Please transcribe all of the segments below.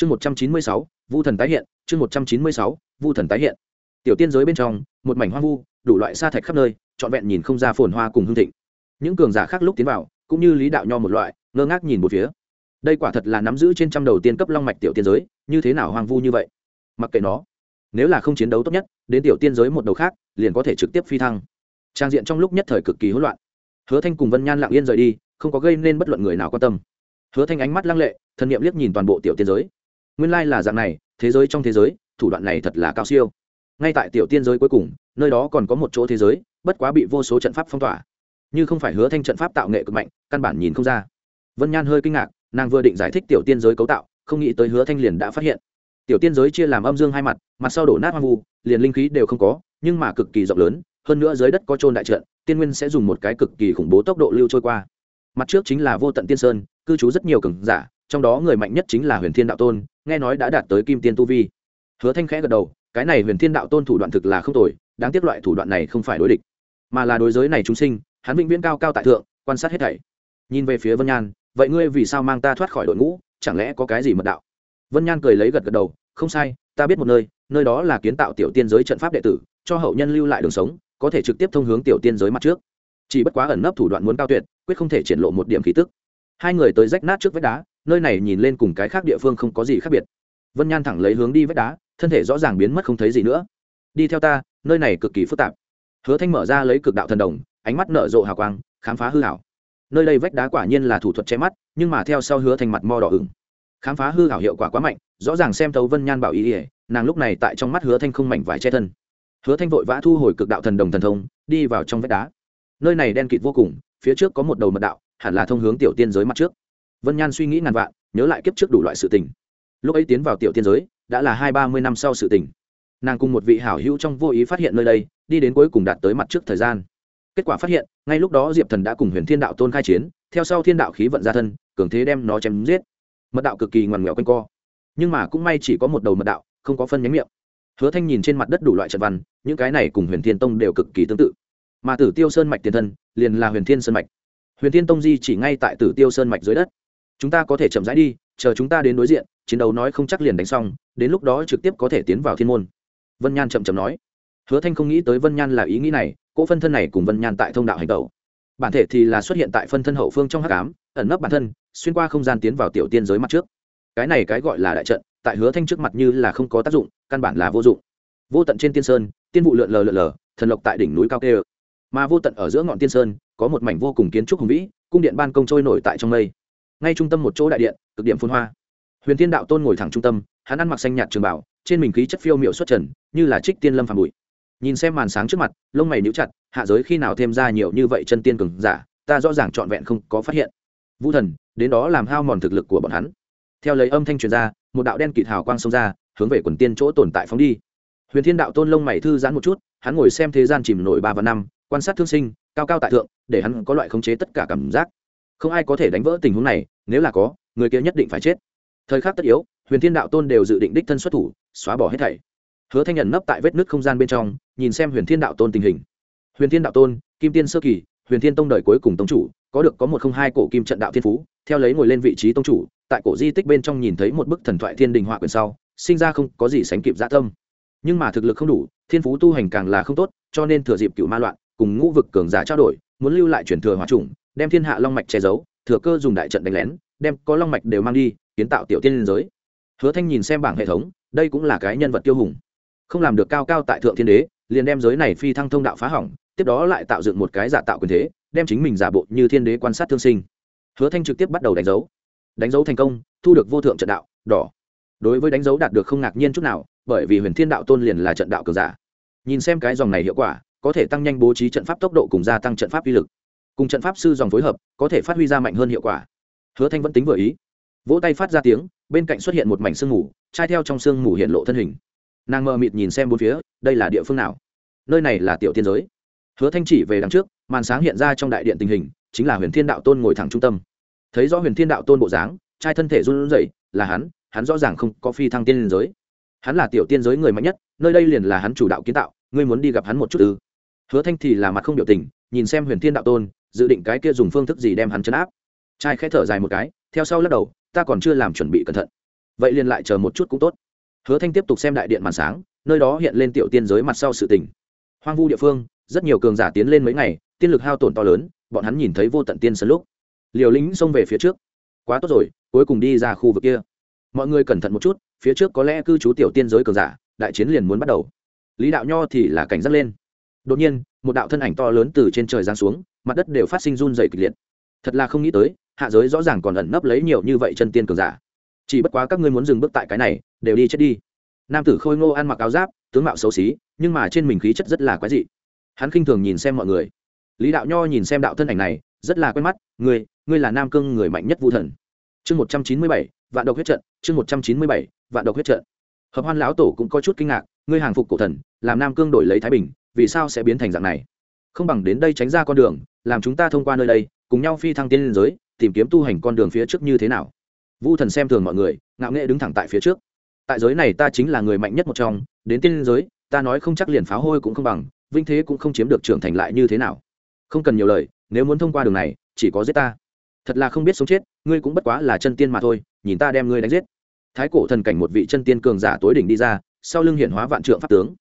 chương một trăm chín mươi sáu, vu thần tái hiện, chương một trăm chín mươi sáu, vu thần tái hiện. Tiểu tiên giới bên trong, một mảnh hoang vu, đủ loại sa thạch khắp nơi, trọn vẹn nhìn không ra phồn hoa cùng hương thịnh. Những cường giả khác lúc tiến vào, cũng như lý đạo nho một loại, ngơ ngác nhìn một phía. Đây quả thật là nắm giữ trên trăm đầu tiên cấp long mạch tiểu tiên giới, như thế nào hoang vu như vậy? Mặc kệ nó, nếu là không chiến đấu tốt nhất, đến tiểu tiên giới một đầu khác, liền có thể trực tiếp phi thăng. Trang diện trong lúc nhất thời cực kỳ hỗn loạn. Hứa thanh cùng vân nhan lặng yên rời đi, không có gây nên bất luận người nào quan tâm. Hứa thanh ánh mắt lăng lệ, thân niệm liếc nhìn toàn bộ tiểu tiên giới nguyên lai là dạng này, thế giới trong thế giới, thủ đoạn này thật là cao siêu. Ngay tại tiểu tiên giới cuối cùng, nơi đó còn có một chỗ thế giới, bất quá bị vô số trận pháp phong tỏa. Như không phải hứa thanh trận pháp tạo nghệ cực mạnh, căn bản nhìn không ra. Vân nhan hơi kinh ngạc, nàng vừa định giải thích tiểu tiên giới cấu tạo, không nghĩ tới hứa thanh liền đã phát hiện. Tiểu tiên giới chia làm âm dương hai mặt mặt sau đổ nát hoang vu, liền linh khí đều không có, nhưng mà cực kỳ rộng lớn, hơn nữa dưới đất có trôn đại trận, tiên nguyên sẽ dùng một cái cực kỳ khủng bố tốc độ lưu trôi qua. Mặt trước chính là vô tận tiên sơn, cư trú rất nhiều cường giả, trong đó người mạnh nhất chính là huyền thiên đạo tôn nghe nói đã đạt tới kim tiên tu vi. Hứa thanh khẽ gật đầu, cái này huyền thiên đạo tôn thủ đoạn thực là không tồi, đáng tiếc loại thủ đoạn này không phải đối địch. Mà là đối giới này chúng sinh, hắn vĩnh viễn cao cao tại thượng, quan sát hết thảy. Nhìn về phía vân nhan, vậy ngươi vì sao mang ta thoát khỏi đội ngũ? Chẳng lẽ có cái gì mật đạo? Vân nhan cười lấy gật gật đầu, không sai, ta biết một nơi nơi đó là kiến tạo tiểu tiên giới trận pháp đệ tử, cho hậu nhân lưu lại đường sống, có thể trực tiếp thông hướng tiểu tiên giới mặt trước. Chỉ bất quá ẩn nấp thủ đoạn muốn cao tuyệt, quyết không thể triển lộ một điểm khí tức. Hai người tới rách nát trước vách đá nơi này nhìn lên cùng cái khác địa phương không có gì khác biệt. Vân nhan thẳng lấy hướng đi vách đá, thân thể rõ ràng biến mất không thấy gì nữa. Đi theo ta, nơi này cực kỳ phức tạp. Hứa thanh mở ra lấy cực đạo thần đồng, ánh mắt nở rộ hào quang, khám phá hư hảo nơi đây vách đá quả nhiên là thủ thuật che mắt, nhưng mà theo sau hứa thanh mặt mo đỏ ửng. Khám phá hư hảo hiệu quả quá mạnh, rõ ràng xem thấu vân nhan bảo ý ỉa nàng lúc này tại trong mắt hứa thanh không mảnh vải che thân. Hứa thanh vội vã thu hồi cực đạo thần đồng thần thông, đi vào trong vách đá. Nơi này đen kịt vô cùng, phía trước có một đầu mật đạo, hẳn là thông hướng tiểu tiên giới mặt trước vân nhan suy nghĩ ngàn vạn, nhớ lại kiếp trước đủ loại sự tình. Lúc ấy tiến vào tiểu tiên giới, đã là hai ba mươi năm sau sự tình. Nàng cùng một vị hảo hữu trong vô ý phát hiện nơi đây, đi đến cuối cùng đạt tới mặt trước thời gian. Kết quả phát hiện, ngay lúc đó diệp thần đã cùng huyền thiên đạo tôn khai chiến, theo sau thiên đạo khí vận ra thân, cường thế đem nó chém giết. Mật đạo cực kỳ ngoằn ngoẹo quanh co. Nhưng mà cũng may chỉ có một đầu mật đạo, không có phân nhánh miệng. Hứa thanh nhìn trên mặt đất đủ loại trận văn, những cái này cùng huyền thiên tông đều cực kỳ tương tự. Mà tử tiêu sơn mạch tiền thân, liền là huyền thiên sơn mạch. Huyền thiên tông di chỉ ngay tại tử tiêu sơn mạch dưới đất chúng ta có thể chậm rãi đi, chờ chúng ta đến đối diện, chiến đấu nói không chắc liền đánh xong, đến lúc đó trực tiếp có thể tiến vào thiên môn. Vân nhan chậm chậm nói. Hứa thanh không nghĩ tới vân nhan là ý nghĩ này, cỗ phân thân này cùng vân nhan tại thông đạo hành tẩu. Bản thể thì là xuất hiện tại phân thân hậu phương trong hắc ám, ẩn nấp bản thân, xuyên qua không gian tiến vào tiểu tiên giới mặt trước. Cái này cái gọi là đại trận, tại hứa thanh trước mặt như là không có tác dụng, căn bản là vô dụng. Vô tận trên tiên sơn, tiên vụ lượn lờ lượn lờ, thần lộc tại đỉnh núi cao kê mà vô tận ở giữa ngọn tiên sơn, có một mảnh vô cùng kiến trúc hùng vĩ, cung điện ban công trôi nổi tại trong mây ngay trung tâm một chỗ đại điện, cực điểm phun hoa. Huyền thiên đạo tôn ngồi thẳng trung tâm, hắn ăn mặc xanh nhạt trường bảo trên mình khí chất phiêu miệu xuất trần, như là trích tiên lâm phàm bụi. Nhìn xem màn sáng trước mặt, lông mày níu chặt, hạ giới khi nào thêm ra nhiều như vậy chân tiên cường giả, ta rõ ràng trọn vẹn không có phát hiện. Vũ thần, đến đó làm hao mòn thực lực của bọn hắn. Theo lấy âm thanh truyền ra, một đạo đen kịt hào quang xông ra, hướng về quần tiên chỗ tồn tại phóng đi. Huyền thiên đạo tôn lông mày thư giãn một chút, hắn ngồi xem thế gian chìm nổi ba và năm, quan sát thương sinh, cao cao tại thượng, để hắn có loại khống chế tất cả cảm giác không ai có thể đánh vỡ tình huống này, nếu là có, người kia nhất định phải chết. Thời khắc tất yếu, huyền thiên đạo tôn đều dự định đích thân xuất thủ, xóa bỏ hết thảy. Hứa thanh nhận nấp tại vết nứt không gian bên trong, nhìn xem huyền thiên đạo tôn tình hình. Huyền thiên đạo tôn, kim tiên sơ kỳ, huyền thiên tông đời cuối cùng tông chủ, có được có một không hai cổ kim trận đạo thiên phú, theo lấy ngồi lên vị trí tông chủ, tại cổ di tích bên trong nhìn thấy một bức thần thoại thiên đình họa quyền sau, sinh ra không có gì sánh kịp dạ tâm. Nhưng mà thực lực không đủ, thiên phú tu hành càng là không tốt, cho nên thừa dịp cựu ma loạn, cùng ngũ vực cường giả trao đổi, muốn lưu lại truyền thừa hóa trùng đem thiên hạ long mạch che giấu, thừa cơ dùng đại trận đánh lén, đem có long mạch đều mang đi, kiến tạo tiểu tiên liên giới. Hứa thanh nhìn xem bảng hệ thống, đây cũng là cái nhân vật tiêu hùng. Không làm được cao cao tại thượng thiên đế, liền đem giới này phi thăng thông đạo phá hỏng, tiếp đó lại tạo dựng một cái giả tạo quyền thế, đem chính mình giả bộ như thiên đế quan sát thương sinh. Hứa thanh trực tiếp bắt đầu đánh dấu. Đánh dấu thành công, thu được vô thượng trận đạo, đỏ. Đối với đánh dấu đạt được không ngạc nhiên chút nào, bởi vì huyền thiên đạo tôn liền là trận đạo cường giả. Nhìn xem cái dòng này hiệu quả, có thể tăng nhanh bố trí trận pháp tốc độ cùng gia tăng trận pháp uy lực cùng trận pháp sư dòng phối hợp, có thể phát huy ra mạnh hơn hiệu quả. Hứa thanh vẫn tính vừa ý. Vỗ tay phát ra tiếng, bên cạnh xuất hiện một mảnh sương mù, trai theo trong sương mù hiện lộ thân hình. Nàng mờ mịt nhìn xem bốn phía, đây là địa phương nào? Nơi này là tiểu tiên giới. Hứa thanh chỉ về đằng trước, màn sáng hiện ra trong đại điện tình hình, chính là huyền thiên đạo tôn ngồi thẳng trung tâm. Thấy rõ huyền thiên đạo tôn bộ dáng, trai thân thể run rẩy, là hắn hắn rõ ràng không có phi thăng tiên liên giới. Hắn là tiểu tiên giới người mạnh nhất, nơi đây liền là hắn chủ đạo kiến tạo, ngươi muốn đi gặp hắn một chút ư? Hứa thanh thì là mặt không biểu tình, nhìn xem huyền thiên đạo tôn dự định cái kia dùng phương thức gì đem hắn chấn áp. Trai khẽ thở dài một cái, theo sau lắc đầu, ta còn chưa làm chuẩn bị cẩn thận. Vậy liền lại chờ một chút cũng tốt. Hứa thanh tiếp tục xem đại điện màn sáng, nơi đó hiện lên tiểu tiên giới mặt sau sự tình. Hoang vu địa phương, rất nhiều cường giả tiến lên mấy ngày, tiên lực hao tổn to lớn, bọn hắn nhìn thấy vô tận tiên sân lúc, liều lính xông về phía trước. Quá tốt rồi, cuối cùng đi ra khu vực kia. Mọi người cẩn thận một chút, phía trước có lẽ cư trú tiểu tiên giới cường giả, đại chiến liền muốn bắt đầu. Lý đạo nho thì là cảnh giác lên. Đột nhiên, một đạo thân ảnh to lớn từ trên trời giáng xuống mặt đất đều phát sinh run dày kịch liệt. Thật là không nghĩ tới, hạ giới rõ ràng còn ẩn nấp lấy nhiều như vậy chân tiên cường giả. Chỉ bất quá các ngươi muốn dừng bước tại cái này, đều đi chết đi. Nam tử khôi ngô ăn mặc áo giáp, tướng mạo xấu xí, nhưng mà trên mình khí chất rất là quái dị. Hắn khinh thường nhìn xem mọi người. Lý đạo nho nhìn xem đạo thân ảnh này, rất là quen mắt, ngươi ngươi là nam cương người mạnh nhất vũ thần. Chương một trăm chín mươi bảy, vạn độc huyết trận, chương một trăm chín mươi bảy, vạn độc huyết trận. Hợp hoan lão tổ cũng có chút kinh ngạc, ngươi hàng phục cổ thần, làm nam cương đổi lấy thái bình, vì sao sẽ biến thành dạng này? Không bằng đến đây tránh ra con đường, làm chúng ta thông qua nơi đây, cùng nhau phi thăng tiên liên giới, tìm kiếm tu hành con đường phía trước như thế nào. Vu thần xem thường mọi người, ngạo nghệ đứng thẳng tại phía trước. Tại giới này ta chính là người mạnh nhất một trong, đến tiên liên giới, ta nói không chắc liền pháo hôi cũng không bằng, vinh thế cũng không chiếm được trưởng thành lại như thế nào. Không cần nhiều lời, nếu muốn thông qua đường này, chỉ có giết ta. Thật là không biết sống chết, ngươi cũng bất quá là chân tiên mà thôi, nhìn ta đem ngươi đánh giết. Thái cổ thần cảnh một vị chân tiên cường giả tối đỉnh đi ra, sau lưng hiện hóa vạn trượng pháp tướng.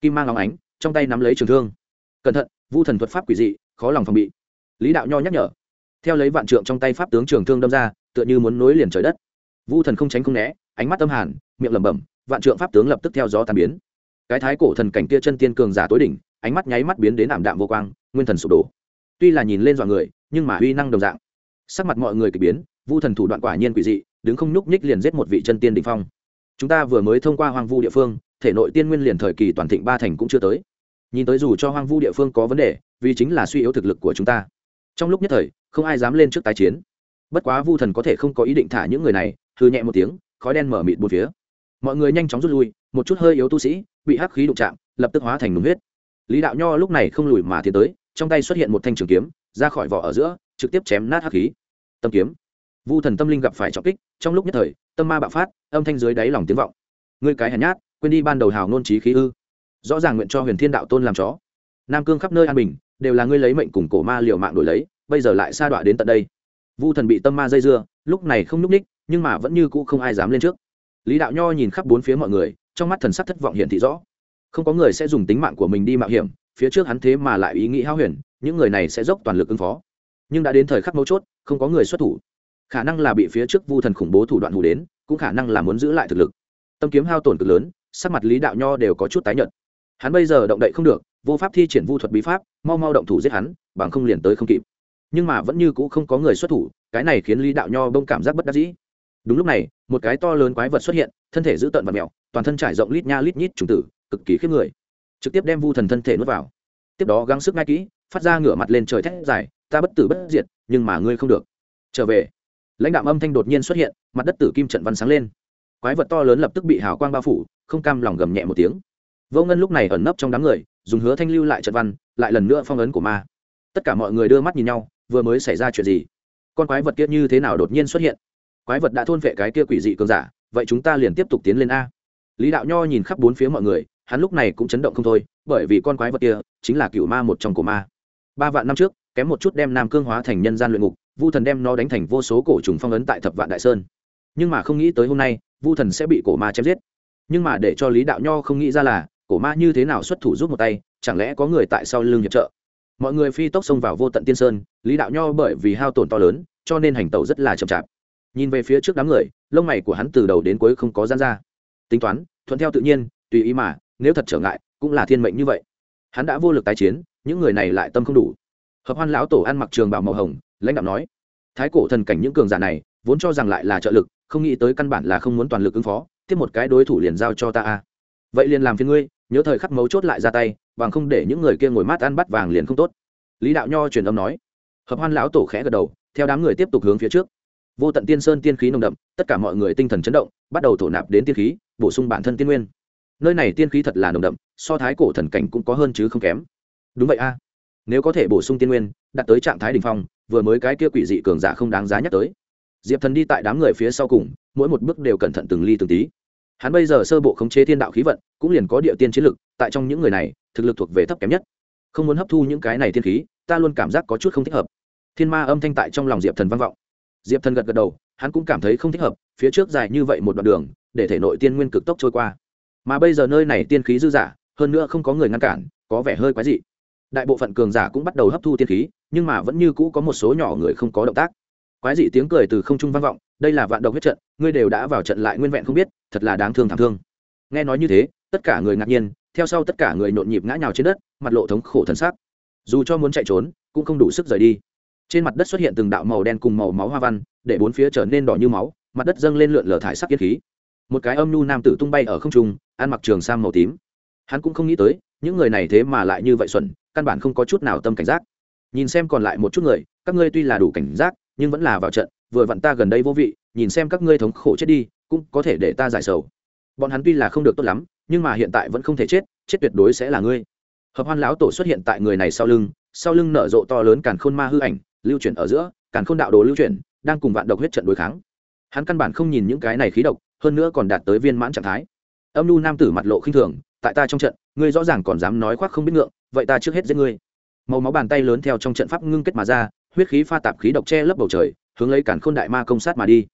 Kim mang óng ánh, trong tay nắm lấy trường thương. Cẩn thận vu thần thuật pháp quỷ dị, khó lòng phòng bị. Lý đạo nho nhắc nhở. Theo lấy vạn trượng trong tay pháp tướng trường thương đâm ra, tựa như muốn nối liền trời đất. Vu thần không tránh không né, ánh mắt tâm hàn, miệng lẩm bẩm, vạn trượng pháp tướng lập tức theo gió tàn biến. Cái thái cổ thần cảnh kia chân tiên cường giả tối đỉnh, ánh mắt nháy mắt biến đến ảm đạm vô quang, nguyên thần sụp đổ. Tuy là nhìn lên dọa người, nhưng mà uy năng đồng dạng. Sắc mặt mọi người k ỳ biến, vu thần thủ đoạn quả nhiên quỷ dị, đứng không nhúc nhích liền giết một vị chân tiên đình phong. Chúng ta vừa mới thông qua hoang vu địa phương, thể nội tiên nguyên liền thời kỳ toàn thịnh ba thành cũng chưa tới nhìn tới dù cho hoang vu địa phương có vấn đề, vì chính là suy yếu thực lực của chúng ta. Trong lúc nhất thời, không ai dám lên trước tái chiến. Bất quá vu thần có thể không có ý định thả những người này hư nhẹ một tiếng, khói đen mở mịt một phía. Mọi người nhanh chóng rút lui, một chút hơi yếu tu sĩ, bị hắc khí đụng chạm, lập tức hóa thành nùng huyết. Lý đạo nho lúc này không lùi mà tiến tới, trong tay xuất hiện một thanh trường kiếm, ra khỏi vỏ ở giữa, trực tiếp chém nát hắc khí. Tâm kiếm. Vu thần tâm linh gặp phải trọng kích, trong lúc nhất thời, tâm ma bạo phát, âm thanh dưới đáy lòng tiếng vọng. Ngươi cái hèn nhát, quên đi ban đầu hào nôn trí khí ư rõ ràng nguyện cho huyền thiên đạo tôn làm chó. Nam cương khắp nơi an bình, đều là ngươi lấy mệnh cùng cổ ma liều mạng đổi lấy, bây giờ lại sa đọa đến tận đây. Vu thần bị tâm ma dây dưa, lúc này không n ú c ních, nhưng mà vẫn như cũ không ai dám lên trước. Lý đạo nho nhìn khắp bốn phía mọi người, trong mắt thần sắc thất vọng hiện thị rõ. Không có người sẽ dùng tính mạng của mình đi mạo hiểm, phía trước hắn thế mà lại ý nghĩ hao huyền, những người này sẽ dốc toàn lực ứng phó. Nhưng đã đến thời khắc mấu chốt, không có người xuất thủ. Khả năng là bị phía trước vu thần khủng bố thủ đoạn hù đến, cũng khả năng là muốn giữ lại thực lực. Tâm kiếm hao tổn cực lớn, sắc mặt lý đạo nho đều có chút tái nhợt hắn bây giờ động đậy không được, vô pháp thi triển vu thuật bí pháp, mau mau động thủ giết hắn, bằng không liền tới không kịp. Nhưng mà vẫn như c ũ không có người xuất thủ, cái này khiến lý đạo nho bông cảm giác bất đắc dĩ. Đúng lúc này, một cái to lớn quái vật xuất hiện, thân thể giữ tợn và mèo, toàn thân trải rộng lít nha lít nhít trùng tử, cực kỳ khiếp người. Trực tiếp đem vu thần thân thể nuốt vào. Tiếp đó gắng sức ngay kỹ, phát ra ngửa mặt lên trời thét dài, ta bất tử bất diệt, nhưng mà ngươi không được. Trở về, lãnh đạo âm thanh đột nhiên xuất hiện, mặt đất tử kim trận văn sáng lên. Quái vật to lớn lập tức bị hào quang bao phủ, không cam lòng gầm nhẹ một tiếng vô ngân lúc này ẩn nấp trong đám người, dùng hứa thanh lưu lại trận văn, lại lần nữa phong ấn của ma. Tất cả mọi người đưa mắt nhìn nhau, vừa mới xảy ra chuyện gì? Con quái vật kia như thế nào đột nhiên xuất hiện? Quái vật đã thôn vệ cái kia quỷ dị cường giả, vậy chúng ta liền tiếp tục tiến lên a. Lý đạo nho nhìn khắp bốn phía mọi người, hắn lúc này cũng chấn động không thôi, bởi vì con quái vật kia chính là cựu ma một trong cổ ma. Ba vạn năm trước, kém một chút đem nam cương hóa thành nhân gian luyện ngục, vu thần đem nó đánh thành vô số cổ trùng phong ấn tại thập vạn đại sơn. Nhưng mà không nghĩ tới hôm nay, vu thần sẽ bị cổ ma chém giết. Nhưng mà để cho lý đạo nho không nghĩ ra là cổ ma như thế nào xuất thủ giúp một tay, chẳng lẽ có người tại sau lưng hiệp trợ? Mọi người phi tốc xông vào vô tận tiên sơn, lý đạo nho bởi vì hao tổn to lớn, cho nên hành tẩu rất là chậm chạp. Nhìn về phía trước đám người, lông mày của hắn từ đầu đến cuối không có gian ra. Tính toán, thuận theo tự nhiên, tùy ý mà, nếu thật trở ngại, cũng là thiên mệnh như vậy. Hắn đã vô lực tái chiến, những người này lại tâm không đủ. Hợp hoan lão tổ ăn mặc trường bảo màu hồng, lãnh đạo nói, thái cổ thần cảnh những cường giả này, vốn cho rằng lại là trợ lực, không nghĩ tới căn bản là không muốn toàn lực ứng phó, tiếp một cái đối thủ liền giao cho ta a. Vậy liền làm phiền ngươi nhớ thời khắc mấu chốt lại ra tay, bằng không để những người kia ngồi mát ăn bắt vàng liền không tốt. Lý đạo nho truyền âm nói. Hợp hoan lão tổ khẽ gật đầu, theo đám người tiếp tục hướng phía trước. Vô tận tiên sơn tiên khí nồng đậm, tất cả mọi người tinh thần chấn động, bắt đầu thổ nạp đến tiên khí, bổ sung bản thân tiên nguyên. Nơi này tiên khí thật là nồng đậm, so thái cổ thần cảnh cũng có hơn chứ không kém. Đúng vậy a. Nếu có thể bổ sung tiên nguyên, đạt tới trạng thái đ ỉ n h phong, vừa mới cái kia quỷ dị cường giả không đáng giá nhắc tới. Diệp thần đi tại đám người phía sau cùng, mỗi một bước đều cẩn thận từng ly từng tí hắn bây giờ sơ bộ khống chế thiên đạo khí vận, cũng liền có địa tiên chiến lực, tại trong những người này, thực lực thuộc về thấp kém nhất. Không muốn hấp thu những cái này thiên khí, ta luôn cảm giác có chút không thích hợp. Thiên ma âm thanh tại trong lòng diệp thần vang vọng. Diệp thần gật gật đầu, hắn cũng cảm thấy không thích hợp, phía trước dài như vậy một đoạn đường, để thể nội tiên nguyên cực tốc trôi qua. Mà bây giờ nơi này tiên khí dư dả, hơn nữa không có người ngăn cản, có vẻ hơi quái dị. Đại bộ phận cường giả cũng bắt đầu hấp thu tiên khí, nhưng mà vẫn như cũ có một số nhỏ người không có động tác. Quái dị tiếng cười từ không trung vang vọng đây là vạn độc huyết trận, ngươi đều đã vào trận lại nguyên vẹn không biết, thật là đáng thương thảm thương. Nghe nói như thế, tất cả người ngạc nhiên, theo sau tất cả người nhộn nhịp ngã nhào trên đất, mặt lộ thống khổ thân xác dù cho muốn chạy trốn, cũng không đủ sức rời đi. Trên mặt đất xuất hiện từng đạo màu đen cùng màu máu hoa văn, để bốn phía trở nên đỏ như máu, mặt đất dâng lên lượn lờ thải sắc kiết khí. Một cái âm nhu nam tử tung bay ở không trung, ăn mặc trường sang màu tím. Hắn cũng không nghĩ tới, những người này thế mà lại như vậy xuẩn, căn bản không có chút nào tâm cảnh giác. Nhìn xem còn lại một chút người, các ngươi tuy là đủ cảnh giác nhưng vẫn là vào trận, vừa vặn ta gần đây vô vị, nhìn xem các ngươi thống khổ chết đi, cũng có thể để ta giải sầu. Bọn hắn tuy là không được tốt lắm, nhưng mà hiện tại vẫn không thể chết chết tuyệt đối sẽ là ngươi. Hợp hoan lão tổ xuất hiện tại người này sau lưng sau lưng nở rộ to lớn càn khôn ma hư ảnh, lưu chuyển ở giữa, càn khôn đạo đồ lưu chuyển, đang cùng vạn độc huyết trận đối kháng. Hắn căn bản không nhìn những cái này khí độc, hơn nữa còn đạt tới viên mãn trạng thái. Âm nu nam tử mặt lộ khinh thường, tại ta trong trận, ngươi rõ ràng còn dám nói khoác không biết ngượng, vậy ta trước hết giết ngươi. Màu máu bàn tay lớn theo trong trận pháp ngưng kết mà ra huyết khí pha tạp khí độc che lấp bầu trời, hướng lấy cản khôn đại ma công sát mà đi.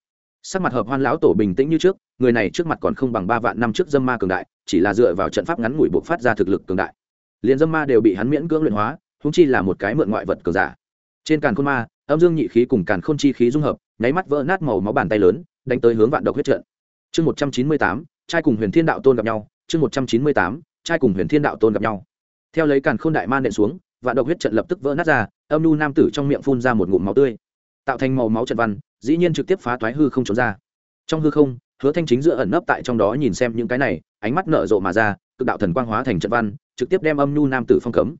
Sắc mặt hợp hoan lão tổ bình tĩnh như trước, người này trước mặt còn không bằng ba vạn năm trước dâm ma cường đại, chỉ là dựa vào trận pháp ngắn ngủi buộc phát ra thực lực cường đại. Liền dâm ma đều bị hắn miễn cưỡng luyện hóa húng chi là một cái mượn ngoại vật cường giả. Trên càn khôn ma, âm dương nhị khí cùng càn khôn chi khí dung hợp, nháy mắt vỡ nát màu máu bàn tay lớn, đánh tới hướng vạn độc huyết trận. Chương một trăm chín mươi tám, trai cùng huyền thiên đạo tôn gặp nhau. Chương một trăm chín mươi tám, trai cùng huyền thiên đạo tôn gặp nhau. Theo lấy càn khôn đại ma nện xuống, vạn độc huyết trận lập tức vỡ nát ra âm nu nam tử trong miệng phun ra một ngụm máu tươi, tạo thành màu máu trận văn, dĩ nhiên trực tiếp phá toái hư không trốn ra. Trong hư không, hứa thanh chính giữa ẩn nấp tại trong đó nhìn xem những cái này, ánh mắt nở rộ mà ra, cực đạo thần quang hóa thành trận văn, trực tiếp đem âm Nu nam tử phong cấm.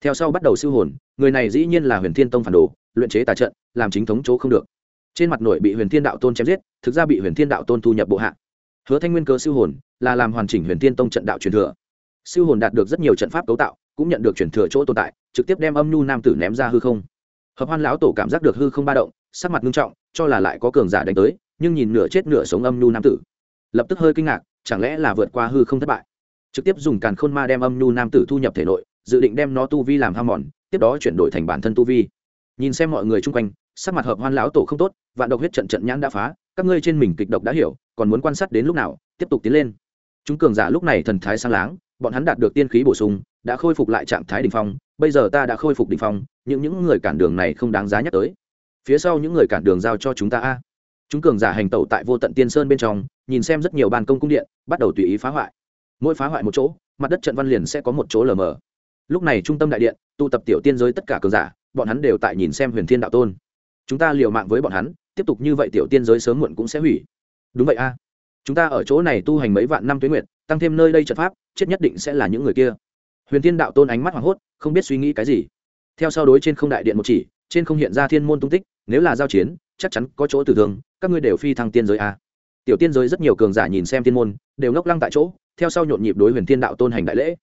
Theo sau bắt đầu siêu hồn, người này dĩ nhiên là huyền thiên tông phản đồ, luyện chế tà trận, làm chính thống chỗ không được. Trên mặt nội bị huyền thiên đạo tôn chém giết, thực ra bị huyền thiên đạo tôn thu nhập bộ hạ. Hứa thanh nguyên cơ siêu hồn, là làm hoàn chỉnh huyền thiên tông trận đạo truyền thừa. Siêu hồn đạt được rất nhiều trận pháp cấu tạo, cũng nhận được truyền thừa chỗ tồn tại trực tiếp đem âm nhu nam tử ném ra hư không. Hợp hoan lão tổ cảm giác được hư không ba động, sắc mặt nghiêm trọng, cho là lại có cường giả đánh tới, nhưng nhìn nửa chết nửa sống âm nhu nam tử, lập tức hơi kinh ngạc, chẳng lẽ là vượt qua hư không thất bại? Trực tiếp dùng càn khôn ma đem âm nhu nam tử thu nhập thể nội, dự định đem nó tu vi làm ham mòn, tiếp đó chuyển đổi thành bản thân tu vi. Nhìn xem mọi người chung quanh, sắc mặt hợp hoan lão tổ không tốt, vạn độc huyết trận trận nhãn đã phá, các ngươi trên mình kịch độc đã hiểu, còn muốn quan sát đến lúc nào, tiếp tục tiến lên. Chúng cường giả lúc này thần thái sang láng, bọn hắn đạt được tiên khí bổ sung đã khôi phục lại trạng thái đ ỉ n h phong, bây giờ ta đã khôi phục đ ỉ n h phong những những người cản đường này không đáng giá nhắc tới. Phía sau những người cản đường giao cho chúng ta a. Chúng cường giả hành tẩu tại vô tận tiên sơn bên trong, nhìn xem rất nhiều ban công cung điện, bắt đầu tùy ý phá hoại. Mỗi phá hoại một chỗ, mặt đất trận văn liền sẽ có một chỗ lờ mờ. Lúc này trung tâm đại điện, tụ tập tiểu tiên giới tất cả cường giả, bọn hắn đều tại nhìn xem huyền thiên đạo tôn. Chúng ta liều mạng với bọn hắn, tiếp tục như vậy tiểu tiên giới sớm muộn cũng sẽ hủy. Đúng vậy a. Chúng ta ở chỗ này tu hành mấy vạn năm tuyến nguyện tăng thêm nơi đây trận pháp, chết nhất định sẽ là những người kia huyền thiên đạo tôn ánh mắt hoảng hốt, không biết suy nghĩ cái gì. Theo sau đối trên không đại điện một chỉ, trên không hiện ra thiên môn tung tích, nếu là giao chiến, chắc chắn có chỗ tử thương, các ngươi đều phi thăng tiên giới a. Tiểu tiên giới rất nhiều cường giả nhìn xem thiên môn, đều ngốc lăng tại chỗ, theo sau nhộn nhịp đối huyền thiên đạo tôn hành đại lễ.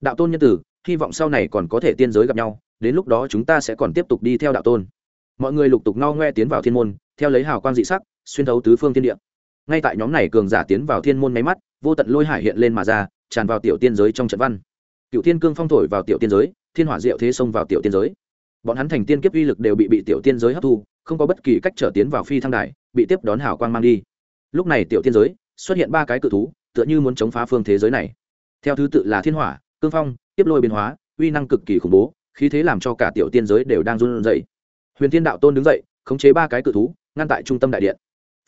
Đạo tôn nhân tử, hy vọng sau này còn có thể tiên giới gặp nhau, đến lúc đó chúng ta sẽ còn tiếp tục đi theo đạo tôn. Mọi người lục tục no ngoe tiến vào thiên môn, theo lấy hào quang dị sắc, xuyên thấu tứ phương thiên địa. Ngay tại nhóm này cường giả tiến vào thiên môn máy mắt, vô tận lôi hải hiện lên mà ra, tràn vào tiểu tiên giới trong trận văn cựu thiên cương phong thổi vào tiểu tiên giới, thiên hỏa diệu thế xông vào tiểu tiên giới. Bọn hắn thành tiên kiếp uy lực đều bị bị tiểu tiên giới hấp thu, không có bất kỳ cách trở tiến vào phi thăng đài, bị tiếp đón hảo quang mang đi. Lúc này tiểu tiên giới xuất hiện ba cái cự thú, tựa như muốn chống phá phương thế giới này. Theo thứ tự là thiên hỏa, cương phong tiếp lôi biến hóa, uy năng cực kỳ khủng bố, khí thế làm cho cả tiểu tiên giới đều đang run rẩy. Huyền thiên đạo tôn đứng dậy, khống chế ba cái cự thú, ngăn tại trung tâm đại điện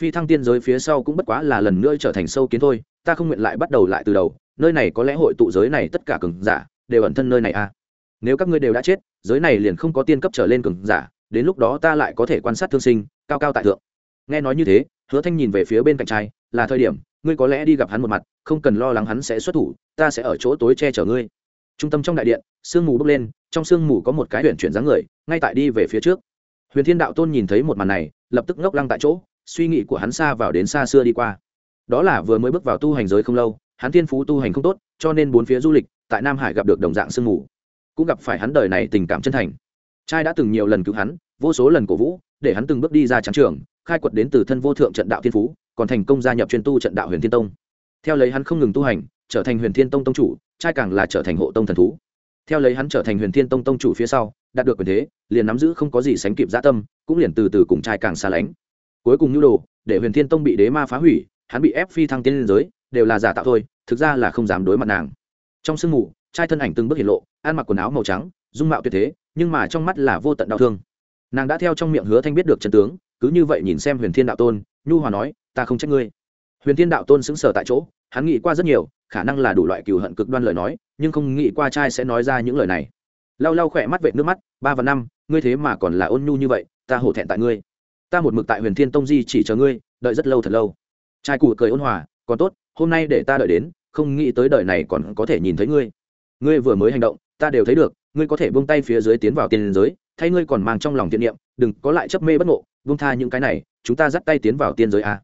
phi thăng tiên giới phía sau cũng bất quá là lần nữa trở thành sâu kiến thôi, ta không nguyện lại bắt đầu lại từ đầu, nơi này có lẽ hội tụ giới này tất cả cường giả, đều ẩn thân nơi này a à. nếu các ngươi đều đã chết, giới này liền không có tiên cấp trở lên cường giả, đến lúc đó ta lại có thể quan sát thương sinh, cao cao tại thượng. Nghe nói như thế, hứa thanh nhìn về phía bên cạnh trai, là thời điểm, ngươi có lẽ đi gặp hắn một mặt, không cần lo lắng hắn sẽ xuất thủ, ta sẽ ở chỗ tối che chở ngươi. Trung tâm trong đại điện, sương mù bốc lên, trong sương mù có một cái huyện chuyển dáng người, ngay tại đi về phía trước. Huyền thiên đạo tôn nhìn thấy một màn này, lập tức ngốc lăng tại chỗ suy nghĩ của hắn xa vào đến xa xưa đi qua. Đó là vừa mới bước vào tu hành giới không lâu, hắn thiên phú tu hành không tốt, cho nên bốn phía du lịch, tại nam hải gặp được đồng dạng sương mù. Cũng gặp phải hắn đời này tình cảm chân thành. Trai đã từng nhiều lần cứu hắn, vô số lần cổ vũ, để hắn từng bước đi ra trắng trường, khai quật đến từ thân vô thượng trận đạo thiên phú, còn thành công gia nhập chuyên tu trận đạo huyền thiên tông. Theo lấy hắn không ngừng tu hành, trở thành huyền thiên tông tông chủ, trai càng là trở thành hộ tông thần thú. Theo lấy hắn trở thành huyền thiên tông tông chủ phía sau, đạt được quyền thế, liền nắm giữ không có gì sánh kịp gia tâm, cũng liền từ từ cùng trai càng xa lánh cuối cùng nhu đồ, để huyền thiên tông bị đế ma phá hủy, hắn bị ép phi thăng tiên liên giới, đều là giả tạo thôi, thực ra là không dám đối mặt nàng. Trong sương mù, trai thân ảnh từng bước hiện lộ, ăn mặc quần áo màu trắng, dung mạo tuyệt thế, nhưng mà trong mắt là vô tận đau thương. Nàng đã theo trong miệng hứa thanh biết được chân tướng, cứ như vậy nhìn xem huyền thiên đạo tôn, nhu hòa nói, ta không trách ngươi. Huyền thiên đạo tôn xứng sở tại chỗ, hắn nghĩ qua rất nhiều, khả năng là đủ loại cừu hận cực đoan lời nói, nhưng không nghĩ qua trai sẽ nói ra những lời này. Lau lau khỏe mắt vệ nước mắt, ba và năm, ngươi thế mà còn là ôn nhu như vậy, ta hổ thẹn tại ngươi ta một mực tại huyền thiên tông di chỉ chờ ngươi, đợi rất lâu thật lâu. Trai cụ cười ôn hòa, còn tốt, hôm nay để ta đợi đến, không nghĩ tới đời này còn có thể nhìn thấy ngươi. Ngươi vừa mới hành động, ta đều thấy được, ngươi có thể buông tay phía dưới tiến vào tiên giới, thay ngươi còn mang trong lòng thiện niệm, đừng có lại chấp mê bất ngộ, buông tha những cái này, chúng ta dắt tay tiến vào tiên giới a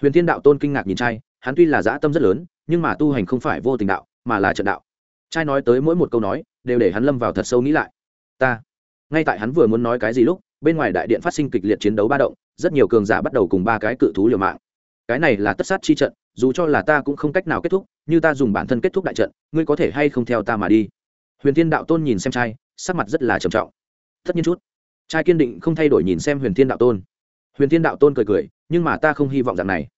huyền thiên đạo tôn kinh ngạc nhìn trai, hắn tuy là dã tâm rất lớn, nhưng mà tu hành không phải vô tình đạo, mà là trận đạo. Trai nói tới mỗi một câu nói, đều để hắn lâm vào thật sâu nghĩ lại. Ta ngay tại hắn vừa muốn nói cái gì lúc, bên ngoài đại điện phát sinh kịch liệt chiến đấu ba động, rất nhiều cường giả bắt đầu cùng ba cái cự thú liều mạng. Cái này là tất sát chi trận, dù cho là ta cũng không cách nào kết thúc, như ta dùng bản thân kết thúc đại trận, ngươi có thể hay không theo ta mà đi? Huyền thiên đạo tôn nhìn xem trai, sắc mặt rất là trầm trọng. Tất nhiên chút. Trai kiên định không thay đổi nhìn xem huyền thiên đạo tôn. Huyền thiên đạo tôn cười cười, nhưng mà ta không hy vọng rằng này.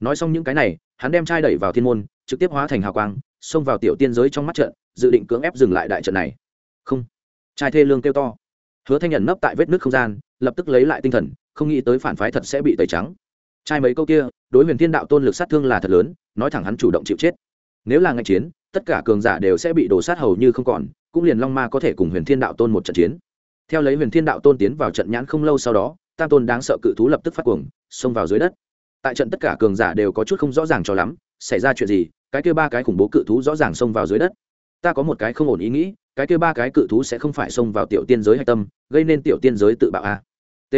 Nói xong những cái này, hắn đem trai đẩy vào thiên môn, trực tiếp hóa thành hào quang, xông vào tiểu tiên giới trong mắt trận, dự định cưỡng ép dừng lại đại trận này. Không. Trai thê lương kêu to hứa thanh nhận nấp tại vết nước không gian, lập tức lấy lại tinh thần, không nghĩ tới phản phái thật sẽ bị tẩy trắng. Trai mấy câu kia, đối huyền thiên đạo tôn lực sát thương là thật lớn, nói thẳng hắn chủ động chịu chết. Nếu là ngạch chiến, tất cả cường giả đều sẽ bị đổ sát hầu như không còn, cũng liền long ma có thể cùng huyền thiên đạo tôn một trận chiến. Theo lấy huyền thiên đạo tôn tiến vào trận nhãn không lâu sau đó, tam tôn đáng sợ cự thú lập tức phát cuồng, xông vào dưới đất. Tại trận tất cả cường giả đều có chút không rõ ràng cho lắm, xảy ra chuyện gì, cái kia ba cái khủng bố cự thú rõ ràng xông vào dưới đất. Ta có một cái không ổn ý nghĩ cái kia ba cái cự thú sẽ không phải xông vào tiểu tiên giới hạch tâm, gây nên tiểu tiên giới tự bạo a. T.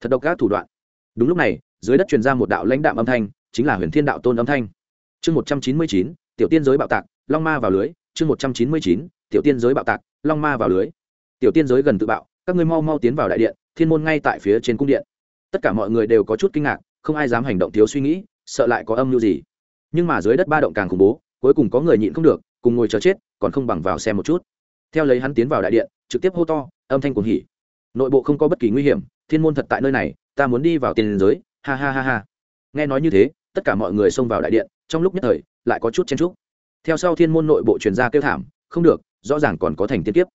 Thật độc các thủ đoạn. Đúng lúc này, dưới đất truyền ra một đạo lãnh đạm âm thanh, chính là huyền thiên đạo tôn âm thanh. Chương một trăm chín mươi chín, tiểu tiên giới bạo tạc, long ma vào lưới. Chương một trăm chín mươi chín, tiểu tiên giới bạo tạc, long ma vào lưới. Tiểu tiên giới gần tự bạo, các ngươi mau mau tiến vào đại điện, thiên môn ngay tại phía trên cung điện. Tất cả mọi người đều có chút kinh ngạc, không ai dám hành động thiếu suy nghĩ, sợ lại có âm mưu gì. Nhưng mà dưới đất ba động càng khủng bố, cuối cùng có người nhịn không được, cùng ngồi chờ chết, còn không bằng vào xem một chút theo lấy hắn tiến vào đại điện, trực tiếp hô to, âm thanh cuồng hỉ. Nội bộ không có bất kỳ nguy hiểm, thiên môn thật tại nơi này, ta muốn đi vào tiền giới, ha ha ha ha. Nghe nói như thế, tất cả mọi người xông vào đại điện, trong lúc nhất thời, lại có chút chen trúc theo sau thiên môn nội bộ truyền ra kêu thảm, không được, rõ ràng còn có thành tiên kiếp.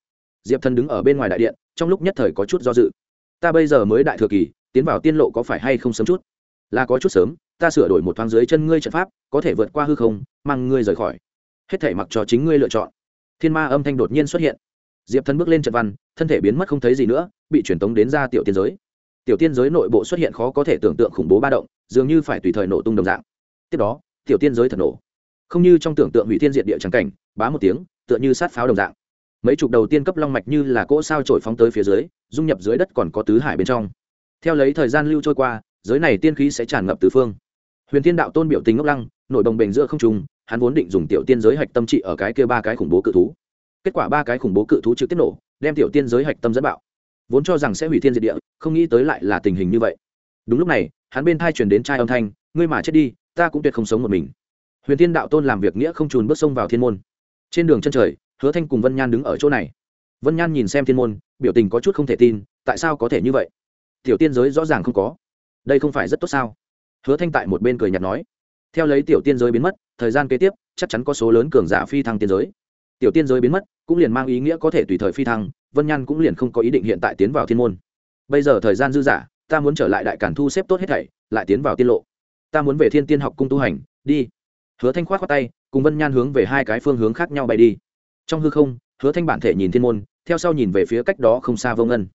Diệp thần đứng ở bên ngoài đại điện, trong lúc nhất thời có chút do dự. Ta bây giờ mới đại thừa kỳ, tiến vào tiên lộ có phải hay không sớm chút? Là có chút sớm, ta sửa đổi một thoáng dưới chân ngươi trận pháp, có thể vượt qua hư không, mang ngươi rời khỏi. Hết thể mặc cho chính ngươi lựa chọn thiên ma âm thanh đột nhiên xuất hiện. Diệp thần bước lên trận văn, thân thể biến mất không thấy gì nữa, bị truyền tống đến ra tiểu tiên giới. Tiểu tiên giới nội bộ xuất hiện khó có thể tưởng tượng khủng bố ba động, dường như phải tùy thời nổ tung đồng dạng. Tiếp đó, tiểu tiên giới thật nổ. Không như trong tưởng tượng hủy thiên diệt địa trắng cảnh, bá một tiếng, tựa như sát pháo đồng dạng. Mấy chục đầu tiên cấp long mạch như là cỗ sao trổi phóng tới phía dưới, dung nhập dưới đất còn có tứ hải bên trong. Theo lấy thời gian lưu trôi qua, giới này tiên khí sẽ tràn ngập tứ phương. Huyền thiên đạo tôn biểu tình ngốc lăng, nội đồng bình giữa không trùng hắn vốn định dùng tiểu tiên giới hạch tâm trị ở cái kia ba cái khủng bố cự thú. Kết quả ba cái khủng bố cự thú trực tiếp nổ, đem tiểu tiên giới hạch tâm dẫn bạo. Vốn cho rằng sẽ hủy thiên diệt địa, không nghĩ tới lại là tình hình như vậy. Đúng lúc này, hắn bên thai truyền đến trai âm thanh, ngươi mà chết đi, ta cũng tuyệt không sống một mình. Huyền thiên đạo tôn làm việc nghĩa không trùn bước sông vào thiên môn. Trên đường chân trời, hứa thanh cùng vân nhan đứng ở chỗ này. Vân nhan nhìn xem thiên môn, biểu tình có chút không thể tin, tại sao có thể như vậy? Tiểu tiên giới rõ ràng không có. Đây không phải rất tốt sao? Hứa thanh tại một bên cười nhạt nói theo lấy tiểu tiên giới biến mất, thời gian kế tiếp, chắc chắn có số lớn cường giả phi thăng tiên giới. Tiểu tiên giới biến mất, cũng liền mang ý nghĩa có thể tùy thời phi thăng, vân nhan cũng liền không có ý định hiện tại tiến vào thiên môn. Bây giờ thời gian dư giả ta muốn trở lại đại cản thu xếp tốt hết thảy, lại tiến vào tiên lộ. Ta muốn về thiên tiên học cung tu hành, đi. Hứa thanh khoát khoát tay, cùng vân nhan hướng về hai cái phương hướng khác nhau bay đi. Trong hư không, hứa thanh bản thể nhìn thiên môn, theo sau nhìn về phía cách đó không xa vô ngân.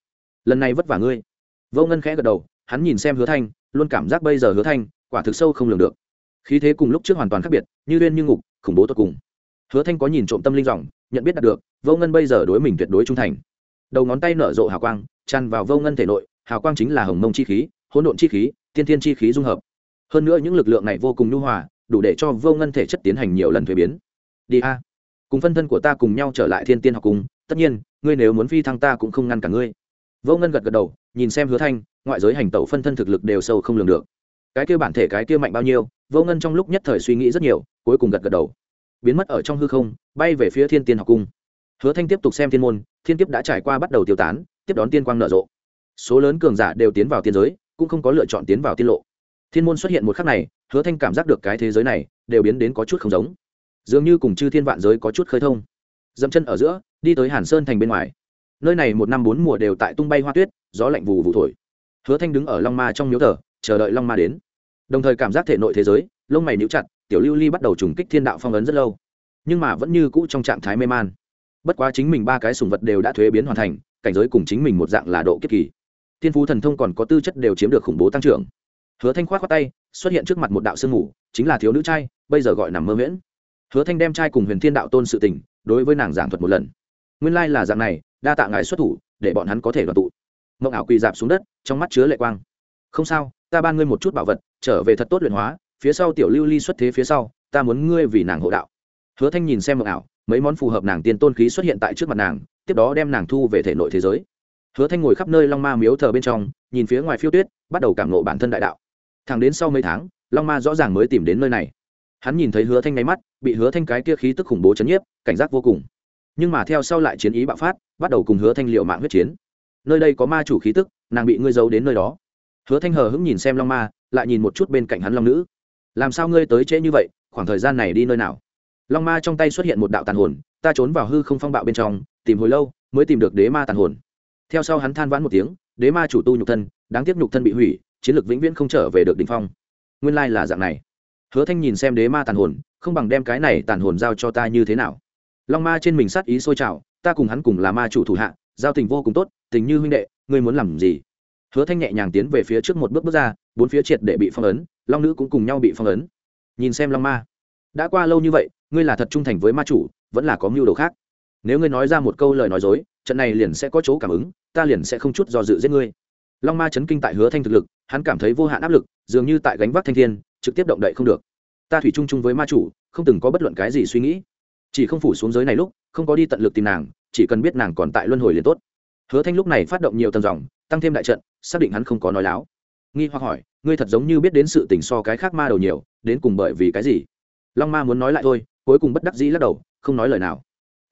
Lần này vất vả ngươi. Vô ngân khẽ gật đầu, hắn nhìn xem hứa thanh, luôn cảm giác bây giờ hứa thanh, quả thực sâu không lường được khí thế cùng lúc trước hoàn toàn khác biệt, như liên như ngục, khủng bố tột cùng. Hứa thanh có nhìn trộm tâm linh dòng, nhận biết đạt được, vô ngân bây giờ đối mình tuyệt đối trung thành. Đầu ngón tay nở rộ hào quang, tràn vào vô ngân thể nội, hào quang chính là hồng mông chi khí, hỗn độn chi khí, tiên thiên chi khí dung hợp. Hơn nữa những lực lượng này vô cùng nhu hòa, đủ để cho vô ngân thể chất tiến hành nhiều lần thuế biến. Đi a. Cùng phân thân của ta cùng nhau trở lại thiên tiên học cùng, tất nhiên, ngươi nếu muốn phi thăng ta cũng không ngăn cả ngươi. Vô ngân gật gật đầu, nhìn xem hứa thanh, ngoại giới hành tẩu phân thân thực lực đều sâu không lường được cái kia bản thể cái kia mạnh bao nhiêu, vô ngân trong lúc nhất thời suy nghĩ rất nhiều, cuối cùng gật gật đầu. Biến mất ở trong hư không, bay về phía thiên tiên học cung. Hứa thanh tiếp tục xem thiên môn, thiên kiếp đã trải qua bắt đầu tiêu tán, tiếp đón tiên quang nở rộ. Số lớn cường giả đều tiến vào tiên giới, cũng không có lựa chọn tiến vào tiên lộ. Thiên môn xuất hiện một khắc này, hứa thanh cảm giác được cái thế giới này đều biến đến có chút không giống. Dường như cùng chư thiên vạn giới có chút khơi thông. Dẫm chân ở giữa, đi tới hàn sơn thành bên ngoài. Nơi này một năm bốn mùa đều tại tung bay hoa tuyết, gió lạnh vù vù thổi. Hứa thanh đứng ở long ma trong miếu thờ, chờ đợi long ma đến đồng thời cảm giác thể nội thế giới, lông mày níu chặt, tiểu lưu ly bắt đầu trùng kích thiên đạo phong ấn rất lâu. Nhưng mà vẫn như cũ trong trạng thái mê man. Bất quá chính mình ba cái sùng vật đều đã thuế biến hoàn thành, cảnh giới cùng chính mình một dạng là độ kiếp kỳ. Thiên phú thần thông còn có tư chất đều chiếm được khủng bố tăng trưởng. Hứa thanh khoát khoát tay, xuất hiện trước mặt một đạo sương mù, chính là thiếu nữ trai, bây giờ gọi nằm mơ miễn hứa thanh đem trai cùng huyền thiên đạo tôn sự tình, đối với nàng giảng thuật một lần. Nguyên lai là dạng này, đa tạ ngài xuất thủ, để bọn hắn có thể đoàn tụ. Mộng ảo quỳ dạp xuống đất, trong mắt chứa lệ quang không sao, ta ban ngươi một chút bảo vật, trở về thật tốt luyện hóa, phía sau tiểu lưu ly xuất thế phía sau, ta muốn ngươi vì nàng hộ đạo. Hứa thanh nhìn xem mộng ảo, mấy món phù hợp nàng tiên tôn khí xuất hiện tại trước mặt nàng, tiếp đó đem nàng thu về thể nội thế giới. Hứa thanh ngồi khắp nơi long ma miếu thờ bên trong, nhìn phía ngoài phiêu tuyết, bắt đầu cảm nộ bản thân đại đạo. Thẳng đến sau mấy tháng, long ma rõ ràng mới tìm đến nơi này. Hắn nhìn thấy hứa thanh ngáy mắt, bị hứa thanh cái kia khí tức khủng bố chấn nhiếp, cảnh giác vô cùng. Nhưng mà theo sau lại chiến ý bạo phát, bắt đầu cùng hứa thanh liệu mạng huyết chiến. Nơi đây có ma chủ khí tức, nàng bị ngươi giấu đến nơi đó hứa thanh hờ hững nhìn xem long ma, lại nhìn một chút bên cạnh hắn long nữ. Làm sao ngươi tới trễ như vậy, khoảng thời gian này đi nơi nào? Long ma trong tay xuất hiện một đạo tàn hồn, ta trốn vào hư không phong bạo bên trong, tìm hồi lâu, mới tìm được đế ma tàn hồn. Theo sau hắn than vãn một tiếng, đế ma chủ tu nhục thân, đáng tiếc nhục thân bị hủy, chiến lược vĩnh viễn không trở về được đ ỉ n h phong. Nguyên lai là dạng này. Hứa thanh nhìn xem đế ma tàn hồn, không bằng đem cái này tàn hồn giao cho ta như thế nào? Long ma trên mình sát ý sôi trào, ta cùng hắn cùng là ma chủ thủ hạ, giao tình vô cùng tốt, tình như huynh đệ, ngươi muốn làm gì? Hứa thanh nhẹ nhàng tiến về phía trước một bước bước ra, bốn phía triệt để bị phong ấn, long nữ cũng cùng nhau bị phong ấn. Nhìn xem long ma. Đã qua lâu như vậy, ngươi là thật trung thành với ma chủ, vẫn là có mưu đồ khác. Nếu ngươi nói ra một câu lời nói dối, trận này liền sẽ có chỗ cảm ứng, ta liền sẽ không chút do dự giết ngươi. Long ma chấn kinh tại hứa thanh thực lực, hắn cảm thấy vô hạn áp lực, dường như tại gánh vác thanh thiên, trực tiếp động đậy không được. Ta thủy chung chung với ma chủ, không từng có bất luận cái gì suy nghĩ. Chỉ không phủ xuống giới này lúc, không có đi tận lực tìm nàng, chỉ cần biết nàng còn tại luân hồi liền tốt. Hứa thanh lúc này phát động nhiều tầng dòng tăng thêm đại trận, xác định hắn không có nói láo. Nghi hoặc hỏi, ngươi thật giống như biết đến sự tình so cái khác ma đầu nhiều, đến cùng bởi vì cái gì? Long ma muốn nói lại thôi, cuối cùng bất đắc dĩ lắc đầu, không nói lời nào.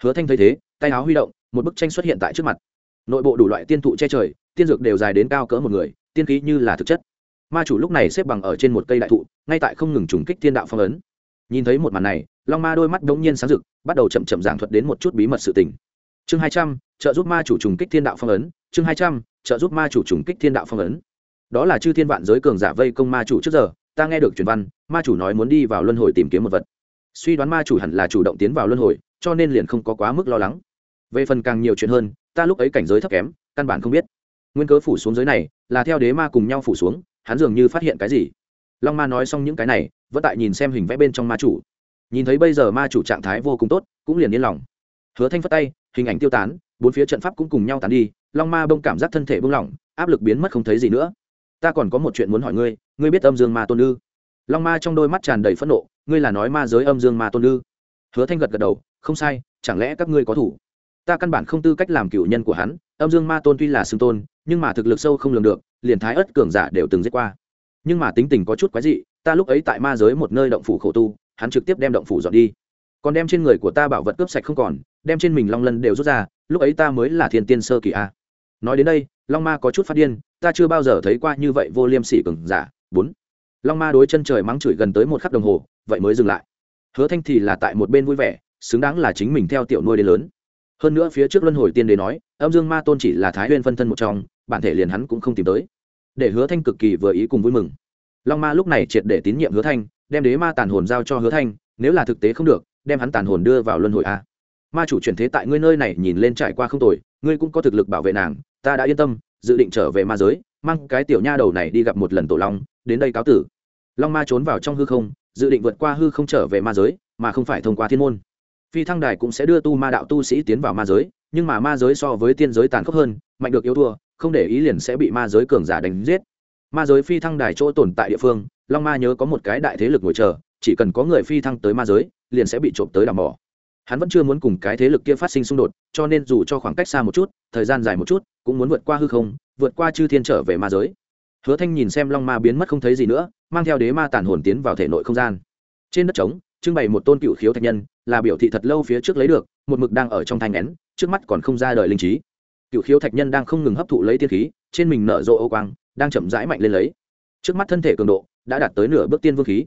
Hứa thanh thấy thế, tay áo huy động, một bức tranh xuất hiện tại trước mặt. Nội bộ đủ loại tiên thụ che trời, tiên dược đều dài đến cao cỡ một người, tiên khí như là thực chất. Ma chủ lúc này xếp bằng ở trên một cây đại thụ, ngay tại không ngừng trùng kích thiên đạo phong ấn. Nhìn thấy một màn này, long ma đôi mắt đống nhiên sáng rực, bắt đầu chậm chậm giảng thuật đến một chút bí mật sự tình. Chương hai trăm, trợ giúp ma chủ trùng kích thiên đạo phong ấn, chương hai trăm trợ giúp ma chủ trùng kích thiên đạo phong ấn. Đó là chư thiên vạn giới cường giả vây công ma chủ trước giờ, ta nghe được truyền văn, ma chủ nói muốn đi vào luân hồi tìm kiếm một vật. Suy đoán ma chủ hẳn là chủ động tiến vào luân hồi, cho nên liền không có quá mức lo lắng. Về phần càng nhiều chuyện hơn, ta lúc ấy cảnh giới thấp kém, căn bản không biết. Nguyên cớ phủ xuống giới này, là theo đế ma cùng nhau phủ xuống, hắn dường như phát hiện cái gì. Long ma nói xong những cái này, vẫn tại nhìn xem hình vẽ bên trong ma chủ. Nhìn thấy bây giờ ma chủ trạng thái vô cùng tốt, cũng liền yên lòng. Hứa thanh phất tay, hình ảnh tiêu tán, bốn phía trận pháp cũng cùng nhau tán đi long ma bông cảm giác thân thể bông lỏng, áp lực biến mất không thấy gì nữa. Ta còn có một chuyện muốn hỏi ngươi ngươi biết âm dương ma tôn ư? Long ma trong đôi mắt tràn đầy phẫn nộ, ngươi là nói ma giới âm dương ma tôn ư? Hứa thanh gật gật đầu, không sai, chẳng lẽ các ngươi có thủ? Ta căn bản không tư cách làm cựu nhân của hắn, âm dương ma tôn tuy là xưng tôn, nhưng mà thực lực sâu không lường được, liền thái ất cường giả đều từng giết qua. Nhưng mà tính tình có chút quái dị, ta lúc ấy tại ma giới một nơi động phủ khổ tu, hắn trực tiếp đem động phủ dọn đi. Còn đem trên người của ta bảo vật cướp sạch không còn, đem trên mình long lân đều rút ra, lúc ấy ta mới là thiên tiên sơ kỳ a nói đến đây, long ma có chút phát điên, ta chưa bao giờ thấy qua như vậy vô liêm sỉ cường giả. Bốn. Long ma đối chân trời mắng chửi gần tới một khắc đồng hồ, vậy mới dừng lại. Hứa thanh thì là tại một bên vui vẻ, xứng đáng là chính mình theo tiểu nuôi đến lớn. Hơn nữa phía trước luân hồi tiên đế nói, âm dương ma tôn chỉ là thái huyên phân thân một trong, bản thể liền hắn cũng không tìm tới. Để hứa thanh cực kỳ vừa ý cùng vui mừng. Long ma lúc này triệt để tín nhiệm hứa thanh, đem đế ma tàn hồn giao cho hứa thanh, nếu là thực tế không được, đem hắn tàn hồn đưa vào luân hồi a ma chủ chuyển thế tại ngươi nơi này nhìn lên trải qua không tồi, ngươi cũng có thực lực bảo vệ nàng, ta đã yên tâm, dự định trở về ma giới, mang cái tiểu nha đầu này đi gặp một lần tổ long, đến đây cáo tử. Long ma trốn vào trong hư không, dự định vượt qua hư không trở về ma giới, mà không phải thông qua thiên môn. Phi thăng đài cũng sẽ đưa tu ma đạo tu sĩ tiến vào ma giới, nhưng mà ma giới so với tiên giới tàn khốc hơn, mạnh được yếu thua, không để ý liền sẽ bị ma giới cường giả đánh giết. Ma giới phi thăng đài chỗ tồn tại địa phương, long ma nhớ có một cái đại thế lực ngồi chờ, chỉ cần có người phi thăng tới ma giới, liền sẽ bị trộm tới đàm mỏ hắn vẫn chưa muốn cùng cái thế lực kia phát sinh xung đột, cho nên dù cho khoảng cách xa một chút, thời gian dài một chút, cũng muốn vượt qua hư không, vượt qua chư thiên trở về ma giới. Hứa thanh nhìn xem long ma biến mất không thấy gì nữa, mang theo đế ma tàn hồn tiến vào thể nội không gian. Trên đất trống, trưng bày một tôn cựu khiếu thạch nhân, là biểu thị thật lâu phía trước lấy được, một mực đang ở trong thanh nén, trước mắt còn không ra đời linh trí. Cựu khiếu thạch nhân đang không ngừng hấp thụ lấy tiên khí, trên mình nở rộ ô quang, đang chậm rãi mạnh lên lấy. Trước mắt thân thể cường độ, đã đạt tới nửa bước tiên vương khí.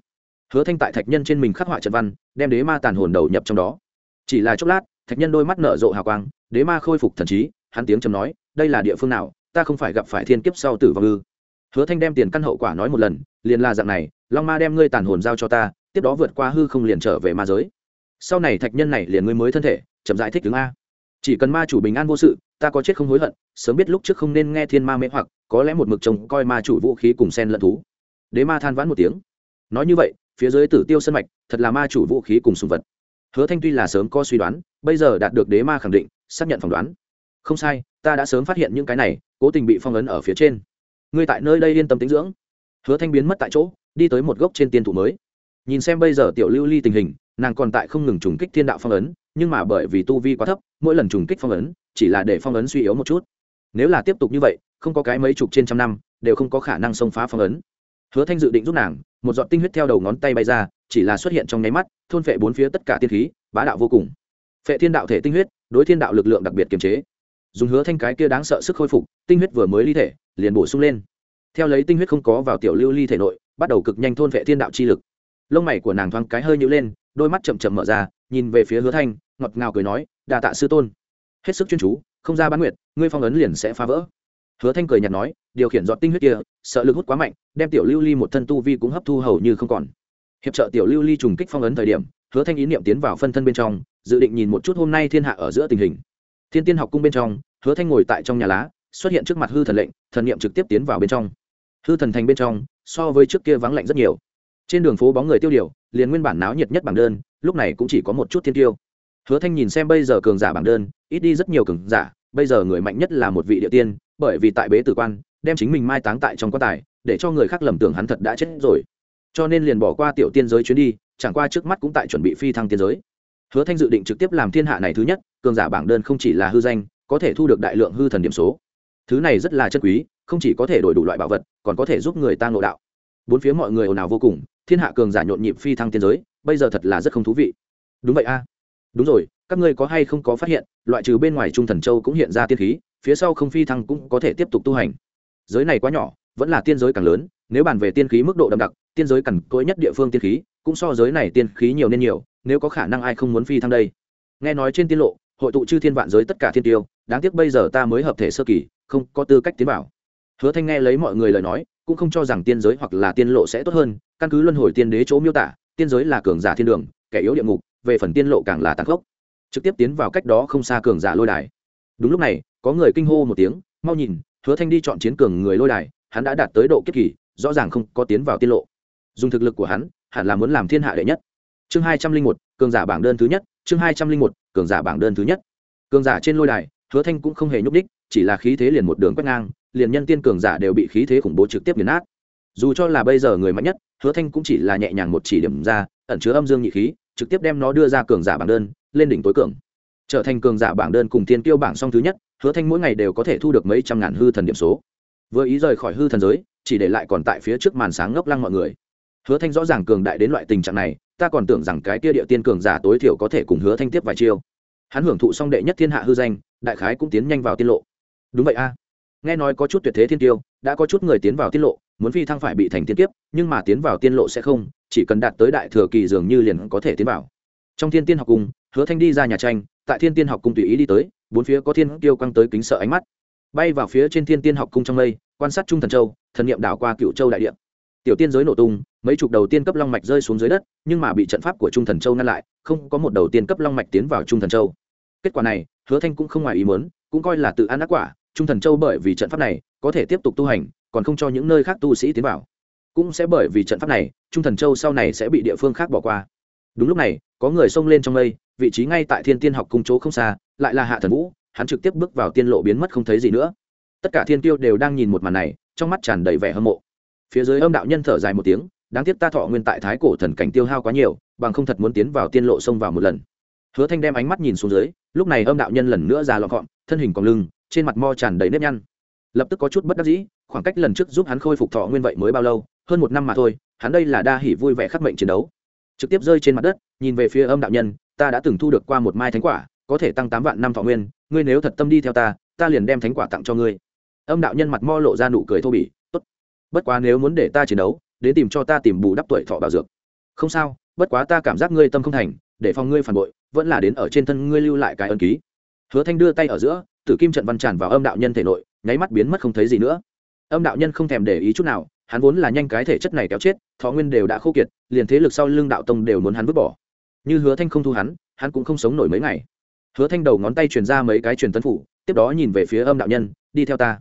Hứa thanh tại thạch nhân trên mình khắc họa trận văn, đem đế ma tàn hồn đầu nhập trong đó chỉ là chốc lát, thạch nhân đôi mắt nở rộ hào quang, đế ma khôi phục thần trí, hắn tiếng chầm nói, đây là địa phương nào? Ta không phải gặp phải thiên kiếp sau tử vong ư? Hứa thanh đem tiền căn hậu quả nói một lần, liền là dạng này, long ma đem ngươi tàn hồn giao cho ta, tiếp đó vượt qua hư không liền trở về ma giới. Sau này thạch nhân này liền ngươi mới thân thể, chậm giải thích tướng a. Chỉ cần ma chủ bình an vô sự, ta có chết không hối hận, sớm biết lúc trước không nên nghe thiên ma mê hoặc, có lẽ một mực chồng coi ma chủ vũ khí cùng sen lẫn thú. Đế ma than vãn một tiếng. Nói như vậy, phía dưới tử tiêu sân mạch, thật là ma chủ vũ khí cùng sùng vật hứa thanh tuy là sớm có suy đoán, bây giờ đạt được đế ma khẳng định, xác nhận phỏng đoán. Không sai, ta đã sớm phát hiện những cái này, cố tình bị phong ấn ở phía trên. Ngươi tại nơi đây yên tâm tính dưỡng. Hứa thanh biến mất tại chỗ, đi tới một gốc trên tiên thụ mới. Nhìn xem bây giờ tiểu lưu ly tình hình, nàng còn tại không ngừng trùng kích thiên đạo phong ấn, nhưng mà bởi vì tu vi quá thấp, mỗi lần trùng kích phong ấn, chỉ là để phong ấn suy yếu một chút. Nếu là tiếp tục như vậy, không có cái mấy chục trên trăm năm, đều không có khả năng xông phá phong ấn. Hứa thanh dự định giúp nàng một giọt tinh huyết theo đầu ngón tay bay ra, chỉ là xuất hiện trong nháy mắt, thôn phệ bốn phía tất cả tiên khí, bá đạo vô cùng. Phệ thiên đạo thể tinh huyết, đối thiên đạo lực lượng đặc biệt kiềm chế. Dùng hứa thanh cái kia đáng sợ sức khôi phục, tinh huyết vừa mới ly thể, liền bổ sung lên. Theo lấy tinh huyết không có vào tiểu lưu ly thể nội, bắt đầu cực nhanh thôn phệ thiên đạo chi lực. Lông mày của nàng thoáng cái hơi nhữ lên, đôi mắt chậm chậm mở ra, nhìn về phía hứa thanh, ngọt ngào cười nói đà tạ sư tôn. Hết sức chuyên chú, không ra bán nguyệt, ngươi phong ấn liền sẽ phá vỡ hứa thanh cười nhạt nói, điều khiển dọn tinh huyết kia, sợ lực hút quá mạnh, đem tiểu lưu ly một thân tu vi cũng hấp thu hầu như không còn. Hiệp trợ tiểu lưu ly trùng kích phong ấn thời điểm, hứa thanh ý niệm tiến vào phân thân bên trong, dự định nhìn một chút hôm nay thiên hạ ở giữa tình hình. Thiên tiên học cung bên trong, hứa thanh ngồi tại trong nhà lá, xuất hiện trước mặt hư thần lệnh, thần niệm trực tiếp tiến vào bên trong. Hư thần thành bên trong, so với trước kia vắng lạnh rất nhiều. Trên đường phố bóng người tiêu điều, liền nguyên bản náo nhiệt nhất bảng đơn, lúc này cũng chỉ có một chút thiên tiêu. Hứa thanh nhìn xem bây giờ cường giả bảng đơn, ít đi rất nhiều cường giả bây giờ người mạnh nhất là một vị địa tiên, bởi vì tại bế tử quan, đem chính mình mai táng tại trong quan tài, để cho người khác lầm tưởng hắn thật đã chết rồi. Cho nên liền bỏ qua tiểu tiên giới chuyến đi, chẳng qua trước mắt cũng tại chuẩn bị phi thăng tiên giới. Hứa thanh dự định trực tiếp làm thiên hạ này thứ nhất, cường giả bảng đơn không chỉ là hư danh, có thể thu được đại lượng hư thần điểm số. Thứ này rất là chân quý, không chỉ có thể đổi đủ loại bảo vật, còn có thể giúp người ta ngộ đạo. Bốn phía mọi người ồn ào vô cùng, thiên hạ cường giả nhộn nhịp phi thăng tiên giới, bây giờ thật là rất không thú vị. Đúng vậy a đúng rồi, các ngươi có hay không có phát hiện, loại trừ bên ngoài trung thần châu cũng hiện ra tiên khí, phía sau không phi thăng cũng có thể tiếp tục tu hành. Giới này quá nhỏ, vẫn là tiên giới càng lớn, nếu bàn về tiên khí mức độ đậm đặc, tiên giới cằn cỗi nhất địa phương tiên khí, cũng so giới này tiên khí nhiều nên nhiều, nếu có khả năng ai không muốn phi thăng đây. Nghe nói trên tiên lộ, hội tụ chư thiên vạn giới tất cả thiên tiêu, đáng tiếc bây giờ ta mới hợp thể sơ kỳ, không có tư cách tiến bảo hứa thanh nghe lấy mọi người lời nói, cũng không cho rằng tiên giới hoặc là tiên lộ sẽ tốt hơn, căn cứ luân hồi tiên đế chỗ miêu tả, tiên giới là cường giả thiên đường, kẻ yếu địa ngục về phần tiên lộ càng là tàn khốc. Trực tiếp tiến vào cách đó không xa cường giả lôi đài. Đúng lúc này, có người kinh hô một tiếng, mau nhìn, hứa thanh đi chọn chiến cường người lôi đài, hắn đã đạt tới độ kiếp kỳ, rõ ràng không có tiến vào tiên lộ. Dùng thực lực của hắn, hẳn là muốn làm thiên hạ đệ nhất. Chương hai trăm linh một, cường giả bảng đơn thứ nhất, chương hai trăm linh một, cường giả bảng đơn thứ nhất. Cường giả trên lôi đài, hứa thanh cũng không hề nhúc đích chỉ là khí thế liền một đường quét ngang, liền nhân tiên cường giả đều bị khí thế khủng bố trực tiếp nghiền nát. Dù cho là bây giờ người mạnh nhất, hứa thanh cũng chỉ là nhẹ nhàng một chỉ điểm ra, ẩn chứa âm dương nhị khí trực tiếp đem nó đưa ra cường giả bảng đơn, lên đỉnh tối cường. Trở thành cường giả bảng đơn cùng tiên tiêu bảng song thứ nhất, hứa thanh mỗi ngày đều có thể thu được mấy trăm ngàn hư thần điểm số. Vừa ý rời khỏi hư thần giới, chỉ để lại còn tại phía trước màn sáng ngốc lăng mọi người. Hứa thanh rõ ràng cường đại đến loại tình trạng này, ta còn tưởng rằng cái kia địa tiên cường giả tối thiểu có thể cùng hứa thanh tiếp vài chiêu. Hắn hưởng thụ song đệ nhất thiên hạ hư danh, đại khái cũng tiến nhanh vào tiên lộ. Đúng vậy a. Nghe nói có chút tuyệt thế thiên tiêu đã có chút người tiến vào tiên lộ muốn phi thăng phải bị thành tiên kiếp, nhưng mà tiến vào tiên lộ sẽ không, chỉ cần đạt tới đại thừa kỳ dường như liền có thể tiến vào. Trong thiên tiên học cung, hứa thanh đi ra nhà tranh, tại thiên tiên học cung tùy ý đi tới, bốn phía có thiên tiêu căng tới kính sợ ánh mắt. Bay vào phía trên thiên tiên học cung trong mây, quan sát trung thần châu, thần niệm đảo qua cựu châu đại địa. Tiểu tiên giới nổ tung, mấy chục đầu tiên cấp long mạch rơi xuống dưới đất, nhưng mà bị trận pháp của trung thần châu ngăn lại, không có một đầu tiên cấp long mạch tiến vào trung thần châu. Kết quả này, hứa thanh cũng không ngoài ý muốn, cũng coi là tự ăn ác quả, trung thần châu bởi vì trận pháp này, có thể tiếp tục tu hành còn không cho những nơi khác tu sĩ tiến vào. Cũng sẽ bởi vì trận pháp này, trung thần châu sau này sẽ bị địa phương khác bỏ qua. Đúng lúc này, có người xông lên trong mây, vị trí ngay tại thiên tiên học cung chỗ không xa, lại là hạ thần vũ, hắn trực tiếp bước vào tiên lộ biến mất không thấy gì nữa. Tất cả thiên tiêu đều đang nhìn một màn này, trong mắt tràn đầy vẻ hâm mộ. Phía dưới âm đạo nhân thở dài một tiếng, đáng tiếc ta thọ nguyên tại thái cổ thần cảnh tiêu hao quá nhiều, bằng không thật muốn tiến vào tiên lộ xông vào một lần. Hứa thanh đem ánh mắt nhìn xuống dưới, lúc này âm đạo nhân lần nữa ra lọn gọn thân hình còn lưng, trên mặt mo tràn đầy nếp nhăn. Lập tức có chút bất đắc dĩ khoảng cách lần trước giúp hắn khôi phục thọ nguyên vậy mới bao lâu, hơn một năm mà thôi, hắn đây là đa hỉ vui vẻ khắc mệnh chiến đấu. Trực tiếp rơi trên mặt đất, nhìn về phía âm đạo nhân, ta đã từng thu được qua một mai thánh quả, có thể tăng tám vạn năm thọ nguyên, ngươi nếu thật tâm đi theo ta ta liền đem thánh quả tặng cho ngươi. Âm đạo nhân mặt mo lộ ra nụ cười thô bỉ, tốt, bất quá nếu muốn để ta chiến đấu, đến tìm cho ta tìm bù đắp tuổi thọ bảo dược. Không sao, bất quá ta cảm giác ngươi tâm không thành, để phòng ngươi phản bội, vẫn là đến ở trên thân ngươi lưu lại cái ân ký. Hứa thanh đưa tay ở giữa, tử kim trận văn tràn vào âm đạo nhân thể nội, nháy mắt biến mất không thấy gì nữa âm đạo nhân không thèm để ý chút nào, hắn vốn là nhanh cái thể chất này kéo chết, thọ nguyên đều đã khô kiệt, liền thế lực sau lưng đạo tông đều muốn hắn vứt bỏ. Như hứa thanh không thu hắn hắn cũng không sống nổi mấy ngày. Hứa thanh đầu ngón tay truyền ra mấy cái truyền tấn phủ, tiếp đó nhìn về phía âm đạo nhân, đi theo ta.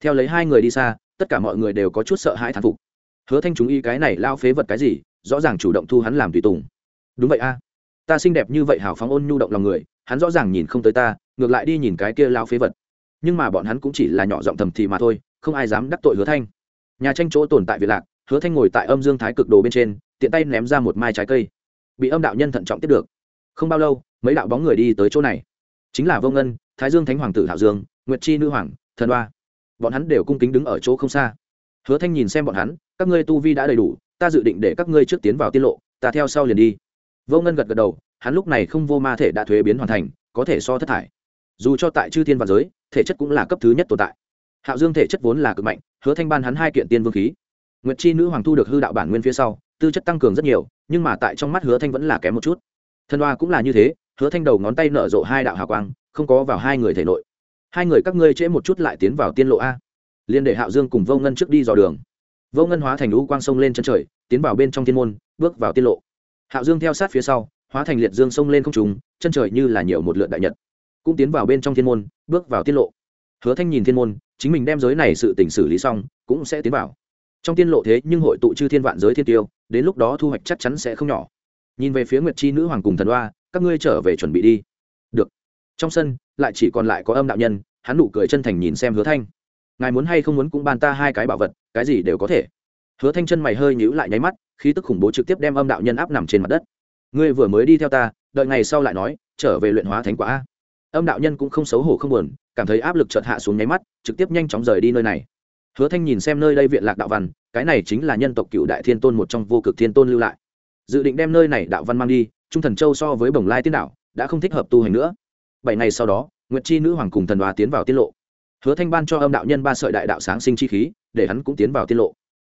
Theo lấy hai người đi xa, tất cả mọi người đều có chút sợ hãi thán phục. Hứa thanh chúng ý cái này lao phế vật cái gì, rõ ràng chủ động thu hắn làm tùy tùng. Đúng vậy a, ta xinh đẹp như vậy hào phóng ôn nhu động lòng người, hắn rõ ràng nhìn không tới ta, ngược lại đi nhìn cái kia lao phế vật. Nhưng mà bọn hắn cũng chỉ là nhỏ giọng thầm thì mà thôi không ai dám đắc tội hứa thanh. Nhà tranh chỗ tồn tại việt lạc, hứa thanh ngồi tại âm dương thái cực đồ bên trên, tiện tay ném ra một mai trái cây. Bị âm đạo nhân thận trọng tiếp được. Không bao lâu, mấy đạo bóng người đi tới chỗ này. Chính là vô ngân, thái dương thánh hoàng tử Thảo dương, nguyệt chi nữ hoàng, thần hoa bọn hắn đều cung kính đứng ở chỗ không xa. Hứa thanh nhìn xem bọn hắn, các ngươi tu vi đã đầy đủ, ta dự định để các ngươi trước tiến vào tiết lộ, ta theo sau liền đi. Vô ngân gật gật đầu, hắn lúc này không vô ma thể đã thuế biến hoàn thành, có thể so thất thải. Dù cho tại chư thiên và giới, thể chất cũng là cấp thứ nhất tồn tại hạo dương thể chất vốn là cực mạnh, hứa thanh ban hắn hai kiện tiên vương khí. Nguyệt chi nữ hoàng thu được hư đạo bản nguyên phía sau, tư chất tăng cường rất nhiều, nhưng mà tại trong mắt hứa thanh vẫn là kém một chút. Thần hoa cũng là như thế, hứa thanh đầu ngón tay nở rộ hai đạo hào quang, không có vào hai người thể nội. Hai người các ngươi trễ một chút lại tiến vào tiên lộ a. Liên để hạo dương cùng vô ngân trước đi dò đường. Vô ngân hóa thành lũ quang sông lên chân trời, tiến vào bên trong thiên môn, bước vào tiên lộ. Hạo dương theo sát phía sau, hóa thành liệt dương sông lên không trùng chân trời như là nhiều một lượn đại nhật. Cũng tiến vào bên trong thiên môn, bước vào tiên lộ. Hứa thanh nhìn thiên môn chính mình đem giới này sự tình xử lý xong, cũng sẽ tiến vào. Trong tiên lộ thế nhưng hội tụ chư thiên vạn giới thiên tiêu, đến lúc đó thu hoạch chắc chắn sẽ không nhỏ. Nhìn về phía nguyệt chi nữ hoàng cùng thần đoa các ngươi trở về chuẩn bị đi. Được. Trong sân, lại chỉ còn lại có âm đạo nhân, hắn nụ cười chân thành nhìn xem hứa thanh. Ngài muốn hay không muốn cũng ban ta hai cái bảo vật, cái gì đều có thể. Hứa thanh chân mày hơi nhíu lại nháy mắt, khí tức khủng bố trực tiếp đem âm đạo nhân áp nằm trên mặt đất. Ngươi vừa mới đi theo ta, đợi ngày sau lại nói, trở về luyện hóa thánh quả âm đạo nhân cũng không xấu hổ không buồn, cảm thấy áp lực chợt hạ xuống nháy mắt, trực tiếp nhanh chóng rời đi nơi này. Hứa thanh nhìn xem nơi đây viện lạc đạo văn, cái này chính là nhân tộc cựu đại thiên tôn một trong vô cực thiên tôn lưu lại. Dự định đem nơi này đạo văn mang đi, trung thần châu so với bồng lai tiên đạo đã không thích hợp tu hành nữa. Bảy ngày sau đó, nguyệt chi nữ hoàng cùng thần đoá tiến vào tiết lộ. Hứa thanh ban cho âm đạo nhân ba sợi đại đạo sáng sinh chi khí, để hắn cũng tiến vào tiết lộ.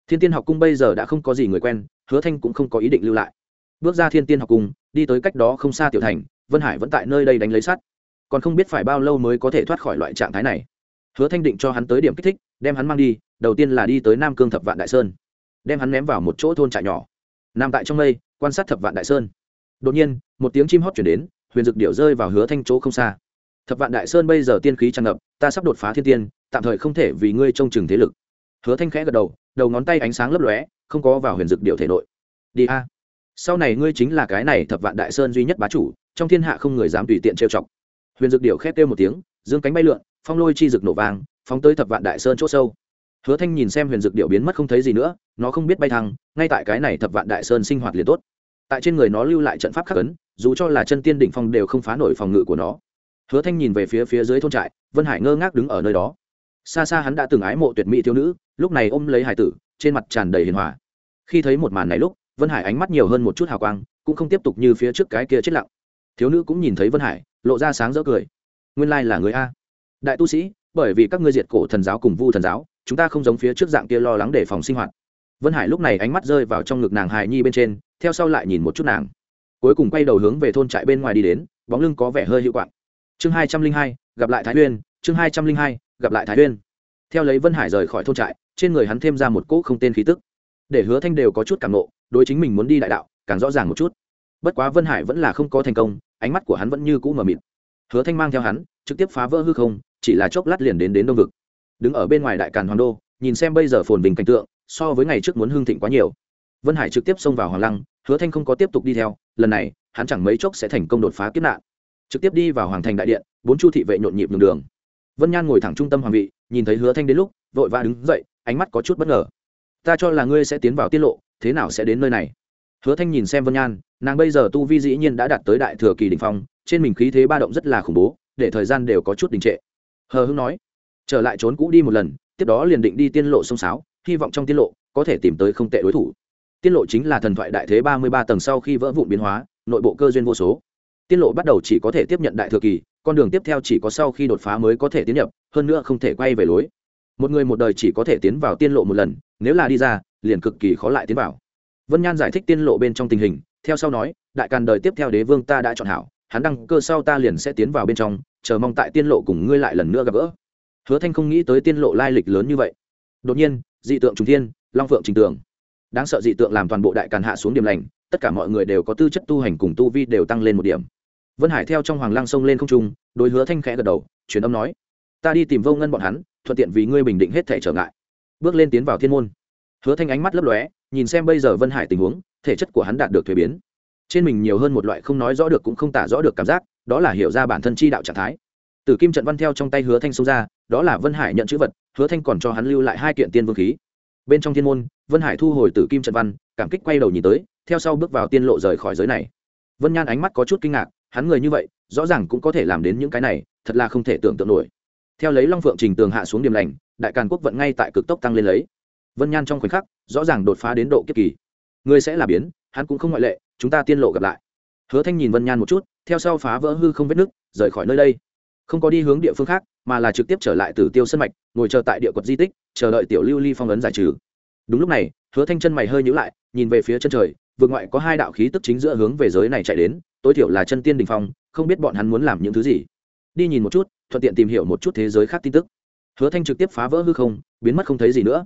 Thiên tiên học cung bây giờ đã không có gì người quen, hứa thanh cũng không có ý định lưu lại. Bước ra thiên tiên học cung, đi tới cách đó không xa tiểu thành, vân hải vẫn tại nơi đây đánh lấy sắt còn không biết phải bao lâu mới có thể thoát khỏi loại trạng thái này. Hứa thanh định cho hắn tới điểm kích thích, đem hắn mang đi, đầu tiên là đi tới nam cương thập vạn đại sơn. Đem hắn ném vào một chỗ thôn trại nhỏ. Nằm tại trong mây, quan sát thập vạn đại sơn. Đột nhiên, một tiếng chim hót chuyển đến, huyền dực điệu rơi vào hứa thanh chỗ không xa. Thập vạn đại sơn bây giờ tiên khí tràn ngập, ta sắp đột phá thiên tiên, tạm thời không thể vì ngươi trông chừng thế lực. Hứa thanh khẽ gật đầu đầu ngón tay ánh sáng lấp lóe, không có vào huyền dực điệu thể nội. Đi a. Sau này ngươi chính là cái này thập vạn đại sơn duy nhất bá chủ, trong thiên hạ không người dám tùy tiện trêu chọc huyền Dược điệu khét kêu một tiếng, dương cánh bay lượn, phong lôi chi rực nổ vàng phóng tới thập vạn đại sơn c h ỗ sâu. Hứa thanh nhìn xem huyền Dược điệu biến mất không thấy gì nữa, nó không biết bay thăng ngay tại cái này thập vạn đại sơn sinh hoạt liền tốt. Tại trên người nó lưu lại trận pháp khắc ấn, dù cho là chân tiên đỉnh phong đều không phá nổi phòng ngự của nó. Hứa thanh nhìn về phía phía dưới thôn trại, vân hải ngơ ngác đứng ở nơi đó. Xa xa hắn đã từng ái mộ tuyệt mỹ thiếu nữ, lúc này ôm lấy hải tử, trên mặt tràn đầy hiền hòa. Khi thấy một màn này lúc, vân hải ánh mắt nhiều hơn một chút hào quang, cũng không tiếp tục như phía trước cái kia chết lặng thiếu nữ cũng nhìn thấy vân hải, lộ ra sáng rỡ cười. Nguyên lai là người a. Đại tu sĩ, bởi vì các ngươi diệt cổ thần giáo cùng vu thần giáo, chúng ta không giống phía trước dạng kia lo lắng để phòng sinh hoạt. Vân hải lúc này ánh mắt rơi vào trong ngực nàng hài nhi bên trên, theo sau lại nhìn một chút nàng. Cuối cùng quay đầu hướng về thôn trại bên ngoài đi đến, bóng lưng có vẻ hơi hiệu quạng. Chương hai trăm linh hai, gặp lại thái uyên chương hai trăm linh hai, gặp lại thái uyên theo lấy vân hải rời khỏi thôn trại, trên người hắn thêm ra một cỗ không tên khí tức. Để hứa thanh đều có chút cảm nộ, đối chính mình muốn đi đại đạo, càng rõ ràng một chút bất quá vân hải vẫn là không có thành công, ánh mắt của hắn vẫn như cũ mờ mịt. Hứa thanh mang theo hắn, trực tiếp phá vỡ hư không, chỉ là chốc lát liền đến đến đông vực. Đứng ở bên ngoài đại càn hoàng đô, nhìn xem bây giờ phồn bình cảnh tượng, so với ngày trước muốn hưng thịnh quá nhiều. Vân hải trực tiếp xông vào hoàng lăng, hứa thanh không có tiếp tục đi theo, lần này, hắn chẳng mấy chốc sẽ thành công đột phá kiếp nạn. Trực tiếp đi vào hoàng thành đại điện, bốn chu thị vệ nhộn nhịp đường đường. Vân nhan ngồi thẳng trung tâm hoàng vị, nhìn thấy hứa thanh đến lúc, vội vã đứng dậy, ánh mắt có chút bất ngờ. Ta cho là ngươi sẽ tiến vào tiết lộ, thế nào sẽ đến nơi này? Hứa thanh nhìn xem vân nhan, nàng bây giờ tu vi dĩ nhiên đã đạt tới đại thừa kỳ đỉnh phong, trên mình khí thế ba động rất là khủng bố, để thời gian đều có chút đình trệ. Hờ hưng nói, trở lại trốn cũ đi một lần, tiếp đó liền định đi tiên lộ sông sáo, hy vọng trong tiên lộ có thể tìm tới không tệ đối thủ. Tiên lộ chính là thần thoại đại thế ba mươi ba tầng sau khi vỡ vụn biến hóa, nội bộ cơ duyên vô số. Tiên lộ bắt đầu chỉ có thể tiếp nhận đại thừa kỳ, con đường tiếp theo chỉ có sau khi đột phá mới có thể tiến nhập, hơn nữa không thể quay về lối. Một người một đời chỉ có thể tiến vào tiên lộ một lần, nếu là đi ra, liền cực kỳ khó lại tiến vào vân nhan giải thích tiên lộ bên trong tình hình, theo sau nói, đại càn đời tiếp theo đế vương ta đã chọn hảo, hắn đăng cơ sau ta liền sẽ tiến vào bên trong, chờ mong tại tiên lộ cùng ngươi lại lần nữa gặp gỡ. Hứa thanh không nghĩ tới tiên lộ lai lịch lớn như vậy. Đột nhiên, dị tượng trùng thiên, long phượng trình tường đáng sợ dị tượng làm toàn bộ đại càn hạ xuống điểm lành, tất cả mọi người đều có tư chất tu hành cùng tu vi đều tăng lên một điểm. Vân hải theo trong hoàng lăng sông lên không trung, đối hứa thanh khẽ gật đầu, truyền âm nói, ta đi tìm vô ngân bọn hắn, thuận tiện vì ngươi bình định hết thể trở ngại. Bước lên tiến vào thiên môn. Hứa thanh ánh mắt lấp lóe nhìn xem bây giờ vân hải tình huống, thể chất của hắn đạt được thuế biến. Trên mình nhiều hơn một loại không nói rõ được cũng không tả rõ được cảm giác, đó là hiểu ra bản thân chi đạo trạng thái. Tử kim trận văn theo trong tay hứa thanh xông ra, đó là vân hải nhận chữ vật, hứa thanh còn cho hắn lưu lại hai kiện tiên vương khí. Bên trong thiên môn, vân hải thu hồi tử kim trận văn, cảm kích quay đầu nhìn tới, theo sau bước vào tiên lộ rời khỏi giới này. Vân nhan ánh mắt có chút kinh ngạc, hắn người như vậy, rõ ràng cũng có thể làm đến những cái này, thật là không thể tưởng tượng nổi. Theo lấy long phượng trình tường hạ xuống điểm lành, đại càn quốc vận ngay tại cực tốc tăng lên lấy vân nhan trong khoảnh khắc rõ ràng đột phá đến độ kiếp kỳ. Người sẽ là biến, hắn cũng không ngoại lệ, chúng ta tiên lộ gặp lại. Hứa thanh nhìn vân nhan một chút, theo sau phá vỡ hư không vết nứt, rời khỏi nơi đây. Không có đi hướng địa phương khác, mà là trực tiếp trở lại từ tiêu sân mạch, ngồi chờ tại địa quật di tích, chờ đợi tiểu lưu ly phong ấn giải trừ. Đúng lúc này, hứa thanh chân mày hơi nhữ lại, nhìn về phía chân trời, vượt ngoại có hai đạo khí tức chính giữa hướng về giới này chạy đến, tối thiểu là chân tiên đình phong, không biết bọn hắn muốn làm những thứ gì. Đi nhìn một chút, thuận tiện tìm hiểu một chút thế giới khác tin tức. Hứa thanh trực tiếp phá vỡ hư không, biến mất không thấy gì nữa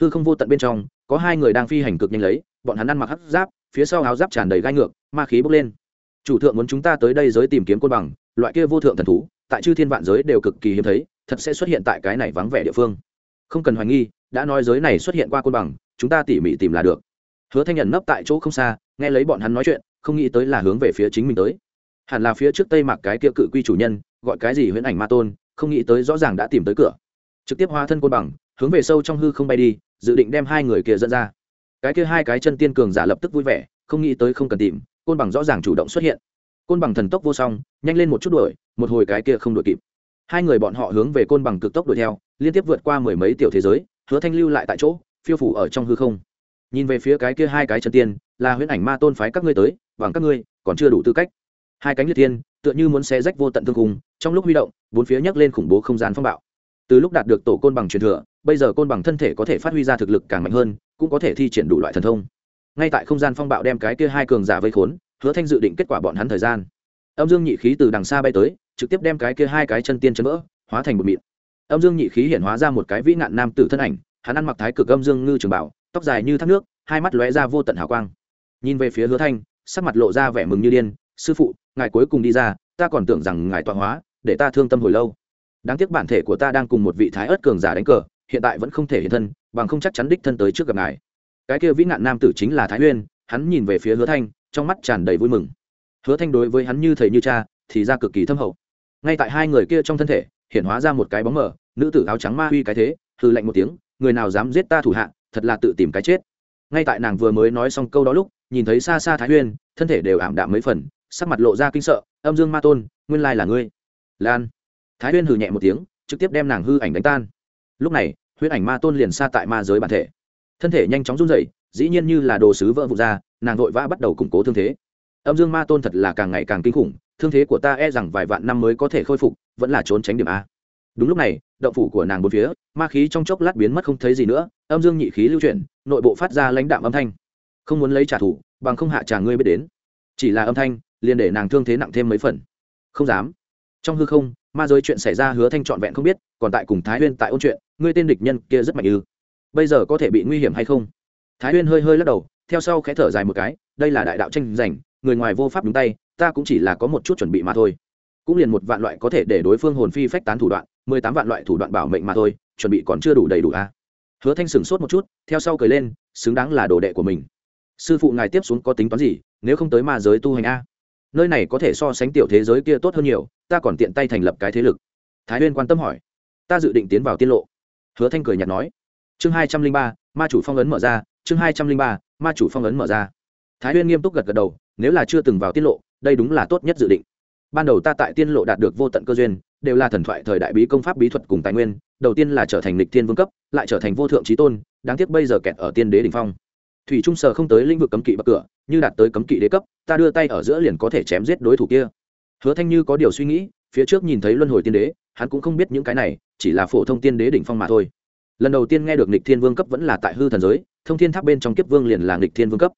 hư không vô tận bên trong, có hai người đang phi hành cực nhanh lấy, bọn hắn ăn mặc hấp giáp, phía sau áo giáp tràn đầy gai ngược, ma khí bốc lên. Chủ thượng muốn chúng ta tới đây giới tìm kiếm côn bằng, loại kia vô thượng thần thú, tại chư thiên vạn giới đều cực kỳ hiếm thấy, thật sẽ xuất hiện tại cái này vắng vẻ địa phương. Không cần hoài nghi, đã nói giới này xuất hiện qua côn bằng, chúng ta tỉ mỉ tìm là được. Hứa thanh nhận nấp tại chỗ không xa, nghe lấy bọn hắn nói chuyện, không nghĩ tới là hướng về phía chính mình tới. Hẳn là phía trước tây mặc cái kia cự quy chủ nhân, gọi cái gì huyễn ảnh ma tôn, không nghĩ tới rõ ràng đã tìm tới cửa. Trực tiếp hóa thân côn bằng hướng về sâu trong hư không bay đi dự định đem hai người kia dẫn ra. Cái kia hai cái chân tiên cường giả lập tức vui vẻ không nghĩ tới không cần tìm côn bằng rõ ràng chủ động xuất hiện. Côn bằng thần tốc vô song nhanh lên một chút đuổi một hồi cái kia không đuổi kịp. Hai người bọn họ hướng về côn bằng cực tốc đuổi theo liên tiếp vượt qua mười mấy tiểu thế giới hứa thanh lưu lại tại chỗ phiêu phủ ở trong hư không. Nhìn về phía cái kia hai cái chân tiên là huyễn ảnh ma tôn phái các ngươi tới bằng các ngươi còn chưa đủ tư cách. Hai cánh liệt tiên, tựa như muốn xé rách vô tận thương cùng trong lúc huy động bốn phía nhấc lên khủng bố không gian phong bạo. Từ lúc đạt được tổ côn bằng truyền thừa bây giờ côn bằng thân thể có thể phát huy ra thực lực càng mạnh hơn, cũng có thể thi triển đủ loại thần thông. Ngay tại không gian phong bạo đem cái kia hai cường giả vây khốn, hứa thanh dự định kết quả bọn hắn thời gian. Âm dương nhị khí từ đằng xa bay tới, trực tiếp đem cái kia hai cái chân tiên chân vỡ, hóa thành một mịn. Âm dương nhị khí hiện hóa ra một cái vĩ nạn nam tử thân ảnh, hắn ăn mặc thái cực âm dương ngư trường bảo, tóc dài như thác nước, hai mắt lóe ra vô tận hào quang. Nhìn về phía hứa thanh, sắc mặt lộ ra vẻ mừng như điên, sư phụ, ngài cuối cùng đi ra, ta còn tưởng rằng ngài tọa hóa, để ta thương tâm hồi lâu. Đáng tiếc bản thể của ta đang cùng một vị thái ớt cường giả đánh cờ hiện tại vẫn không thể hiện thân, bằng không chắc chắn đích thân tới trước gặp ngài. Cái kia vĩ nạn nam tử chính là thái huyên hắn nhìn về phía hứa thanh, trong mắt tràn đầy vui mừng. Hứa thanh đối với hắn như thầy như cha, thì ra cực kỳ thâm hậu. Ngay tại hai người kia trong thân thể, hiện hóa ra một cái bóng mờ, nữ tử áo trắng ma huy cái thế hư lạnh một tiếng, người nào dám giết ta thủ hạ, thật là tự tìm cái chết. Ngay tại nàng vừa mới nói xong câu đó lúc, nhìn thấy xa xa thái huyên thân thể đều ảm đạm mấy phần, sắc mặt lộ ra kinh sợ, âm dương ma tôn, nguyên lai là ngươi. Lan. Thái huyên hừ nhẹ một tiếng, trực tiếp đem nàng hư ảnh đánh tan. Lúc này huyễn ảnh ma tôn liền xa tại ma giới bản thể. Thân thể nhanh chóng run rẩy, dĩ nhiên như là đồ sứ vỡ vụt ra, nàng vội vã bắt đầu củng cố thương thế. Âm dương ma tôn thật là càng ngày càng kinh khủng, thương thế của ta e rằng vài vạn năm mới có thể khôi phục, vẫn là trốn tránh điểm a. Đúng lúc này, động phủ của nàng bốn phía, ma khí trong chốc lát biến mất không thấy gì nữa, âm dương nhị khí lưu chuyển, nội bộ phát ra lãnh đạm âm thanh. Không muốn lấy trả thù, bằng không hạ trả ngươi biết đến. Chỉ là âm thanh, liền để nàng thương thế nặng thêm mấy phần. Không dám. Trong hư không, ma giới chuyện xảy ra hứa thanh trọn vẹn không biết còn tại cùng thái huyên tại ôn chuyện, ngươi tên địch nhân kia rất mạnh ư? Bây giờ có thể bị nguy hiểm hay không? Thái huyên hơi hơi lắc đầu, theo sau khẽ thở dài một cái, đây là đại đạo tranh giành, người ngoài vô pháp đúng tay, ta cũng chỉ là có một chút chuẩn bị mà thôi. Cũng liền một vạn loại có thể để đối phương hồn phi phách tán thủ đoạn, mười tám vạn loại thủ đoạn bảo mệnh mà thôi, chuẩn bị còn chưa đủ đầy đủ a à? hứa thanh sửng sốt một chút, theo sau cười lên, xứng đáng là đồ đệ của mình. Sư phụ ngài tiếp xuống có tính toán gì, nếu không tới ma giới tu hành a? Nơi này có thể so sánh tiểu thế giới kia tốt hơn nhiều, ta còn tiện tay thành lập cái thế lực. Thái huyên quan tâm hỏi ta dự định tiến vào tiên lộ. Hứa thanh cười nhạt nói. Chương hai trăm linh ba, ma chủ phong ấn mở ra. Chương hai trăm linh ba, ma chủ phong ấn mở ra. Thái huyên nghiêm túc gật gật đầu, nếu là chưa từng vào tiên lộ, đây đúng là tốt nhất dự định. Ban đầu ta tại tiên lộ đạt được vô tận cơ duyên, đều là thần thoại thời đại bí công pháp bí thuật cùng tài nguyên, đầu tiên là trở thành lịch thiên vương cấp, lại trở thành vô thượng trí tôn, đáng tiếc bây giờ kẹt ở tiên đế đ ỉ n h phong. Thủy trung sở không tới lĩnh vực cấm kỵ bậc cửa, như đạt tới cấm kỵ đế cấp, ta đưa tay ở giữa liền có thể chém giết đối thủ kia. Hứa thanh như có điều suy nghĩ, phía trước nhìn thấy luân hồi tiên đế hắn cũng không biết những cái này, chỉ là phổ thông tiên đế đỉnh phong mà thôi. Lần đầu tiên nghe được nịch thiên vương cấp vẫn là tại hư thần giới, thông thiên tháp bên trong kiếp vương liền là nịch thiên vương cấp.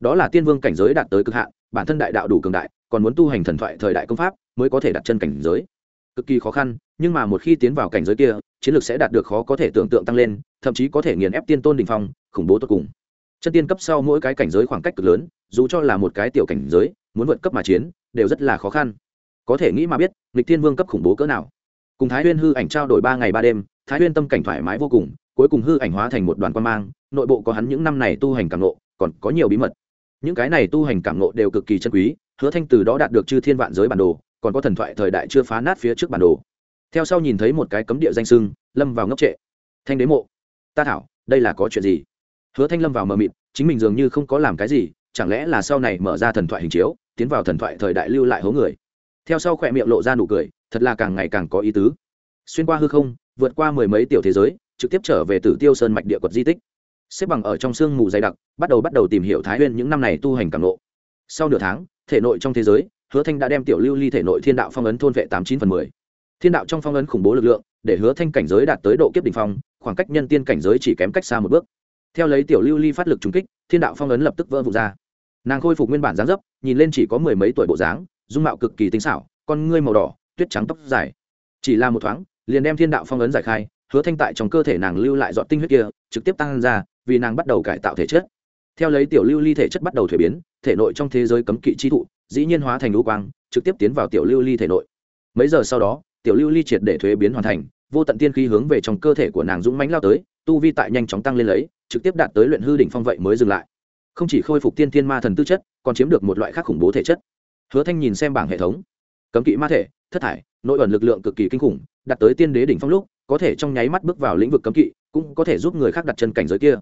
Đó là tiên vương cảnh giới đạt tới cực hạn, bản thân đại đạo đủ cường đại, còn muốn tu hành thần thoại thời đại công pháp mới có thể đặt chân cảnh giới. Cực kỳ khó khăn, nhưng mà một khi tiến vào cảnh giới kia, chiến lược sẽ đạt được khó có thể tưởng tượng tăng lên, thậm chí có thể nghiền ép tiên tôn đình phong, khủng bố tột cùng. Chân tiên cấp sau mỗi cái cảnh giới khoảng cách cực lớn, dù cho là một cái tiểu cảnh giới, muốn vượt cấp mà chiến, đều rất là khó khăn. Có thể nghĩ mà biết lịch thiên vương cấp khủng bố cỡ nào cùng thái huyên hư ảnh trao đổi ba ngày ba đêm, thái huyên tâm cảnh thoải mái vô cùng, cuối cùng hư ảnh hóa thành một đoàn quan mang, nội bộ có hắn những năm này tu hành cảm nộ còn có nhiều bí mật. Những cái này tu hành cảm nộ đều cực kỳ chân quý, hứa thanh từ đó đạt được chư thiên vạn giới bản đồ, còn có thần thoại thời đại chưa phá nát phía trước bản đồ. Theo sau nhìn thấy một cái cấm địa danh sưng, lâm vào ngốc trệ. Thanh đế mộ. Ta thảo, đây là có chuyện gì? Hứa thanh lâm vào mờ mịt, chính mình dường như không có làm cái gì, chẳng lẽ là sau này mở ra thần thoại hình chiếu, tiến vào thần thoại thời đại lưu lại hố người? Theo sau khỏe miệng lộ ra nụ cười thật là càng ngày càng có ý tứ. Xuyên qua hư không, vượt qua mười mấy tiểu thế giới, trực tiếp trở về tử tiêu sơn mạch địa quật di tích. Xếp bằng ở trong sương mù dày đặc, bắt đầu bắt đầu tìm hiểu thái huyên những năm này tu hành càng lộ sau nửa tháng, thể nội trong thế giới, hứa thanh đã đem tiểu lưu ly thể nội thiên đạo phong ấn thôn vệ tám chín phần mười. Thiên đạo trong phong ấn khủng bố lực lượng, để hứa thanh cảnh giới đạt tới độ kiếp đ ỉ n h phong, khoảng cách nhân tiên cảnh giới chỉ kém cách xa một bước. Theo lấy tiểu lưu ly phát lực trùng kích, thiên đạo phong ấn lập tức vỡ vụt ra. Nàng khôi phục nguyên bản dáng dấp, nhìn lên chỉ có mười mấy tuổi bộ dáng, dung mạo cực kỳ tinh xảo, con ngươi màu đỏ tuyết trắng tóc dài. Chỉ là một thoáng, liền đem thiên đạo phong ấn giải khai, hứa thanh tại trong cơ thể nàng lưu lại dọn tinh huyết kia, trực tiếp tăng ra, vì nàng bắt đầu cải tạo thể chất. Theo lấy tiểu lưu ly thể chất bắt đầu thuế biến, thể nội trong thế giới cấm kỵ chi thụ, dĩ nhiên hóa thành lưu quang, trực tiếp tiến vào tiểu lưu ly thể nội. Mấy giờ sau đó, tiểu lưu ly triệt để thuế biến hoàn thành, vô tận tiên khí hướng về trong cơ thể của nàng dũng mãnh lao tới, tu vi tại nhanh chóng tăng lên lấy, trực tiếp đạt tới luyện hư đỉnh phong vậy mới dừng lại. Không chỉ khôi phục tiên thiên ma thần tư chất, còn chiếm được một loại khác khủng bố thể chất. Hứa thanh nhìn xem bảng hệ thống. Cấm kỵ ma thể thất thải, nội ẩn lực lượng cực kỳ kinh khủng, đạt tới tiên đế đỉnh phong lúc, có thể trong nháy mắt bước vào lĩnh vực cấm kỵ, cũng có thể giúp người khác đặt chân cảnh giới kia.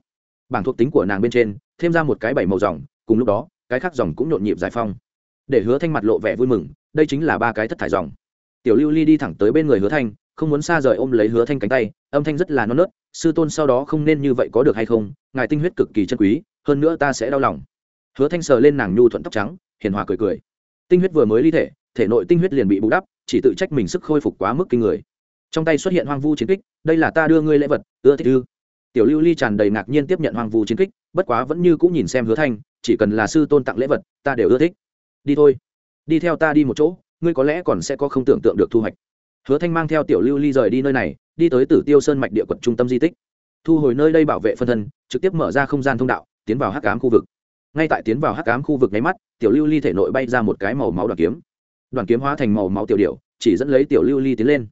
Bảng thuộc tính của nàng bên trên, thêm ra một cái bảy màu dòng, cùng lúc đó, cái khác dòng cũng nhộn nhịp giải phong. Để hứa thanh mặt lộ vẻ vui mừng, đây chính là ba cái thất thải dòng. Tiểu lưu ly đi thẳng tới bên người hứa thanh, không muốn xa rời ôm lấy hứa thanh cánh tay, âm thanh rất là non nớt, sư tôn sau đó không nên như vậy có được hay không? Ngài tinh huyết cực kỳ chân quý, hơn nữa ta sẽ đau lòng. Hứa thanh sờ lên nàng nhu thuận tóc trắng, hiền hòa cười cười. Tinh huyết vừa mới ly thể thể nội tinh huyết liền bị bù đắp chỉ tự trách mình sức khôi phục quá mức kinh người. Trong tay xuất hiện hoang vu chiến kích, đây là ta đưa ngươi lễ vật, ưa thích ư? Tiểu lưu ly tràn đầy ngạc nhiên tiếp nhận hoang vu chiến kích, bất quá vẫn như cũng nhìn xem hứa thanh, chỉ cần là sư tôn tặng lễ vật, ta đều ưa thích. Đi thôi, đi theo ta đi một chỗ, ngươi có lẽ còn sẽ có không tưởng tượng được thu hoạch. Hứa thanh mang theo tiểu lưu ly rời đi nơi này, đi tới tử tiêu sơn mạch địa quận trung tâm di tích. Thu hồi nơi đây bảo vệ phân thân, trực tiếp mở ra không gian thông đạo, tiến vào hắc ám khu vực. Ngay tại tiến vào hắc ám khu vực nháy mắt, tiểu lưu ly thể nội bay ra một cái màu máu đoàn kiếm đoàn kiếm hóa thành màu máu tiểu điệu chỉ dẫn lấy tiểu lưu ly tiến lên.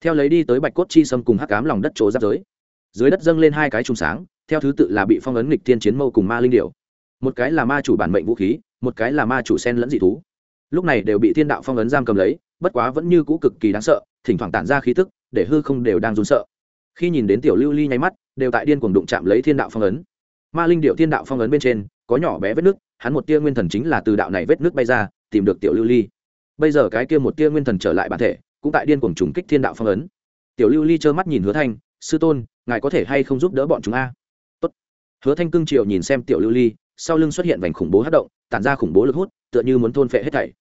Theo lấy đi tới bạch cốt chi sâm cùng hắc ám lòng đất chỗ giáp giới. Dưới đất dâng lên hai cái trùng sáng, theo thứ tự là bị phong ấn nghịch thiên chiến mâu cùng ma linh điệu một cái là ma chủ bản mệnh vũ khí, một cái là ma chủ sen lẫn dị thú. Lúc này đều bị thiên đạo phong ấn giam cầm lấy, bất quá vẫn như cũ cực kỳ đáng sợ, thỉnh thoảng tản ra khí tức, để hư không đều đang run sợ. Khi nhìn đến tiểu lưu ly nháy mắt, đều tại điên cuồng đụng chạm lấy thiên đạo phong ấn. Ma linh điệu thiên đạo phong ấn bên trên, có nhỏ bé vết nước hắn một tia nguyên thần chính là từ đạo này vết nước bay ra, tìm được tiểu lưu ly bây giờ cái kia một tia nguyên thần trở lại bản thể, cũng tại điên cuồng trùng kích thiên đạo phong ấn. Tiểu lưu ly trơ mắt nhìn hứa thanh, sư tôn, ngài có thể hay không giúp đỡ bọn chúng a? Tốt. hứa thanh cương triều nhìn xem tiểu lưu ly, sau lưng xuất hiện vành khủng bố hất động, tản ra khủng bố lực hút, tựa như muốn thôn phệ hết thảy.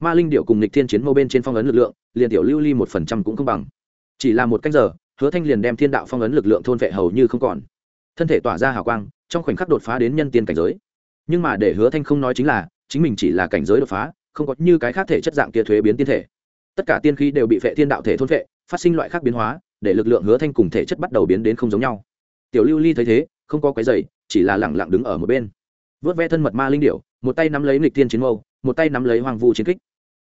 Ma linh điệu cùng lịch thiên chiến mâu bên trên phong ấn lực lượng, liền tiểu lưu ly một phần trăm cũng không bằng. Chỉ là một canh giờ, hứa thanh liền đem thiên đạo phong ấn lực lượng thôn phệ hầu như không còn. Thân thể tỏa ra hào quang, trong khoảnh khắc đột phá đến nhân tiên cảnh giới. Nhưng mà để hứa thanh không nói chính là, chính mình chỉ là cảnh giới đột phá không có như cái khác thể chất dạng kia thuế biến tiên thể. Tất cả tiên khí đều bị phệ thiên đạo thể thôn phệ, phát sinh loại khác biến hóa, để lực lượng hứa thanh cùng thể chất bắt đầu biến đến không giống nhau. Tiểu lưu ly thấy thế, không có cái giày chỉ là lẳng lặng đứng ở một bên. Vớt ve thân mật ma linh điểu, một tay nắm lấy lịch thiên chiến mâu, một tay nắm lấy hoang vu chiến kích.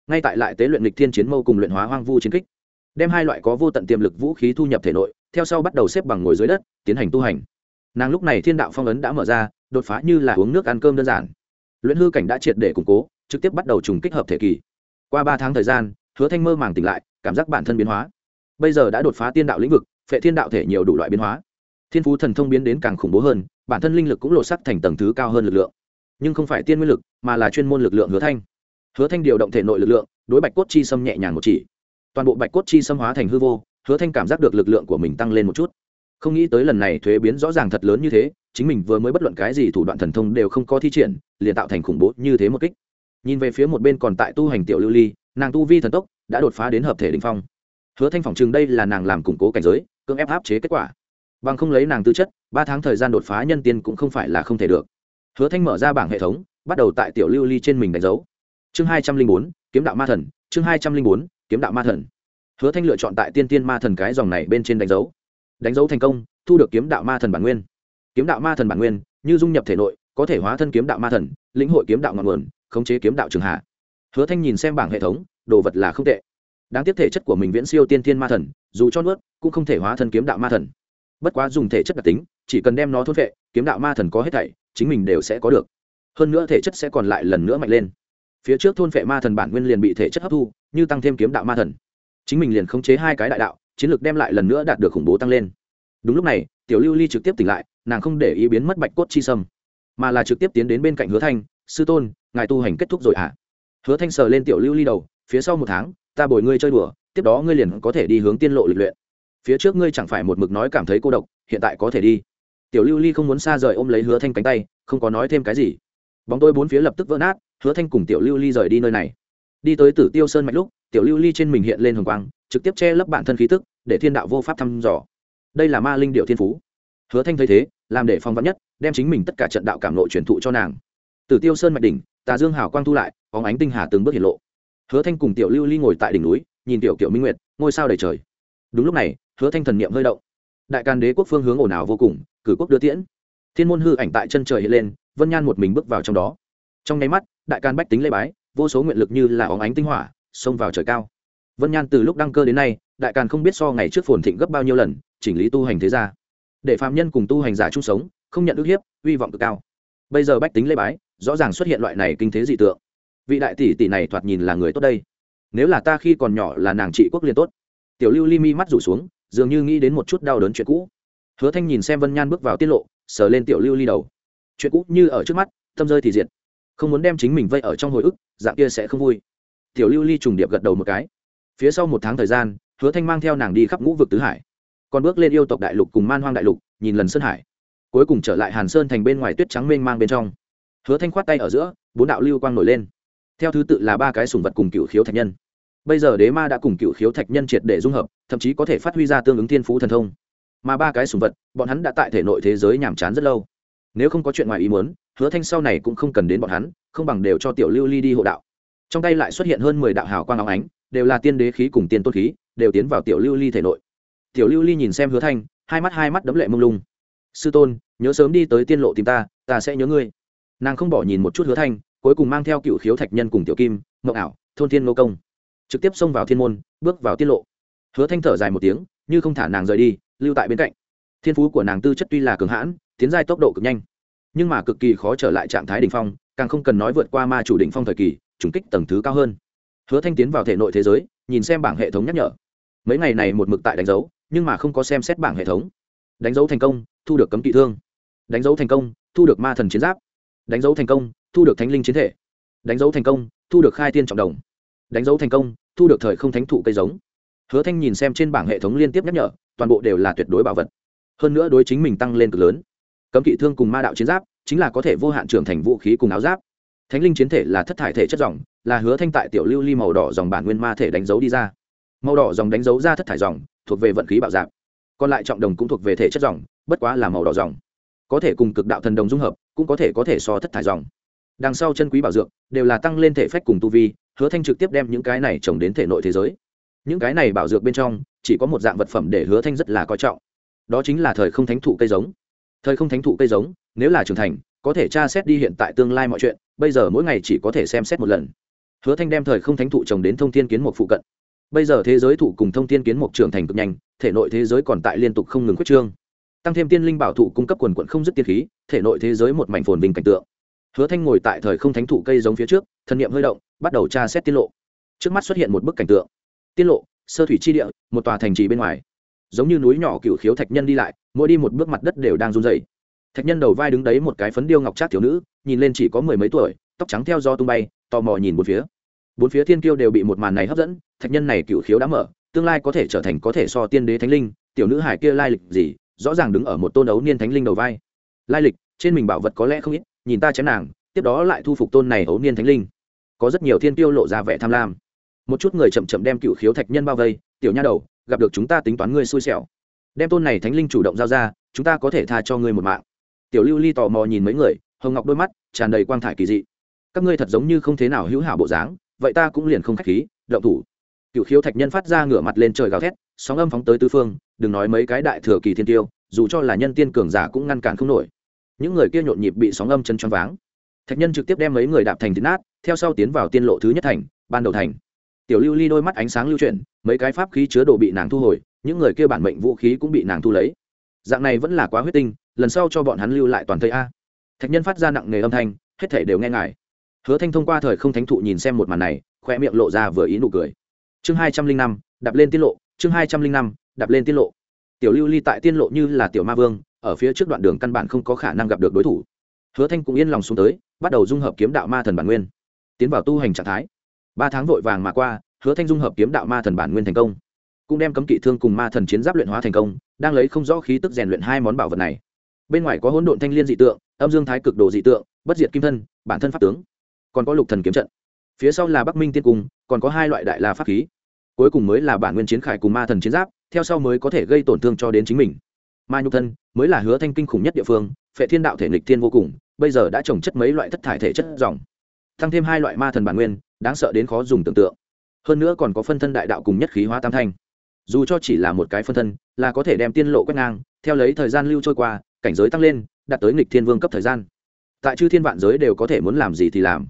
Ngay tại lại tế luyện lịch thiên chiến mâu cùng luyện hóa hoang vu chiến kích, đem hai loại có vô tận tiềm lực vũ khí thu nhập thể nội, theo sau bắt đầu xếp bằng ngồi dưới đất, tiến hành tu hành. Nàng lúc này thiên đạo phong ấn đã mở ra, đột phá như là uống nước ăn cơm đơn giản. Luyện hư cảnh đã triệt để củng cố trực tiếp bắt đầu trùng kích hợp thể kỳ. Qua ba tháng thời gian, hứa thanh mơ màng tỉnh lại, cảm giác bản thân biến hóa. Bây giờ đã đột phá tiên đạo lĩnh vực, phệ thiên đạo thể nhiều đủ loại biến hóa. Thiên phú thần thông biến đến càng khủng bố hơn, bản thân linh lực cũng lộ sắc thành tầng thứ cao hơn lực lượng. Nhưng không phải tiên nguyên lực, mà là chuyên môn lực lượng hứa thanh. Hứa thanh điều động thể nội lực lượng, đối bạch cốt chi xâm nhẹ nhàng một chỉ. Toàn bộ bạch cốt chi xâm hóa thành hư vô, hứa thanh cảm giác được lực lượng của mình tăng lên một chút. Không nghĩ tới lần này thuế biến rõ ràng thật lớn như thế, chính mình vừa mới bất luận cái gì thủ đoạn thần thông đều không có thi triển, liền tạo thành khủng bố như thế một kích nhìn về phía một bên còn tại tu hành tiểu lưu ly, nàng tu vi thần tốc đã đột phá đến hợp thể đình phong. Hứa thanh phỏng chừng đây là nàng làm củng cố cảnh giới, cưỡng ép áp chế kết quả. Bằng không lấy nàng tư chất, ba tháng thời gian đột phá nhân tiên cũng không phải là không thể được. Hứa thanh mở ra bảng hệ thống, bắt đầu tại tiểu lưu ly trên mình đánh dấu. Chương hai trăm linh bốn, kiếm đạo ma thần, chương hai trăm linh bốn, kiếm đạo ma thần. Hứa thanh lựa chọn tại tiên tiên ma thần cái dòng này bên trên đánh dấu. Đánh dấu thành công, thu được kiếm đạo ma thần bản nguyên. Kiếm đạo ma thần bản nguyên, như dung nhập thể nội, có thể hóa thân kiếm đạo ma thần, lĩnh hội kiếm đạo ngọn nguồn khống chế kiếm đạo trường hạ. Hứa thanh nhìn xem bảng hệ thống, đồ vật là không tệ. Đáng tiếc thể chất của mình viễn siêu tiên tiên ma thần, dù cho nuốt, cũng không thể hóa thân kiếm đạo ma thần. Bất quá dùng thể chất đặc tính, chỉ cần đem nó thốt vệ kiếm đạo ma thần có hết thảy, chính mình đều sẽ có được. Hơn nữa thể chất sẽ còn lại lần nữa mạnh lên. Phía trước thôn vệ ma thần bản nguyên liền bị thể chất hấp thu, như tăng thêm kiếm đạo ma thần. Chính mình liền khống chế hai cái đại đạo, chiến lược đem lại lần nữa đạt được khủng bố tăng lên. Đúng lúc này, tiểu lưu ly trực tiếp tỉnh lại, nàng không để ý biến mất bạch cốt chi sâm, mà là trực tiếp tiến đến bên cạnh hứa thanh, sư tôn ngài tu hành kết thúc rồi ạ à? hứa thanh sờ lên tiểu lưu ly đầu, phía sau một tháng, ta bồi ngươi chơi đùa, tiếp đó ngươi liền có thể đi hướng tiên lộ lịch luyện. Phía trước ngươi chẳng phải một mực nói cảm thấy cô độc, hiện tại có thể đi. Tiểu lưu ly không muốn xa rời ôm lấy hứa thanh cánh tay, không có nói thêm cái gì. Bóng tôi bốn phía lập tức vỡ nát, hứa thanh cùng tiểu lưu ly rời đi nơi này. Đi tới tử tiêu sơn mạch lúc, tiểu lưu ly trên mình hiện lên hồng quang, trực tiếp che lấp bản thân khí tức, để thiên đạo vô pháp thăm dò. Đây là ma linh điệu thiên phú. Hứa thanh thấy thế, làm để phong vắn nhất, đem chính mình tất cả trận đạo cảm lộ truyền thụ cho nàng. Tử tiêu sơn mạch đỉnh tà dương hào quang thu lại có ánh tinh hà từng bước hiện lộ. Hứa thanh cùng tiểu lưu ly ngồi tại đỉnh núi, nhìn tiểu kiểu minh nguyệt, ngôi sao đầy trời. Đúng lúc này, hứa thanh thần niệm hơi động. Đại can đế quốc phương hướng ồn ào vô cùng, cử quốc đưa tiễn. Thiên môn hư ảnh tại chân trời hiện lên, vân nhan một mình bước vào trong đó. Trong nháy mắt, đại can bách tính lê bái, vô số nguyện lực như là óng ánh tinh hỏa, xông vào trời cao. Vân nhan từ lúc đăng cơ đến nay, đại càn không biết so ngày trước phồn thịnh gấp bao nhiêu lần, chỉnh lý tu hành thế gia. Để phạm nhân cùng tu hành giả chung sống, không nhận ức hiếp hy vọng cực cao. Bây giờ bách tính lê bái rõ ràng xuất hiện loại này kinh thế dị tượng. Vị đại tỷ tỷ này thoạt nhìn là người tốt đây. Nếu là ta khi còn nhỏ là nàng trị quốc liên tốt. Tiểu lưu ly mi mắt rủ xuống, dường như nghĩ đến một chút đau đớn chuyện cũ. Hứa thanh nhìn xem vân nhan bước vào tiết lộ, sờ lên tiểu lưu ly đầu. Chuyện cũ như ở trước mắt, tâm rơi thì diệt. Không muốn đem chính mình vây ở trong hồi ức, dạng kia sẽ không vui. Tiểu lưu ly trùng điệp gật đầu một cái. Phía sau một tháng thời gian, hứa thanh mang theo nàng đi khắp ngũ vực tứ hải. Còn bước lên yêu tộc đại lục cùng man hoang đại lục, nhìn lần sơn hải. Cuối cùng trở lại hàn sơn thành bên ngoài tuyết trắng mênh mang bên trong hứa thanh khoát tay ở giữa, bốn đạo lưu quang nổi lên. Theo thứ tự là ba cái sùng vật cùng cựu khiếu thạch nhân. Bây giờ đế ma đã cùng cựu khiếu thạch nhân triệt để dung hợp, thậm chí có thể phát huy ra tương ứng thiên phú thần thông. Mà ba cái sùng vật, bọn hắn đã tại thể nội thế giới nhàm chán rất lâu. Nếu không có chuyện ngoài ý muốn, hứa thanh sau này cũng không cần đến bọn hắn, không bằng đều cho tiểu lưu ly đi hộ đạo. Trong tay lại xuất hiện hơn mười đạo hào quang óng ánh, đều là tiên đế khí cùng tiên tôn khí, đều tiến vào tiểu lưu ly thể nội. Tiểu lưu ly nhìn xem hứa thanh, hai mắt hai mắt đấm lệ mông lung. Sư tôn, nhớ sớm đi tới tiên lộ tìm ta ta sẽ nhớ ngươi nàng không bỏ nhìn một chút hứa thanh, cuối cùng mang theo cựu khiếu thạch nhân cùng tiểu kim ngọc ảo, thôn thiên nô công. Trực tiếp xông vào thiên môn, bước vào tiết lộ. Hứa thanh thở dài một tiếng, như không thả nàng rời đi, lưu tại bên cạnh. Thiên phú của nàng tư chất tuy là cường hãn, tiến giai tốc độ cực nhanh, nhưng mà cực kỳ khó trở lại trạng thái đ ỉ n h phong, càng không cần nói vượt qua ma chủ đ ỉ n h phong thời kỳ, trùng kích tầng thứ cao hơn. Hứa thanh tiến vào thể nội thế giới, nhìn xem bảng hệ thống nhắc nhở. Mấy ngày này một mực tại đánh dấu, nhưng mà không có xem xét bảng hệ thống. Đánh dấu thành công, thu được cấm kỵ thương. Đánh dấu thành công, thu được ma thần chiến giáp đánh dấu thành công, thu được thánh linh chiến thể. Đánh dấu thành công, thu được khai tiên trọng đồng. Đánh dấu thành công, thu được thời không thánh thụ cây giống. Hứa thanh nhìn xem trên bảng hệ thống liên tiếp nhắc nhở, toàn bộ đều là tuyệt đối bảo vật. Hơn nữa đối chính mình tăng lên cực lớn. Cấm kỵ thương cùng ma đạo chiến giáp, chính là có thể vô hạn trưởng thành vũ khí cùng áo giáp. Thánh linh chiến thể là thất thải thể chất dòng, là hứa thanh tại tiểu lưu ly màu đỏ dòng bản nguyên ma thể đánh dấu đi ra. Màu đỏ dòng đánh dấu ra thất thải dòng, thuộc về vận khí bạo dạp còn lại trọng đồng cũng thuộc về thể chất dòng, bất quá là màu đỏ dòng. Có thể cùng cực đạo thần đồng dung hợp cũng có thể có thể so thất thải dòng. Đằng sau chân quý bảo dược, đều là tăng lên thể phách cùng tu vi, hứa thanh trực tiếp đem những cái này trồng đến thể nội thế giới. Những cái này bảo dược bên trong, chỉ có một dạng vật phẩm để hứa thanh rất là coi trọng. Đó chính là thời không thánh thụ cây giống. Thời không thánh thụ cây giống, nếu là trưởng thành, có thể tra xét đi hiện tại tương lai mọi chuyện, bây giờ mỗi ngày chỉ có thể xem xét một lần. Hứa thanh đem thời không thánh thụ trồng đến thông thiên kiến một phụ cận. Bây giờ thế giới thụ cùng thông thiên kiến một trưởng thành cực nhanh, thể nội thế giới còn tại liên tục không ngừng quyết trương tăng thêm tiên linh bảo thụ cung cấp quần quận không dứt tiên khí, thể nội thế giới một mảnh phồn vinh cảnh tượng. Hứa thanh ngồi tại thời không thánh thụ cây giống phía trước, thân nhiệm hơi động, bắt đầu tra xét tiết lộ. Trước mắt xuất hiện một bức cảnh tượng. Tiết lộ, sơ thủy chi địa, một tòa thành trì bên ngoài. Giống như núi nhỏ cựu khiếu thạch nhân đi lại, mỗi đi một bước mặt đất đều đang run dày thạch nhân đầu vai đứng đấy một cái phấn điêu ngọc trác thiếu nữ, nhìn lên chỉ có mười mấy tuổi, tóc trắng theo do tung bay, tò mò nhìn một phía. Bốn phía thiên kiêu đều bị một màn này hấp dẫn, thạch nhân này cựu khiếu đã mở, tương lai có thể trở thành có thể so tiên đế thánh linh, tiểu nữ hải kia lai lịch gì rõ ràng đứng ở một tôn ấu niên thánh linh đầu vai. Lai lịch, trên mình bảo vật có lẽ không ít, nhìn ta chém nàng, tiếp đó lại thu phục tôn này ấu niên thánh linh. Có rất nhiều thiên tiêu lộ ra vẻ tham lam. Một chút người chậm chậm đem cựu khiếu thạch nhân bao vây, tiểu nha đầu, gặp được chúng ta tính toán ngươi xui xẻo. Đem tôn này thánh linh chủ động giao ra, chúng ta có thể tha cho ngươi một mạng. Tiểu lưu ly tò mò nhìn mấy người, hồng ngọc đôi mắt tràn đầy quang thải kỳ dị. Các ngươi thật giống như không thế nào hữu hảo bộ dáng, vậy ta cũng liền không k h á c h khí, động thủ. Cựu khiếu thạch nhân phát ra ngửa mặt lên trời gào thét, sóng âm phóng tới tư phương đừng nói mấy cái đại thừa kỳ thiên tiêu, dù cho là nhân tiên cường giả cũng ngăn cản không nổi. Những người kia nhộn nhịp bị sóng âm chân choáng váng. Thạch nhân trực tiếp đem mấy người đạp thành thịt nát, theo sau tiến vào tiên lộ thứ nhất thành, ban đầu thành. Tiểu lưu ly đôi mắt ánh sáng lưu chuyển, mấy cái pháp khí chứa đồ bị nàng thu hồi, những người kia bản mệnh vũ khí cũng bị nàng thu lấy. Dạng này vẫn là quá huyết tinh, lần sau cho bọn hắn lưu lại toàn thây a. Thạch nhân phát ra nặng nề âm thanh, hết thể đều nghe ngài. Hứa thanh thông qua thời không thánh thụ nhìn xem một màn này khoe miệng lộ ra vừa ý nụ cười. Chương hai trăm linh năm, đạp lên tiết lộ, chương hai trăm linh năm đạp lên tiết lộ. Tiểu lưu ly tại tiên lộ như là tiểu ma vương, ở phía trước đoạn đường căn bản không có khả năng gặp được đối thủ. Hứa thanh cũng yên lòng xuống tới, bắt đầu dung hợp kiếm đạo ma thần bản nguyên, tiến vào tu hành trạng thái. Ba tháng vội vàng mà qua, hứa thanh dung hợp kiếm đạo ma thần bản nguyên thành công, cũng đem cấm kỵ thương cùng ma thần chiến giáp luyện hóa thành công, đang lấy không rõ khí tức rèn luyện hai món bảo vật này. Bên ngoài có hỗn độn thanh liên dị tượng, âm dương thái cực đồ dị tượng, bất diệt kim thân, bản thân pháp tướng. Còn có lục thần kiếm trận. Phía sau là bắc minh tiên cung, còn có hai loại đại la pháp khí cuối cùng mới là bản nguyên chiến khải cùng ma thần chiến giáp, theo sau mới có thể gây tổn thương cho đến chính mình. Ma nhục thân mới là hứa thanh kinh khủng nhất địa phương, phệ thiên đạo thể nghịch thiên vô cùng, bây giờ đã trồng chất mấy loại thất thải thể chất dòng, tăng thêm hai loại ma thần bản nguyên, đáng sợ đến khó dùng tưởng tượng. Hơn nữa còn có phân thân đại đạo cùng nhất khí hóa tam thanh. Dù cho chỉ là một cái phân thân, là có thể đem tiên lộ quét ngang, theo lấy thời gian lưu trôi qua, cảnh giới tăng lên, đạt tới nghịch thiên vương cấp thời gian. Tại chư thiên vạn giới đều có thể muốn làm gì thì làm.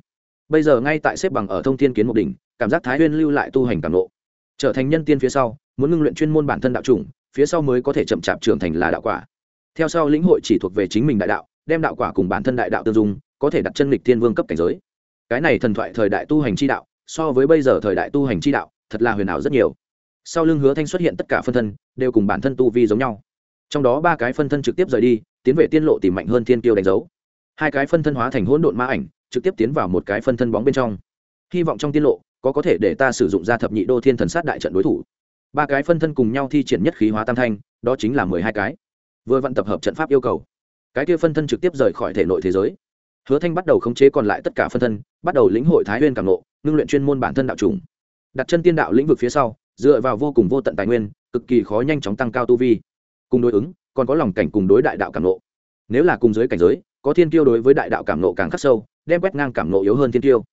Bây giờ ngay tại xếp bằng ở thông thiên kiến một đỉnh, cảm giác thái huyên lưu lại tu hành cảm lộ trở thành nhân tiên phía sau, muốn ngưng luyện chuyên môn bản thân đạo chủng, phía sau mới có thể chậm chạp trưởng thành là đạo quả. Theo sau lĩnh hội chỉ thuộc về chính mình đại đạo, đem đạo quả cùng bản thân đại đạo tương dung, có thể đặt chân lịch thiên vương cấp cảnh giới. Cái này thần thoại thời đại tu hành chi đạo, so với bây giờ thời đại tu hành chi đạo, thật là huyền ảo rất nhiều. Sau lưng hứa thanh xuất hiện tất cả phân thân, đều cùng bản thân tu vi giống nhau. Trong đó ba cái phân thân trực tiếp rời đi, tiến về tiên lộ tìm mạnh hơn thiên tiêu đánh dấu. Hai cái phân thân hóa thành hỗn độn ma ảnh, trực tiếp tiến vào một cái phân thân bóng bên trong. Hy vọng trong tiên lộ có có thể để ta sử dụng ra thập nhị đô thiên thần sát đại trận đối thủ. Ba cái phân thân cùng nhau thi triển nhất khí hóa tam thanh, đó chính là mười hai cái. Vừa vận tập hợp trận pháp yêu cầu, cái kia phân thân trực tiếp rời khỏi thể nội thế giới. Hứa thanh bắt đầu khống chế còn lại tất cả phân thân, bắt đầu lĩnh hội thái nguyên cảm nộ ngưng luyện chuyên môn bản thân đạo trùng đặt chân tiên đạo lĩnh vực phía sau, dựa vào vô cùng vô tận tài nguyên, cực kỳ khó nhanh chóng tăng cao tu vi. Cùng đối ứng, còn có lòng cảnh cùng đối đại đạo cảm nộ nếu là cùng giới cảnh giới, có thiên tiêu đối với đại đạo cảm nộ càng khắc sâu, đem quét ngang cảm nộ yếu hơn thiên tiêu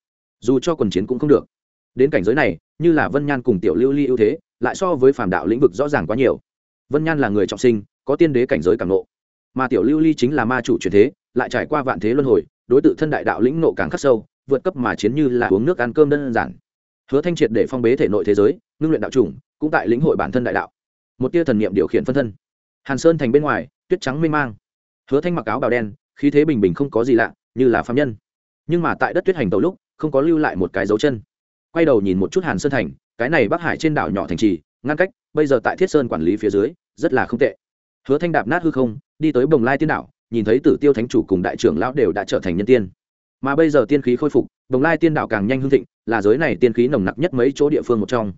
dù cho quần chiến cũng không được đến cảnh giới này, như là vân nhan cùng tiểu lưu ly ưu thế, lại so với phàm đạo lĩnh vực rõ ràng quá nhiều. Vân nhan là người trọng sinh, có tiên đế cảnh giới càng nộ mà tiểu lưu ly chính là ma chủ truyền thế, lại trải qua vạn thế luân hồi, đối tượng thân đại đạo lĩnh nộ càng khắc sâu, vượt cấp mà chiến như là uống nước ăn cơm đơn giản. Hứa thanh triệt để phong bế thể nội thế giới, ngưng luyện đạo chủng, cũng tại lĩnh hội bản thân đại đạo. Một tia thần niệm điều khiển phân thân. Hàn sơn thành bên ngoài, tuyết trắng mênh mang. Hứa thanh mặc áo bào đen, khí thế bình bình không có gì lạ, như là phạm nhân. Nhưng mà tại đất tuyết hành tàu lúc, không có lưu lại một cái dấu chân quay đầu nhìn một chút hàn sơn thành, cái này bắc hải trên đảo nhỏ thành trì, ngăn cách, bây giờ tại thiết sơn quản lý phía dưới, rất là không tệ. Hứa thanh đạp nát hư không, đi tới bồng lai tiên đảo, nhìn thấy tử tiêu thánh chủ cùng đại trưởng lão đều đã trở thành nhân tiên. Mà bây giờ tiên khí khôi phục, bồng lai tiên đảo càng nhanh hương thịnh, là giới này tiên khí nồng nặc nhất mấy chỗ địa phương một trong.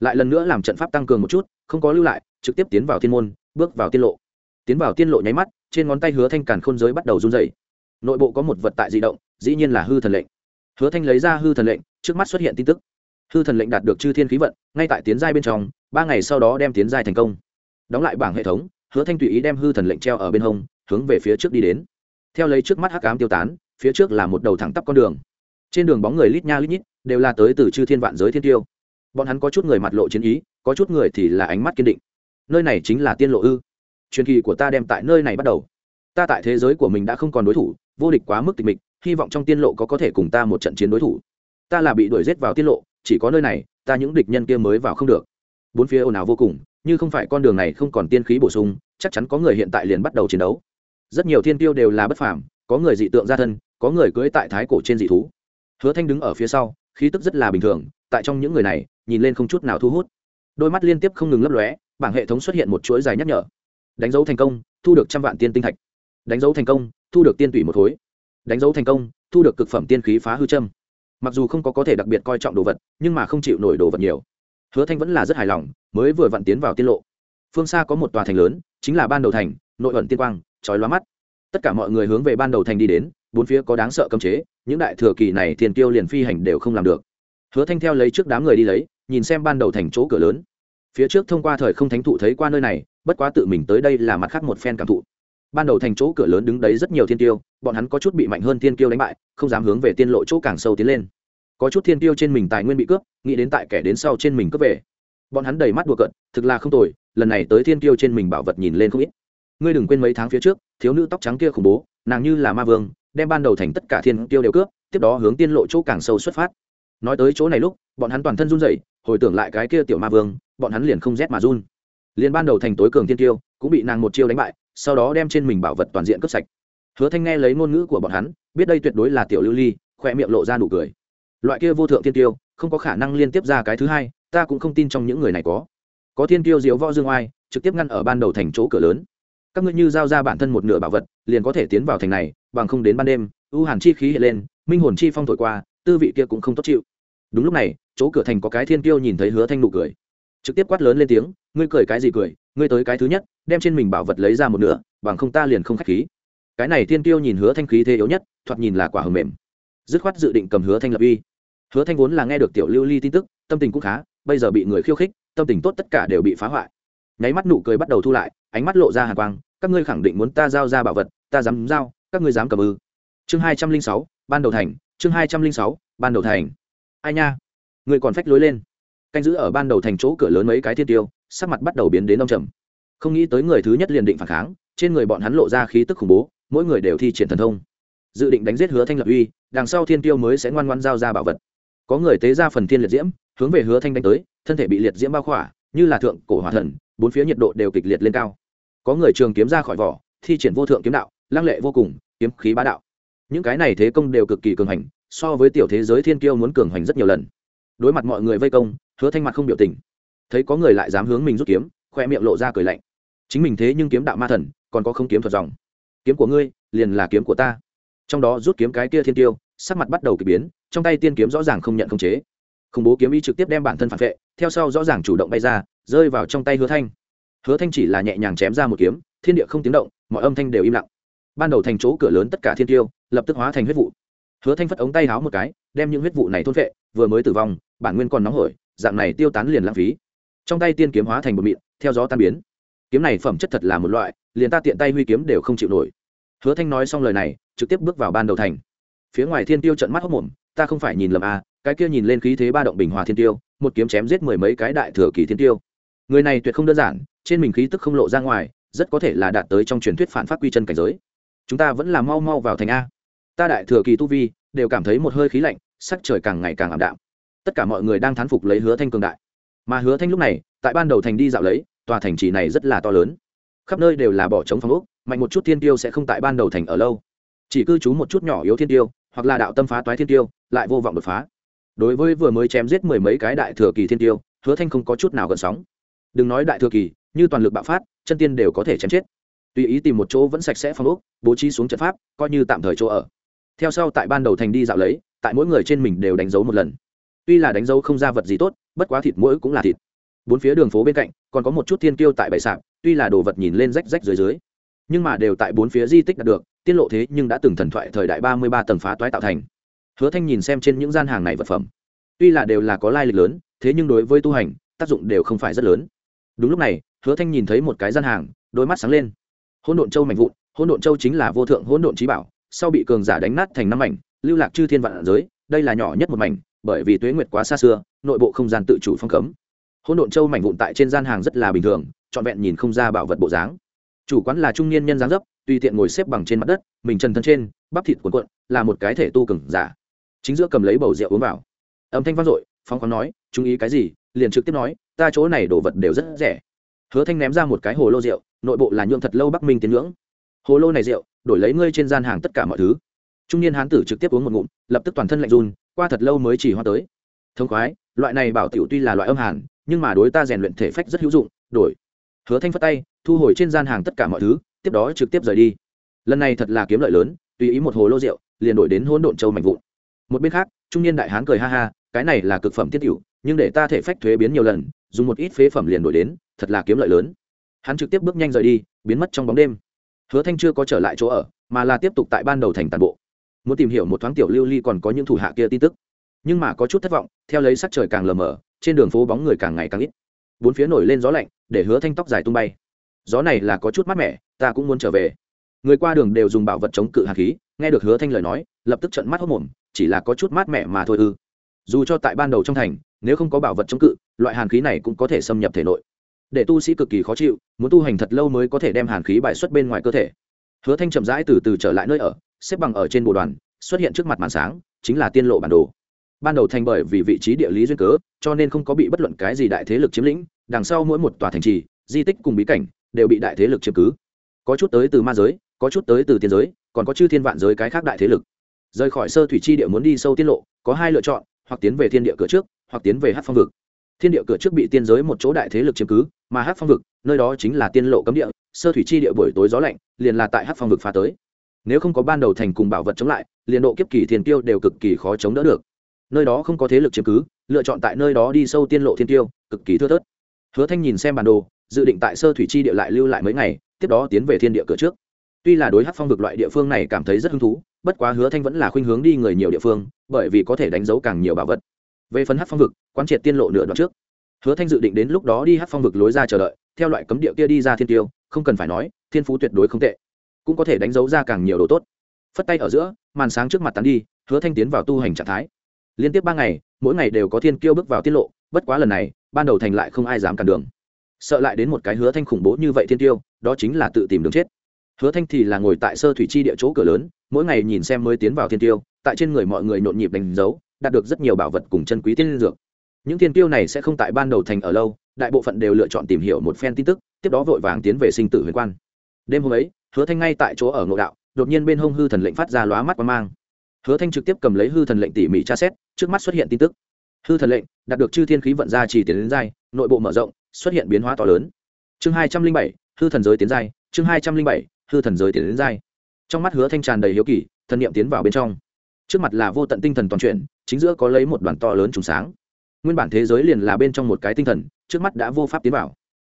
Lại lần nữa làm trận pháp tăng cường một chút, không có lưu lại, trực tiếp tiến vào thiên môn, bước vào tiên lộ. Tiến vào tiên lộ nháy mắt, trên ngón tay hứa thanh càn khôn giới bắt đầu run dày nội bộ có một vật tại di động, dĩ nhiên là hư thần lệnh. Hứa thanh lấy ra hư thần lệnh trước mắt xuất hiện tin tức. Hư thần lệnh đạt được chư thiên khí vận, ngay tại tiến giai bên trong, ba ngày sau đó đem tiến giai thành công. Đóng lại bảng hệ thống, hứa thanh tùy ý đem hư thần lệnh treo ở bên hông, hướng về phía trước đi đến. Theo lấy trước mắt hắc ám tiêu tán, phía trước là một đầu thẳng tắp con đường. Trên đường bóng người lít nha lít nhít, đều là tới từ chư thiên vạn giới thiên tiêu. Bọn hắn có chút người mặt lộ chiến ý, có chút người thì là ánh mắt kiên định. Nơi này chính là tiên lộ ư. Truyền kỳ của ta đem tại nơi này bắt đầu. Ta tại thế giới của mình đã không còn đối thủ, vô địch quá mức tịch mịch, hy vọng trong tiên lộ có có thể cùng ta một trận chiến đối thủ ta là bị đuổi giết vào tiên lộ, chỉ có nơi này, ta những địch nhân kia mới vào không được. Bốn phía ồn ào vô cùng, như không phải con đường này không còn tiên khí bổ sung, chắc chắn có người hiện tại liền bắt đầu chiến đấu. Rất nhiều thiên tiêu đều là bất phàm, có người dị tượng ra thân, có người cưỡi tại thái cổ trên dị thú. Hứa thanh đứng ở phía sau, khí tức rất là bình thường, tại trong những người này, nhìn lên không chút nào thu hút. Đôi mắt liên tiếp không ngừng lấp lóe, bảng hệ thống xuất hiện một chuỗi dài nhắc nhở. Đánh dấu thành công, thu được trăm vạn tiên tinh thạch. Đánh dấu thành công, thu được tiên tủy một khối. Đánh dấu thành công, thu được cực phẩm tiên khí phá hư châm mặc dù không có có thể đặc biệt coi trọng đồ vật, nhưng mà không chịu nổi đồ vật nhiều. Hứa thanh vẫn là rất hài lòng, mới vừa vặn tiến vào tiên lộ. Phương xa có một tòa thành lớn, chính là ban đầu thành, nội ẩn tiên quang trói lóa mắt. Tất cả mọi người hướng về ban đầu thành đi đến, bốn phía có đáng sợ cấm chế, những đại thừa kỳ này tiền tiêu liền phi hành đều không làm được. Hứa thanh theo lấy trước đám người đi lấy, nhìn xem ban đầu thành chỗ cửa lớn. Phía trước thông qua thời không thánh thụ thấy qua nơi này, bất quá tự mình tới đây là mặt khác một phen cảm thụ ban đầu thành chỗ cửa lớn đứng đấy rất nhiều thiên tiêu bọn hắn có chút bị mạnh hơn thiên tiêu đánh bại, không dám hướng về tiên lộ chỗ càng sâu tiến lên. Có chút thiên tiêu trên mình tài nguyên bị cướp, nghĩ đến tại kẻ đến sau trên mình cướp về. Bọn hắn đầy mắt đùa cận thực là không tồi, lần này tới thiên tiêu trên mình bảo vật nhìn lên không ít. Ngươi đừng quên mấy tháng phía trước, thiếu nữ tóc trắng kia khủng bố, nàng như là ma vương, đem ban đầu thành tất cả thiên tiêu đều cướp, tiếp đó hướng tiên lộ chỗ càng sâu xuất phát. Nói tới chỗ này lúc, bọn hắn toàn thân run rẩy, hồi tưởng lại cái kia tiểu ma vương, bọn hắn liền không rét mà run. Liền ban đầu thành tối cường thiên tiêu cũng bị nàng một chiêu đánh bại sau đó đem trên mình bảo vật toàn diện cướp sạch. Hứa thanh nghe lấy ngôn ngữ của bọn hắn, biết đây tuyệt đối là tiểu lưu ly khoe miệng lộ ra nụ cười. Loại kia vô thượng thiên tiêu, không có khả năng liên tiếp ra cái thứ hai, ta cũng không tin trong những người này có. Có thiên tiêu diếu võ dương oai, trực tiếp ngăn ở ban đầu thành chỗ cửa lớn. Các ngươi như giao ra bản thân một nửa bảo vật, liền có thể tiến vào thành này, bằng không đến ban đêm, ưu hàn chi khí hiện lên, minh hồn chi phong thổi qua, tư vị kia cũng không tốt chịu. Đúng lúc này, chỗ cửa thành có cái thiên tiêu nhìn thấy hứa thanh nụ cười. Trực tiếp quát lớn lên tiếng, ngươi cười cái gì cười? Ngươi tới cái thứ nhất, đem trên mình bảo vật lấy ra một nửa, bằng không ta liền không khách khí. Cái này thiên tiêu nhìn hứa thanh khí thế yếu nhất, thoạt nhìn là quả hầm mềm. Dứt khoát dự định cầm hứa thanh lập uy. Hứa thanh vốn là nghe được tiểu lưu ly tin tức, tâm tình cũng khá, bây giờ bị người khiêu khích, tâm tình tốt tất cả đều bị phá hoại. Nháy mắt nụ cười bắt đầu thu lại, ánh mắt lộ ra hàn quang, các ngươi khẳng định muốn ta giao ra bảo vật, ta dám giao, các ngươi dám cầm ư. Chương hai trăm linh sáu, ban đầu thành, chương hai trăm linh sáu, ban đầu thành. Ai nha? Người còn phách lối lên canh giữ ở ban đầu thành chỗ cửa lớn mấy cái thiên tiêu, sắc mặt bắt đầu biến đến đông trầm. Không nghĩ tới người thứ nhất liền định phản kháng, trên người bọn hắn lộ ra khí tức khủng bố, mỗi người đều thi triển thần thông. Dự định đánh giết hứa thanh lập uy, đằng sau thiên tiêu mới sẽ ngoan ngoan giao ra bảo vật. Có người tế ra phần thiên liệt diễm, hướng về hứa thanh đánh tới, thân thể bị liệt diễm bao khỏa, như là thượng cổ hỏa thần, bốn phía nhiệt độ đều kịch liệt lên cao. Có người trường kiếm ra khỏi vỏ, thi triển vô thượng kiếm đạo, lăng lệ vô cùng, kiếm khí bá đạo. Những cái này thế công đều cực kỳ cường hành, so với tiểu thế giới thiên kiêu muốn cường hành rất nhiều lần đối mặt mọi người vây công, hứa thanh mặt không biểu tình. Thấy có người lại dám hướng mình rút kiếm, khoe miệng lộ ra cười lạnh. Chính mình thế nhưng kiếm đạo ma thần, còn có không kiếm thuật dòng. Kiếm của ngươi, liền là kiếm của ta. Trong đó rút kiếm cái kia thiên tiêu, sắc mặt bắt đầu k ỳ biến, trong tay tiên kiếm rõ ràng không nhận không chế. Khủng bố kiếm ý trực tiếp đem bản thân phản vệ, theo sau rõ ràng chủ động bay ra, rơi vào trong tay hứa thanh. Hứa thanh chỉ là nhẹ nhàng chém ra một kiếm, thiên địa không tiếng động, mọi âm thanh đều im lặng. Ban đầu thành chỗ cửa lớn tất cả thiên tiêu, lập tức hóa thành huyết vụ. Hứa thanh phất ống tay háo một cái, đem những huyết vụ này thôn vệ, vừa mới tử vong bản nguyên còn nóng hổi, dạng này tiêu tán liền lãng phí. Trong tay tiên kiếm hóa thành một mịn, theo gió tan biến. Kiếm này phẩm chất thật là một loại, liền ta tiện tay huy kiếm đều không chịu nổi. Hứa thanh nói xong lời này, trực tiếp bước vào ban đầu thành. Phía ngoài thiên tiêu trận mắt hốc mồm, ta không phải nhìn lầm à cái kia nhìn lên khí thế ba động bình hòa thiên tiêu, một kiếm chém giết mười mấy cái đại thừa kỳ thiên tiêu. Người này tuyệt không đơn giản, trên mình khí tức không lộ ra ngoài, rất có thể là đạt tới trong truyền thuyết phản phát quy chân cảnh giới. Chúng ta vẫn là mau mau vào thành a. Ta đại thừa kỳ tu vi, đều cảm thấy một hơi khí lạnh, sắc trời càng ngày càng ảm đạm tất cả mọi người đang thán phục lấy hứa thanh cường đại. Mà hứa thanh lúc này, tại ban đầu thành đi dạo lấy, tòa thành trì này rất là to lớn. Khắp nơi đều là bỏ trống phòng ốc, mạnh một chút thiên tiêu sẽ không tại ban đầu thành ở lâu. Chỉ cư trú một chút nhỏ yếu thiên tiêu, hoặc là đạo tâm phá toái thiên tiêu, lại vô vọng đột phá. Đối với vừa mới chém giết mười mấy cái đại thừa kỳ thiên tiêu, hứa thanh không có chút nào gần sóng. Đừng nói đại thừa kỳ, như toàn lực bạo phát, chân tiên đều có thể chém chết. Tùy ý tìm một chỗ vẫn sạch sẽ phong ốc, bố trí xuống trận pháp, coi như tạm thời chỗ ở. Theo sau tại ban đầu thành đi dạo lấy, tại mỗi người trên mình đều đánh dấu một lần tuy là đánh dấu không ra vật gì tốt, bất quá thịt mũi cũng là thịt. Bốn phía đường phố bên cạnh, còn có một chút thiên kiêu tại bãi sạp, tuy là đồ vật nhìn lên rách rách dưới dưới, nhưng mà đều tại bốn phía di tích đạt được, tiết lộ thế nhưng đã từng thần thoại thời đại ba mươi ba tầng phá toái tạo thành. Hứa thanh nhìn xem trên những gian hàng này vật phẩm. Tuy là đều là có lai lịch lớn, thế nhưng đối với tu hành, tác dụng đều không phải rất lớn. Đúng lúc này, hứa thanh nhìn thấy một cái gian hàng, đôi mắt sáng lên. Hỗn độn châu mạnh vụn, hỗn độn châu chính là vô thượng hỗn độn trí bảo, sau bị cường giả đánh nát thành năm mảnh, lưu lạc chư thiên vạn giới, đây là nhỏ nhất một mảnh bởi vì tuế nguyệt quá xa xưa, nội bộ không gian tự chủ phong cấm. Hỗn độn châu mảnh vụn tại trên gian hàng rất là bình thường, trọn vẹn nhìn không ra bảo vật bộ dáng. Chủ quán là trung niên nhân dáng dấp, tùy tiện ngồi xếp bằng trên mặt đất, mình trần thân trên, bắp thịt cuộn cuộn, là một cái thể tu cừng giả. Chính giữa cầm lấy bầu rượu uống vào. Âm thanh vang dội phong khoáng nói, chú ý cái gì? Liền trực tiếp nói, ta chỗ này đồ vật đều rất rẻ. Hứa thanh ném ra một cái hồ lô rượu, nội bộ là nhuộm thật lâu bắc minh tiến ngưỡng. Hồ lô này rượu, đổi lấy ngươi trên gian hàng tất cả mọi thứ. Trung niên hán tử trực tiếp uống một ngụm, lập tức toàn thân lạnh run qua thật lâu mới chỉ hoa tới. Thông khoái, loại này bảo tiểu tuy là loại âm hàn, nhưng mà đối ta rèn luyện thể phách rất hữu dụng, đổi. Hứa thanh phất tay, thu hồi trên gian hàng tất cả mọi thứ, tiếp đó trực tiếp rời đi. Lần này thật là kiếm lợi lớn, tùy ý một hồ lô rượu, liền đổi đến hỗn độn châu mạnh vụn. Một bên khác, trung niên đại hán cười ha ha, cái này là cực phẩm tiết hữu, nhưng để ta thể phách thuế biến nhiều lần, dùng một ít phế phẩm liền đổi đến, thật là kiếm lợi lớn. Hắn trực tiếp bước nhanh rời đi, biến mất trong bóng đêm. Hứa thanh chưa có trở lại chỗ ở, mà là tiếp tục tại ban đầu thành toàn bộ muốn tìm hiểu một thoáng tiểu lưu ly còn có những thủ hạ kia tin tức. Nhưng mà có chút thất vọng, theo lấy sắc trời càng lờ mờ, trên đường phố bóng người càng ngày càng ít. Bốn phía nổi lên gió lạnh, để hứa thanh tóc dài tung bay. Gió này là có chút mát mẻ, ta cũng muốn trở về. Người qua đường đều dùng bảo vật chống cự hạt khí, nghe được hứa thanh lời nói, lập tức trận mắt hốc mồm, chỉ là có chút mát mẻ mà thôi ư. Dù cho tại ban đầu trong thành, nếu không có bảo vật chống cự, loại hàn khí này cũng có thể xâm nhập thể nội. Để tu sĩ cực kỳ khó chịu, muốn tu hành thật lâu mới có thể đem hàn khí bài xuất bên ngoài cơ thể. Hứa thanh chậm rãi từ từ trở lại nơi ở xếp bằng ở trên bộ đoàn, xuất hiện trước mặt màn sáng, chính là tiên lộ bản đồ. Ban đầu thành bởi vì vị trí địa lý duyên cớ, cho nên không có bị bất luận cái gì đại thế lực chiếm lĩnh, đằng sau mỗi một tòa thành trì, di tích cùng bí cảnh đều bị đại thế lực chiếm cứ. Có chút tới từ ma giới, có chút tới từ tiên giới, còn có chư thiên vạn giới cái khác đại thế lực. Rời khỏi sơ thủy chi địa muốn đi sâu tiết lộ, có hai lựa chọn, hoặc tiến về thiên địa cửa trước, hoặc tiến về hát phong vực. Thiên địa cửa trước bị tiên giới một chỗ đại thế lực chiếm cứ, mà hát phong vực, nơi đó chính là tiên lộ cấm địa, sơ thủy chi địa buổi tối gió lạnh, liền là tại hát phong vực phá tới nếu không có ban đầu thành cùng bảo vật chống lại, liền độ kiếp kỳ thiên tiêu đều cực kỳ khó chống đỡ được. Nơi đó không có thế lực chiếm cứ, lựa chọn tại nơi đó đi sâu tiên lộ thiên tiêu cực kỳ thưa thớt. Hứa thanh nhìn xem bản đồ, dự định tại sơ thủy chi địa lại lưu lại mấy ngày, tiếp đó tiến về thiên địa cửa trước. Tuy là đối hát phong vực loại địa phương này cảm thấy rất hứng thú, bất quá hứa thanh vẫn là khuynh hướng đi người nhiều địa phương, bởi vì có thể đánh dấu càng nhiều bảo vật. Về phần hát phong vực, quán triệt tiên lộ nửa đoạn trước. Hứa thanh dự định đến lúc đó đi hát phong vực lối ra chờ đợi, theo loại cấm địa kia đi ra thiên tiêu không cần phải nói, thiên phú tuyệt đối không tệ cũng có thể đánh dấu ra càng nhiều đồ tốt. Phất tay ở giữa, màn sáng trước mặt tắn đi, hứa thanh tiến vào tu hành trạng thái. Liên tiếp ba ngày, mỗi ngày đều có thiên kiêu bước vào tiết lộ, bất quá lần này, ban đầu thành lại không ai dám cản đường. Sợ lại đến một cái hứa thanh khủng bố như vậy thiên tiêu đó chính là tự tìm đường chết. Hứa thanh thì là ngồi tại sơ thủy chi địa chỗ cửa lớn, mỗi ngày nhìn xem mới tiến vào thiên tiêu tại trên người mọi người nhộn nhịp đánh dấu, đạt được rất nhiều bảo vật cùng chân quý tiên dược. Những thiên tiêu này sẽ không tại ban đầu thành ở lâu, đại bộ phận đều lựa chọn tìm hiểu một phen tin tức, tiếp đó vội vàng tiến về sinh tử huyền quan. Đêm hôm ấy hứa thanh ngay tại chỗ ở ngộ đạo, đột nhiên bên hông hư thần lệnh phát ra lóa mắt quang mang. Hứa thanh trực tiếp cầm lấy hư thần lệnh tỉ mỉ tra xét, trước mắt xuất hiện tin tức. Hư thần lệnh, đạt được chư thiên khí vận ra chỉ tiến đến giai, nội bộ mở rộng, xuất hiện biến hóa to lớn. Chương hai trăm linh bảy, hư thần giới tiến giai, chương hai trăm linh bảy, hư thần giới tiến đến giai. Trong mắt hứa thanh tràn đầy hiếu kỳ, thần niệm tiến vào bên trong. Trước mặt là vô tận tinh thần toàn chuyển, chính giữa có lấy một đoàn to lớn trùng sáng. Nguyên bản thế giới liền là bên trong một cái tinh thần, trước mắt đã vô pháp tiến vào.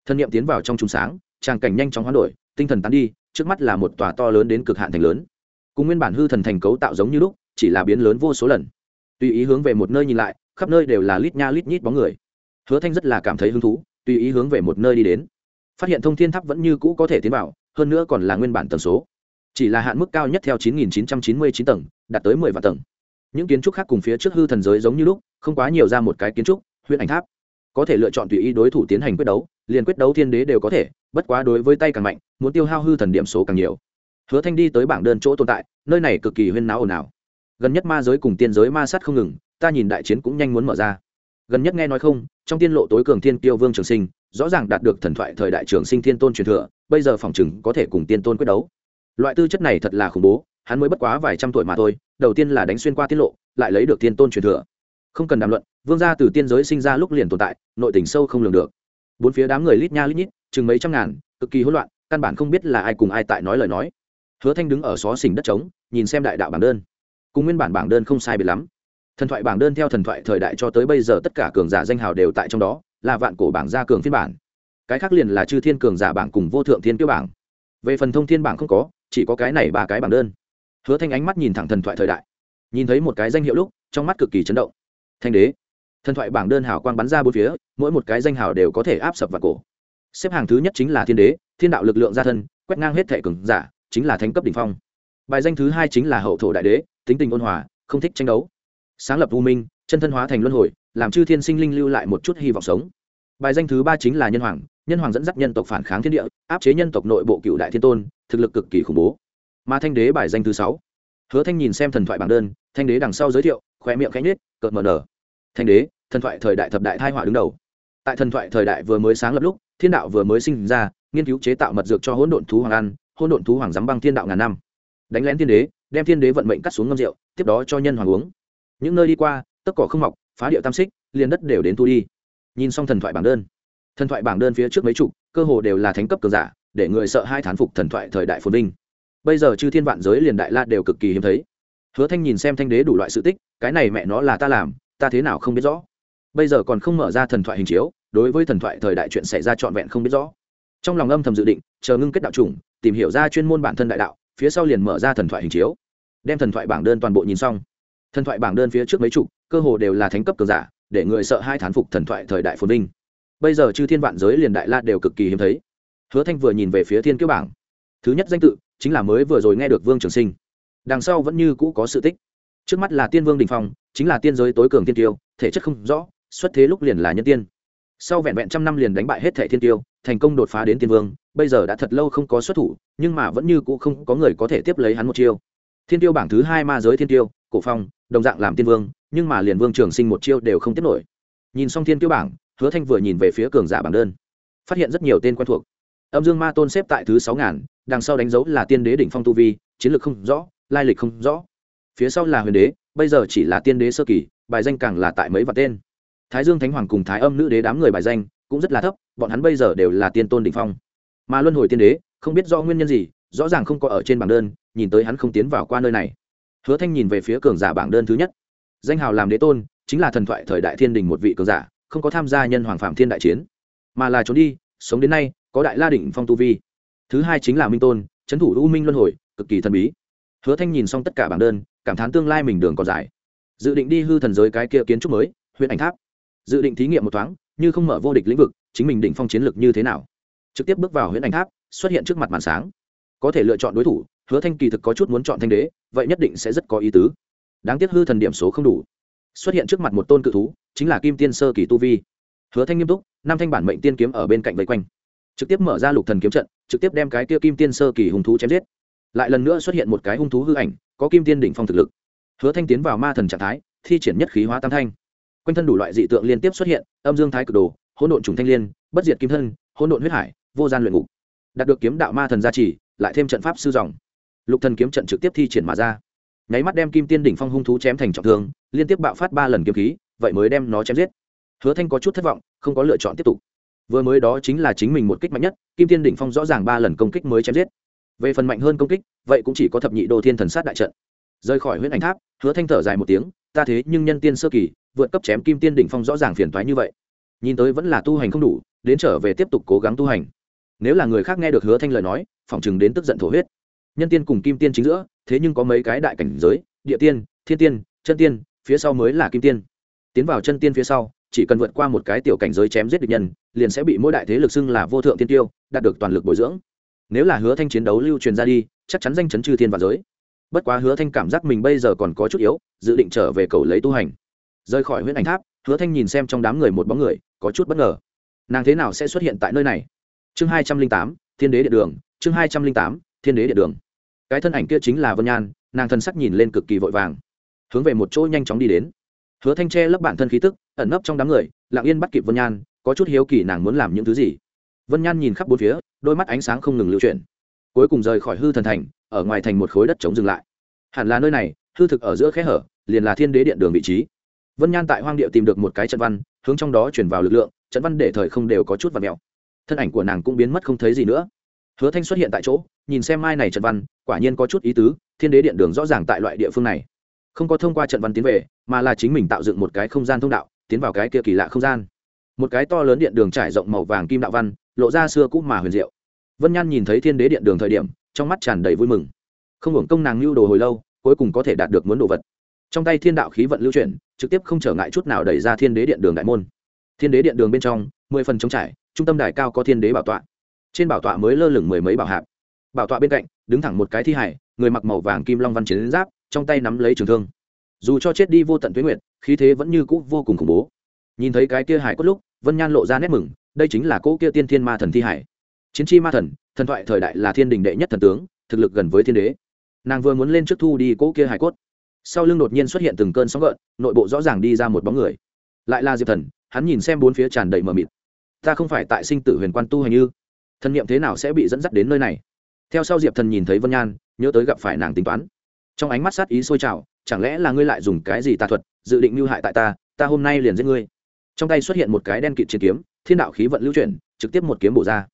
Thần niệm tiến vào trong trùng sáng, tràng cảnh nhanh chóng hoán đổi, tinh thần tán đi trước mắt là một tòa to lớn đến cực hạn thành lớn. Cùng nguyên bản hư thần thành cấu tạo giống như lúc, chỉ là biến lớn vô số lần. Tùy ý hướng về một nơi nhìn lại, khắp nơi đều là lít nha lít nhít bóng người. Hứa thanh rất là cảm thấy hứng thú, tùy ý hướng về một nơi đi đến. Phát hiện thông thiên tháp vẫn như cũ có thể tiến vào, hơn nữa còn là nguyên bản tần số. Chỉ là hạn mức cao nhất theo 9.999 tầng, đạt tới 10 vạn tầng. Những kiến trúc khác cùng phía trước hư thần giới giống như lúc, không quá nhiều ra một cái kiến trúc huyện ảnh tháp. Có thể lựa chọn tùy ý đối thủ tiến hành quyết đấu, liền quyết đấu thiên đế đều có thể bất quá đối với tay càng mạnh, muốn tiêu hao hư thần điểm số càng nhiều. Hứa thanh đi tới bảng đơn chỗ tồn tại, nơi này cực kỳ huyên náo ồn ào. Gần nhất ma giới cùng tiên giới ma sát không ngừng, ta nhìn đại chiến cũng nhanh muốn mở ra. Gần nhất nghe nói không, trong tiên lộ tối cường thiên tiêu vương trường sinh, rõ ràng đạt được thần thoại thời đại trường sinh thiên tôn truyền thừa, bây giờ phòng chừng có thể cùng tiên tôn quyết đấu. Loại tư chất này thật là khủng bố, hắn mới bất quá vài trăm tuổi mà thôi, đầu tiên là đánh xuyên qua tiết lộ, lại lấy được tiên tôn truyền thừa. Không cần đàm luận, vương gia từ tiên giới sinh ra lúc liền tồn tại, nội tình sâu không lường được. Bốn phía đám người lít nha lít nhít chừng mấy trăm ngàn, cực kỳ hỗn loạn, căn bản không biết là ai cùng ai tại nói lời nói. Hứa thanh đứng ở xó xỉnh đất trống, nhìn xem đại đạo bảng đơn. Cùng nguyên bản bảng đơn không sai biệt lắm. Thần thoại bảng đơn theo thần thoại thời đại cho tới bây giờ tất cả cường giả danh hào đều tại trong đó, là vạn cổ bảng gia cường phiên bản. Cái khác liền là chư thiên cường giả bảng cùng vô thượng thiên tiêu bảng. Về phần thông thiên bảng không có, chỉ có cái này ba cái bảng đơn. Hứa thanh ánh mắt nhìn thẳng thần thoại thời đại. Nhìn thấy một cái danh hiệu lúc, trong mắt cực kỳ chấn động. Thanh đế. Thần thoại bảng đơn hào quang bắn ra bốn phía, mỗi một cái danh hào đều có thể áp sập vào cổ xếp hàng thứ nhất chính là thiên đế, thiên đạo lực lượng gia thân, quét ngang hết thể cường giả, chính là thánh cấp đỉnh phong. Bài danh thứ hai chính là hậu thổ đại đế, tính tình ôn hòa, không thích tranh đấu. Sáng lập u minh, chân thân hóa thành luân hồi, làm chư thiên sinh linh lưu lại một chút hy vọng sống. Bài danh thứ ba chính là nhân hoàng nhân hoàng dẫn dắt nhân tộc phản kháng thiên địa, áp chế nhân tộc nội bộ cựu đại thiên tôn, thực lực cực kỳ khủng bố. Mà thanh đế bài danh thứ sáu. Hứa thanh nhìn xem thần thoại bảng đơn, thanh đế đằng sau giới thiệu khoe miệng khẽ nhết cợt mờ nở. Thanh đế, thần thoại thời đại thập đại thai họa đứng đầu tại thần thoại thời đại vừa mới sáng lập lúc, thiên đạo vừa mới sinh ra, nghiên cứu chế tạo mật dược cho hỗn độn thú hoàng ăn, hỗn độn thú hoàng dám băng thiên đạo ngàn năm. Đánh lén thiên đế, đem thiên đế vận mệnh cắt xuống ngâm rượu, tiếp đó cho nhân hoàng uống. Những nơi đi qua, tất cỏ không mọc, phá điệu tam xích, liền đất đều đến thu đi. Nhìn xong thần thoại bảng đơn, thần thoại bảng đơn phía trước mấy chục, cơ hồ đều là thánh cấp cường giả, để người sợ hai thán phục thần thoại thời đại phồn vinh. Bây giờ chư thiên vạn giới liền đại la đều cực kỳ hiếm thấy. Hứa thanh nhìn xem thanh đế đủ loại sự tích, cái này mẹ nó là ta làm, ta thế nào không biết rõ bây giờ còn không mở ra thần thoại hình chiếu, đối với thần thoại thời đại chuyện xảy ra trọn vẹn không biết rõ. Trong lòng âm thầm dự định, chờ ngưng kết đạo chủng, tìm hiểu ra chuyên môn bản thân đại đạo, phía sau liền mở ra thần thoại hình chiếu. Đem thần thoại bảng đơn toàn bộ nhìn xong. Thần thoại bảng đơn phía trước mấy chục, cơ hồ đều là thánh cấp cường giả, để người sợ hai thán phục thần thoại thời đại phồn vinh. Bây giờ chư thiên vạn giới liền đại la đều cực kỳ hiếm thấy. Hứa thanh vừa nhìn về phía thiên kiếp bảng. Thứ nhất danh tự, chính là mới vừa rồi nghe được vương trường sinh. Đằng sau vẫn như cũ có sự tích. Trước mắt là tiên vương đình phong, chính là tiên giới tối cường tiên tiêu thể chất không rõ xuất thế lúc liền là nhân tiên. Sau vẹn vẹn trăm năm liền đánh bại hết thẻ thiên tiêu, thành công đột phá đến tiên vương, bây giờ đã thật lâu không có xuất thủ, nhưng mà vẫn như cũ không có người có thể tiếp lấy hắn một chiêu. Thiên tiêu bảng thứ hai ma giới thiên tiêu, cổ phong, đồng dạng làm tiên vương, nhưng mà liền vương trường sinh một chiêu đều không tiếp nổi. Nhìn xong thiên tiêu bảng, hứa thanh vừa nhìn về phía cường giả bảng đơn, phát hiện rất nhiều tên quen thuộc. Âm dương ma tôn xếp tại thứ sáu ngàn, đằng sau đánh dấu là tiên đế đỉnh phong tu vi, chiến lược không rõ, lai lịch không rõ. Phía sau là huyền đế, bây giờ chỉ là tiên đế sơ kỳ, bài danh càng là tại mấy vạn tên thái dương thánh hoàng cùng thái âm nữ đế đám người bài danh cũng rất là thấp, bọn hắn bây giờ đều là tiên tôn đ ỉ n h phong. Mà luân hồi tiên đế không biết do nguyên nhân gì, rõ ràng không có ở trên bảng đơn, nhìn tới hắn không tiến vào qua nơi này. Hứa thanh nhìn về phía cường giả bảng đơn thứ nhất. Danh hào làm đế tôn chính là thần thoại thời đại thiên đình một vị cường giả, không có tham gia nhân hoàng phạm thiên đại chiến, mà là trốn đi, sống đến nay có đại la đỉnh phong tu vi. Thứ hai chính là minh tôn trấn thủ u minh luân hồi, cực kỳ thần bí. Hứa thanh nhìn xong tất cả bảng đơn, cảm thán tương lai mình đường còn dài. Dự định đi hư thần giới cái kia kiến trúc mới, huyện ảnh tháp dự định thí nghiệm một thoáng, như không mở vô địch lĩnh vực, chính mình định phong chiến lược như thế nào? Trực tiếp bước vào huyện ảnh tháp, xuất hiện trước mặt màn sáng. Có thể lựa chọn đối thủ, hứa thanh kỳ thực có chút muốn chọn thanh đế, vậy nhất định sẽ rất có ý tứ. Đáng tiếc hư thần điểm số không đủ. Xuất hiện trước mặt một tôn cự thú, chính là kim tiên sơ kỳ tu vi. Hứa thanh nghiêm túc, năm thanh bản mệnh tiên kiếm ở bên cạnh vây quanh. Trực tiếp mở ra lục thần kiếm trận, trực tiếp đem cái kia kim tiên sơ kỳ hung thú chém giết. Lại lần nữa xuất hiện một cái hung thú hư ảnh, có kim tiên đỉnh phong thực lực. Hứa thanh tiến vào ma thần trạng thái, thi triển nhất khí hóa tam thanh quanh thân đủ loại dị tượng liên tiếp xuất hiện, âm dương thái cực đồ, hỗn độn trùng thanh liên, bất diệt kim thân, hỗn độn huyết hải, vô gian luyện ngục. Đạt được kiếm đạo ma thần gia trì, lại thêm trận pháp sư dòng. Lục thần kiếm trận trực tiếp thi triển mà ra. Nháy mắt đem kim tiên đỉnh phong hung thú chém thành trọng thương, liên tiếp bạo phát ba lần kiếm khí, vậy mới đem nó chém giết. Hứa thanh có chút thất vọng, không có lựa chọn tiếp tục. Vừa mới đó chính là chính mình một kích mạnh nhất, kim tiên đỉnh phong rõ ràng ba lần công kích mới chém giết. Về phần mạnh hơn công kích, vậy cũng chỉ có thập nhị đô thiên thần sát đại trận. Rời khỏi huyễn ảnh tháp, hứa thanh thở dài một tiếng, ta thế nhưng nhân tiên sơ kỳ vượt cấp chém kim tiên đỉnh phong rõ ràng phiền toái như vậy. Nhìn tới vẫn là tu hành không đủ, đến trở về tiếp tục cố gắng tu hành. Nếu là người khác nghe được hứa thanh lời nói, phỏng chừng đến tức giận thổ huyết. Nhân tiên cùng kim tiên chính giữa, thế nhưng có mấy cái đại cảnh giới, địa tiên, thiên tiên, chân tiên, phía sau mới là kim tiên. Tiến vào chân tiên phía sau, chỉ cần vượt qua một cái tiểu cảnh giới chém giết địch nhân, liền sẽ bị mỗi đại thế lực xưng là vô thượng tiên tiêu, đạt được toàn lực bồi dưỡng. Nếu là hứa thanh chiến đấu lưu truyền ra đi, chắc chắn danh chấn chư thiên và giới. Bất quá hứa thanh cảm giác mình bây giờ còn có chút yếu, dự định trở về cầu lấy tu hành rời khỏi huyễn ảnh tháp, hứa thanh nhìn xem trong đám người một bóng người, có chút bất ngờ. Nàng thế nào sẽ xuất hiện tại nơi này? Chương hai trăm linh tám, thiên đế địa đường, chương hai trăm linh tám, thiên đế địa đường. Cái thân ảnh kia chính là vân nhan, nàng thân sắc nhìn lên cực kỳ vội vàng. Hướng về một chỗ nhanh chóng đi đến. Hứa thanh che lấp bản thân khí tức, ẩn nấp trong đám người, lặng yên bắt kịp vân nhan, có chút hiếu kỳ nàng muốn làm những thứ gì. Vân nhan nhìn khắp bốn phía, đôi mắt ánh sáng không ngừng lưu chuyển. Cuối cùng rời khỏi hư thần thành, ở ngoài thành một khối đất chống dừng lại. Hẳn là nơi này, hư thực ở giữa khe hở, liền là thiên đế điện đường vị trí vân nhan tại hoang địa tìm được một cái trận văn, hướng trong đó chuyển vào lực lượng, trận văn để thời không đều có chút và mèo thân ảnh của nàng cũng biến mất không thấy gì nữa. Hứa thanh xuất hiện tại chỗ, nhìn xem mai này trận văn, quả nhiên có chút ý tứ, thiên đế điện đường rõ ràng tại loại địa phương này. Không có thông qua trận văn tiến về, mà là chính mình tạo dựng một cái không gian thông đạo, tiến vào cái kia kỳ lạ không gian. Một cái to lớn điện đường trải rộng màu vàng kim đạo văn, lộ ra xưa cũ mà huyền diệu. Vân nhan nhìn thấy thiên đế điện đường thời điểm, trong mắt tràn đầy vui mừng. Không hưởng công nàng lưu đồ hồi lâu, cuối cùng có thể đạt được muốn đồ vật. Trong tay thiên đạo khí vận lưu chuyển trực tiếp không trở ngại chút nào đẩy ra thiên đế điện đường đại môn. Thiên đế điện đường bên trong, mười phần trống trải, trung tâm đài cao có thiên đế bảo tọa. Trên bảo tọa mới lơ lửng mười mấy bảo hạp. Bảo tọa bên cạnh, đứng thẳng một cái thi hải người mặc màu vàng kim long văn chiến giáp, trong tay nắm lấy trường thương. Dù cho chết đi vô tận tuyến nguyệt, khí thế vẫn như cũ vô cùng khủng bố. Nhìn thấy cái kia hải cốt lúc, vân nhan lộ ra nét mừng, đây chính là cỗ kia tiên thiên ma thần thi hải chiến chi ma thần thần thoại thời đại là thiên đình đệ nhất thần tướng, thực lực gần với thiên đế. Nàng vừa muốn lên trước thu đi cỗ kia hải cốt sau lưng đột nhiên xuất hiện từng cơn sóng gợn, nội bộ rõ ràng đi ra một bóng người. Lại là diệp thần, hắn nhìn xem bốn phía tràn đầy mờ mịt. Ta không phải tại sinh tử huyền quan tu hành như. Thân niệm thế nào sẽ bị dẫn dắt đến nơi này? Theo sau diệp thần nhìn thấy vân nhan, nhớ tới gặp phải nàng tính toán. Trong ánh mắt sát ý sôi trào, chẳng lẽ là ngươi lại dùng cái gì tà thuật, dự định mưu hại tại ta ta hôm nay liền giết ngươi. Trong tay xuất hiện một cái đen kịt chiến kiếm, thiên đạo khí vận lưu chuyển, trực tiếp một kiếm bổ ra.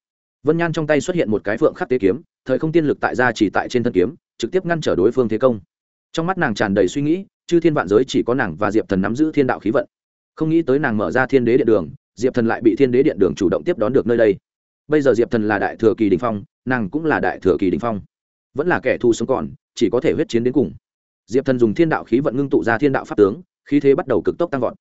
Vân nhan trong tay xuất hiện một cái phượng khắc tế kiếm, thời không tiên lực tại ra chỉ tại trên thân kiếm, trực tiếp ngăn trở đối phương thế công trong mắt nàng tràn đầy suy nghĩ, chư thiên vạn giới chỉ có nàng và diệp thần nắm giữ thiên đạo khí vận. Không nghĩ tới nàng mở ra thiên đế điện đường, diệp thần lại bị thiên đế điện đường chủ động tiếp đón được nơi đây. Bây giờ diệp thần là đại thừa kỳ đình phong, nàng cũng là đại thừa kỳ đình phong. Vẫn là kẻ thù sống còn, chỉ có thể huyết chiến đến cùng. Diệp thần dùng thiên đạo khí vận ngưng tụ ra thiên đạo pháp tướng, khí thế bắt đầu cực tốc tăng vọt.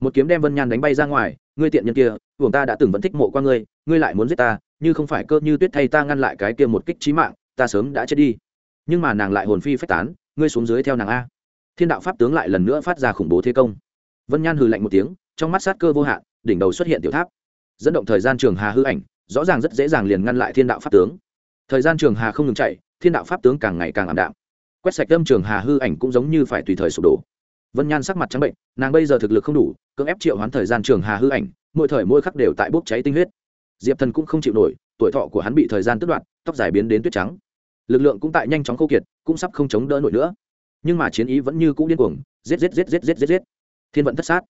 Một kiếm đem vân nhan đánh bay ra ngoài, ngươi tiện nhân kia buồng ta đã từng vẫn thích mộ qua ngươi ngươi lại muốn giết ta, như không phải cơ như tuyết thay ta ngăn lại cái kia một kích trí mạng, ta sớm đã chết đi. Nhưng mà nàng lại hồn phi phách tán ngươi xuống dưới theo nàng a. Thiên đạo pháp tướng lại lần nữa phát ra khủng bố thế công. Vân nhan hừ lạnh một tiếng, trong mắt sát cơ vô hạn, đỉnh đầu xuất hiện tiểu tháp. Dẫn động thời gian trường hà hư ảnh, rõ ràng rất dễ dàng liền ngăn lại thiên đạo pháp tướng. Thời gian trường hà không ngừng chạy, thiên đạo pháp tướng càng ngày càng ảm đạm. Quét sạch tâm trường hà hư ảnh cũng giống như phải tùy thời sụp đổ. Vân nhan sắc mặt trắng bệnh, nàng bây giờ thực lực không đủ, cưỡng ép triệu hoán thời gian trường hà hư ảnh, mỗi thời mỗi khắc đều tại bốc cháy tinh huyết. Diệp thần cũng không chịu nổi, tuổi thọ của hắn bị thời gian tước đoạt, tóc dài biến đến tuyết trắng lực lượng cũng tại nhanh chóng khô kiệt, cũng sắp không chống đỡ nổi nữa. Nhưng mà chiến ý vẫn như cũ điên cuồng, giết giết giết giết giết giết giết. Thiên vận thất sát.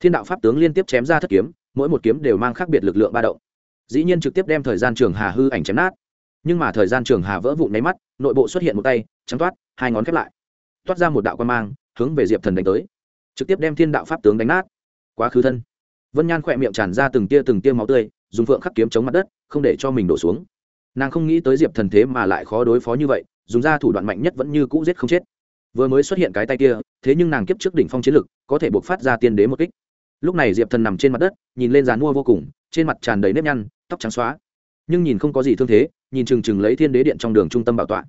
Thiên đạo pháp tướng liên tiếp chém ra thất kiếm, mỗi một kiếm đều mang khác biệt lực lượng ba động. Dĩ nhiên trực tiếp đem thời gian trường hà hư ảnh chém nát. Nhưng mà thời gian trường hà vỡ vụn nháy mắt, nội bộ xuất hiện một tay, trắng toát, hai ngón khép lại. Toát ra một đạo quan mang, hướng về diệp thần đánh tới. Trực tiếp đem thiên đạo pháp tướng đánh nát. Quá khứ thân. Vân nhan khỏe miệng tràn ra từng tia từng tia máu tươi, dùng phượng khắc kiếm chống mặt đất, không để cho mình đổ xuống nàng không nghĩ tới diệp thần thế mà lại khó đối phó như vậy, dùng ra thủ đoạn mạnh nhất vẫn như cũ giết không chết. Vừa mới xuất hiện cái tay kia, thế nhưng nàng kiếp trước đỉnh phong chiến lực, có thể buộc phát ra tiên đế một kích. Lúc này diệp thần nằm trên mặt đất, nhìn lên dàn mua vô cùng, trên mặt tràn đầy nếp nhăn, tóc trắng xóa. Nhưng nhìn không có gì thương thế, nhìn chừng chừng lấy thiên đế điện trong đường trung tâm bảo tọa.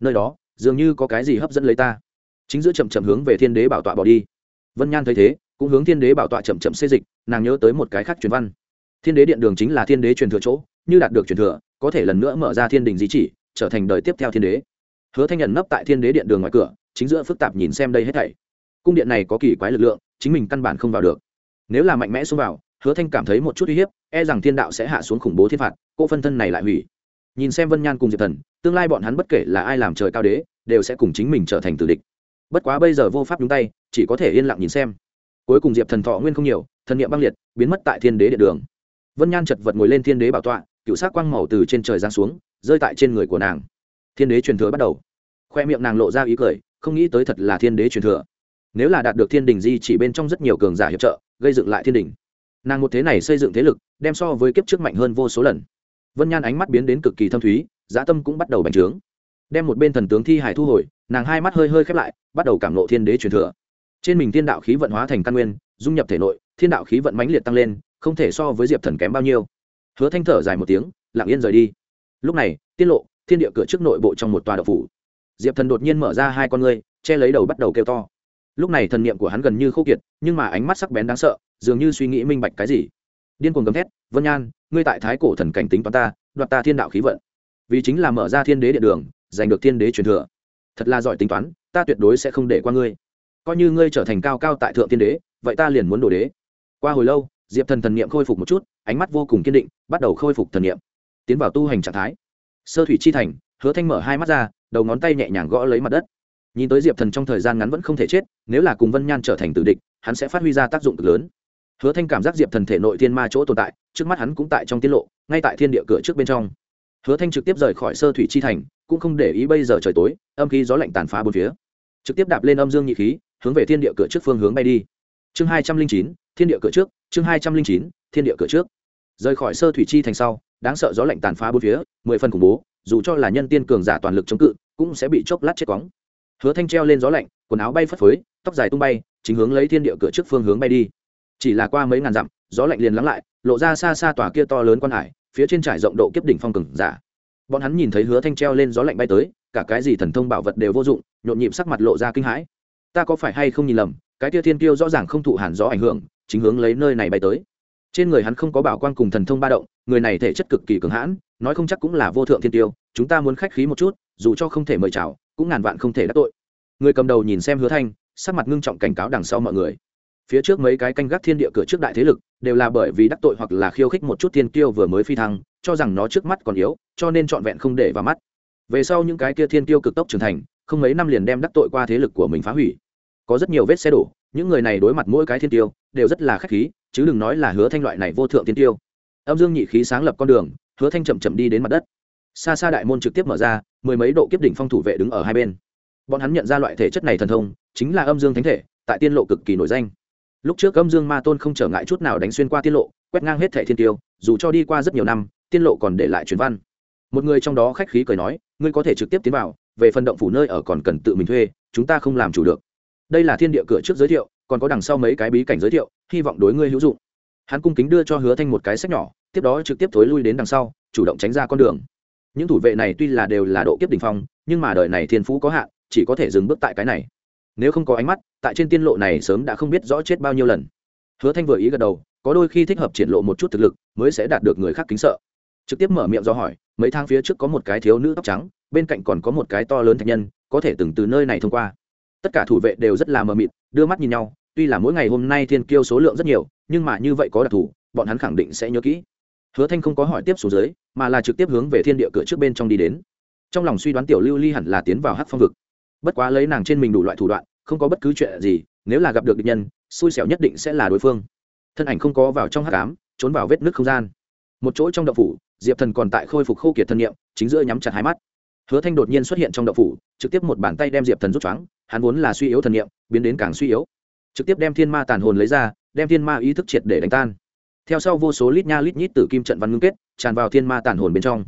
Nơi đó, dường như có cái gì hấp dẫn lấy ta. Chính giữa chậm chậm hướng về thiên đế bảo tọa bỏ đi. Vân nhan thấy thế, cũng hướng thiên đế bảo tọa chậm chậm xây dịch, nàng nhớ tới một cái khác truyền văn. Thiên đế điện đường chính là thiên đế truyền thừa chỗ như đạt được truyền thừa, có thể lần nữa mở ra thiên đình di chỉ, trở thành đời tiếp theo thiên đế. Hứa thanh nhận nấp tại thiên đế điện đường ngoài cửa, chính giữa phức tạp nhìn xem đây hết thảy. Cung điện này có kỳ quái lực lượng, chính mình căn bản không vào được. Nếu là mạnh mẽ xông vào, hứa thanh cảm thấy một chút uy hiếp e rằng thiên đạo sẽ hạ xuống khủng bố thiên phạt cô phân thân này lại hủy. Nhìn xem vân nhan cùng diệp thần, tương lai bọn hắn bất kể là ai làm trời cao đế, đều sẽ cùng chính mình trở thành tử địch. Bất quá bây giờ vô pháp nhúng tay, chỉ có thể yên lặng nhìn xem. Cuối cùng diệp thần thọ nguyên không nhiều, thần niệm băng liệt, biến mất tại thiên đế địa đường. Vân nhan chật vật ngồi lên thiên đế bảo tọa cựu sát quang màu từ trên trời giáng xuống, rơi tại trên người của nàng. Thiên đế truyền thừa bắt đầu. Khoe miệng nàng lộ ra ý cười, không nghĩ tới thật là thiên đế truyền thừa. Nếu là đạt được thiên đình di chỉ bên trong rất nhiều cường giả hiệp trợ, gây dựng lại thiên đình. Nàng một thế này xây dựng thế lực, đem so với kiếp trước mạnh hơn vô số lần. Vân nhan ánh mắt biến đến cực kỳ thâm thúy dã tâm cũng bắt đầu bành trướng. Đem một bên thần tướng thi hải thu hồi, nàng hai mắt hơi hơi khép lại, bắt đầu cảm ngộ thiên đế truyền thừa. Trên mình thiên đạo khí vận hóa thành căn nguyên, dung nhập thể nội, thiên đạo khí vận mãnh liệt tăng lên, không thể so với diệp thần kém bao nhiêu hứa thanh thở dài một tiếng, lặng yên rời đi. Lúc này, tiết lộ, thiên địa cửa trước nội bộ trong một tòa đậu phủ. Diệp thần đột nhiên mở ra hai con ngươi, che lấy đầu bắt đầu kêu to. Lúc này thần niệm của hắn gần như khô kiệt, nhưng mà ánh mắt sắc bén đáng sợ, dường như suy nghĩ minh bạch cái gì. Điên cuồng gầm thét, vân nhan, ngươi tại thái cổ thần cảnh tính toán ta, đoạt ta thiên đạo khí vận. Vì chính là mở ra thiên đế địa đường, giành được thiên đế truyền thừa. Thật là giỏi tính toán, ta tuyệt đối sẽ không để qua ngươi. Coi như ngươi trở thành cao cao tại thượng thiên đế, vậy ta liền muốn đổ đế. Qua hồi lâu, diệp thần thần niệm khôi phục một chút ánh mắt vô cùng kiên định, bắt đầu khôi phục thần niệm. Tiến vào tu hành trạng thái. Sơ thủy chi thành, hứa thanh mở hai mắt ra, đầu ngón tay nhẹ nhàng gõ lấy mặt đất. Nhìn tới diệp thần trong thời gian ngắn vẫn không thể chết, nếu là cùng vân nhan trở thành tử địch, hắn sẽ phát huy ra tác dụng cực lớn. Hứa thanh cảm giác diệp thần thể nội thiên ma chỗ tồn tại, trước mắt hắn cũng tại trong tiết lộ, ngay tại thiên địa cửa trước bên trong. Hứa thanh trực tiếp rời khỏi sơ thủy chi thành, cũng không để ý bây giờ trời tối, âm khí gió lạnh tàn phá bốn phía. Trực tiếp đạp lên âm dương nhị khí, hướng về thiên địa cửa trước phương hướng bay đi. Chương hai trăm linh chín, thiên địa cửa trước, chương hai trăm linh chín thiên địa cửa trước. Rời khỏi sơ thủy chi thành sau, đáng sợ gió lạnh tàn phá bốn phía, mười phần khủng bố, dù cho là nhân tiên cường giả toàn lực chống cự, cũng sẽ bị chốc lát chết cóng hứa thanh treo lên gió lạnh, quần áo bay phất phới, tóc dài tung bay, chính hướng lấy thiên địa cửa trước phương hướng bay đi. Chỉ là qua mấy ngàn dặm, gió lạnh liền lắng lại, lộ ra xa xa tòa kia to lớn quan hải, phía trên trải rộng độ kiếp đỉnh phong cường giả. Bọn hắn nhìn thấy hứa thanh treo lên gió lạnh bay tới, cả cái gì thần thông bảo vật đều vô dụng, nhộn nhịp sắc mặt lộ ra kinh hãi. Ta có phải hay không nhìn lầm, cái tia thiên tiêu rõ ràng không thụ hàn gió ảnh hưởng, chính hướng lấy nơi này bay tới trên người hắn không có bảo quan cùng thần thông ba động, người này thể chất cực kỳ cường hãn, nói không chắc cũng là vô thượng thiên tiêu, chúng ta muốn khách khí một chút, dù cho không thể mời chào, cũng ngàn vạn không thể đắc tội. Người cầm đầu nhìn xem hứa thanh, sắc mặt ngưng trọng cảnh cáo đằng sau mọi người. Phía trước mấy cái canh gác thiên địa cửa trước đại thế lực, đều là bởi vì đắc tội hoặc là khiêu khích một chút thiên tiêu vừa mới phi thăng, cho rằng nó trước mắt còn yếu, cho nên trọn vẹn không để vào mắt. Về sau những cái kia thiên tiêu cực tốc trưởng thành, không mấy năm liền đem đắc tội qua thế lực của mình phá hủy. Có rất nhiều vết xe đổ, những người này đối mặt mỗi cái thiên tiêu, đều rất là khách khí chứ đừng nói là hứa thanh loại này vô thượng tiên tiêu. Âm dương nhị khí sáng lập con đường, hứa thanh chậm chậm đi đến mặt đất. Xa xa đại môn trực tiếp mở ra, mười mấy độ kiếp đỉnh phong thủ vệ đứng ở hai bên. Bọn hắn nhận ra loại thể chất này thần thông, chính là âm dương thánh thể, tại tiên lộ cực kỳ nổi danh. Lúc trước âm dương ma tôn không trở ngại chút nào đánh xuyên qua tiên lộ, quét ngang hết thẻ thiên tiêu, dù cho đi qua rất nhiều năm, tiên lộ còn để lại truyền văn. Một người trong đó khách khí cười nói, ngươi có thể trực tiếp tiến vào, về phần động phủ nơi ở còn cần tự mình thuê, chúng ta không làm chủ được. Đây là thiên địa cửa trước giới thiệu còn có đằng sau mấy cái bí cảnh giới thiệu, hy vọng đối ngươi hữu dụng. Hắn cung kính đưa cho hứa thanh một cái sách nhỏ, tiếp đó trực tiếp thối lui đến đằng sau, chủ động tránh ra con đường. Những thủ vệ này tuy là đều là độ kiếp đ ỉ n h phong, nhưng mà đời này thiên phú có hạn, chỉ có thể dừng bước tại cái này. Nếu không có ánh mắt, tại trên tiên lộ này sớm đã không biết rõ chết bao nhiêu lần. Hứa thanh vừa ý gật đầu, có đôi khi thích hợp triển lộ một chút thực lực, mới sẽ đạt được người khác kính sợ. Trực tiếp mở miệng do hỏi, mấy tháng phía trước có một cái thiếu nữ tóc trắng, bên cạnh còn có một cái to lớn thạch nhân, có thể từng từ nơi này thông qua. Tất cả thủ vệ đều rất là mờ mịt đưa mắt nhìn nhau, tuy là mỗi ngày hôm nay thiên kiêu số lượng rất nhiều, nhưng mà như vậy có đặc thù, bọn hắn khẳng định sẽ nhớ kỹ. Hứa thanh không có hỏi tiếp xuống dưới, mà là trực tiếp hướng về thiên địa cửa trước bên trong đi đến. Trong lòng suy đoán tiểu lưu ly hẳn là tiến vào hát phong vực. Bất quá lấy nàng trên mình đủ loại thủ đoạn, không có bất cứ chuyện gì, nếu là gặp được địch nhân, xui xẻo nhất định sẽ là đối phương. Thân ảnh không có vào trong hát cám trốn vào vết nước không gian. Một chỗ trong đậu phủ, diệp thần còn tại khôi phục khô kiệt thân nhiệm chính giữa nhắm chặt hai mắt hứa thanh đột nhiên xuất hiện trong đậu phủ trực tiếp một bàn tay đem diệp thần rút choáng hắn vốn là suy yếu thần niệm, biến đến càng suy yếu. Trực tiếp đem thiên ma tàn hồn lấy ra đem thiên ma ý thức triệt để đánh tan. Theo sau vô số lít nha lít nhít từ kim trận văn ngưng kết tràn vào thiên ma tàn hồn bên trong.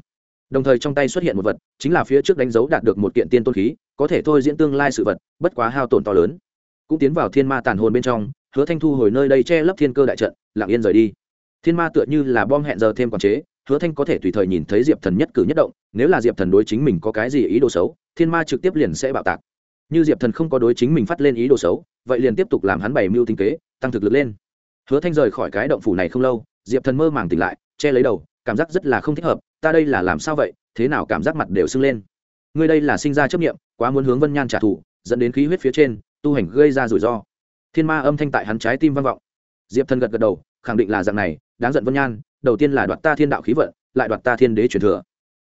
Đồng thời trong tay xuất hiện một vật chính là phía trước đánh dấu đạt được một kiện tiên tôn khí có thể thôi diễn tương lai sự vật bất quá hao tổn to lớn. Cũng tiến vào thiên ma tàn hồn bên trong hứa thanh thu hồi nơi đây che lấp thiên cơ đại trận lặng yên rời đi. Thiên ma tựa như là bom hẹn giờ thêm quản chế hứa thanh có thể tùy thời nhìn thấy diệp thần nhất cử nhất động, nếu là diệp thần đối chính mình có cái gì ý đồ xấu, thiên ma trực tiếp liền sẽ bạo tạc. Như diệp thần không có đối chính mình phát lên ý đồ xấu, vậy liền tiếp tục làm hắn bày mưu tinh kế, tăng thực lực lên. Hứa thanh rời khỏi cái động phủ này không lâu, diệp thần mơ màng tỉnh lại, che lấy đầu, cảm giác rất là không thích hợp, ta đây là làm sao vậy? Thế nào cảm giác mặt đều sưng lên? Ngươi đây là sinh ra chấp nghiệm quá muốn hướng vân nhan trả thù, dẫn đến khí huyết phía trên, tu hành gây ra rủi ro. Thiên ma âm thanh tại hắn trái tim vang vọng. Diệp thần gật gật đầu, khẳng định là dạng này, đáng giận vân nhan đầu tiên là đoạt ta thiên đạo khí vận, lại đoạt ta thiên đế truyền thừa.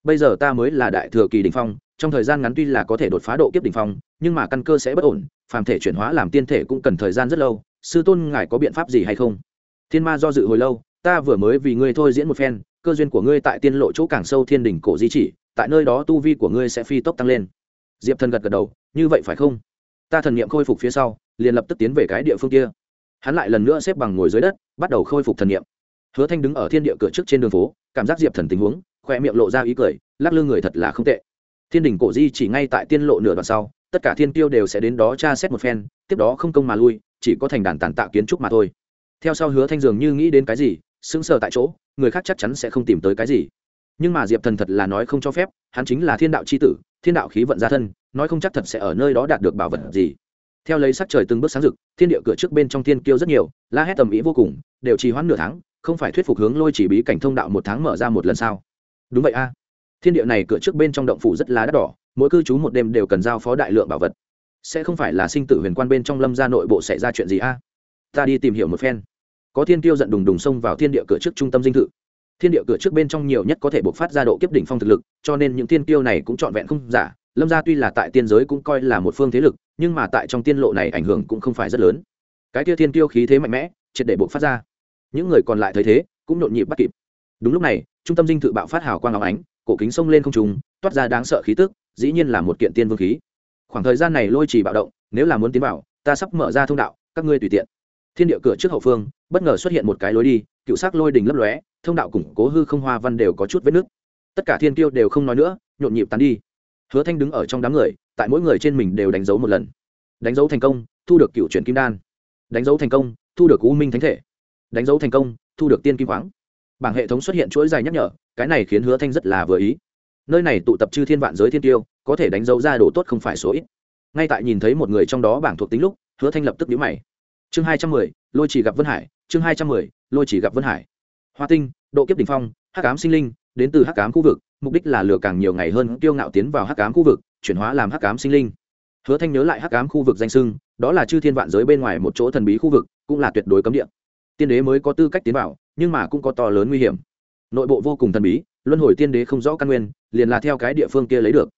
Bây giờ ta mới là đại thừa kỳ đình phong, trong thời gian ngắn tuy là có thể đột phá độ kiếp đình phong, nhưng mà căn cơ sẽ bất ổn, phàm thể chuyển hóa làm tiên thể cũng cần thời gian rất lâu, sư tôn ngài có biện pháp gì hay không? Thiên ma do dự hồi lâu, ta vừa mới vì ngươi thôi diễn một phen, cơ duyên của ngươi tại tiên lộ chỗ càng sâu thiên đỉnh cổ di chỉ, tại nơi đó tu vi của ngươi sẽ phi tốc tăng lên. Diệp thần gật gật đầu, như vậy phải không? Ta thần niệm khôi phục phía sau, liền lập tức tiến về cái địa phương kia. Hắn lại lần nữa xếp bằng ngồi dưới đất, bắt đầu khôi phục thần niệm hứa thanh đứng ở thiên địa cửa trước trên đường phố, cảm giác diệp thần tình huống khoe miệng lộ ra ý cười, lắc lư người thật là không tệ. Thiên đỉnh cổ di chỉ ngay tại tiên lộ nửa đoạn sau, tất cả thiên tiêu đều sẽ đến đó tra xét một phen, tiếp đó không công mà lui, chỉ có thành đàn tàn tạo kiến trúc mà thôi. Theo sau hứa thanh dường như nghĩ đến cái gì, sững sờ tại chỗ, người khác chắc chắn sẽ không tìm tới cái gì. Nhưng mà diệp thần thật là nói không cho phép, hắn chính là thiên đạo c h i tử, thiên đạo khí vận gia thân, nói không chắc thật sẽ ở nơi đó đạt được bảo vật gì. Theo lấy sắc trời từng bước sáng rực, thiên địa cửa trước bên trong thiên kiêu rất nhiều, la hét tầm ý vô cùng, đều trì hoãn nửa tháng không phải thuyết phục hướng lôi chỉ bí cảnh thông đạo một tháng mở ra một lần sao? Đúng vậy a. Thiên địa này cửa trước bên trong động phủ rất lá đắt đỏ, mỗi cư trú một đêm đều cần giao phó đại lượng bảo vật. Sẽ không phải là sinh tử huyền quan bên trong lâm gia nội bộ xảy ra chuyện gì a? Ta đi tìm hiểu một phen. Có thiên tiêu giận đùng đùng xông vào thiên địa cửa trước trung tâm dinh thự. Thiên địa cửa trước bên trong nhiều nhất có thể buộc phát ra độ kiếp đỉnh phong thực lực, cho nên những thiên tiêu này cũng trọn vẹn không giả. Lâm gia tuy là tại tiên giới cũng coi là một phương thế lực, nhưng mà tại trong tiên lộ này ảnh hưởng cũng không phải rất lớn. Cái kia thiên tiêu khí thế mạnh mẽ, triệt để buộc phát ra những người còn lại thấy thế, cũng nhộn nhịp bắt kịp. Đúng lúc này, trung tâm dinh thự bạo phát hào quang áo ánh, cổ kính sông lên không trùng toát ra đáng sợ khí tức, dĩ nhiên là một kiện tiên vương khí. Khoảng thời gian này lôi trì bạo động, nếu là muốn tiến vào, ta sắp mở ra thông đạo, các ngươi tùy tiện. Thiên địa cửa trước hậu phương, bất ngờ xuất hiện một cái lối đi, cựu sắc lôi đình lấp lóe, thông đạo củng cố hư không hoa văn đều có chút vết nứt. Tất cả thiên tiêu đều không nói nữa, nhộn nhịp tán đi. Hứa thanh đứng ở trong đám người, tại mỗi người trên mình đều đánh dấu một lần. Đánh dấu thành công, thu được cựu truyền kim đan. Đánh dấu thành công, thu được u minh thánh thể đánh dấu thành công, thu được tiên kim khoáng. Bảng hệ thống xuất hiện chuỗi dài nhắc nhở, cái này khiến hứa thanh rất là vừa ý. Nơi này tụ tập chư thiên vạn giới thiên tiêu, có thể đánh dấu ra đồ tốt không phải số ít. Ngay tại nhìn thấy một người trong đó bảng thuộc tính lúc, hứa thanh lập tức nhíu mày. Chương hai trăm mười, lôi chỉ gặp vân hải, chương hai trăm mười, lôi chỉ gặp vân hải. Hoa tinh, độ kiếp đỉnh phong, hắc ám sinh linh, đến từ hắc ám khu vực, mục đích là lừa càng nhiều ngày hơn tiêu ngạo tiến vào hắc ám khu vực, chuyển hóa làm hắc ám sinh linh. Hứa thanh nhớ lại hắc ám khu vực danh sưng đó là chư thiên vạn giới bên ngoài một chỗ thần bí khu vực, cũng là tuyệt đối cấm địa tiên đế mới có tư cách tiến vào, nhưng mà cũng có to lớn nguy hiểm. Nội bộ vô cùng thần bí, luân hồi tiên đế không rõ căn nguyên, liền là theo cái địa phương kia lấy được.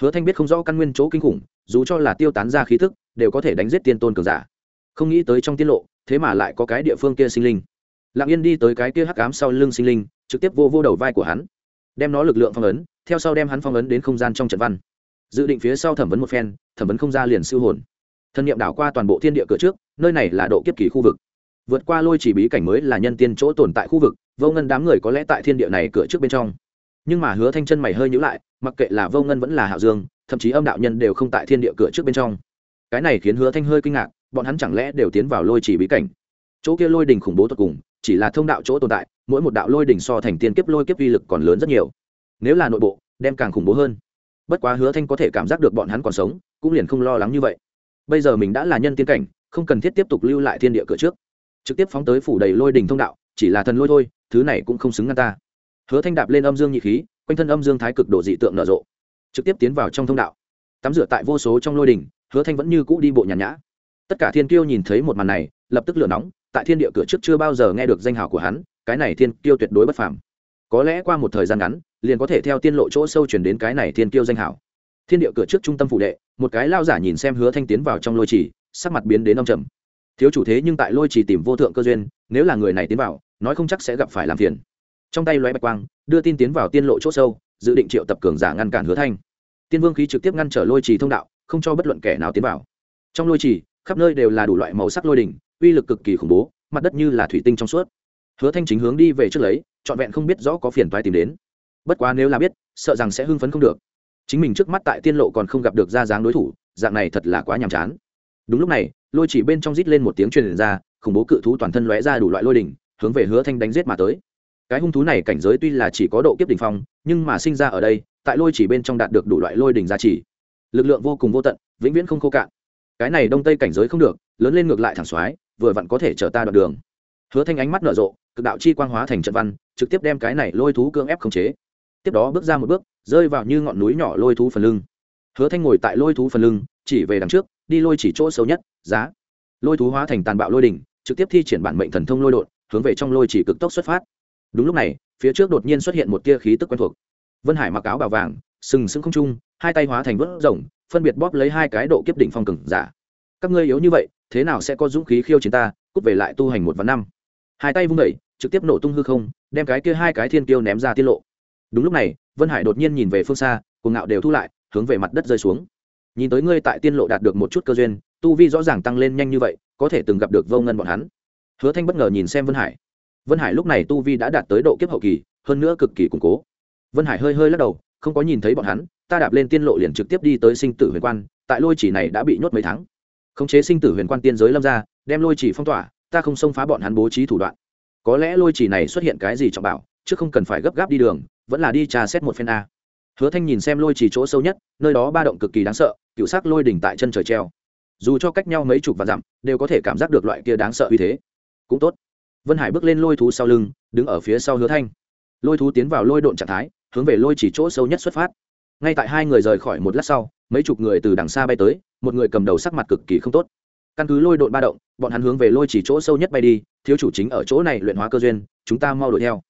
Hứa thanh biết không rõ căn nguyên chỗ kinh khủng, dù cho là tiêu tán ra khí thức đều có thể đánh giết tiên tôn cường giả. Không nghĩ tới trong tiết lộ, thế mà lại có cái địa phương kia sinh linh. Lặng yên đi tới cái kia hắc ám sau lưng sinh linh, trực tiếp vô vô đầu vai của hắn. Đem nó lực lượng phong ấn, theo sau đem hắn phong ấn đến không gian trong trận văn. Dự định phía sau thẩm vấn một phen, thẩm vấn không ra liền siêu hồn. Thân nhiệm đảo qua toàn bộ thiên địa cửa trước, nơi này là độ kiếp kỳ khu vực vượt qua lôi chỉ bí cảnh mới là nhân tiên chỗ tồn tại khu vực, vô ngân đám người có lẽ tại thiên địa này cửa trước bên trong. Nhưng mà hứa thanh chân mày hơi nhữ lại, mặc kệ là vô ngân vẫn là hạo dương, thậm chí âm đạo nhân đều không tại thiên địa cửa trước bên trong. Cái này khiến hứa thanh hơi kinh ngạc, bọn hắn chẳng lẽ đều tiến vào lôi chỉ bí cảnh? Chỗ kia lôi đình khủng bố tột cùng, chỉ là thông đạo chỗ tồn tại, mỗi một đạo lôi đỉnh so thành tiên kiếp lôi kiếp uy lực còn lớn rất nhiều. Nếu là nội bộ, đem càng khủng bố hơn. Bất quá hứa thanh có thể cảm giác được bọn hắn còn sống, cũng liền không lo lắng như vậy. Bây giờ mình đã là nhân tiên cảnh, không cần thiết tiếp tục lưu lại thiên địa cửa trước trực tiếp phóng tới phủ đầy lôi đình thông đạo, chỉ là thần lôi thôi, thứ này cũng không xứng ngăn ta. Hứa thanh đạp lên âm dương nhị khí, quanh thân âm dương thái cực độ dị tượng nở rộ, trực tiếp tiến vào trong thông đạo. Tắm rửa tại vô số trong lôi đình hứa thanh vẫn như cũ đi bộ nhàn nhã. Tất cả thiên kiêu nhìn thấy một màn này, lập tức lửa nóng, tại thiên địa cửa trước chưa bao giờ nghe được danh hào của hắn, cái này thiên kiêu tuyệt đối bất phàm. Có lẽ qua một thời gian ngắn, liền có thể theo tiên lộ chỗ sâu chuyển đến cái này thiên kiêu danh hào. Thiên địa cửa trước trung tâm phủ đệ, một cái lao giả nhìn xem hứa thanh tiến vào trong lôi trì, sắc mặt biến đến ông trầm thiếu chủ thế nhưng tại lôi chỉ tìm vô thượng cơ duyên, nếu là người này tiến vào, nói không chắc sẽ gặp phải làm phiền. Trong tay loé bạch quang, đưa tin tiến vào tiên lộ chỗ sâu, dự định triệu tập cường giả ngăn cản hứa thanh. Tiên vương khí trực tiếp ngăn trở lôi trì thông đạo, không cho bất luận kẻ nào tiến vào. Trong lôi trì, khắp nơi đều là đủ loại màu sắc lôi đỉnh, uy lực cực kỳ khủng bố, mặt đất như là thủy tinh trong suốt. Hứa thanh chính hướng đi về trước lấy, trọn vẹn không biết rõ có phiền toái tìm đến. Bất quá nếu là biết, sợ rằng sẽ hưng phấn không được. Chính mình trước mắt tại tiên lộ còn không gặp được ra dáng đối thủ, dạng này thật là quá nhàm chán đúng lúc này, lôi chỉ bên trong rít lên một tiếng truyền ra, khủng bố cự thú toàn thân lóe ra đủ loại lôi đỉnh, hướng về hứa thanh đánh giết mà tới. Cái hung thú này cảnh giới tuy là chỉ có độ kiếp đỉnh phong, nhưng mà sinh ra ở đây, tại lôi chỉ bên trong đạt được đủ loại lôi đỉnh giá trị. Lực lượng vô cùng vô tận, vĩnh viễn không khô cạn. Cái này đông tây cảnh giới không được, lớn lên ngược lại thẳng xoái, vừa vặn có thể chở ta đoạn đường. Hứa thanh ánh mắt nở rộ, cực đạo chi quang hóa thành trận văn, trực tiếp đem cái này lôi thú cưỡng ép khống chế. Tiếp đó bước ra một bước, rơi vào như ngọn núi nhỏ lôi thú phần lưng. Hứa thanh ngồi tại lôi thú phần lưng, chỉ về đằng trước đi lôi chỉ chỗ xấu nhất, giá. Lôi thú hóa thành tàn bạo lôi đỉnh, trực tiếp thi triển bản mệnh thần thông lôi đột, hướng về trong lôi chỉ cực tốc xuất phát. Đúng lúc này, phía trước đột nhiên xuất hiện một tia khí tức quen thuộc. Vân hải mặc áo bào vàng, sừng sững không trung, hai tay hóa thành vớt rồng, phân biệt bóp lấy hai cái độ kiếp đỉnh phong cừng giả. Các ngươi yếu như vậy, thế nào sẽ có dũng khí khiêu chiến ta, cút về lại tu hành một vạn năm? Hai tay vung đẩy trực tiếp nổ tung hư không, đem cái kia hai cái thiên kiêu ném ra tiết lộ. Đúng lúc này, vân hải đột nhiên nhìn về phương xa, cuồng ngạo đều thu lại, hướng về mặt đất rơi xuống nhìn tới ngươi tại tiên lộ đạt được một chút cơ duyên, tu vi rõ ràng tăng lên nhanh như vậy, có thể từng gặp được vô ngân bọn hắn. Hứa thanh bất ngờ nhìn xem vân hải. Vân hải lúc này tu vi đã đạt tới độ kiếp hậu kỳ, hơn nữa cực kỳ củng cố. Vân hải hơi hơi lắc đầu, không có nhìn thấy bọn hắn, ta đạp lên tiên lộ liền trực tiếp đi tới sinh tử huyền quan, tại lôi chỉ này đã bị nhốt mấy tháng. Khống chế sinh tử huyền quan tiên giới lâm ra, đem lôi chỉ phong tỏa, ta không xông phá bọn hắn bố trí thủ đoạn. Có lẽ lôi chỉ này xuất hiện cái gì trọng bảo, chứ không cần phải gấp gáp đi đường, vẫn là đi trà xét một phen a hứa thanh nhìn xem lôi chỉ chỗ sâu nhất, nơi đó ba động cực kỳ đáng sợ, cựu sắc lôi đỉnh tại chân trời treo. Dù cho cách nhau mấy chục và dặm, đều có thể cảm giác được loại kia đáng sợ uy thế. Cũng tốt. Vân hải bước lên lôi thú sau lưng, đứng ở phía sau hứa thanh. Lôi thú tiến vào lôi độn trạng thái, hướng về lôi chỉ chỗ sâu nhất xuất phát. Ngay tại hai người rời khỏi một lát sau, mấy chục người từ đằng xa bay tới, một người cầm đầu sắc mặt cực kỳ không tốt. Căn cứ lôi độn ba động, bọn hắn hướng về lôi chỉ chỗ sâu nhất bay đi, thiếu chủ chính ở chỗ này luyện hóa cơ duyên, chúng ta mau đuổi theo.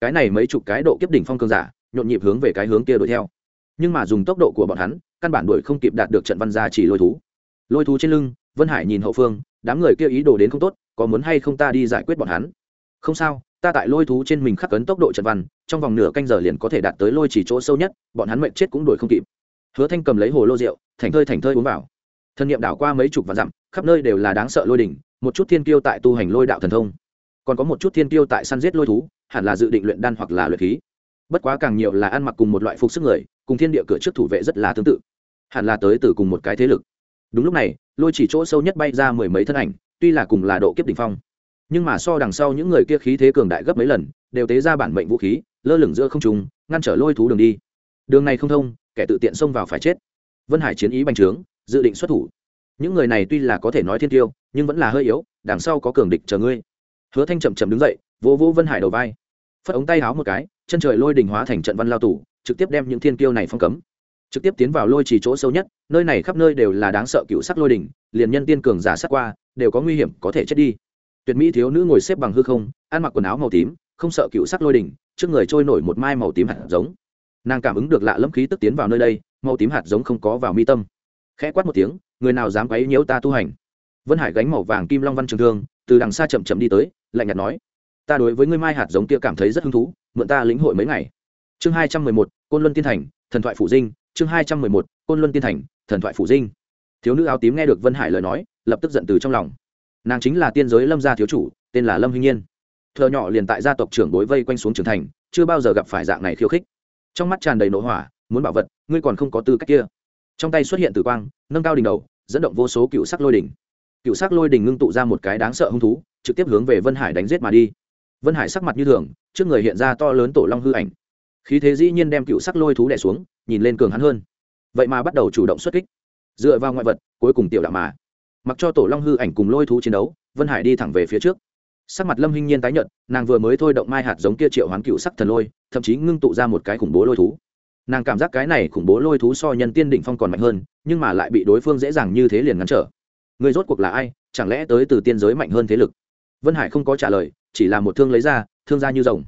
Cái này mấy chục cái độ kiếp đỉnh phong cường giả nhộn nhịp hướng về cái hướng kia đuổi theo. Nhưng mà dùng tốc độ của bọn hắn, căn bản đuổi không kịp đạt được trận văn gia chỉ lôi thú. Lôi thú trên lưng, vân hải nhìn hậu phương, đám người kia ý đồ đến không tốt, có muốn hay không ta đi giải quyết bọn hắn? Không sao, ta tại lôi thú trên mình khắc cấn tốc độ trận văn, trong vòng nửa canh giờ liền có thể đạt tới lôi chỉ chỗ sâu nhất, bọn hắn mệnh chết cũng đuổi không kịp. Hứa thanh cầm lấy hồ lô rượu thành thơi thành thơi uống vào. Thân nhiệm đảo qua mấy chục vạn dặm, khắp nơi đều là đáng sợ lôi đỉnh, một chút thiên kiêu tại tu hành lôi đạo thần thông. Còn có một chút thiên kiêu tại săn giết lôi thú, hẳn là dự định luyện đan hoặc là luyện khí bất quá càng nhiều là ăn mặc cùng một loại phục sức người, cùng thiên địa cửa trước thủ vệ rất là tương tự. Hẳn là tới từ cùng một cái thế lực. Đúng lúc này, lôi chỉ chỗ sâu nhất bay ra mười mấy thân ảnh, tuy là cùng là độ kiếp đỉnh phong. Nhưng mà so đằng sau những người kia khí thế cường đại gấp mấy lần, đều tế ra bản mệnh vũ khí, lơ lửng giữa không trùng ngăn trở lôi thú đường đi. Đường này không thông, kẻ tự tiện xông vào phải chết. Vân hải chiến ý bành trướng, dự định xuất thủ. Những người này tuy là có thể nói thiên tiêu, nhưng vẫn là hơi yếu, đằng sau có cường địch chờ ngươi. Hứa thanh chậm chậm đứng dậy, vỗ vỗ vân hải đầu vai phất ống tay háo một cái, chân trời lôi đình hóa thành trận văn lao tủ trực tiếp đem những thiên kiêu này phong cấm. Trực tiếp tiến vào lôi trì chỗ sâu nhất, nơi này khắp nơi đều là đáng sợ cựu sắc lôi đình, liền nhân tiên cường giả sát qua, đều có nguy hiểm, có thể chết đi. Tuyệt mỹ thiếu nữ ngồi xếp bằng hư không, ăn mặc quần áo màu tím, không sợ cựu sắc lôi đình, trước người trôi nổi một mai màu tím hạt giống. Nàng cảm ứng được lạ lẫm khí tức tiến vào nơi đây, màu tím hạt giống không có vào mi tâm. Khẽ quát một tiếng, người nào dám quấy nhiễu ta tu hành? Vân hải gánh màu vàng kim long văn trường thương, từ đằng xa chậm chậm đi tới, lạnh nhạt nói ta đối với ngươi mai hạt giống kia cảm thấy rất hứng thú, mượn ta lĩnh hội mấy ngày. Chương hai trăm mười một, côn luân tiên thành, thần thoại phủ dinh. Chương hai trăm mười một, côn luân tiên thành, thần thoại phủ dinh. Thiếu nữ áo tím nghe được vân hải lời nói, lập tức giận từ trong lòng. Nàng chính là tiên giới lâm gia thiếu chủ, tên là lâm hinh nhiên. Thợ nhỏ liền tại gia tộc trưởng đối vây quanh xuống trưởng thành, chưa bao giờ gặp phải dạng này khiêu khích. Trong mắt tràn đầy nổ hỏa, muốn bảo vật, ngươi còn không có tư cách kia. Trong tay xuất hiện tử quang, nâng cao đỉnh đầu, dẫn động vô số cựu sắc lôi đỉnh. Cựu sắc lôi đỉnh ngưng tụ ra một cái đáng sợ hung thú, trực tiếp hướng về vân hải đánh giết mà đi vân hải sắc mặt như thường, trước người hiện ra to lớn tổ long hư ảnh. Khí thế dĩ nhiên đem cựu sắc lôi thú đẻ xuống, nhìn lên cường hắn hơn. Vậy mà bắt đầu chủ động xuất kích. Dựa vào ngoại vật, cuối cùng tiểu đạo mà. Mặc cho tổ long hư ảnh cùng lôi thú chiến đấu, vân hải đi thẳng về phía trước. Sắc mặt lâm hinh nhiên tái nhợt, nàng vừa mới thôi động mai hạt giống kia triệu hoán cựu sắc thần lôi, thậm chí ngưng tụ ra một cái khủng bố lôi thú. Nàng cảm giác cái này khủng bố lôi thú so nhân tiên định phong còn mạnh hơn, nhưng mà lại bị đối phương dễ dàng như thế liền ngăn trở. Người rốt cuộc là ai? Chẳng lẽ tới từ tiên giới mạnh hơn thế lực? Vân hải không có trả lời chỉ là một thương lấy ra, thương ra như rồng.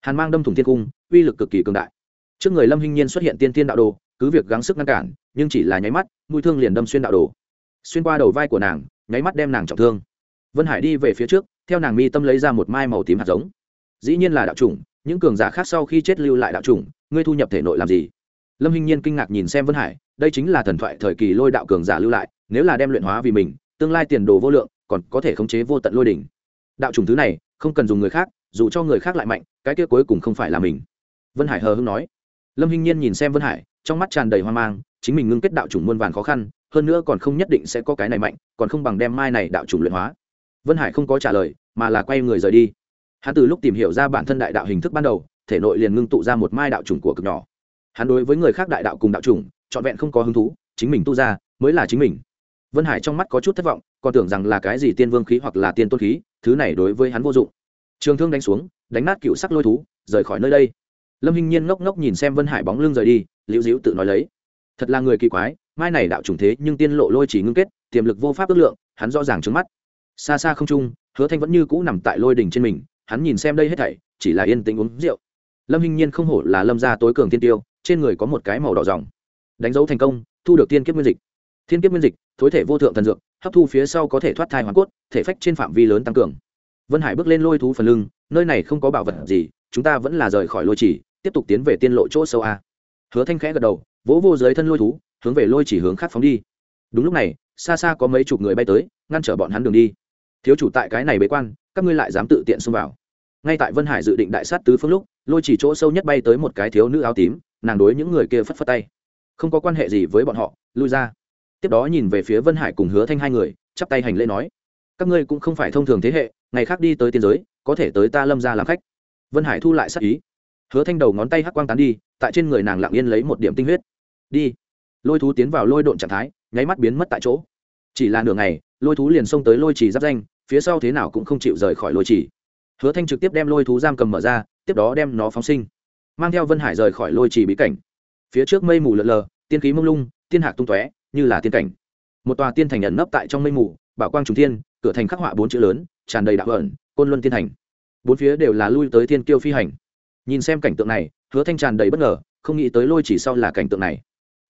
Hàn mang đâm thủng thiên cung, uy lực cực kỳ cường đại. Trước người lâm hinh nhiên xuất hiện tiên tiên đạo đồ, cứ việc gắng sức ngăn cản, nhưng chỉ là nháy mắt, mũi thương liền đâm xuyên đạo đồ. Xuyên qua đầu vai của nàng, nháy mắt đem nàng trọng thương. Vân hải đi về phía trước, theo nàng mi tâm lấy ra một mai màu tím hạt giống. Dĩ nhiên là đạo chủng, những cường giả khác sau khi chết lưu lại đạo chủng, ngươi thu nhập thể nội làm gì? Lâm hinh nhiên kinh ngạc nhìn xem vân hải, đây chính là thần thoại thời kỳ lôi đạo cường giả lưu lại, nếu là đem luyện hóa vì mình, tương lai tiền đồ vô lượng, còn có thể khống chế vô tận lôi đỉnh. Đạo chủng thứ này không cần dùng người khác, dù cho người khác lại mạnh, cái kia cuối cùng không phải là mình. Vân hải hờ hưng nói. Lâm hinh nhiên nhìn xem vân hải, trong mắt tràn đầy hoang mang, chính mình ngưng kết đạo chủng muôn vàn khó khăn, hơn nữa còn không nhất định sẽ có cái này mạnh, còn không bằng đem mai này đạo chủng luyện hóa. Vân hải không có trả lời, mà là quay người rời đi. Hắn từ lúc tìm hiểu ra bản thân đại đạo hình thức ban đầu, thể nội liền ngưng tụ ra một mai đạo chủng của cực nhỏ. Hắn đối với người khác đại đạo cùng đạo chủng, trọn vẹn không có hứng thú, chính mình tu ra, mới là chính mình vân hải trong mắt có chút thất vọng, còn tưởng rằng là cái gì tiên vương khí hoặc là tiên tôn khí, thứ này đối với hắn vô dụng. Trường thương đánh xuống, đánh nát cựu sắc lôi thú, rời khỏi nơi đây. Lâm hinh nhiên ngốc ngốc nhìn xem vân hải bóng lưng rời đi, liễu diễu tự nói lấy. Thật là người kỳ quái, mai này đạo trùng thế nhưng tiên lộ lôi chỉ ngưng kết, tiềm lực vô pháp ước lượng, hắn rõ ràng trước mắt. Xa xa không trung, hứa thanh vẫn như cũ nằm tại lôi đỉnh trên mình, hắn nhìn xem đây hết thảy, chỉ là yên tĩnh uống rượu. Lâm hinh nhiên không hổ là lâm gia tối cường tiên tiêu, trên người có một cái màu đỏ dòng đánh dấu thành công, thu được tiên kiếp nguyên dịch thiên kiếp nguyên dịch, thối thể vô thượng thần dược, hấp thu phía sau có thể thoát thai hoàn cốt, thể phách trên phạm vi lớn tăng cường. Vân hải bước lên lôi thú phần lưng, nơi này không có bảo vật gì, chúng ta vẫn là rời khỏi lôi chỉ, tiếp tục tiến về tiên lộ chỗ sâu a. Hứa thanh khẽ gật đầu, vỗ vô dưới thân lôi thú, hướng về lôi chỉ hướng khác phóng đi. Đúng lúc này, xa xa có mấy chục người bay tới, ngăn trở bọn hắn đường đi. Thiếu chủ tại cái này bế quan, các ngươi lại dám tự tiện xông vào. Ngay tại vân hải dự định đại sát tứ phương lúc, lôi chỉ chỗ sâu nhất bay tới một cái thiếu nữ áo tím, nàng đối những người kia phất phất tay. Không có quan hệ gì với bọn họ, lui ra tiếp đó nhìn về phía vân hải cùng hứa thanh hai người, chắp tay hành lễ nói, các ngươi cũng không phải thông thường thế hệ, ngày khác đi tới tiên giới, có thể tới ta lâm ra làm khách. Vân hải thu lại sắc ý. Hứa thanh đầu ngón tay hắc quang tán đi, tại trên người nàng lặng yên lấy một điểm tinh huyết. Đi. Lôi thú tiến vào lôi độn trạng thái, nháy mắt biến mất tại chỗ. Chỉ là nửa ngày, lôi thú liền xông tới lôi trì giáp danh, phía sau thế nào cũng không chịu rời khỏi lôi trì. Hứa thanh trực tiếp đem lôi thú giam cầm mở ra, tiếp đó đem nó phóng sinh, mang theo vân hải rời khỏi lôi trì bí cảnh. Phía trước mây mù lợn lờ, tiên khí mông lung, tiên hạc tung tóe như là tiên cảnh. Một tòa tiên thành ẩn nấp tại trong mây mù, bảo quang trùng thiên, cửa thành khắc họa bốn chữ lớn, tràn đầy đạo ẩn, côn luân tiên thành. Bốn phía đều là lui tới thiên kiêu phi hành. Nhìn xem cảnh tượng này, hứa thanh tràn đầy bất ngờ, không nghĩ tới lôi chỉ sau là cảnh tượng này.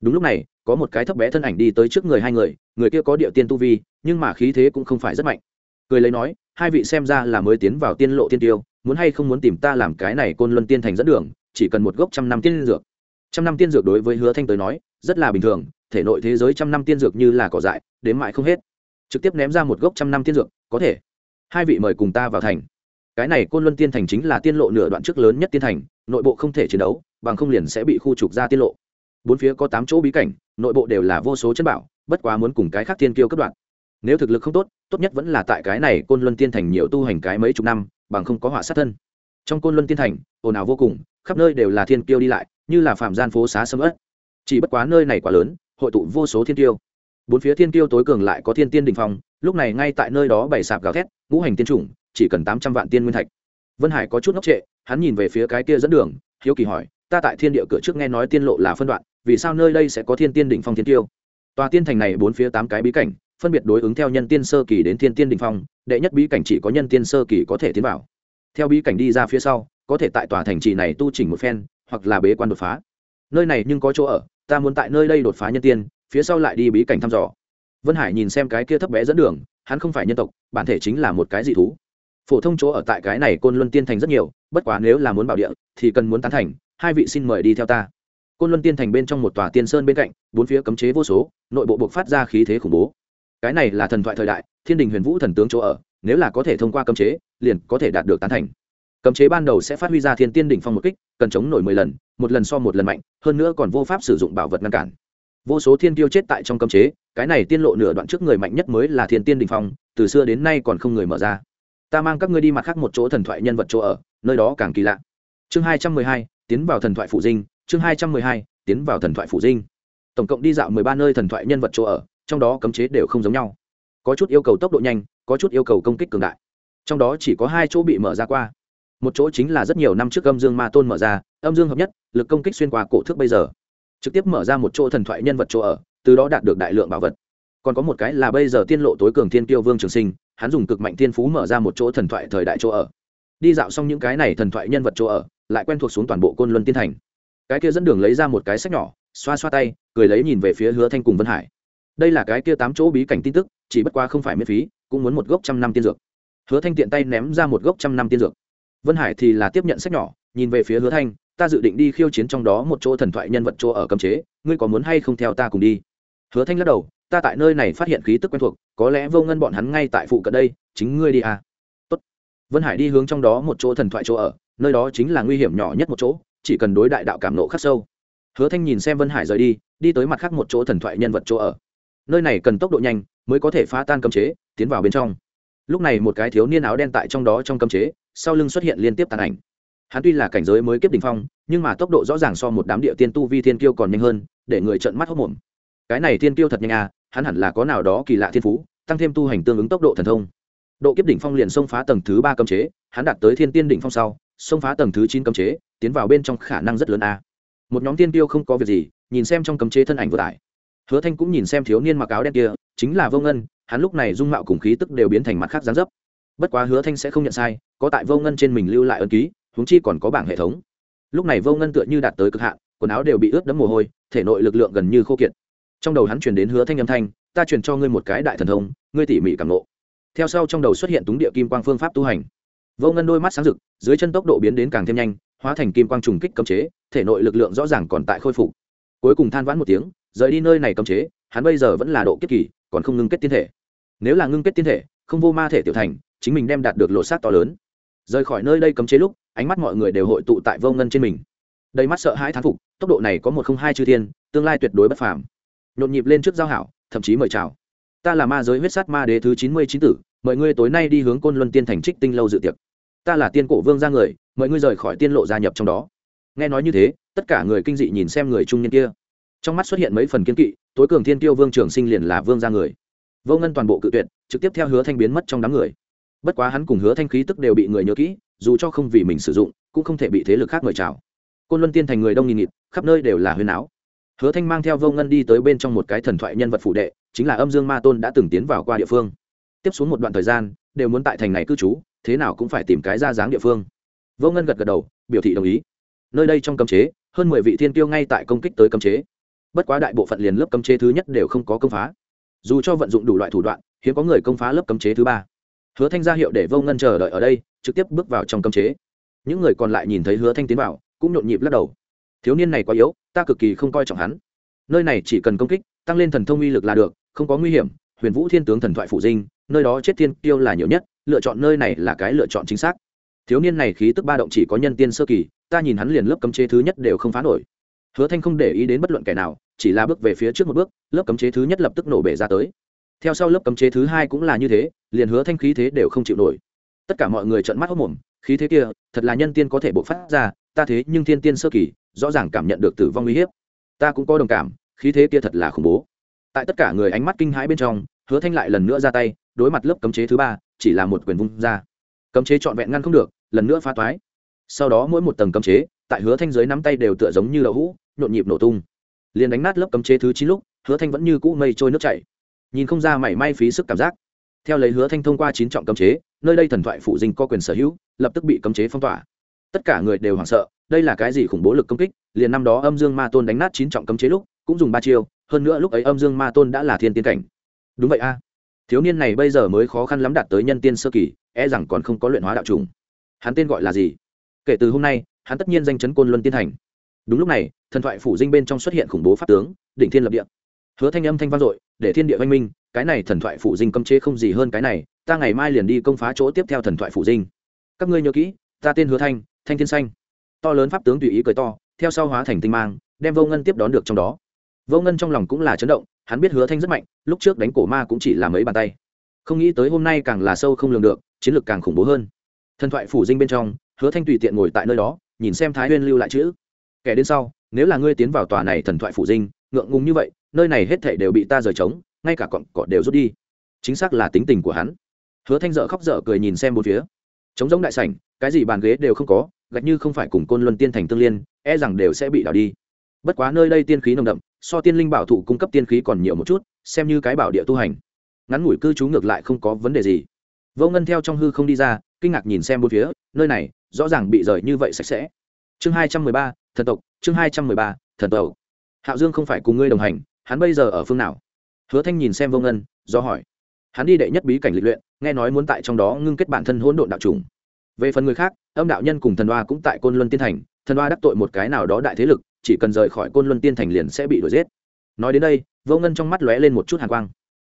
Đúng lúc này, có một cái thấp bé thân ảnh đi tới trước người hai người người kia có địa tiên tu vi, nhưng mà khí thế cũng không phải rất mạnh. Cười lấy nói, hai vị xem ra là mới tiến vào tiên lộ tiên tiêu, muốn hay không muốn tìm ta làm cái này côn luân tiên thành dẫn đường, chỉ cần một gốc trăm năm tiên dược. Trăm năm tiên dược đối với hứa thanh tới nói, rất là bình thường thể nội thế giới trăm năm tiên dược như là cỏ dại, đến mãi không hết. Trực tiếp ném ra một gốc trăm năm tiên dược, có thể. Hai vị mời cùng ta vào thành. Cái này côn luân tiên thành chính là tiên lộ nửa đoạn trước lớn nhất tiên thành, nội bộ không thể chiến đấu, bằng không liền sẽ bị khu trục ra tiên lộ. Bốn phía có tám chỗ bí cảnh, nội bộ đều là vô số chân bảo, bất quá muốn cùng cái khác tiên kiêu cấp đoạn. Nếu thực lực không tốt tốt nhất vẫn là tại cái này côn luân tiên thành nhiều tu hành cái mấy chục năm, bằng không có họa sát thân. Trong côn luân tiên thành, ồn ào vô cùng, khắp nơi đều là thiên kiêu đi lại, như là phạm gian phố xá sâm ớt chỉ bất quá nơi này quá lớn hội tụ vô số thiên tiêu. Bốn phía thiên tiêu tối cường lại có thiên tiên đình phong, lúc này ngay tại nơi đó bày sạp gào thét, ngũ hành tiên chủng, chỉ cần tám trăm vạn tiên nguyên thạch. Vân hải có chút ngốc trệ, hắn nhìn về phía cái kia dẫn đường, hiếu kỳ hỏi, ta tại thiên địa cửa trước nghe nói tiên lộ là phân đoạn, vì sao nơi đây sẽ có thiên tiên đỉnh phong thiên tiêu? Tòa tiên thành này bốn phía tám cái bí cảnh, phân biệt đối ứng theo nhân tiên sơ kỳ đến thiên tiên đỉnh phong, đệ nhất bí cảnh chỉ có nhân tiên sơ kỳ có thể tiến vào. Theo bí cảnh đi ra phía sau, có thể tại tòa thành trì này tu chỉnh một phen, hoặc là bế quan đột phá. Nơi này nhưng có chỗ ở ta muốn tại nơi đây đột phá nhân tiên, phía sau lại đi bí cảnh thăm dò. Vân hải nhìn xem cái kia thấp bé dẫn đường, hắn không phải nhân tộc, bản thể chính là một cái dị thú. Phổ thông chỗ ở tại cái này côn luân tiên thành rất nhiều, bất quá nếu là muốn bảo địa, thì cần muốn tán thành, hai vị xin mời đi theo ta. Côn luân tiên thành bên trong một tòa tiên sơn bên cạnh, bốn phía cấm chế vô số, nội bộ buộc phát ra khí thế khủng bố. Cái này là thần thoại thời đại, thiên đình huyền vũ thần tướng chỗ ở, nếu là có thể thông qua cấm chế, liền có thể đạt được tán thành cấm chế ban đầu sẽ phát huy ra thiên tiên đỉnh phong một kích, cần chống nổi mười lần, một lần so một lần mạnh, hơn nữa còn vô pháp sử dụng bảo vật ngăn cản. Vô số thiên tiêu chết tại trong cấm chế, cái này tiên lộ nửa đoạn trước người mạnh nhất mới là thiên tiên Đỉnh phong, từ xưa đến nay còn không người mở ra. Ta mang các ngươi đi mặt khác một chỗ thần thoại nhân vật chỗ ở, nơi đó càng kỳ lạ. Chương hai trăm mười hai, tiến vào thần thoại phủ dinh, chương hai trăm mười hai, tiến vào thần thoại phủ dinh. Tổng cộng đi dạo mười ba nơi thần thoại nhân vật chỗ ở, trong đó cấm chế đều không giống nhau. Có chút yêu cầu tốc độ nhanh, có chút yêu cầu công kích cường đại. Trong đó chỉ có hai chỗ bị mở ra qua một chỗ chính là rất nhiều năm trước âm dương ma tôn mở ra, âm dương hợp nhất, lực công kích xuyên qua cổ thước bây giờ. Trực tiếp mở ra một chỗ thần thoại nhân vật chỗ ở, từ đó đạt được đại lượng bảo vật. Còn có một cái là bây giờ tiên lộ tối cường thiên tiêu vương trường sinh, hắn dùng cực mạnh thiên phú mở ra một chỗ thần thoại thời đại chỗ ở. Đi dạo xong những cái này thần thoại nhân vật chỗ ở, lại quen thuộc xuống toàn bộ côn luân tiên thành. Cái kia dẫn đường lấy ra một cái sách nhỏ, xoa xoa tay, cười lấy nhìn về phía hứa thanh cùng vân hải. Đây là cái kia tám chỗ bí cảnh tin tức, chỉ bất qua không phải miễn phí, cũng muốn một gốc trăm năm tiên dược. Hứa thanh tiện tay ném ra một gốc trăm năm tiên dược vân hải thì là tiếp nhận sách nhỏ, nhìn về phía hứa thanh, ta dự định đi khiêu chiến trong đó một chỗ thần thoại nhân vật chỗ ở cấm chế, ngươi có muốn hay không theo ta cùng đi hứa thanh lắc đầu, ta tại nơi này phát hiện khí tức quen thuộc, có lẽ vô ngân bọn hắn ngay tại phụ cận đây, chính ngươi đi à. Tốt. vân hải đi hướng trong đó một chỗ thần thoại chỗ ở, nơi đó chính là nguy hiểm nhỏ nhất một chỗ, chỉ cần đối đại đạo cảm nộ khắc sâu hứa thanh nhìn xem vân hải rời đi đi tới mặt khác một chỗ thần thoại nhân vật chỗ ở nơi này cần tốc độ nhanh, mới có thể phá tan cấm chế, tiến vào bên trong lúc này một cái thiếu niên áo đen tại trong đó trong cấm chế, sau lưng xuất hiện liên tiếp tàn ảnh. Hắn tuy là cảnh giới mới kiếp đ ỉ n h phong, nhưng mà tốc độ rõ ràng so một đám địa tiên tu vi thiên kiêu còn nhanh hơn, để người trợn mắt hốc mồm cái này thiên kiêu thật nhanh à hắn hẳn là có nào đó kỳ lạ thiên phú, tăng thêm tu hành tương ứng tốc độ thần thông. Độ kiếp đỉnh phong liền xông phá tầng thứ ba cấm chế, hắn đạt tới thiên tiên đỉnh phong sau, xông phá tầng thứ chín cấm chế, tiến vào bên trong khả năng rất lớn a một nhóm tiên tiêu không có việc gì, nhìn xem trong cấm chế thân ảnh vừa tải. Hứa thanh cũng nhìn xem thiếu niên mặc áo đen kia, chính là vô ngân hắn lúc này dung mạo cùng khí tức đều biến thành mặt khác gián dấp. Bất quá hứa thanh sẽ không nhận sai, có tại vô ngân trên mình lưu lại ân ký, huống chi còn có bảng hệ thống. Lúc này vô ngân tựa như đạt tới cực hạn, quần áo đều bị ướt đẫm mồ hôi, thể nội lực lượng gần như khô kiệt. Trong đầu hắn truyền đến hứa thanh âm thanh, ta truyền cho ngươi một cái đại thần thông, ngươi tỉ mỉ cảm nộ theo sau trong đầu xuất hiện túng địa kim quang phương pháp tu hành. Vô ngân đôi mắt sáng rực, dưới chân tốc độ biến đến càng thêm nhanh, hóa thành kim quang trùng kích cấm chế, thể nội lực lượng rõ ràng còn tại khôi phục. Cuối cùng than vãn một tiếng, rời đi nơi này cấm chế, hắn bây giờ vẫn là độ kiếp kỳ, còn không ngưng kết tiên thể nếu là ngưng kết tiên thể, không vô ma thể tiểu thành, chính mình đem đạt được lộ sát to lớn. Rời khỏi nơi đây cấm chế lúc, ánh mắt mọi người đều hội tụ tại vô ngân trên mình. Đầy mắt sợ hãi thán phục, tốc độ này có một không hai chư thiên, tương lai tuyệt đối bất phàm. Nhộn nhịp lên trước giao hảo, thậm chí mời chào. Ta là ma giới huyết sát ma đế thứ chín mươi chín tử, mời ngươi tối nay đi hướng côn luân tiên thành trích tinh lâu dự tiệc. Ta là tiên cổ vương ra người, mời ngươi rời khỏi tiên lộ gia nhập trong đó. Nghe nói như thế, tất cả người kinh dị nhìn xem người trung niên kia. Trong mắt xuất hiện mấy phần kiên kỵ, tối cường thiên tiêu vương trường sinh liền là vương ra người vô ngân toàn bộ cự tuyệt, trực tiếp theo hứa thanh biến mất trong đám người. Bất quá hắn cùng hứa thanh khí tức đều bị người nhớ kỹ, dù cho không vì mình sử dụng, cũng không thể bị thế lực khác mời chào. Côn luân tiên thành người đông nghìn nghịt, khắp nơi đều là huyền áo. Hứa thanh mang theo vô ngân đi tới bên trong một cái thần thoại nhân vật phụ đệ, chính là âm dương ma tôn đã từng tiến vào qua địa phương. Tiếp xuống một đoạn thời gian, đều muốn tại thành này cư trú, thế nào cũng phải tìm cái ra dáng địa phương. Vô ngân gật gật đầu, biểu thị đồng ý. Nơi đây trong cấm chế, hơn mười vị thiên tiêu ngay tại công kích tới cấm chế. Bất quá đại bộ phận liền lớp cấm chế thứ nhất đều không có công phá dù cho vận dụng đủ loại thủ đoạn, hiếm có người công phá lớp cấm chế thứ ba. Hứa thanh ra hiệu để vô ngân chờ đợi ở đây, trực tiếp bước vào trong cấm chế. Những người còn lại nhìn thấy hứa thanh tiến vào, cũng nhộn nhịp lắc đầu. Thiếu niên này quá yếu, ta cực kỳ không coi trọng hắn. Nơi này chỉ cần công kích, tăng lên thần thông uy lực là được, không có nguy hiểm. Huyền vũ thiên tướng thần thoại phụ dinh, nơi đó chết thiên tiêu là nhiều nhất, lựa chọn nơi này là cái lựa chọn chính xác. Thiếu niên này khí tức ba động chỉ có nhân tiên sơ kỳ, ta nhìn hắn liền lớp cấm chế thứ nhất đều không phá nổi. Hứa thanh không để ý đến bất luận kẻ nào chỉ là bước về phía trước một bước, lớp cấm chế thứ nhất lập tức nổ bể ra tới. Theo sau lớp cấm chế thứ hai cũng là như thế, liền hứa thanh khí thế đều không chịu nổi. Tất cả mọi người trợn mắt hốc mồm, khí thế kia, thật là nhân tiên có thể bộc phát ra, ta thế nhưng thiên tiên sơ kỳ, rõ ràng cảm nhận được tử vong uy hiếp. Ta cũng có đồng cảm, khí thế kia thật là khủng bố. Tại tất cả người ánh mắt kinh hãi bên trong, hứa thanh lại lần nữa ra tay, đối mặt lớp cấm chế thứ ba, chỉ là một quyền vung ra. Cấm chế trọn vẹn ngăn không được, lần nữa phá toái. Sau đó mỗi một tầng cấm chế, tại hứa thanh dưới nắm tay đều tựa giống như đậu hũ, nhộn nhịp nổ tung liền đánh nát lớp cấm chế thứ chín lúc, hứa thanh vẫn như cũ mây trôi nước chảy. Nhìn không ra mảy may phí sức cảm giác. Theo lấy hứa thanh thông qua chín trọng cấm chế, nơi đây thần thoại phụ dinh có quyền sở hữu, lập tức bị cấm chế phong tỏa. Tất cả người đều hoảng sợ, đây là cái gì khủng bố lực công kích? Liền năm đó âm dương ma tôn đánh nát chín trọng cấm chế lúc, cũng dùng ba chiêu, hơn nữa lúc ấy âm dương ma tôn đã là thiên tiên cảnh. Đúng vậy a. Thiếu niên này bây giờ mới khó khăn lắm đạt tới nhân tiên sơ kỳ e rằng còn không có luyện hóa đạo trùng. Hắn tên gọi là gì? Kể từ hôm nay, hắn tất nhiên danh chấn côn luân tiên thành đúng lúc này, thần thoại phủ dinh bên trong xuất hiện khủng bố pháp tướng, đỉnh thiên lập địa. Hứa thanh âm thanh vang dội, để thiên địa văn minh, cái này thần thoại phủ dinh cấm chế không gì hơn cái này, ta ngày mai liền đi công phá chỗ tiếp theo thần thoại phủ dinh. Các ngươi nhớ kỹ, ta tên hứa thanh thanh thiên xanh. To lớn pháp tướng tùy ý cười to, theo sau hóa thành tinh mang, đem vô ngân tiếp đón được trong đó. Vô ngân trong lòng cũng là chấn động, hắn biết hứa thanh rất mạnh, lúc trước đánh cổ ma cũng chỉ là mấy bàn tay. Không nghĩ tới hôm nay càng là sâu không lường được, chiến lược càng khủng bố hơn. Thần thoại phủ dinh bên trong, hứa thanh tùy tiện ngồi tại nơi đó, nhìn xem thái huyên lưu lại chữ kẻ đến sau, nếu là ngươi tiến vào tòa này thần thoại phủ dinh, ngượng ngùng như vậy, nơi này hết thảy đều bị ta rời trống, ngay cả cọn cọ đều rút đi. Chính xác là tính tình của hắn. Hứa thanh dở khóc dở cười nhìn xem bốn phía. Trống giống đại sảnh, cái gì bàn ghế đều không có, gạch như không phải cùng côn luân tiên thành tương liên e rằng đều sẽ bị đảo đi. Bất quá nơi đây tiên khí nồng đậm, so tiên linh bảo thụ cung cấp tiên khí còn nhiều một chút, xem như cái bảo địa tu hành. Ngắn ngủi cư trú ngược lại không có vấn đề gì. Vô ngân theo trong hư không đi ra, kinh ngạc nhìn xem bốn phía, nơi này rõ ràng bị rời như vậy sạch sẽ. Chương hai trăm mười ba thần tộc, chương hai trăm mười ba, thần tộc. Hạo dương không phải cùng ngươi đồng hành, hắn bây giờ ở phương nào? Hứa thanh nhìn xem vô ngân, do hỏi. Hắn đi đệ nhất bí cảnh lịch luyện, nghe nói muốn tại trong đó ngưng kết bản thân hỗn độn đạo trùng về phần người khác, âm đạo nhân cùng thần đoa cũng tại côn luân tiên thành, thần đoa đắc tội một cái nào đó đại thế lực, chỉ cần rời khỏi côn luân tiên thành liền sẽ bị đuổi giết. Nói đến đây, vô ngân trong mắt lóe lên một chút hàn quang.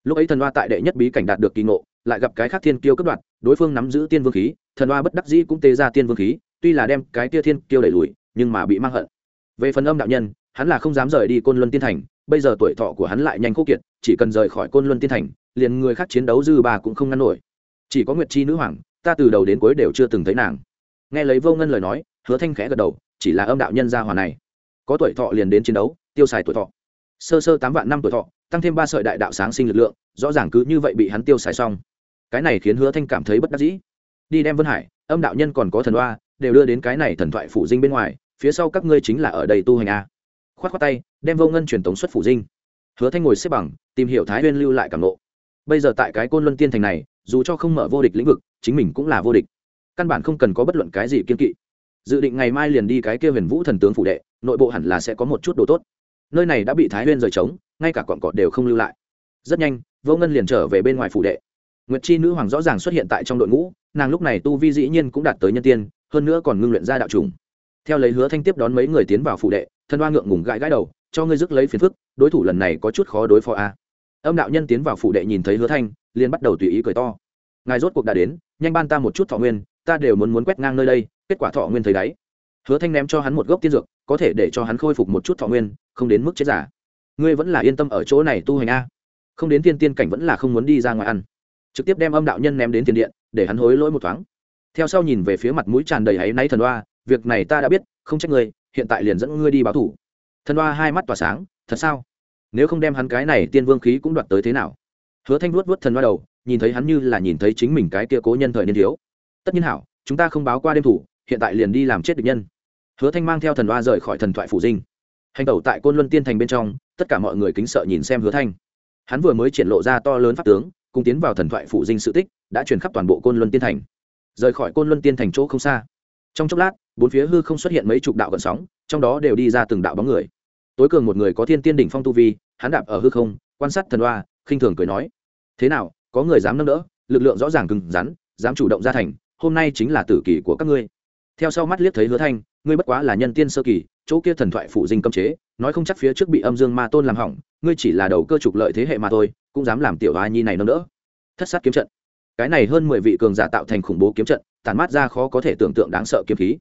Lúc ấy thần đoa tại đệ nhất bí cảnh đạt được kỳ ngộ, lại gặp cái khác thiên kiêu cấp đoạt, đối phương nắm giữ tiên vương khí, thần đoa bất đắc dĩ cũng tê ra tiên vương khí, tuy là đem cái tia thiên kiêu đẩy lùi nhưng mà bị mang hận. Về phần âm đạo nhân, hắn là không dám rời đi côn luân tiên thành, bây giờ tuổi thọ của hắn lại nhanh khô kiệt, chỉ cần rời khỏi côn luân tiên thành, liền người khác chiến đấu dư bà cũng không ngăn nổi. Chỉ có nguyệt chi nữ hoàng, ta từ đầu đến cuối đều chưa từng thấy nàng. Nghe lấy vô ngân lời nói, hứa thanh khẽ gật đầu, chỉ là âm đạo nhân gia hòa này. Có tuổi thọ liền đến chiến đấu, tiêu xài tuổi thọ. Sơ sơ tám vạn năm tuổi thọ, tăng thêm ba sợi đại đạo sáng sinh lực lượng, rõ ràng cứ như vậy bị hắn tiêu xài xong. Cái này khiến hứa thanh cảm thấy bất đắc dĩ. Đi đem vân hải, âm đạo nhân còn có thần oa, đều đưa đến cái này thần thoại phủ dinh bên ngoài phía sau các ngươi chính là ở đây tu hành a khoát khoát tay, đem vô ngân truyền tống xuất phủ dinh. Hứa thanh ngồi xếp bằng, tìm hiểu thái nguyên lưu lại cảm lộ bây giờ tại cái côn luân tiên thành này, dù cho không mở vô địch lĩnh vực, chính mình cũng là vô địch. Căn bản không cần có bất luận cái gì kiên kỵ. Dự định ngày mai liền đi cái kia huyền vũ thần tướng phủ đệ, nội bộ hẳn là sẽ có một chút đồ tốt. Nơi này đã bị thái nguyên rời trống, ngay cả cọn cọt đều không lưu lại. Rất nhanh, vô ngân liền trở về bên ngoài phủ đệ. Nguyệt chi nữ hoàng rõ ràng xuất hiện tại trong đội ngũ, nàng lúc này tu vi dĩ nhiên cũng đạt tới nhân tiên, hơn nữa còn ngưng luyện ra đạo trùng theo lấy hứa thanh tiếp đón mấy người tiến vào phụ đệ, thân hoa ngượng ngùng gãi gãi đầu, cho ngươi dứt lấy phiền phức, đối thủ lần này có chút khó đối phó a âm đạo nhân tiến vào phụ đệ nhìn thấy hứa thanh, liền bắt đầu tùy ý cười to. Ngài rốt cuộc đã đến, nhanh ban ta một chút thọ nguyên, ta đều muốn muốn quét ngang nơi đây, kết quả thọ nguyên thấy đấy. hứa thanh ném cho hắn một gốc tiên dược, có thể để cho hắn khôi phục một chút thọ nguyên, không đến mức chết giả. Ngươi vẫn là yên tâm ở chỗ này tu hành a không đến tiên tiên cảnh vẫn là không muốn đi ra ngoài ăn. Trực tiếp đem âm đạo nhân ném đến tiền điện, để hắn hối lỗi một thoáng. Theo sau nhìn về phía mặt mũi tràn đầy áy náy thần đoa việc này ta đã biết, không trách ngươi, hiện tại liền dẫn ngươi đi báo thủ. Thần hoa hai mắt tỏa sáng, thật sao? Nếu không đem hắn cái này tiên vương khí cũng đoạt tới thế nào? Hứa thanh vuốt vuốt thần hoa đầu, nhìn thấy hắn như là nhìn thấy chính mình cái kia cố nhân thời niên thiếu. Tất nhiên hảo, chúng ta không báo qua đêm thủ, hiện tại liền đi làm chết địch nhân. Hứa thanh mang theo thần hoa rời khỏi thần thoại phủ dinh. Hành tẩu tại côn luân tiên thành bên trong, tất cả mọi người kính sợ nhìn xem hứa thanh. Hắn vừa mới triển lộ ra to lớn pháp tướng, cùng tiến vào thần thoại phủ dinh sự tích, đã truyền khắp toàn bộ côn luân tiên thành. Rời khỏi côn luân tiên thành chỗ không xa. Trong chốc lát bốn phía hư không xuất hiện mấy chục đạo gợn sóng trong đó đều đi ra từng đạo bóng người. Tối cường một người có thiên tiên đỉnh phong tu vi hắn đạp ở hư không quan sát thần oa, khinh thường cười nói thế nào có người dám nâng đỡ? Lực lượng rõ ràng cứng rắn dám chủ động ra thành hôm nay chính là tử kỳ của các ngươi. Theo sau mắt liếc thấy hứa thanh ngươi bất quá là nhân tiên sơ kỳ chỗ kia thần thoại phụ dinh cấm chế nói không chắc phía trước bị âm dương ma tôn làm hỏng ngươi chỉ là đầu cơ trục lợi thế hệ mà thôi cũng dám làm tiểu a nhi này nâng đỡ. Thất sát kiếm trận. Cái này hơn mười vị cường giả tạo thành khủng bố kiếm trận tàn mát ra khó có thể tưởng tượng đáng sợ kiếm khí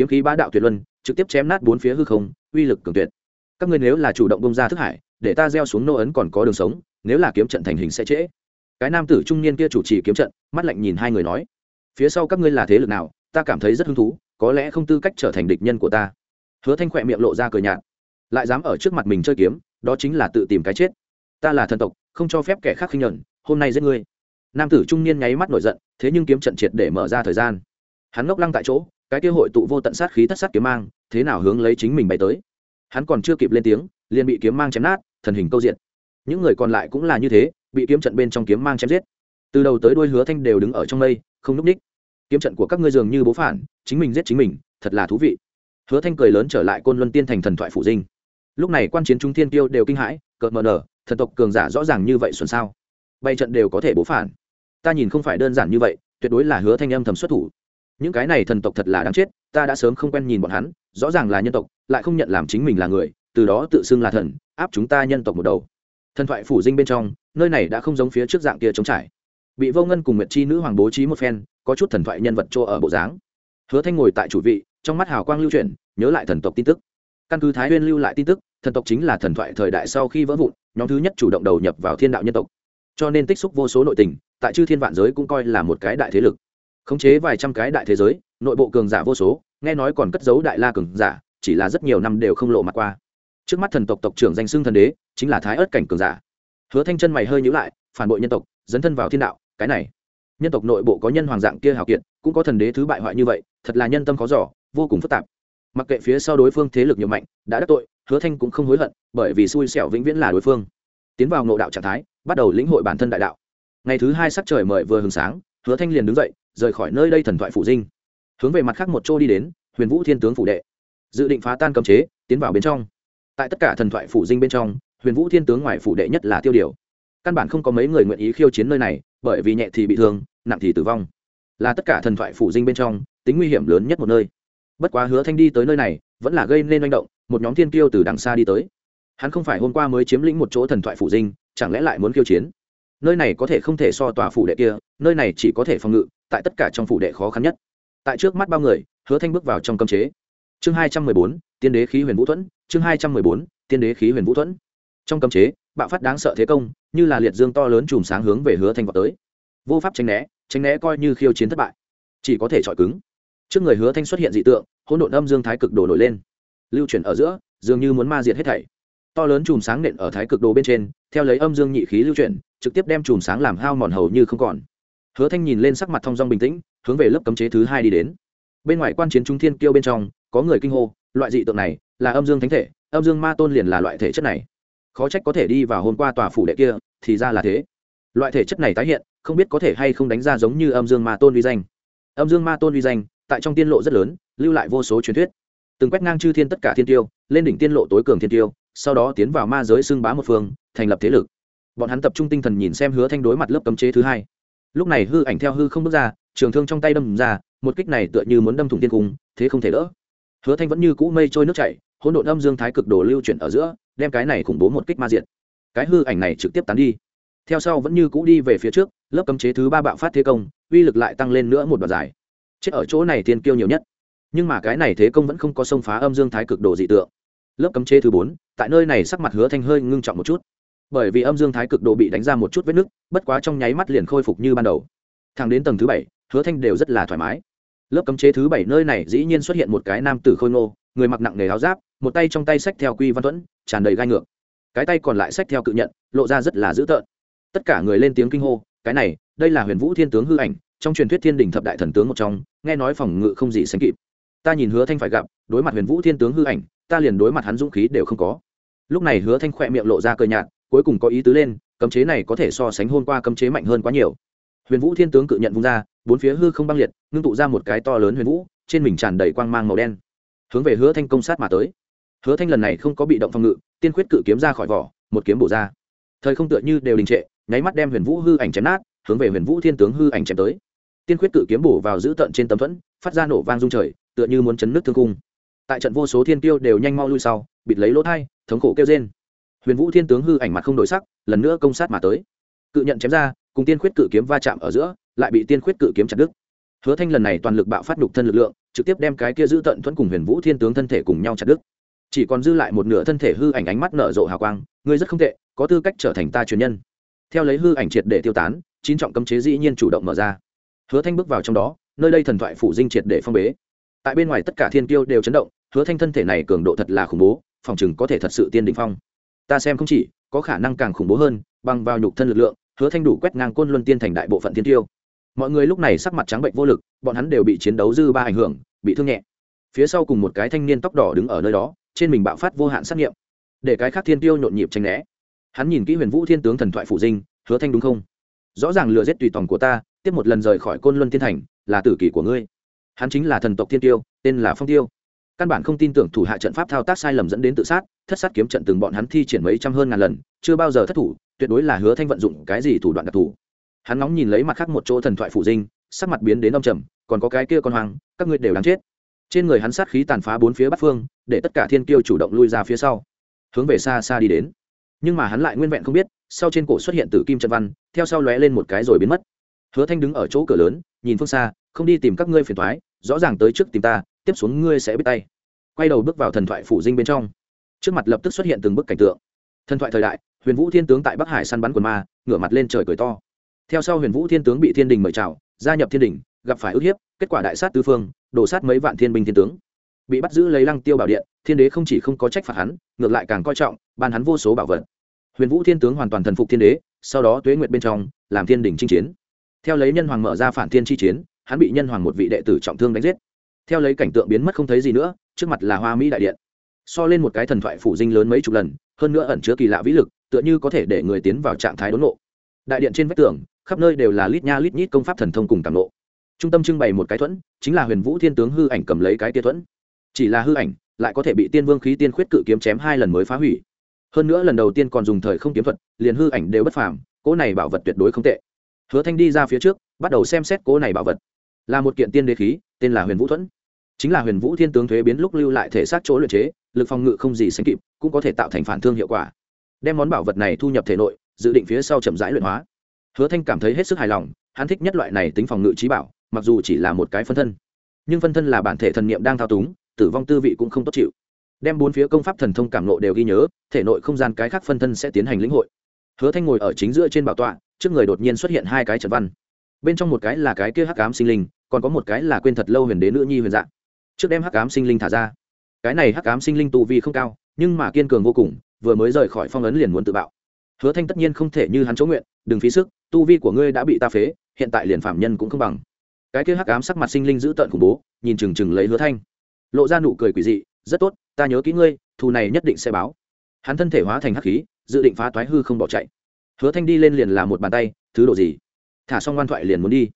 kiếm khí bá đạo tuyệt luân, trực tiếp chém nát bốn phía hư không, uy lực cường tuyệt. Các ngươi nếu là chủ động bông ra thức hải, để ta gieo xuống nô ấn còn có đường sống, nếu là kiếm trận thành hình sẽ trễ. Cái nam tử trung niên kia chủ trì kiếm trận, mắt lạnh nhìn hai người nói, phía sau các ngươi là thế lực nào, ta cảm thấy rất hứng thú, có lẽ không tư cách trở thành địch nhân của ta. Hứa thanh khỏe miệng lộ ra cười nhạt, lại dám ở trước mặt mình chơi kiếm, đó chính là tự tìm cái chết. Ta là thần tộc, không cho phép kẻ khác khinh nhẫn, hôm nay giết ngươi. Nam tử trung niên nháy mắt nổi giận, thế nhưng kiếm trận triệt để mở ra thời gian. Hắn ngốc lăng tại chỗ cái kia hội tụ vô tận sát khí thất sát kiếm mang, thế nào hướng lấy chính mình bay tới? Hắn còn chưa kịp lên tiếng, liền bị kiếm mang chém nát, thần hình câu diện. Những người còn lại cũng là như thế, bị kiếm trận bên trong kiếm mang chém giết. Từ đầu tới đuôi hứa thanh đều đứng ở trong mây, không núp ních kiếm trận của các ngươi dường như bố phản, chính mình giết chính mình, thật là thú vị. Hứa thanh cười lớn trở lại côn luân tiên thành thần thoại phủ dinh. Lúc này quan chiến trung thiên tiêu đều kinh hãi, cợt mờ nở, thần tộc cường giả rõ ràng như vậy xuân sao? Bay trận đều có thể bố phản. Ta nhìn không phải đơn giản như vậy, tuyệt đối là hứa thanh âm thầm xuất thủ những cái này thần tộc thật là đáng chết, ta đã sớm không quen nhìn bọn hắn, rõ ràng là nhân tộc, lại không nhận làm chính mình là người, từ đó tự xưng là thần, áp chúng ta nhân tộc một đầu. Thần thoại phủ dinh bên trong, nơi này đã không giống phía trước dạng kia trống trải. Bị vô ngân cùng nguyệt chi nữ hoàng bố trí một phen, có chút thần thoại nhân vật chỗ ở bộ dáng. Hứa thanh ngồi tại chủ vị, trong mắt hào quang lưu chuyển, nhớ lại thần tộc tin tức. Căn cứ thái huyên lưu lại tin tức, thần tộc chính là thần thoại thời đại sau khi vỡ vụn, nhóm thứ nhất chủ động đầu nhập vào thiên đạo nhân tộc. Cho nên tích xúc vô số nội tình, tại chư thiên vạn giới cũng coi là một cái đại thế lực khống chế vài trăm cái đại thế giới, nội bộ cường giả vô số, nghe nói còn cất giấu đại la cường giả, chỉ là rất nhiều năm đều không lộ mặt qua. Trước mắt thần tộc tộc trưởng danh xưng thần đế, chính là thái ớt cảnh cường giả. Hứa thanh chân mày hơi nhữ lại, phản bội nhân tộc, dấn thân vào thiên đạo, cái này. Nhân tộc nội bộ có nhân hoàng dạng kia hào kiệt, cũng có thần đế thứ bại hoại như vậy, thật là nhân tâm khó giỏ vô cùng phức tạp. Mặc kệ phía sau đối phương thế lực nhiều mạnh, đã đắc tội, hứa thanh cũng không hối hận, bởi vì xui xẻo vĩnh viễn là đối phương. Tiến vào ngộ đạo trạng thái, bắt đầu lĩnh hội bản thân đại đạo. Ngày thứ hai sắc trời mời vừa hừng sáng, hứa thanh liền đứng dậy rời khỏi nơi đây thần thoại phủ dinh. Hướng về mặt khác một chỗ đi đến, huyền vũ thiên tướng phủ đệ. Dự định phá tan cấm chế, tiến vào bên trong. Tại tất cả thần thoại phủ dinh bên trong, huyền vũ thiên tướng ngoài phủ đệ nhất là tiêu điều. Căn bản không có mấy người nguyện ý khiêu chiến nơi này, bởi vì nhẹ thì bị thương, nặng thì tử vong. Là tất cả thần thoại phủ dinh bên trong, tính nguy hiểm lớn nhất một nơi. Bất quá hứa thanh đi tới nơi này, vẫn là gây nên manh động, một nhóm thiên kiêu từ đằng xa đi tới. Hắn không phải hôm qua mới chiếm lĩnh một chỗ thần thoại phủ dinh, chẳng lẽ lại muốn khiêu chiến? Nơi này có thể không thể so tòa phủ đệ kia, nơi này chỉ có thể phòng ngự tại tất cả trong phủ đệ khó khăn nhất. Tại trước mắt bao người, hứa thanh bước vào trong cấm chế. Chương hai trăm mười bốn, tiên đế khí huyền vũ thuẫn, chương hai trăm mười bốn, tiên đế khí huyền vũ thuẫn. Trong cấm chế, bạo phát đáng sợ thế công, như là liệt dương to lớn chùm sáng hướng về hứa thanh vào tới. Vô pháp tránh né tránh né coi như khiêu chiến thất bại. Chỉ có thể chọi cứng. Trước người hứa thanh xuất hiện dị tượng, hỗn độn âm dương thái cực đồ nổi lên. Lưu chuyển ở giữa, dường như muốn ma diệt hết thảy. To lớn chùm sáng nện ở thái cực đồ bên trên, theo lấy âm dương nhị khí lưu chuyển, trực tiếp đem chùm sáng làm hao mòn hầu như không còn hứa thanh nhìn lên sắc mặt thong dong bình tĩnh, hướng về lớp cấm chế thứ hai đi đến. Bên ngoài quan chiến trung thiên kiêu bên trong, có người kinh hô, loại dị tượng này là âm dương thánh thể, âm dương ma tôn liền là loại thể chất này. Khó trách có thể đi vào hôm qua tòa phủ đệ kia, thì ra là thế. Loại thể chất này tái hiện, không biết có thể hay không đánh ra giống như âm dương ma tôn uy danh. Âm dương ma tôn uy danh, tại trong tiên lộ rất lớn, lưu lại vô số truyền thuyết. Từng quét ngang chư thiên tất cả thiên tiêu, lên đỉnh tiên lộ tối cường thiên tiêu, sau đó tiến vào ma giới xưng bá một phương, thành lập thế lực. Bọn hắn tập trung tinh thần nhìn xem hứa thanh đối mặt lớp cấm chế thứ hai lúc này hư ảnh theo hư không bước ra, trường thương trong tay đâm ra, một kích này tựa như muốn đâm thủng tiên cung, thế không thể đỡ. Hứa thanh vẫn như cũ mây trôi nước chảy, hỗn độn âm dương thái cực đồ lưu chuyển ở giữa, đem cái này khủng bố một kích ma diện cái hư ảnh này trực tiếp tán đi. Theo sau vẫn như cũ đi về phía trước, lớp cấm chế thứ ba bạo phát thế công, uy lực lại tăng lên nữa một đoạn dài. Chết ở chỗ này thiên kiêu nhiều nhất. Nhưng mà cái này thế công vẫn không có xông phá âm dương thái cực đồ dị tượng. Lớp cấm chế thứ bốn, tại nơi này sắc mặt hứa thanh hơi ngưng trọng một chút bởi vì âm dương thái cực độ bị đánh ra một chút vết nứt, bất quá trong nháy mắt liền khôi phục như ban đầu. Thẳng đến tầng thứ bảy, hứa thanh đều rất là thoải mái. Lớp cấm chế thứ bảy nơi này dĩ nhiên xuất hiện một cái nam tử khôi ngô, người mặc nặng nề áo giáp, một tay trong tay sách theo quy văn thuẫn, tràn đầy gai ngược. Cái tay còn lại sách theo cự nhận, lộ ra rất là dữ tợn. Tất cả người lên tiếng kinh hô, cái này, đây là huyền vũ thiên tướng hư ảnh, trong truyền thuyết thiên đình thập đại thần tướng một trong, nghe nói phòng ngự không gì sánh kịp. Ta nhìn hứa thanh phải gặp, đối mặt huyền vũ thiên tướng hư ảnh, ta liền đối mặt hắn dũng khí đều không có. Lúc này hứa thanh khỏe miệng lộ ra cờ nhạt cuối cùng có ý tứ lên, cấm chế này có thể so sánh hôm qua cấm chế mạnh hơn quá nhiều. Huyền vũ thiên tướng cự nhận vung ra, bốn phía hư không băng liệt, ngưng tụ ra một cái to lớn huyền vũ, trên mình tràn đầy quang mang màu đen. Hướng về hứa thanh công sát mà tới. Hứa thanh lần này không có bị động phòng ngự, tiên quyết cự kiếm ra khỏi vỏ, một kiếm bổ ra. Thời không tựa như đều đình trệ, nháy mắt đem huyền vũ hư ảnh chém nát, hướng về huyền vũ thiên tướng hư ảnh chém tới. Tiên quyết cự kiếm bổ vào giữ tận trên tấm thuẫn, phát ra nổ vang rung trời, tựa như muốn chấn nước thương cung. Tại trận vô số thiên tiêu đều nhanh mau lui sau, bịt lấy lỗ thai, thống khổ kêu trên huyền vũ thiên tướng hư ảnh mặt không đổi sắc, lần nữa công sát mà tới. Cự nhận chém ra, cùng tiên khuyết cự kiếm va chạm ở giữa, lại bị tiên khuyết cự kiếm chặt đứt. Hứa thanh lần này toàn lực bạo phát đục thân lực lượng, trực tiếp đem cái kia giữ tận thuẫn cùng huyền vũ thiên tướng thân thể cùng nhau chặt đứt. Chỉ còn dư lại một nửa thân thể hư ảnh ánh mắt nở rộ hào quang, ngươi rất không tệ, có tư cách trở thành ta truyền nhân. Theo lấy hư ảnh triệt để tiêu tán, chín trọng cấm chế dĩ nhiên chủ động mở ra. Hứa thanh bước vào trong đó, nơi đây thần thoại phủ dinh triệt để phong bế. Tại bên ngoài tất cả thiên tiêu đều chấn động, hứa thanh thân thể này cường độ thật là khủng bố, phòng chừng có thể thật sự tiên đỉnh phong ta xem không chỉ, có khả năng càng khủng bố hơn, bằng vào nhục thân lực lượng, hứa thanh đủ quét ngang côn luân tiên thành đại bộ phận thiên tiêu. Mọi người lúc này sắc mặt trắng bệnh vô lực, bọn hắn đều bị chiến đấu dư ba ảnh hưởng, bị thương nhẹ. Phía sau cùng một cái thanh niên tóc đỏ đứng ở nơi đó, trên mình bạo phát vô hạn sát nghiệm. Để cái khác thiên tiêu nhộn nhịp tranh né. Hắn nhìn kỹ huyền vũ thiên tướng thần thoại phủ dinh, hứa thanh đúng không? Rõ ràng lừa giết tùy tòng của ta, tiếp một lần rời khỏi côn luân tiên thành, là tử kỷ của ngươi. Hắn chính là thần tộc thiên tiêu, tên là phong tiêu căn bản không tin tưởng thủ hạ trận pháp thao tác sai lầm dẫn đến tự sát, thất sát kiếm trận từng bọn hắn thi triển mấy trăm hơn ngàn lần, chưa bao giờ thất thủ, tuyệt đối là hứa thanh vận dụng cái gì thủ đoạn đặc thù. Hắn nóng nhìn lấy mặt khác một chỗ thần thoại phủ dinh, sắc mặt biến đến âm trầm, còn có cái kia con hoàng các ngươi đều đáng chết. Trên người hắn sát khí tàn phá bốn phía bát phương, để tất cả thiên kiêu chủ động lui ra phía sau, hướng về xa xa đi đến. Nhưng mà hắn lại nguyên vẹn không biết, sau trên cổ xuất hiện tử kim trận văn, theo sau lóe lên một cái rồi biến mất. Hứa thanh đứng ở chỗ cửa lớn, nhìn phương xa, không đi tìm các ngươi phiền thoái rõ ràng tới trước tìm ta, tiếp xuống ngươi sẽ biết tay quay đầu bước vào thần thoại phủ dinh bên trong. Trước mặt lập tức xuất hiện từng bức cảnh tượng. Thần thoại thời đại, huyền vũ thiên tướng tại bắc hải săn bắn quần ma, ngửa mặt lên trời cười to. Theo sau huyền vũ thiên tướng bị thiên đình mời chào, gia nhập thiên đình, gặp phải ức hiếp, kết quả đại sát tứ phương, đổ sát mấy vạn thiên binh thiên tướng. Bị bắt giữ lấy lăng tiêu bảo điện, thiên đế không chỉ không có trách phạt hắn, ngược lại càng coi trọng, ban hắn vô số bảo vật. Huyền vũ thiên tướng hoàn toàn thần phục thiên đế, sau đó tuế nguyệt bên trong, làm thiên đình chinh chiến. Theo lấy nhân hoàng mở ra phản thiên chi chiến, hắn bị nhân hoàng một vị đệ tử trọng thương đánh giết theo lấy cảnh tượng biến mất không thấy gì nữa, trước mặt là hoa mỹ đại điện. So lên một cái thần thoại phủ dinh lớn mấy chục lần, hơn nữa ẩn chứa kỳ lạ vĩ lực, tựa như có thể để người tiến vào trạng thái đốn nộ đại điện trên vách tường, khắp nơi đều là lít nha lít nhít công pháp thần thông cùng tàng nộ trung tâm trưng bày một cái thuẫn, chính là huyền vũ thiên tướng hư ảnh cầm lấy cái tia thuẫn. Chỉ là hư ảnh, lại có thể bị tiên vương khí tiên khuyết cự kiếm chém hai lần mới phá hủy. Hơn nữa lần đầu tiên còn dùng thời không kiếm thuật, liền hư ảnh đều bất phàm, cỗ này bảo vật tuyệt đối không tệ. Hứa thanh đi ra phía trước, bắt đầu xem xét cỗ này bảo vật. Là một kiện tiên đế khí, tên là huyền vũ thuẫn chính là huyền vũ thiên tướng thuế biến lúc lưu lại thể xác chỗ luyện chế, lực phòng ngự không gì sánh kịp, cũng có thể tạo thành phản thương hiệu quả. Đem món bảo vật này thu nhập thể nội, dự định phía sau chậm rãi luyện hóa. Hứa thanh cảm thấy hết sức hài lòng, hắn thích nhất loại này tính phòng ngự trí bảo, mặc dù chỉ là một cái phân thân. Nhưng phân thân là bản thể thần niệm đang thao túng, tử vong tư vị cũng không tốt chịu. Đem bốn phía công pháp thần thông cảm nộ đều ghi nhớ, thể nội không gian cái khác phân thân sẽ tiến hành lĩnh hội. Hứa thanh ngồi ở chính giữa trên bảo tọa, trước người đột nhiên xuất hiện hai cái trận văn. Bên trong một cái là cái kia hắc ám sinh linh, còn có một cái là quên thật lâu huyền đế nữ nhi huyền dạng trước đem hắc ám sinh linh thả ra. Cái này hắc ám sinh linh tu vi không cao, nhưng mà kiên cường vô cùng, vừa mới rời khỏi phong ấn liền muốn tự bạo. Hứa thanh tất nhiên không thể như hắn chỗ nguyện, đừng phí sức, tu vi của ngươi đã bị ta phế, hiện tại liền phạm nhân cũng không bằng. Cái kia hắc ám sắc mặt sinh linh giữ tợn khủng bố, nhìn chừng chừng lấy hứa thanh. Lộ ra nụ cười quỷ dị, rất tốt, ta nhớ kỹ ngươi, thù này nhất định sẽ báo. Hắn thân thể hóa thành hắc khí, dự định phá toái hư không bỏ chạy. Hứa thanh đi lên liền là một bàn tay, thứ độ gì? Thả xong ngoan thoại liền muốn đi.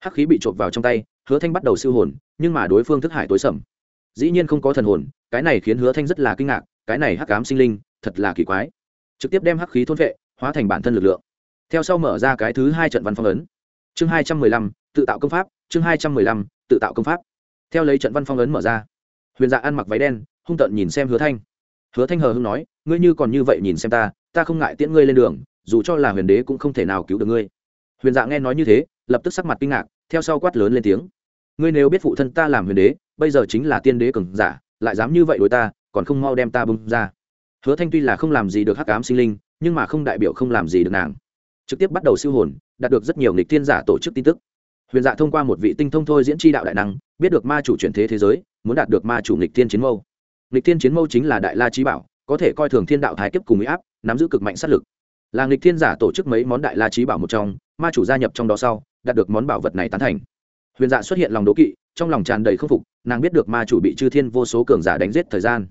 Hắc khí bị trộm vào trong tay hứa thanh bắt đầu siêu hồn, nhưng mà đối phương thức hải tối sầm. Dĩ nhiên không có thần hồn, cái này khiến hứa thanh rất là kinh ngạc, cái này hắc ám sinh linh, thật là kỳ quái. Trực tiếp đem hắc khí thôn vệ, hóa thành bản thân lực lượng. Theo sau mở ra cái thứ hai trận văn phong ấn. Chương hai trăm mười lăm, tự tạo công pháp, chương hai trăm mười lăm, tự tạo công pháp. Theo lấy trận văn phong ấn mở ra, huyền dạ ăn mặc váy đen, hung tợn nhìn xem hứa thanh. Hứa thanh hờ hưng nói, ngươi như còn như vậy nhìn xem ta ta không ngại tiễn ngươi lên đường, dù cho là huyền đế cũng không thể nào cứu được ngươi. Huyền dạ nghe nói như thế, lập tức sắc mặt kinh ngạc, theo sau quát lớn lên tiếng ngươi nếu biết phụ thân ta làm huyền đế, bây giờ chính là tiên đế cường giả, lại dám như vậy đối ta, còn không mau đem ta bưng ra. Hứa thanh tuy là không làm gì được hắc ám sinh linh, nhưng mà không đại biểu không làm gì được nàng. Trực tiếp bắt đầu siêu hồn, đạt được rất nhiều nghịch thiên giả tổ chức tin tức. Huyền dạ thông qua một vị tinh thông thôi diễn tri đạo đại năng, biết được ma chủ chuyển thế thế giới, muốn đạt được ma chủ nghịch thiên chiến mâu. Nghịch thiên chiến mâu chính là đại la trí bảo, có thể coi thường thiên đạo thái kiếp cùng huy áp, nắm giữ cực mạnh sát lực. Là nghịch thiên giả tổ chức mấy món đại la trí bảo một trong, ma chủ gia nhập trong đó sau, đạt được món bảo vật này tán thành huyền dạ xuất hiện lòng đố kỵ, trong lòng tràn đầy k phục, nàng biết được ma chủ bị chư thiên vô số cường giả đánh giết thời gian.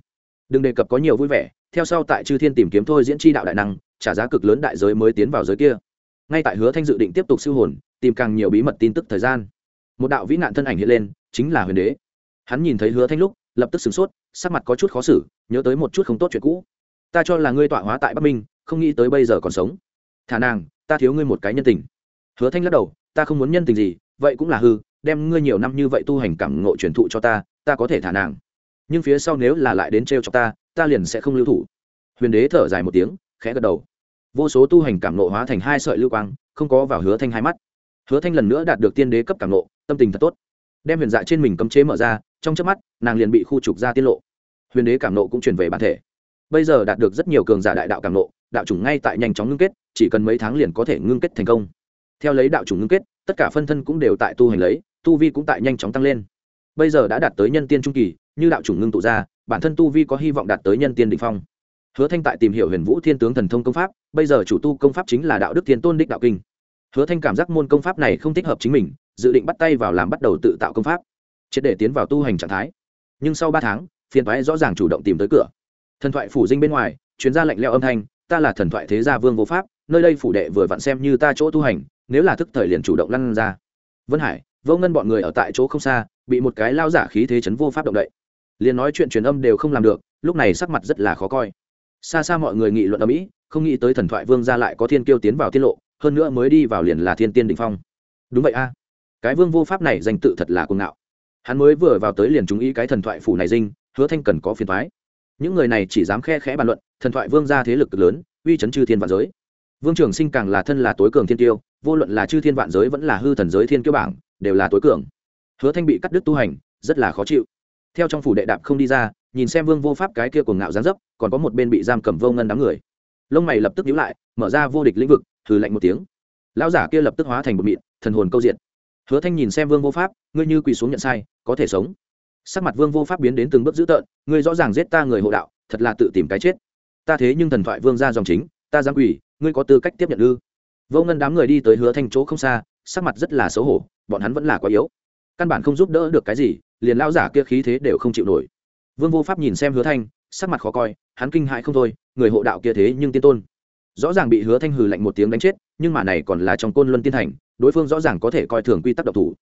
Đừng đề cập có nhiều vui vẻ, theo sau tại chư thiên tìm kiếm thôi diễn tri đạo đại năng, trả giá cực lớn đại giới mới tiến vào giới kia. Ngay tại hứa thanh dự định tiếp tục siêu hồn, tìm càng nhiều bí mật tin tức thời gian. Một đạo vĩ nạn thân ảnh hiện lên, chính là huyền đế. Hắn nhìn thấy hứa thanh lúc, lập tức sửng sốt, sắc mặt có chút khó xử, nhớ tới một chút không tốt chuyện cũ. Ta cho là ngươi tọa hóa tại bắc minh, không nghĩ tới bây giờ còn sống. Thả nàng, ta thiếu ngươi một cái nhân tình. Hứa thanh lắc đầu, ta không muốn nhân tình gì, vậy cũng là hư đem ngươi nhiều năm như vậy tu hành cảm ngộ truyền thụ cho ta ta có thể thả nàng. Nhưng phía sau nếu là lại đến trêu cho ta ta liền sẽ không lưu thủ. Huyền đế thở dài một tiếng, khẽ gật đầu. Vô số tu hành cảm ngộ hóa thành hai sợi lưu quang, không có vào hứa thanh hai mắt. Hứa thanh lần nữa đạt được tiên đế cấp cảm ngộ, tâm tình thật tốt. Đem huyền dạ trên mình cấm chế mở ra, trong chớp mắt, nàng liền bị khu trục ra tiết lộ. Huyền đế cảm nộ cũng truyền về bản thể. Bây giờ đạt được rất nhiều cường giả đại đạo cảm nộ đạo chủng ngay tại nhanh chóng ngưng kết, chỉ cần mấy tháng liền có thể ngưng kết thành công. Theo lấy đạo chủng ngưng kết, tất cả phân thân cũng đều tại tu hành lấy tu vi cũng tại nhanh chóng tăng lên. Bây giờ đã đạt tới nhân tiên trung kỳ, như đạo chủng ngưng tụ ra, bản thân tu vi có hy vọng đạt tới nhân tiên định phong. Hứa thanh tại tìm hiểu huyền vũ thiên tướng thần thông công pháp, bây giờ chủ tu công pháp chính là đạo đức thiên tôn đích đạo kinh. Hứa thanh cảm giác môn công pháp này không thích hợp chính mình, dự định bắt tay vào làm bắt đầu tự tạo công pháp, triệt để tiến vào tu hành trạng thái. Nhưng sau ba tháng, phiền thoái rõ ràng chủ động tìm tới cửa. Thần thoại phủ dinh bên ngoài chuyên gia lệnh leo âm thanh, ta là thần thoại thế gia vương vô pháp, nơi đây phủ đệ vừa vặn xem như ta chỗ tu hành, nếu là thức thời liền chủ động lăn ra. Vân hải vô ngân bọn người ở tại chỗ không xa, bị một cái lao giả khí thế chấn vô pháp động đậy. Liền nói chuyện truyền âm đều không làm được, lúc này sắc mặt rất là khó coi. Xa xa mọi người nghị luận ở mỹ không nghĩ tới thần thoại vương ra lại có thiên kiêu tiến vào tiết lộ, hơn nữa mới đi vào liền là thiên tiên định phong. Đúng vậy a. Cái vương vô pháp này danh tự thật là cuồng ngạo. Hắn mới vừa vào tới liền chúng ý cái thần thoại phủ này dinh, hứa thanh cần có phiền thoái những người này chỉ dám khe khẽ bàn luận, thần thoại vương ra thế lực lớn, uy chấn chư thiên vạn giới. Vương trường sinh càng là thân là tối cường thiên tiêu vô luận là chư thiên vạn giới vẫn là hư thần giới thiên kiêu bảng, đều là tối cường. Hứa thanh bị cắt đứt tu hành, rất là khó chịu. Theo trong phủ đệ đạp không đi ra, nhìn xem vương vô pháp cái kia cuồng ngạo gián dấp, còn có một bên bị giam cầm vô ngân đám người. Lông mày lập tức nhíu lại, mở ra vô địch lĩnh vực, hừ lạnh một tiếng. Lão giả kia lập tức hóa thành một mịn, thần hồn câu diện. Hứa thanh nhìn xem vương vô pháp, ngươi như quỳ xuống nhận sai, có thể sống. Sắc mặt vương vô pháp biến đến từng bước dữ tợn, ngươi rõ ràng giết ta người hộ đạo, thật là tự tìm cái chết. Ta thế nhưng thần thoại vương ra dòng chính, ta dám quỳ, ngươi có tư cách tiếp nhận ư? Vô ngân đám người đi tới hứa thanh chỗ không xa, sắc mặt rất là xấu hổ, bọn hắn vẫn là quá yếu. Căn bản không giúp đỡ được cái gì, liền lao giả kia khí thế đều không chịu nổi. Vương vô pháp nhìn xem hứa thanh, sắc mặt khó coi, hắn kinh hại không thôi, người hộ đạo kia thế nhưng tiên tôn. Rõ ràng bị hứa thanh hừ lạnh một tiếng đánh chết, nhưng mà này còn là trong côn luân tiên thành, đối phương rõ ràng có thể coi thường quy tắc độc thủ.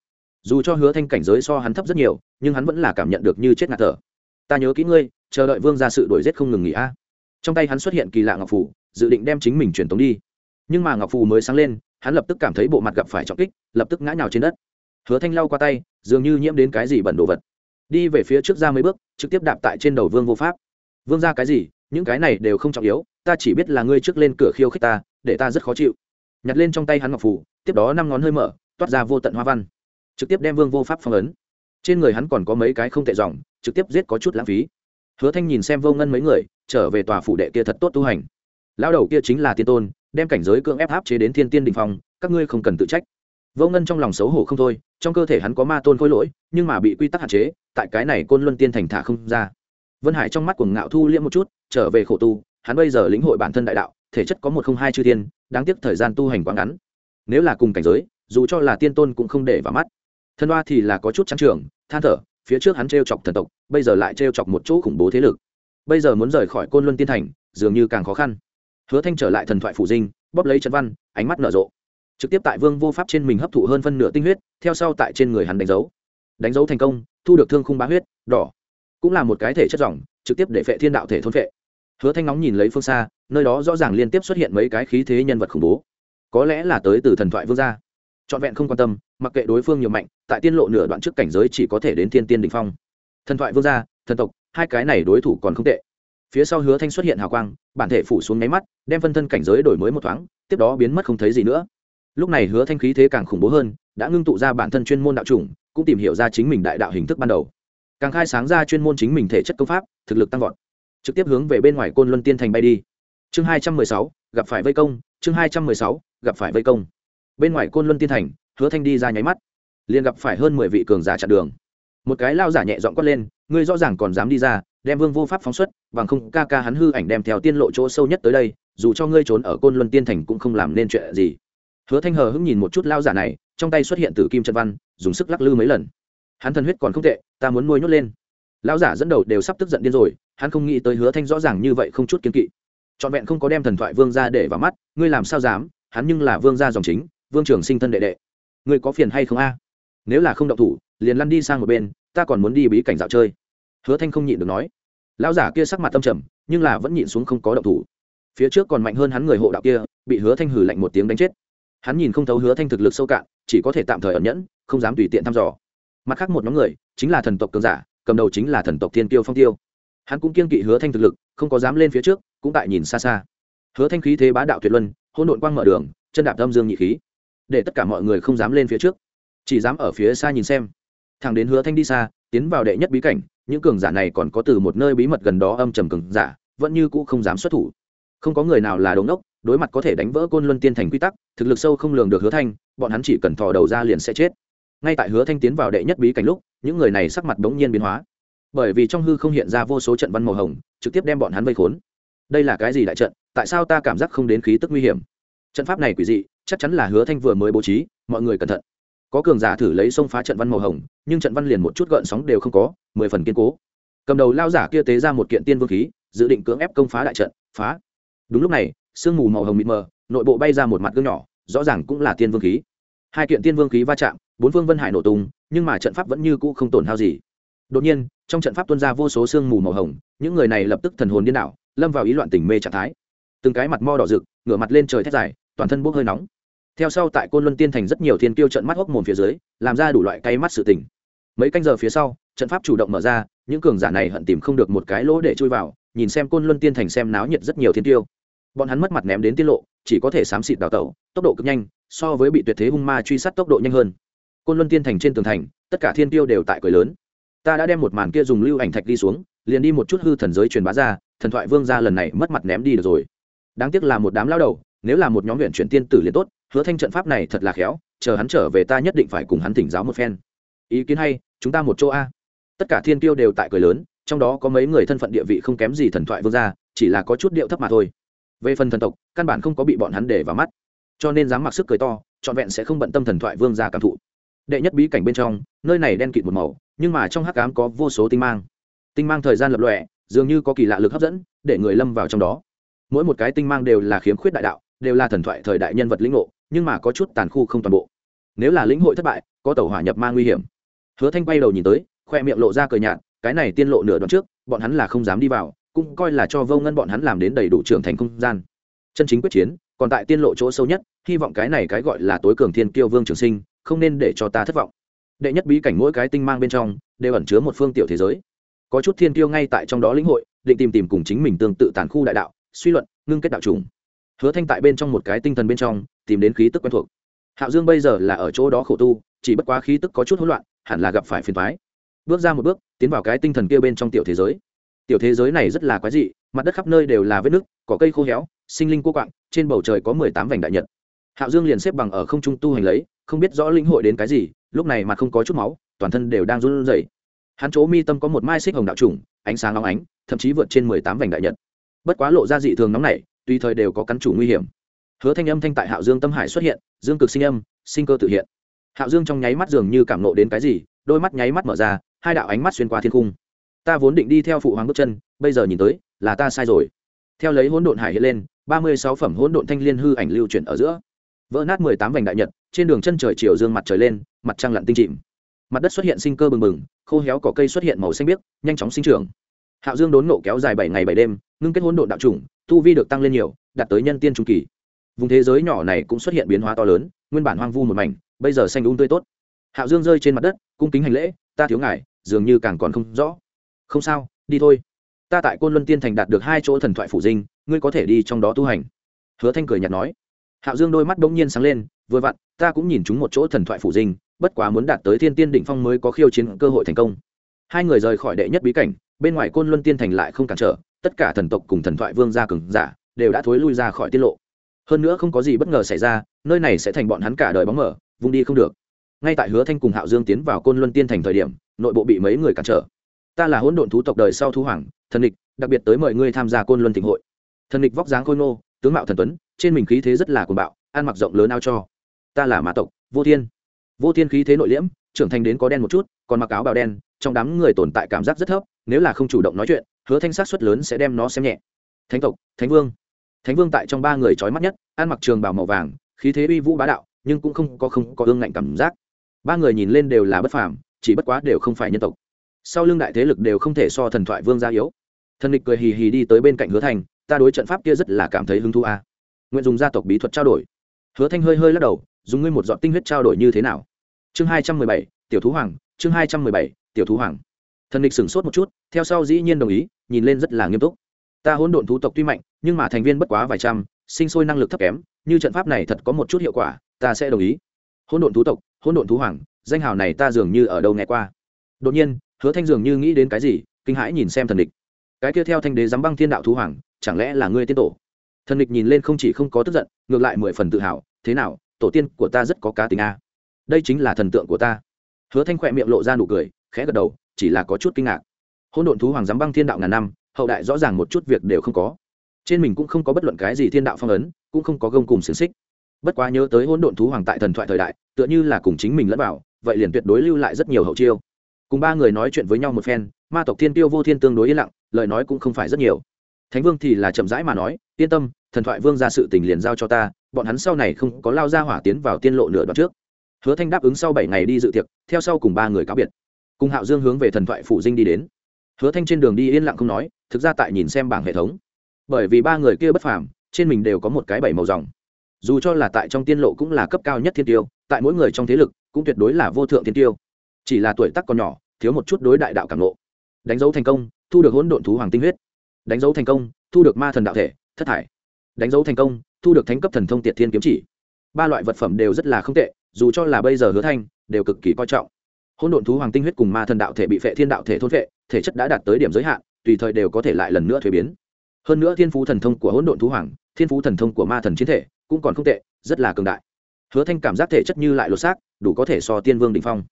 Dù cho hứa thanh cảnh giới so hắn thấp rất nhiều, nhưng hắn vẫn là cảm nhận được như chết ngạt thở. Ta nhớ kỹ ngươi, chờ đợi vương ra sự đổi rét không ngừng nghỉ a. Trong tay hắn xuất hiện kỳ lạ ngọc phủ, dự định đem chính mình truyền tống đi nhưng mà ngọc phù mới sáng lên, hắn lập tức cảm thấy bộ mặt gặp phải trọng kích, lập tức ngã nhào trên đất. Hứa thanh lau qua tay, dường như nhiễm đến cái gì bẩn đồ vật. Đi về phía trước ra mấy bước, trực tiếp đạp tại trên đầu vương vô pháp. Vương ra cái gì? Những cái này đều không trọng yếu, ta chỉ biết là ngươi trước lên cửa khiêu khích ta, để ta rất khó chịu. Nhặt lên trong tay hắn ngọc phủ tiếp đó năm ngón hơi mở, toát ra vô tận hoa văn. Trực tiếp đem vương vô pháp phong ấn. Trên người hắn còn có mấy cái không tệ dòng, trực tiếp giết có chút lãng phí. Hứa thanh nhìn xem vô ngân mấy người, trở về tòa phủ đệ kia thật tốt tu hành. Lão đầu kia chính là tiên tôn đem cảnh giới cưỡng ép áp chế đến thiên tiên đình phong, các ngươi không cần tự trách. Vô ngân trong lòng xấu hổ không thôi, trong cơ thể hắn có ma tôn khôi lỗi, nhưng mà bị quy tắc hạn chế, tại cái này côn luân tiên thành thả không ra. Vân hải trong mắt của ngạo thu liễm một chút, trở về khổ tu, hắn bây giờ lĩnh hội bản thân đại đạo, thể chất có một không hai chư thiên, đáng tiếc thời gian tu hành quá ngắn. Nếu là cùng cảnh giới, dù cho là tiên tôn cũng không để vào mắt. Thân hoa thì là có chút trắng trường, than thở, phía trước hắn t chọc thần tộc, bây giờ lại t chọc một chỗ khủng bố thế lực. Bây giờ muốn rời khỏi côn luân tiên thành, dường như càng khó khăn hứa thanh trở lại thần thoại phủ dinh, bóp lấy trận văn, ánh mắt nở rộ. Trực tiếp tại vương vô pháp trên mình hấp thụ hơn phân nửa tinh huyết, theo sau tại trên người hắn đánh dấu. Đánh dấu thành công, thu được thương khung bá huyết, đỏ. Cũng là một cái thể chất dòng, trực tiếp để phệ thiên đạo thể thôn phệ. Hứa thanh nóng nhìn lấy phương xa, nơi đó rõ ràng liên tiếp xuất hiện mấy cái khí thế nhân vật khủng bố. Có lẽ là tới từ thần thoại vương gia. Trọn vẹn không quan tâm, mặc kệ đối phương nhiều mạnh, tại tiên lộ nửa đoạn trước cảnh giới chỉ có thể đến thiên tiên đỉnh phong. Thần thoại vương gia, thần tộc, hai cái này đối thủ còn không tệ phía sau hứa thanh xuất hiện hào quang, bản thể phủ xuống nháy mắt, đem phân thân cảnh giới đổi mới một thoáng, tiếp đó biến mất không thấy gì nữa. Lúc này hứa thanh khí thế càng khủng bố hơn, đã ngưng tụ ra bản thân chuyên môn đạo chủng, cũng tìm hiểu ra chính mình đại đạo hình thức ban đầu. Càng khai sáng ra chuyên môn chính mình thể chất công pháp, thực lực tăng vọt. Trực tiếp hướng về bên ngoài côn luân tiên thành bay đi. Chương hai trăm mười sáu, gặp phải vây công, chương hai trăm mười sáu, gặp phải vây công. Bên ngoài côn luân tiên thành, hứa thanh đi ra nháy mắt. Liền gặp phải hơn mười vị cường giả chặn đường một cái lao giả nhẹ dọn quát lên, ngươi rõ ràng còn dám đi ra, đem vương vô pháp phóng xuất, bằng không ca ca hắn hư ảnh đem theo tiên lộ chỗ sâu nhất tới đây, dù cho ngươi trốn ở côn luân tiên thành cũng không làm nên chuyện gì. Hứa thanh hờ hững nhìn một chút lao giả này, trong tay xuất hiện từ kim chân văn, dùng sức lắc lư mấy lần. Hắn thân huyết còn không tệ, ta muốn nuôi nhốt lên. Lao giả dẫn đầu đều sắp tức giận điên rồi, hắn không nghĩ tới hứa thanh rõ ràng như vậy không chút kiên kỵ. Trọn vẹn không có đem thần thoại vương ra để vào mắt, ngươi làm sao dám, hắn nhưng là vương gia dòng chính, vương trường sinh thân đệ đệ. Ngươi có phiền hay không a? Nếu là không động thủ liền lăn đi sang một bên, ta còn muốn đi bí cảnh dạo chơi. Hứa thanh không nhịn được nói. Lão giả kia sắc mặt tâm trầm, nhưng là vẫn nhịn xuống không có động thủ. Phía trước còn mạnh hơn hắn người hộ đạo kia, bị hứa thanh hử lạnh một tiếng đánh chết. Hắn nhìn không thấu hứa thanh thực lực sâu cạn, chỉ có thể tạm thời ẩn nhẫn, không dám tùy tiện thăm dò. Mặt khác một nhóm người, chính là thần tộc cường giả, cầm đầu chính là thần tộc thiên tiêu phong tiêu. Hắn cũng kiên kỵ hứa thanh thực lực, không có dám lên phía trước, cũng tại nhìn xa xa. Hứa thanh khí thế bá đạo tuyệt luân, hỗn độn quang mở đường, chân đạp âm dương nhị khí. Để tất cả mọi người không dám lên phía trước, chỉ dám ở phía xa nhìn xem thằng đến hứa thanh đi xa, tiến vào đệ nhất bí cảnh, những cường giả này còn có từ một nơi bí mật gần đó âm trầm cường giả, vẫn như cũ không dám xuất thủ. Không có người nào là đống đốc đối mặt có thể đánh vỡ côn luân tiên thành quy tắc, thực lực sâu không lường được hứa thanh, bọn hắn chỉ cần thò đầu ra liền sẽ chết. Ngay tại hứa thanh tiến vào đệ nhất bí cảnh lúc, những người này sắc mặt bỗng nhiên biến hóa. Bởi vì trong hư không hiện ra vô số trận văn màu hồng, trực tiếp đem bọn hắn vây khốn. Đây là cái gì đại trận, tại sao ta cảm giác không đến khí tức nguy hiểm? Trận pháp này quỷ dị, chắc chắn là hứa thanh vừa mới bố trí, mọi người cẩn thận có cường giả thử lấy xông phá trận văn màu hồng, nhưng trận văn liền một chút gợn sóng đều không có, mười phần kiên cố. Cầm đầu lao giả kia tế ra một kiện tiên vương khí, dự định cưỡng ép công phá đại trận, phá. Đúng lúc này, sương mù màu hồng mịt mờ, nội bộ bay ra một mặt gương nhỏ, rõ ràng cũng là tiên vương khí. Hai kiện tiên vương khí va chạm, bốn phương vân hải nổ tung, nhưng mà trận pháp vẫn như cũ không tổn hao gì. Đột nhiên, trong trận pháp tuân ra vô số sương mù màu hồng, những người này lập tức thần hồn điên đảo, lâm vào ý loạn tình mê trạng thái. Từng cái mặt mo đỏ rực, ngửa mặt lên trời thét dài, toàn thân bốc hơi nóng theo sau tại côn luân tiên thành rất nhiều thiên tiêu trận mắt hốc mồm phía dưới, làm ra đủ loại cay mắt sự tình. Mấy canh giờ phía sau, trận pháp chủ động mở ra, những cường giả này hận tìm không được một cái lỗ để chui vào, nhìn xem côn luân tiên thành xem náo nhiệt rất nhiều thiên tiêu bọn hắn mất mặt ném đến tiết lộ, chỉ có thể xám xịt đào tẩu, tốc độ cực nhanh, so với bị tuyệt thế hung ma truy sát tốc độ nhanh hơn. Côn luân tiên thành trên tường thành, tất cả thiên tiêu đều tại cười lớn. Ta đã đem một màn kia dùng lưu ảnh thạch đi xuống, liền đi một chút hư thần giới truyền bá ra, thần thoại vương ra lần này mất mặt ném đi được rồi. Đáng tiếc là một đám lao đầu, nếu là một nhóm huyện chuyển tiên tử liền tốt hứa thanh trận pháp này thật là khéo, chờ hắn trở về ta nhất định phải cùng hắn thỉnh giáo một phen. Ý kiến hay, chúng ta một chỗ a. Tất cả thiên tiêu đều tại cười lớn, trong đó có mấy người thân phận địa vị không kém gì thần thoại vương gia, chỉ là có chút điệu thấp mà thôi. Về phần thần tộc, căn bản không có bị bọn hắn để vào mắt. Cho nên dám mặc sức cười to, trọn vẹn sẽ không bận tâm thần thoại vương gia cảm thụ. Đệ nhất bí cảnh bên trong, nơi này đen kịt một màu, nhưng mà trong hắc ám có vô số tinh mang. Tinh mang thời gian lập lọe dường như có kỳ lạ lực hấp dẫn, để người lâm vào trong đó. Mỗi một cái tinh mang đều là khiếm khuyết đại đạo, đều là thần thoại thời đại nhân vật lĩnh ngộ nhưng mà có chút tàn khu không toàn bộ. Nếu là lĩnh hội thất bại, có tàu hỏa nhập mang nguy hiểm. Hứa thanh quay đầu nhìn tới, khoe miệng lộ ra cười nhạt, cái này tiên lộ nửa đoạn trước, bọn hắn là không dám đi vào, cũng coi là cho vô ngân bọn hắn làm đến đầy đủ trưởng thành không gian. Chân chính quyết chiến, còn tại tiên lộ chỗ sâu nhất, hy vọng cái này cái gọi là tối cường thiên kiêu vương trường sinh, không nên để cho ta thất vọng. Đệ nhất bí cảnh mỗi cái tinh mang bên trong, đều ẩn chứa một phương tiểu thế giới. Có chút thiên kiêu ngay tại trong đó lĩnh hội, định tìm tìm cùng chính mình tương tự tàn khu đại đạo, suy luận, ngưng kết đạo trùng. Hứa thanh tại bên trong một cái tinh thần bên trong tìm đến khí tức quen thuộc. Hạo dương bây giờ là ở chỗ đó khổ tu, chỉ bất quá khí tức có chút hỗn loạn, hẳn là gặp phải phiền toái. Bước ra một bước, tiến vào cái tinh thần kia bên trong tiểu thế giới. Tiểu thế giới này rất là quái dị, mặt đất khắp nơi đều là vết nước có cây khô héo, sinh linh cô quạng, trên bầu trời có mười tám vành đại nhật. Hạo dương liền xếp bằng ở không trung tu hành lấy, không biết rõ linh hội đến cái gì, lúc này mặt không có chút máu, toàn thân đều đang run rẩy. Hắn chỗ mi tâm có một mai xích hồng đạo trùng, ánh sáng long ánh, thậm chí vượt trên mười tám vành đại nhật. Bất quá lộ ra dị thường nóng này tùy thời đều có cắn chủ nguy hiểm hứa thanh âm thanh tại hạo dương tâm hải xuất hiện, dương cực sinh âm, sinh cơ tự hiện. Hạo dương trong nháy mắt dường như cảm nộ đến cái gì, đôi mắt nháy mắt mở ra, hai đạo ánh mắt xuyên qua thiên cung ta vốn định đi theo phụ hoàng bước chân, bây giờ nhìn tới, là ta sai rồi. Theo lấy hỗn độn hải hiện lên, ba mươi sáu phẩm hỗn độn thanh liên hư ảnh lưu chuyển ở giữa. Vỡ nát mười tám vành đại nhật, trên đường chân trời chiều dương mặt trời lên, mặt trăng lặn tinh chìm. Mặt đất xuất hiện sinh cơ bừng bừng, khô héo cỏ cây xuất hiện màu xanh biếc, nhanh chóng sinh trưởng. Hạo dương đốn nộ kéo dài bảy ngày bảy đêm, ngưng kết hỗn độn đạo chủng, tu vi được tăng lên nhiều, đạt tới nhân tiên trung kỳ vùng thế giới nhỏ này cũng xuất hiện biến hóa to lớn, nguyên bản hoang vu một mảnh, bây giờ xanh đúng tươi tốt. Hạo dương rơi trên mặt đất, cung kính hành lễ, ta thiếu ngài, dường như càng còn không rõ. Không sao, đi thôi. Ta tại côn luân tiên thành đạt được hai chỗ thần thoại phủ dinh, ngươi có thể đi trong đó tu hành. Hứa thanh cười nhạt nói. Hạo dương đôi mắt bỗng nhiên sáng lên, vừa vặn, ta cũng nhìn chúng một chỗ thần thoại phủ dinh, bất quá muốn đạt tới thiên tiên đỉnh phong mới có khiêu chiến cơ hội thành công. Hai người rời khỏi đệ nhất bí cảnh, bên ngoài côn luân tiên thành lại không cản trở, tất cả thần tộc cùng thần thoại vương gia cường giả đều đã thối lui ra khỏi tiết lộ hơn nữa không có gì bất ngờ xảy ra, nơi này sẽ thành bọn hắn cả đời bóng mở vùng đi không được. Ngay tại hứa thanh cùng hạo dương tiến vào côn luân tiên thành thời điểm, nội bộ bị mấy người cản trở. Ta là hỗn độn thú tộc đời sau thú hoàng, thần địch đặc biệt tới mời ngươi tham gia côn luân thịnh hội. Thần địch vóc dáng khôi ngô, tướng mạo thần tuấn, trên mình khí thế rất là cuồng bạo, ăn mặc rộng lớn ao cho. Ta là mã tộc, vô thiên. Vô thiên khí thế nội liễm, trưởng thành đến có đen một chút, còn mặc áo bào đen, trong đám người tồn tại cảm giác rất thấp, nếu là không chủ động nói chuyện, hứa thanh sát suất lớn sẽ đem nó xem nhẹ. Thánh tộc, thánh vương thánh vương tại trong ba người trói mắt nhất, ăn mặc trường bào màu vàng, khí thế uy vũ bá đạo, nhưng cũng không có không có ương ngạnh cảm giác. Ba người nhìn lên đều là bất phàm, chỉ bất quá đều không phải nhân tộc. Sau lưng đại thế lực đều không thể so thần thoại vương gia yếu. Thần địch cười hì hì đi tới bên cạnh hứa thanh ta đối trận pháp kia rất là cảm thấy hứng thú a. Nguyện dùng gia tộc bí thuật trao đổi. Hứa thanh hơi hơi lắc đầu, dùng ngươi một dọn tinh huyết trao đổi như thế nào? Chương hai trăm mười bảy, tiểu thú hoàng. Chương hai trăm mười bảy, tiểu thú hoàng. Thần địch sửng sốt một chút, theo sau dĩ nhiên đồng ý, nhìn lên rất là nghiêm túc ta hỗn độn thú tộc tuy mạnh, nhưng mà thành viên bất quá vài trăm, sinh sôi năng lực thấp kém, như trận pháp này thật có một chút hiệu quả, ta sẽ đồng ý. Hỗn độn thú tộc, hỗn độn thú hoàng, danh hào này ta dường như ở đâu nghe qua. Đột nhiên, hứa thanh dường như nghĩ đến cái gì, kinh hãi nhìn xem thần địch. Cái kia theo thanh đế giám băng thiên đạo thú hoàng, chẳng lẽ là ngươi tiên tổ? Thần địch nhìn lên không chỉ không có tức giận, ngược lại mười phần tự hào, thế nào, tổ tiên của ta rất có cá tính a. Đây chính là thần tượng của ta. Hứa thanh khỏe miệng lộ ra nụ cười, khẽ gật đầu, chỉ là có chút kinh ngạc. Hôn độn thú hoàng giám băng thiên đạo ngàn năm hậu đại rõ ràng một chút việc đều không có. Trên mình cũng không có bất luận cái gì thiên đạo phong ấn, cũng không có gông cùng xiềng xích. Bất quá nhớ tới hôn độn thú hoàng tại thần thoại thời đại, tựa như là cùng chính mình lẫn vào, vậy liền tuyệt đối lưu lại rất nhiều hậu chiêu. Cùng ba người nói chuyện với nhau một phen, ma tộc thiên tiêu vô thiên tương đối yên lặng, lời nói cũng không phải rất nhiều. Thánh vương thì là chậm rãi mà nói, yên tâm, thần thoại vương ra sự tình liền giao cho ta, bọn hắn sau này không có lao ra hỏa tiến vào tiên lộ nửa đoạn trước. Hứa thanh đáp ứng sau bảy ngày đi dự tiệc, theo sau cùng ba người cáo biệt. Cùng hạo dương hướng về thần thoại phủ dinh đi đến. Hứa thanh trên đường đi yên lặng không nói thực ra tại nhìn xem bảng hệ thống. Bởi vì ba người kia bất phàm, trên mình đều có một cái bảy màu dòng. Dù cho là tại trong tiên lộ cũng là cấp cao nhất thiên tiêu, tại mỗi người trong thế lực cũng tuyệt đối là vô thượng thiên tiêu. Chỉ là tuổi tác còn nhỏ, thiếu một chút đối đại đạo cảm lộ đánh dấu thành công, thu được hỗn độn thú hoàng tinh huyết. Đánh dấu thành công, thu được ma thần đạo thể, thất thải đánh dấu thành công, thu được thánh cấp thần thông tiệt thiên kiếm chỉ. Ba loại vật phẩm đều rất là không tệ, dù cho là bây giờ hứa thanh, đều cực kỳ coi trọng. Hỗn độn thú hoàng tinh huyết cùng ma thần đạo thể bị phệ thiên đạo thể thôn phệ, thể chất đã đạt tới điểm giới hạn tùy thời đều có thể lại lần nữa thuế biến. Hơn nữa thiên phú thần thông của hỗn độn thú hoàng, thiên phú thần thông của ma thần chiến thể cũng còn không tệ, rất là cường đại. Hứa thanh cảm giác thể chất như lại lột xác, đủ có thể so tiên vương đ phong.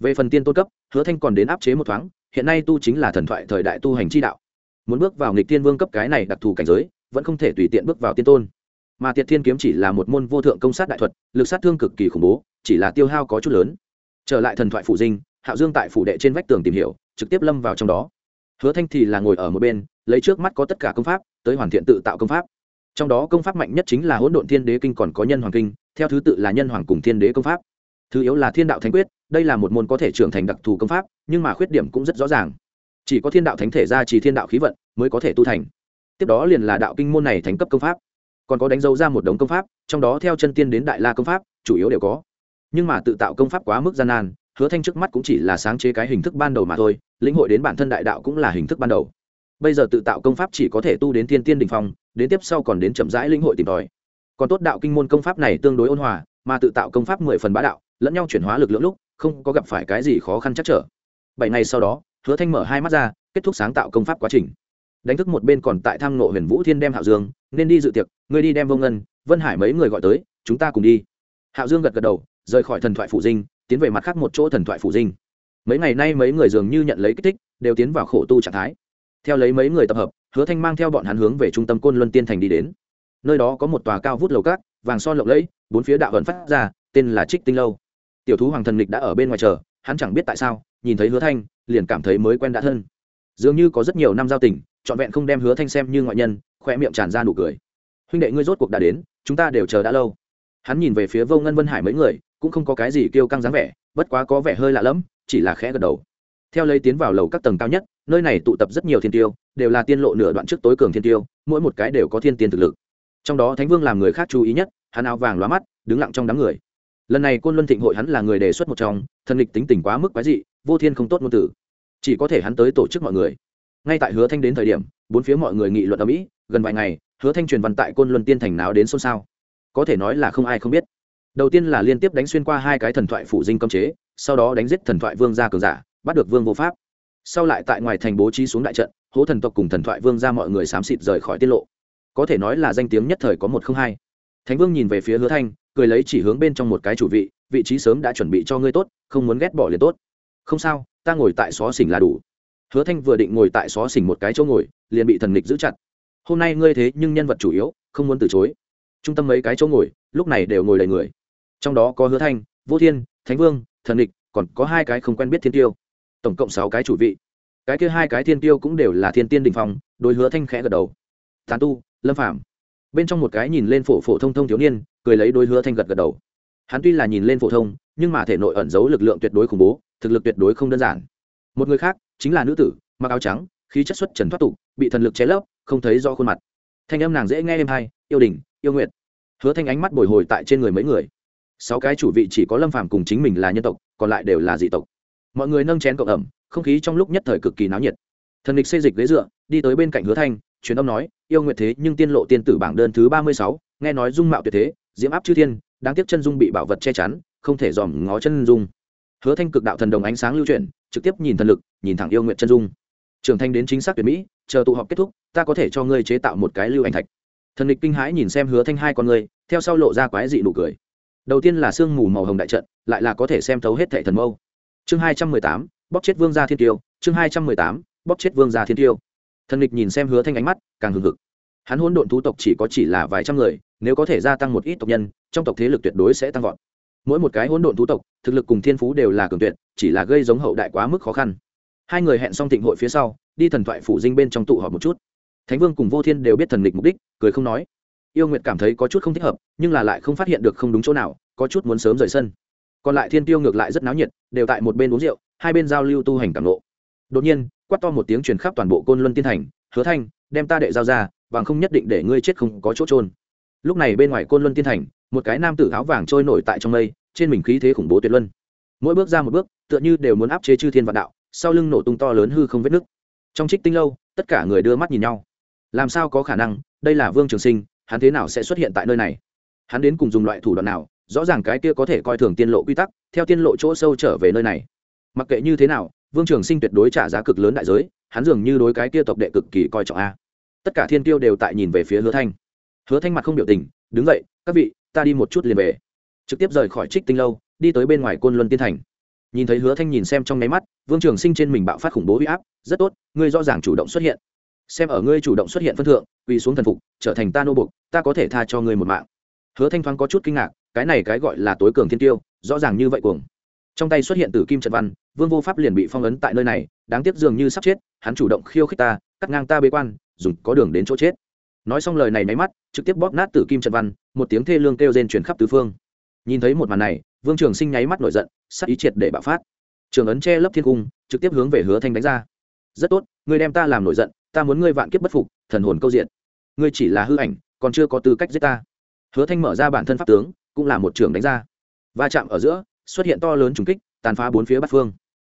Về phần tiên tôn cấp, hứa thanh còn đến áp chế một thoáng, hiện nay tu chính là thần thoại thời đại tu hành chi đạo. Muốn bước vào nghịch tiên vương cấp cái này đặc thù cảnh giới, vẫn không thể tùy tiện bước vào tiên tôn. Mà tiệt thiên kiếm chỉ là một môn vô thượng công sát đại thuật, lực sát thương cực kỳ khủng bố, chỉ là tiêu hao có chút lớn. Trở lại thần thoại phủ dinh, hạo dương tại phủ đệ trên vách tường tìm hiểu, trực tiếp lâm vào trong đó hứa thanh thì là ngồi ở một bên, lấy trước mắt có tất cả công pháp, tới hoàn thiện tự tạo công pháp. Trong đó công pháp mạnh nhất chính là hỗn độn thiên đế kinh còn có nhân hoàng kinh, theo thứ tự là nhân hoàng cùng thiên đế công pháp. Thứ yếu là thiên đạo thánh quyết, đây là một môn có thể trưởng thành đặc thù công pháp, nhưng mà khuyết điểm cũng rất rõ ràng. Chỉ có thiên đạo thánh thể ra chỉ thiên đạo khí vận mới có thể tu thành. Tiếp đó liền là đạo kinh môn này thành cấp công pháp. Còn có đánh dấu ra một đống công pháp, trong đó theo chân tiên đến đại la công pháp, chủ yếu đều có. Nhưng mà tự tạo công pháp quá mức gian nan hứa thanh trước mắt cũng chỉ là sáng chế cái hình thức ban đầu mà thôi, lĩnh hội đến bản thân đại đạo cũng là hình thức ban đầu. Bây giờ tự tạo công pháp chỉ có thể tu đến tiên tiên đình phong, đến tiếp sau còn đến chậm rãi lĩnh hội tìm tòi. Còn tốt đạo kinh môn công pháp này tương đối ôn hòa, mà tự tạo công pháp mười phần bá đạo, lẫn nhau chuyển hóa lực lượng lúc, không có gặp phải cái gì khó khăn chắc trở. Bảy ngày sau đó, hứa thanh mở hai mắt ra, kết thúc sáng tạo công pháp quá trình. Đánh thức một bên còn tại tham nộ huyền vũ thiên đem hạo dương, nên đi dự tiệc, ngươi đi đem vô ngân, vân hải mấy người gọi tới, chúng ta cùng đi. Hạo dương gật gật đầu, rời khỏi thần thoại phủ dinh tiến về mặt khác một chỗ thần thoại phủ dinh. Mấy ngày nay mấy người dường như nhận lấy kích thích, đều tiến vào khổ tu trạng thái. Theo lấy mấy người tập hợp, hứa thanh mang theo bọn hắn hướng về trung tâm côn luân tiên thành đi đến. Nơi đó có một tòa cao vút lầu cát, vàng son lộng lẫy, bốn phía đạo vẫn phát ra, tên là trích tinh lâu. Tiểu thú hoàng thần lịch đã ở bên ngoài chờ, hắn chẳng biết tại sao, nhìn thấy hứa thanh, liền cảm thấy mới quen đã thân. Dường như có rất nhiều năm giao tình, trọn vẹn không đem hứa thanh xem như ngoại nhân khoe miệng tràn ra nụ cười. Huynh đệ ngươi rốt cuộc đã đến, chúng ta đều chờ đã lâu. Hắn nhìn về phía vô ngân vân hải mấy người cũng không có cái gì kêu căng dáng vẻ, bất quá có vẻ hơi lạ lẫm, chỉ là khẽ gật đầu. Theo lấy tiến vào lầu các tầng cao nhất, nơi này tụ tập rất nhiều thiên tiêu, đều là tiên lộ nửa đoạn trước tối cường thiên tiêu, mỗi một cái đều có thiên tiên thực lực. Trong đó thánh vương làm người khác chú ý nhất, hắn áo vàng lóa mắt, đứng lặng trong đám người. Lần này côn luân thịnh hội hắn là người đề xuất một trong, thần lịch tính tình quá mức quái dị, vô thiên không tốt ngôn tử. Chỉ có thể hắn tới tổ chức mọi người. Ngay tại hứa thanh đến thời điểm, bốn phía mọi người nghị luận ở mỹ, gần vài ngày, hứa thanh truyền văn tại côn luân tiên thành nào đến xôn xao. Có thể nói là không ai không biết đầu tiên là liên tiếp đánh xuyên qua hai cái thần thoại phủ dinh cấm chế, sau đó đánh giết thần thoại vương gia cường giả, bắt được vương vô pháp. Sau lại tại ngoài thành bố trí xuống đại trận, hố thần tộc cùng thần thoại vương ra mọi người xám xịt rời khỏi tiết lộ. Có thể nói là danh tiếng nhất thời có một không hai. Thánh vương nhìn về phía hứa thanh, cười lấy chỉ hướng bên trong một cái chủ vị vị trí sớm đã chuẩn bị cho ngươi tốt, không muốn ghét bỏ liền tốt. Không sao, ta ngồi tại xó xỉnh là đủ. Hứa thanh vừa định ngồi tại xó xỉnh một cái chỗ ngồi, liền bị thần nghịch giữ chặt. Hôm nay ngươi thế nhưng nhân vật chủ yếu, không muốn từ chối. Trung tâm mấy cái chỗ ngồi, lúc này đều ngồi đầy người trong đó có hứa thanh, vô thiên, thánh vương, thần địch, còn có hai cái không quen biết thiên tiêu. Tổng cộng sáu cái chủ vị. Cái kia hai cái thiên tiêu cũng đều là thiên tiên đình phong đôi hứa thanh khẽ gật đầu. Tán tu, lâm phạm bên trong một cái nhìn lên phổ phổ thông thông thiếu niên, cười lấy đôi hứa thanh gật gật đầu. Hắn tuy là nhìn lên phổ thông, nhưng mà thể nội ẩn giấu lực lượng tuyệt đối khủng bố, thực lực tuyệt đối không đơn giản. Một người khác, chính là nữ tử, mặc áo trắng, khí chất xuất trần thoát tục, bị thần lực che lấp, không thấy do khuôn mặt. Thanh âm nàng dễ nghe êm hay, yêu đình, yêu nguyện hứa thanh ánh mắt bồi hồi tại trên người mấy người sáu cái chủ vị chỉ có lâm phàm cùng chính mình là nhân tộc, còn lại đều là dị tộc. Mọi người nâng chén cộng ẩm, không khí trong lúc nhất thời cực kỳ náo nhiệt. Thần địch xây dịch ghế dựa, đi tới bên cạnh hứa thanh, truyền âm nói, yêu nguyện thế, nhưng tiên lộ tiên tử bảng đơn thứ ba mươi sáu, nghe nói dung mạo tuyệt thế, diễm áp chư thiên, đáng tiếc chân dung bị bảo vật che chắn, không thể dòm ngó chân dung. Hứa thanh cực đạo thần đồng ánh sáng lưu chuyển, trực tiếp nhìn thần lực, nhìn thẳng yêu nguyện chân dung. Trưởng thanh đến chính xác tuyệt mỹ, chờ tụ họp kết thúc, ta có thể cho ngươi chế tạo một cái lưu ảnh thạch. Thần địch kinh hãi nhìn xem hứa thanh hai con ngươi theo sau lộ ra quái dị nụ cười đầu tiên là sương mù màu hồng đại trận, lại là có thể xem thấu hết thệ thần mâu. Chương hai trăm mười tám bóc chết vương gia thiên tiêu. Chương hai trăm mười tám bóc chết vương gia thiên tiêu. Thần lịch nhìn xem hứa thanh ánh mắt, càng hừng hực. Hắn hỗn độn thú tộc chỉ có chỉ là vài trăm người, nếu có thể gia tăng một ít tộc nhân, trong tộc thế lực tuyệt đối sẽ tăng vọt. Mỗi một cái hỗn độn thú tộc, thực lực cùng thiên phú đều là cường tuyệt, chỉ là gây giống hậu đại quá mức khó khăn. Hai người hẹn xong thịnh hội phía sau, đi thần thoại phủ dinh bên trong tụ họp một chút. Thánh vương cùng vô thiên đều biết thần lịch mục đích, cười không nói yêu nguyệt cảm thấy có chút không thích hợp, nhưng là lại không phát hiện được không đúng chỗ nào, có chút muốn sớm rời sân. Còn lại thiên tiêu ngược lại rất náo nhiệt, đều tại một bên uống rượu, hai bên giao lưu tu hành cảm lộ đột nhiên, quát to một tiếng truyền khắp toàn bộ côn luân tiên thành, hứa thanh, đem ta đệ giao ra, bằng không nhất định để ngươi chết không có chỗ trôn lúc này bên ngoài côn luân tiên thành, một cái nam tử áo vàng trôi nổi tại trong mây, trên mình khí thế khủng bố tuyệt luân. Mỗi bước ra một bước, tựa như đều muốn áp chế chư thiên vạn đạo, sau lưng nổ tung to lớn hư không vết nứt. Trong trích tinh lâu, tất cả người đưa mắt nhìn nhau. Làm sao có khả năng, đây là vương trường sinh hắn thế nào sẽ xuất hiện tại nơi này? Hắn đến cùng dùng loại thủ đoạn nào, rõ ràng cái kia có thể coi thường tiên lộ quy tắc, theo tiên lộ chỗ sâu trở về nơi này. Mặc kệ như thế nào, vương trường sinh tuyệt đối trả giá cực lớn đại giới, hắn dường như đối cái kia tộc đệ cực kỳ coi trọng a. Tất cả thiên tiêu đều tại nhìn về phía hứa thanh. Hứa thanh mặt không biểu tình, đứng dậy, các vị, ta đi một chút liền về. Trực tiếp rời khỏi trích tinh lâu, đi tới bên ngoài côn luân tiên thành. Nhìn thấy hứa thanh nhìn xem trong nháy mắt, vương trường sinh trên mình bạo phát khủng bố huy áp, rất tốt, ngươi rõ ràng chủ động xuất hiện xem ở ngươi chủ động xuất hiện phân thượng, quỳ xuống thần phục, trở thành ta nô bục ta có thể tha cho ngươi một mạng. Hứa thanh thoáng có chút kinh ngạc, cái này cái gọi là tối cường thiên tiêu, rõ ràng như vậy cuồng. Trong tay xuất hiện từ kim trận văn, vương vô pháp liền bị phong ấn tại nơi này, đáng tiếc dường như sắp chết, hắn chủ động khiêu khích ta, cắt ngang ta bế quan, dùng có đường đến chỗ chết. Nói xong lời này máy mắt, trực tiếp bóp nát tử kim trận văn, một tiếng thê lương kêu rên truyền khắp tứ phương. Nhìn thấy một màn này, vương trường sinh nháy mắt nổi giận, sắc ý triệt để bạo phát. Trường ấn che lấp thiên cung, trực tiếp hướng về hứa thanh đánh ra. Rất tốt, ngươi đem ta làm nổi giận ta muốn ngươi vạn kiếp bất phục, thần hồn câu diện ngươi chỉ là hư ảnh, còn chưa có tư cách giết ta. Hứa thanh mở ra bản thân pháp tướng, cũng là một trường đánh ra. Va chạm ở giữa, xuất hiện to lớn trùng kích, tàn phá bốn phía bát phương.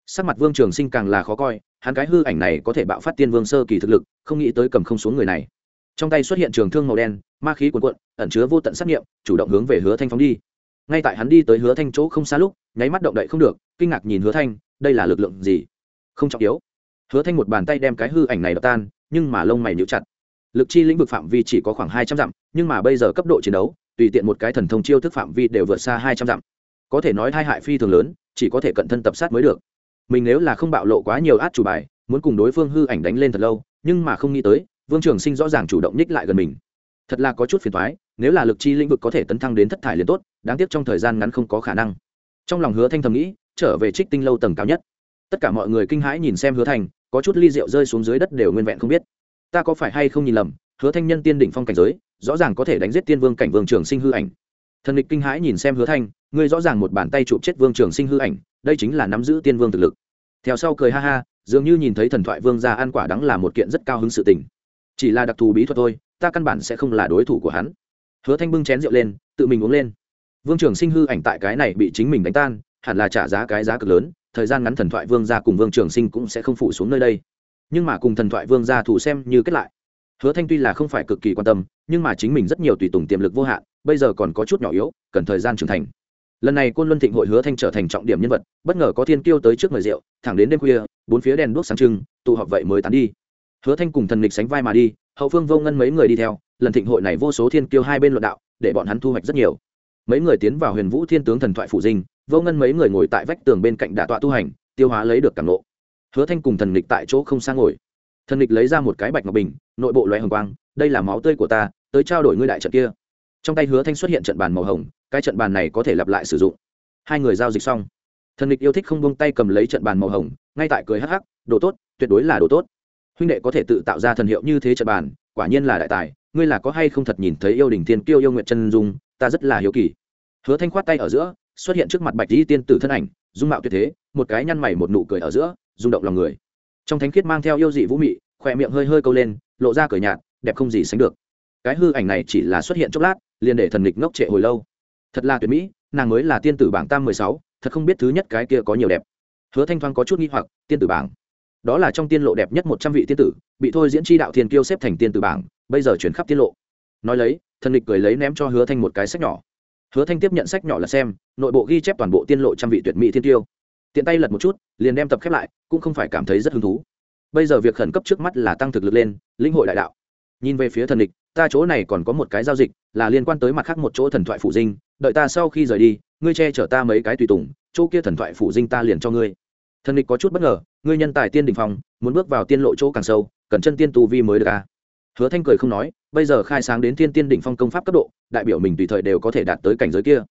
Sắc mặt vương trường sinh càng là khó coi, hắn cái hư ảnh này có thể bạo phát tiên vương sơ kỳ thực lực, không nghĩ tới cầm không xuống người này. Trong tay xuất hiện trường thương màu đen, ma khí cuồn cuộn, ẩn chứa vô tận sát nghiệm chủ động hướng về hứa thanh phóng đi. Ngay tại hắn đi tới hứa thanh chỗ không xa lúc, nháy mắt động đậy không được, kinh ngạc nhìn hứa thanh, đây là lực lượng gì? Không trọng yếu hứa thanh một bàn tay đem cái hư ảnh này đập tan, nhưng mà lông mày níu chặt. Lực chi lĩnh vực phạm vi chỉ có khoảng hai trăm dặm, nhưng mà bây giờ cấp độ chiến đấu, tùy tiện một cái thần thông chiêu thức phạm vi đều vượt xa hai trăm dặm. Có thể nói hai hại phi thường lớn, chỉ có thể cận thân tập sát mới được. Mình nếu là không bạo lộ quá nhiều át chủ bài, muốn cùng đối phương hư ảnh đánh lên thật lâu, nhưng mà không nghĩ tới, vương trường sinh rõ ràng chủ động nhích lại gần mình. Thật là có chút phiền thoái nếu là lực chi lĩnh vực có thể tấn thăng đến thất thải liền tốt, đáng tiếc trong thời gian ngắn không có khả năng. Trong lòng hứa thanh thầm nghĩ, trở về trích tinh lâu tầng cao nhất. Tất cả mọi người kinh hãi nhìn xem hứa thành có chút ly rượu rơi xuống dưới đất đều nguyên vẹn không biết. Ta có phải hay không nhìn lầm, hứa thanh nhân tiên đỉnh phong cảnh giới, rõ ràng có thể đánh giết tiên vương cảnh vương trường sinh hư ảnh. Thần địch kinh hãi nhìn xem hứa thanh, ngươi rõ ràng một bàn tay chụp chết vương trường sinh hư ảnh, đây chính là nắm giữ tiên vương thực lực. Theo sau cười ha ha, dường như nhìn thấy thần thoại vương gia ăn quả đắng là một kiện rất cao hứng sự tình. Chỉ là đặc thù bí thuật thôi, ta căn bản sẽ không là đối thủ của hắn. Hứa thanh bưng chén rượu lên, tự mình uống lên. Vương trường sinh hư ảnh tại cái này bị chính mình đánh tan, hẳn là trả giá cái giá cực lớn thời gian ngắn thần thoại vương gia cùng vương trường sinh cũng sẽ không phụ xuống nơi đây. Nhưng mà cùng thần thoại vương gia thủ xem như kết lại. Hứa thanh tuy là không phải cực kỳ quan tâm, nhưng mà chính mình rất nhiều tùy tùng tiềm lực vô hạn, bây giờ còn có chút nhỏ yếu, cần thời gian trưởng thành. Lần này côn luân thịnh hội hứa thanh trở thành trọng điểm nhân vật, bất ngờ có thiên kiêu tới trước mời rượu, thẳng đến đêm khuya, bốn phía đèn đuốc sáng trưng, tụ họp vậy mới tán đi. Hứa thanh cùng thần lịch sánh vai mà đi, hậu phương vô ngân mấy người đi theo, lần thịnh hội này vô số thiên kiêu hai bên luận đạo, để bọn hắn thu hoạch rất nhiều. Mấy người tiến vào huyền vũ thiên tướng thần thoại phủ dinh vô ngân mấy người ngồi tại vách tường bên cạnh đả tọa tu hành, tiêu hóa lấy được cảm lộ hứa thanh cùng thần lịch tại chỗ không sang ngồi. Thần lịch lấy ra một cái bạch ngọc bình, nội bộ loé hồng quang, đây là máu tươi của ta, tới trao đổi ngươi đại trận kia. Trong tay hứa thanh xuất hiện trận bàn màu hồng, cái trận bàn này có thể lặp lại sử dụng. Hai người giao dịch xong, thần lịch yêu thích không buông tay cầm lấy trận bàn màu hồng, ngay tại cười hắc hắc, đồ tốt, tuyệt đối là đồ tốt. Huynh đệ có thể tự tạo ra thần hiệu như thế trận bàn, quả nhiên là đại tài, ngươi là có hay không thật nhìn thấy yêu đình thiên kiêu yêu nguyện chân dung, ta rất là hiếu kỳ. Hứa thanh khoát tay ở giữa xuất hiện trước mặt bạch di tiên tử thân ảnh, dung mạo tuyệt thế, một cái nhăn mày một nụ cười ở giữa, rung động lòng người. Trong thánh khiết mang theo yêu dị vũ mị, khỏe miệng hơi hơi câu lên, lộ ra cười nhạt, đẹp không gì sánh được. Cái hư ảnh này chỉ là xuất hiện chốc lát, liền để thần lịch ngốc trệ hồi lâu. Thật là tuyệt mỹ, nàng mới là tiên tử bảng tam mười sáu, thật không biết thứ nhất cái kia có nhiều đẹp. Hứa thanh thoáng có chút nghi hoặc, tiên tử bảng. Đó là trong tiên lộ đẹp nhất một trăm vị tiên tử, bị thôi diễn tri đạo thiên kiêu xếp thành tiên tử bảng, bây giờ chuyển khắp tiên lộ. Nói lấy, thần lịch cười lấy ném cho hứa thanh một cái sách nhỏ hứa thanh tiếp nhận sách nhỏ là xem, nội bộ ghi chép toàn bộ tiên lộ trăm vị tuyệt mỹ thiên tiêu. Tiện tay lật một chút, liền đem tập khép lại, cũng không phải cảm thấy rất hứng thú. Bây giờ việc khẩn cấp trước mắt là tăng thực lực lên, linh hội đại đạo. Nhìn về phía thần địch, ta chỗ này còn có một cái giao dịch, là liên quan tới mặt khác một chỗ thần thoại phủ dinh. Đợi ta sau khi rời đi, ngươi che chở ta mấy cái tùy tùng, chỗ kia thần thoại phủ dinh ta liền cho ngươi. Thần địch có chút bất ngờ, ngươi nhân tài tiên đình phong, muốn bước vào tiên lộ chỗ càng sâu, cần chân tiên tu vi mới được a à? hứa thanh cười không nói bây giờ khai sáng đến thiên tiên đỉnh phong công pháp cấp độ, đại biểu mình tùy thời đều có thể đạt tới cảnh giới kia.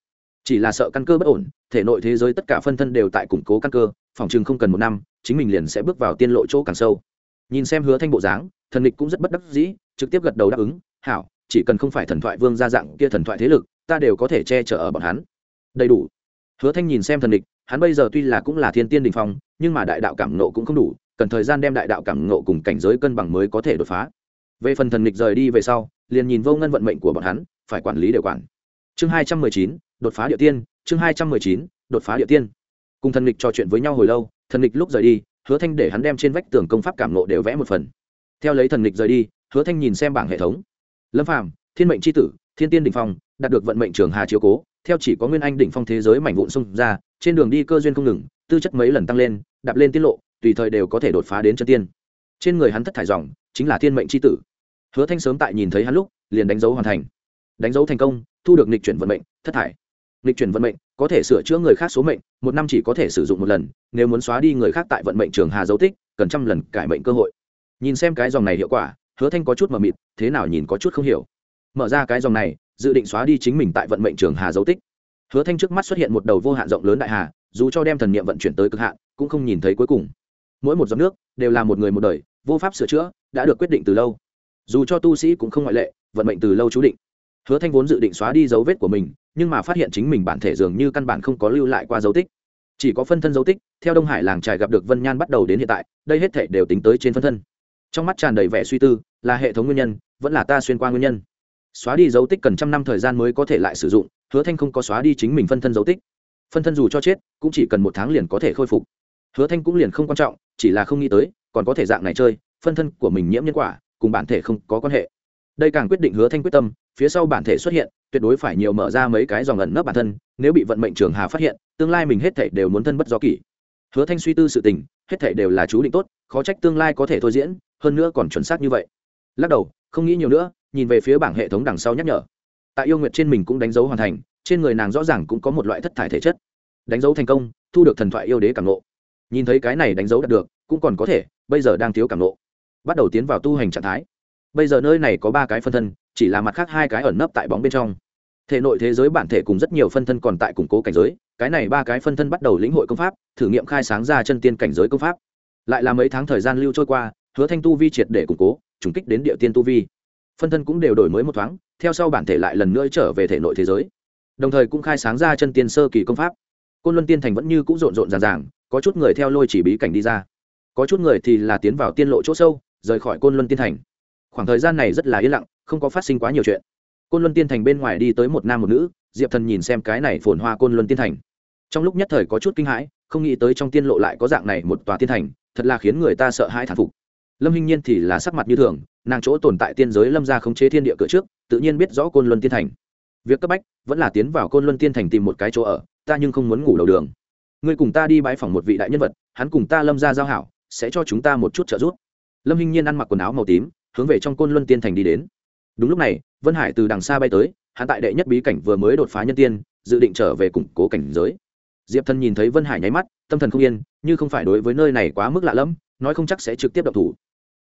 Chỉ là sợ căn cơ bất ổn, thể nội thế giới tất cả phân thân đều tại củng cố căn cơ, phòng chừng không cần một năm, chính mình liền sẽ bước vào tiên lộ chỗ càng sâu. Nhìn xem hứa thanh bộ dáng, thần địch cũng rất bất đắc dĩ, trực tiếp gật đầu đáp ứng, hảo, chỉ cần không phải thần thoại vương gia dạng kia thần thoại thế lực, ta đều có thể che chở ở bọn hắn. Đầy đủ. Hứa thanh nhìn xem thần địch hắn bây giờ tuy là cũng là thiên tiên đình phong, nhưng mà đại đạo cảm nộ cũng không đủ, cần thời gian đem đại đạo cảm nộ cùng cảnh giới cân bằng mới có thể đột phá về phần thần nghịch rời đi về sau, liền nhìn vô ngân vận mệnh của bọn hắn, phải quản lý đều quản. Chương hai trăm mười chín, đột phá địa tiên, chương hai trăm mười chín, đột phá địa tiên. Cùng thần nghịch trò chuyện với nhau hồi lâu, thần nghịch lúc rời đi, hứa thanh để hắn đem trên vách tường công pháp cảm nộ đều vẽ một phần. Theo lấy thần nghịch rời đi, hứa thanh nhìn xem bảng hệ thống. Lâm phàm, thiên mệnh tri tử, thiên tiên đỉnh phong, đạt được vận mệnh trường hà chiếu cố, theo chỉ có nguyên anh đỉnh phong thế giới mảnh vụn xung ra, trên đường đi cơ duyên không ngừng, tư chất mấy lần tăng lên, đạp lên tiết lộ, tùy thời đều có thể đột phá đến chân tiên. Trên người hắn thất thải dòng, chính là thiên mệnh c tử hứa thanh sớm tại nhìn thấy hắn lúc, liền đánh dấu hoàn thành. Đánh dấu thành công, thu được nịch chuyển vận mệnh, thất thải. Nịch chuyển vận mệnh, có thể sửa chữa người khác số mệnh, một năm chỉ có thể sử dụng một lần, nếu muốn xóa đi người khác tại vận mệnh trường hà dấu tích, cần trăm lần cải mệnh cơ hội. Nhìn xem cái dòng này hiệu quả, hứa thanh có chút mờ mịt, thế nào nhìn có chút không hiểu. Mở ra cái dòng này, dự định xóa đi chính mình tại vận mệnh trường hà dấu tích. Hứa thanh trước mắt xuất hiện một đầu vô hạn rộng lớn đại hà, dù cho đem thần niệm vận chuyển tới cực hạn, cũng không nhìn thấy cuối cùng. Mỗi một giọt nước đều là một người một đời, vô pháp sửa chữa, đã được quyết định từ lâu dù cho tu sĩ cũng không ngoại lệ, vận mệnh từ lâu chú định. Hứa thanh vốn dự định xóa đi dấu vết của mình, nhưng mà phát hiện chính mình bản thể dường như căn bản không có lưu lại qua dấu tích. Chỉ có phân thân dấu tích, theo đông hải làng trài gặp được vân nhan bắt đầu đến hiện tại, đây hết thể đều tính tới trên phân thân. Trong mắt tràn đầy vẻ suy tư, là hệ thống nguyên nhân, vẫn là ta xuyên qua nguyên nhân. Xóa đi dấu tích cần trăm năm thời gian mới có thể lại sử dụng, hứa thanh không có xóa đi chính mình phân thân dấu tích. Phân thân dù cho chết, cũng chỉ cần một tháng liền có thể khôi phục. Hứa thanh cũng liền không quan trọng, chỉ là không nghĩ tới, còn có thể dạng này chơi, phân thân của mình nhiễm nhân quả cùng bản thể không có quan hệ. Đây càng quyết định hứa thanh quyết tâm, phía sau bản thể xuất hiện, tuyệt đối phải nhiều mở ra mấy cái dòng ẩn nấp bản thân, nếu bị vận mệnh trường hà phát hiện, tương lai mình hết thể đều muốn thân bất do kỷ. Hứa thanh suy tư sự tình, hết thể đều là chú định tốt, khó trách tương lai có thể thôi diễn, hơn nữa còn chuẩn xác như vậy. Lắc đầu, không nghĩ nhiều nữa, nhìn về phía bảng hệ thống đằng sau nhắc nhở. Tại yêu nguyệt trên mình cũng đánh dấu hoàn thành, trên người nàng rõ ràng cũng có một loại thất thải thể chất. Đánh dấu thành công, thu được thần thoại yêu đế cảm nộ nhìn thấy cái này đánh dấu đạt được, cũng còn có thể, bây giờ đang thiếu cảm nộ bắt đầu tiến vào tu hành trạng thái. Bây giờ nơi này có ba cái phân thân, chỉ là mặt khác hai cái ẩn nấp tại bóng bên trong. Thể nội thế giới bản thể cùng rất nhiều phân thân còn tại củng cố cảnh giới, cái này ba cái phân thân bắt đầu lĩnh hội công pháp, thử nghiệm khai sáng ra chân tiên cảnh giới công pháp. Lại là mấy tháng thời gian lưu trôi qua, hứa thanh tu vi triệt để củng cố, trùng kích đến địa tiên tu vi. Phân thân cũng đều đổi mới một thoáng, theo sau bản thể lại lần nữa trở về thể nội thế giới. Đồng thời cũng khai sáng ra chân tiên sơ kỳ công pháp. Côn luân tiên thành vẫn như c ũ rộn rộn ràng ràng, có chút người theo lôi chỉ bí cảnh đi ra. Có chút người thì là tiến vào tiên lộ chỗ sâu rời khỏi côn luân tiên thành. Khoảng thời gian này rất là yên lặng, không có phát sinh quá nhiều chuyện. Côn luân tiên thành bên ngoài đi tới một nam một nữ, diệp thần nhìn xem cái này phồn hoa côn luân tiên thành. Trong lúc nhất thời có chút kinh hãi, không nghĩ tới trong tiên lộ lại có dạng này một tòa tiên thành, thật là khiến người ta sợ hãi thản phục. Lâm hinh nhiên thì là sắc mặt như thường, nàng chỗ tồn tại tiên giới lâm ra khống chế thiên địa cửa trước, tự nhiên biết rõ côn luân tiên thành. Việc cấp bách vẫn là tiến vào côn luân tiên thành tìm một cái chỗ ở, ta nhưng không muốn ngủ đầu đường. Ngươi cùng ta đi bãi phòng một vị đại nhân vật, hắn cùng ta lâm ra giao hảo, sẽ cho chúng ta một chút trợ giúp lâm hinh nhiên ăn mặc quần áo màu tím, hướng về trong côn luân tiên thành đi đến. Đúng lúc này, vân hải từ đằng xa bay tới, hắn tại đệ nhất bí cảnh vừa mới đột phá nhân tiên, dự định trở về củng cố cảnh giới. Diệp thần nhìn thấy vân hải nháy mắt, tâm thần không yên, như không phải đối với nơi này quá mức lạ lẫm, nói không chắc sẽ trực tiếp đập thủ.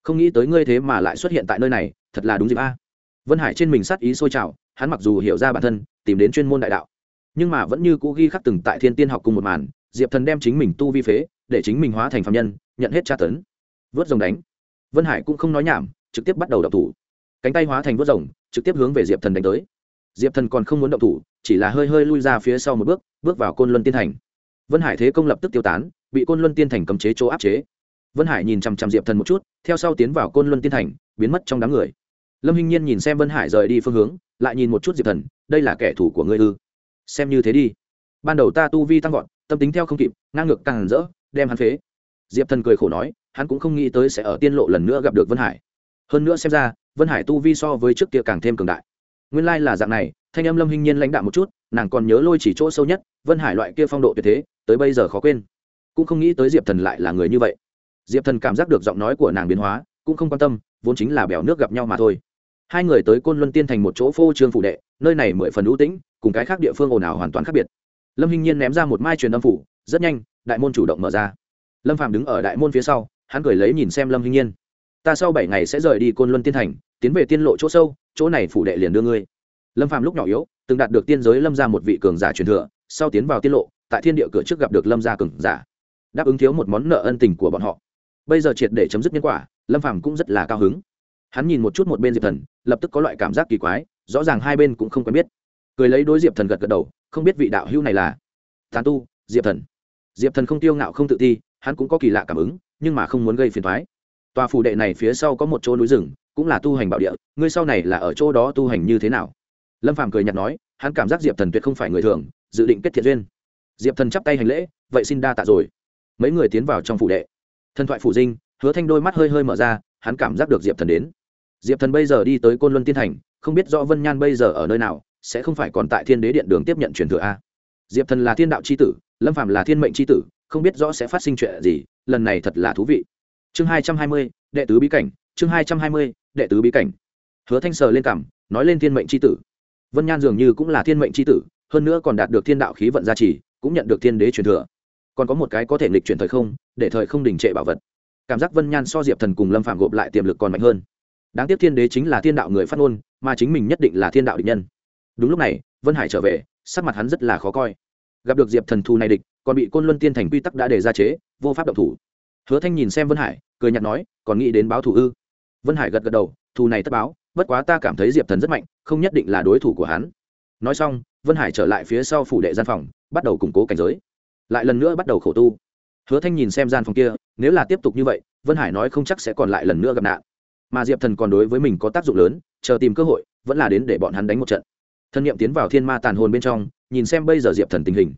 Không nghĩ tới ngươi thế mà lại xuất hiện tại nơi này, thật là đúng dịp a. Vân hải trên mình sát ý sôi trào, hắn mặc dù hiểu ra bản thân, tìm đến chuyên môn đại đạo. Nhưng mà vẫn như cũ ghi khắc từng tại thiên tiên học cùng một màn, diệp thần đem chính mình tu vi phế, để chính mình hóa thành phạm nhân, nhận hết tra tấn. Vớt rồng đánh vân hải cũng không nói nhảm, trực tiếp bắt đầu đập thủ. Cánh tay hóa thành vớt rồng, trực tiếp hướng về diệp thần đánh tới. Diệp thần còn không muốn động thủ, chỉ là hơi hơi lui ra phía sau một bước bước vào côn luân tiên thành. Vân hải thế công lập tức tiêu tán, bị côn luân tiên thành cầm chế chỗ áp chế. Vân hải nhìn chằm chằm diệp thần một chút, theo sau tiến vào côn luân tiên thành, biến mất trong đám người. Lâm hinh nhiên nhìn xem vân hải rời đi phương hướng, lại nhìn một chút diệp thần, đây là kẻ thù của ngươi ư? Xem như thế đi. Ban đầu ta tu vi tăng vọt, tâm tính theo không kịp, ngang ngược càng rỡ, đem hắn phế. Diệp thần cười khổ nói hắn cũng không nghĩ tới sẽ ở tiên lộ lần nữa gặp được vân hải. Hơn nữa xem ra, vân hải tu vi so với trước kia càng thêm cường đại. Nguyên lai là dạng này, thanh âm lâm hinh nhiên lãnh đạo một chút, nàng còn nhớ lôi chỉ chỗ sâu nhất, vân hải loại kia phong độ tuyệt thế, tới bây giờ khó quên. Cũng không nghĩ tới diệp thần lại là người như vậy. Diệp thần cảm giác được giọng nói của nàng biến hóa, cũng không quan tâm, vốn chính là bèo nước gặp nhau mà thôi. Hai người tới côn luân tiên thành một chỗ phô trương phủ đệ, nơi này mười phần ưu tĩnh, cùng cái khác địa phương ồn ào hoàn toàn khác biệt. Lâm hinh nhiên ném ra một mai truyền âm phủ, rất nhanh, đại môn chủ động mở ra. Lâm phạm đứng ở đại môn phía sau hắn cười lấy nhìn xem lâm hinh nhiên. Ta sau bảy ngày sẽ rời đi côn luân tiên thành, tiến về tiên lộ chỗ sâu, chỗ này phủ đệ liền đưa ngươi. Lâm phạm lúc nhỏ yếu, từng đạt được tiên giới lâm ra một vị cường giả truyền thừa, sau tiến vào tiên lộ, tại thiên địa cửa trước gặp được lâm gia cường giả. Đáp ứng thiếu một món nợ ân tình của bọn họ. Bây giờ triệt để chấm dứt nhân quả, lâm phàm cũng rất là cao hứng. Hắn nhìn một chút một bên diệp thần, lập tức có loại cảm giác kỳ quái, rõ ràng hai bên cũng không quen biết. Cười lấy đối diệp thần gật gật đầu, không biết vị đạo hữu này là. Tàn tu, diệp thần. Diệp thần không tiêu ngạo không tự ti, hắn cũng có kỳ lạ cảm ứng nhưng mà không muốn gây phiền toái. tòa phủ đệ này phía sau có một chỗ núi rừng, cũng là tu hành bảo địa, ngươi sau này là ở chỗ đó tu hành như thế nào? Lâm phàm cười nhạt nói, hắn cảm giác diệp thần tuyệt không phải người thường, dự định kết thiện duyên. Diệp thần chắp tay hành lễ, vậy xin đa tạ rồi. Mấy người tiến vào trong phủ đệ. Thần thoại phủ dinh, hứa thanh đôi mắt hơi hơi mở ra, hắn cảm giác được diệp thần đến. Diệp thần bây giờ đi tới côn luân tiên thành, không biết rõ vân nhan bây giờ ở nơi nào, sẽ không phải còn tại thiên đế điện đường tiếp nhận truyền thừa a. Diệp thần là thiên đạo c h i tử, lâm phạm là thiên mệnh c h i tử, không biết rõ sẽ phát sinh chuyện gì lần này thật là thú vị. Chương hai trăm hai mươi, đệ tứ bí cảnh, chương hai trăm hai mươi, đệ tứ bí cảnh. Hứa thanh sờ lên cảm, nói lên thiên mệnh c h i tử. Vân nhan dường như cũng là thiên mệnh c h i tử, hơn nữa còn đạt được thiên đạo khí vận gia trì, cũng nhận được thiên đế truyền thừa. Còn có một cái có thể nghịch chuyển thời không, để thời không đình trệ bảo vật. Cảm giác vân nhan so diệp thần cùng lâm phạm gộp lại tiềm lực còn mạnh hơn. Đáng tiếc thiên đế chính là thiên đạo người phát ngôn, mà chính mình nhất định là thiên đạo định nhân. Đúng lúc này, vân hải trở về, sắc mặt hắn rất là khó coi. Gặp được diệp thần thu này địch còn bị côn luân tiên thành quy tắc đã đề ra chế, vô pháp động thủ. Hứa thanh nhìn xem vân hải, cười nhạt nói, còn nghĩ đến báo thủ ư? Vân hải gật gật đầu, thù này tất báo, bất quá ta cảm thấy diệp thần rất mạnh, không nhất định là đối thủ của hắn. Nói xong, vân hải trở lại phía sau phủ đệ gian phòng, bắt đầu củng cố cảnh giới. Lại lần nữa bắt đầu khổ tu. Hứa thanh nhìn xem gian phòng kia, nếu là tiếp tục như vậy, vân hải nói không chắc sẽ còn lại lần nữa gặp nạn. Mà diệp thần còn đối với mình có tác dụng lớn, chờ tìm cơ hội, vẫn là đến để bọn hắn đánh một trận. Thân nhiệm tiến vào thiên ma tàn hồn bên trong, nhìn xem bây giờ diệp thần tình hình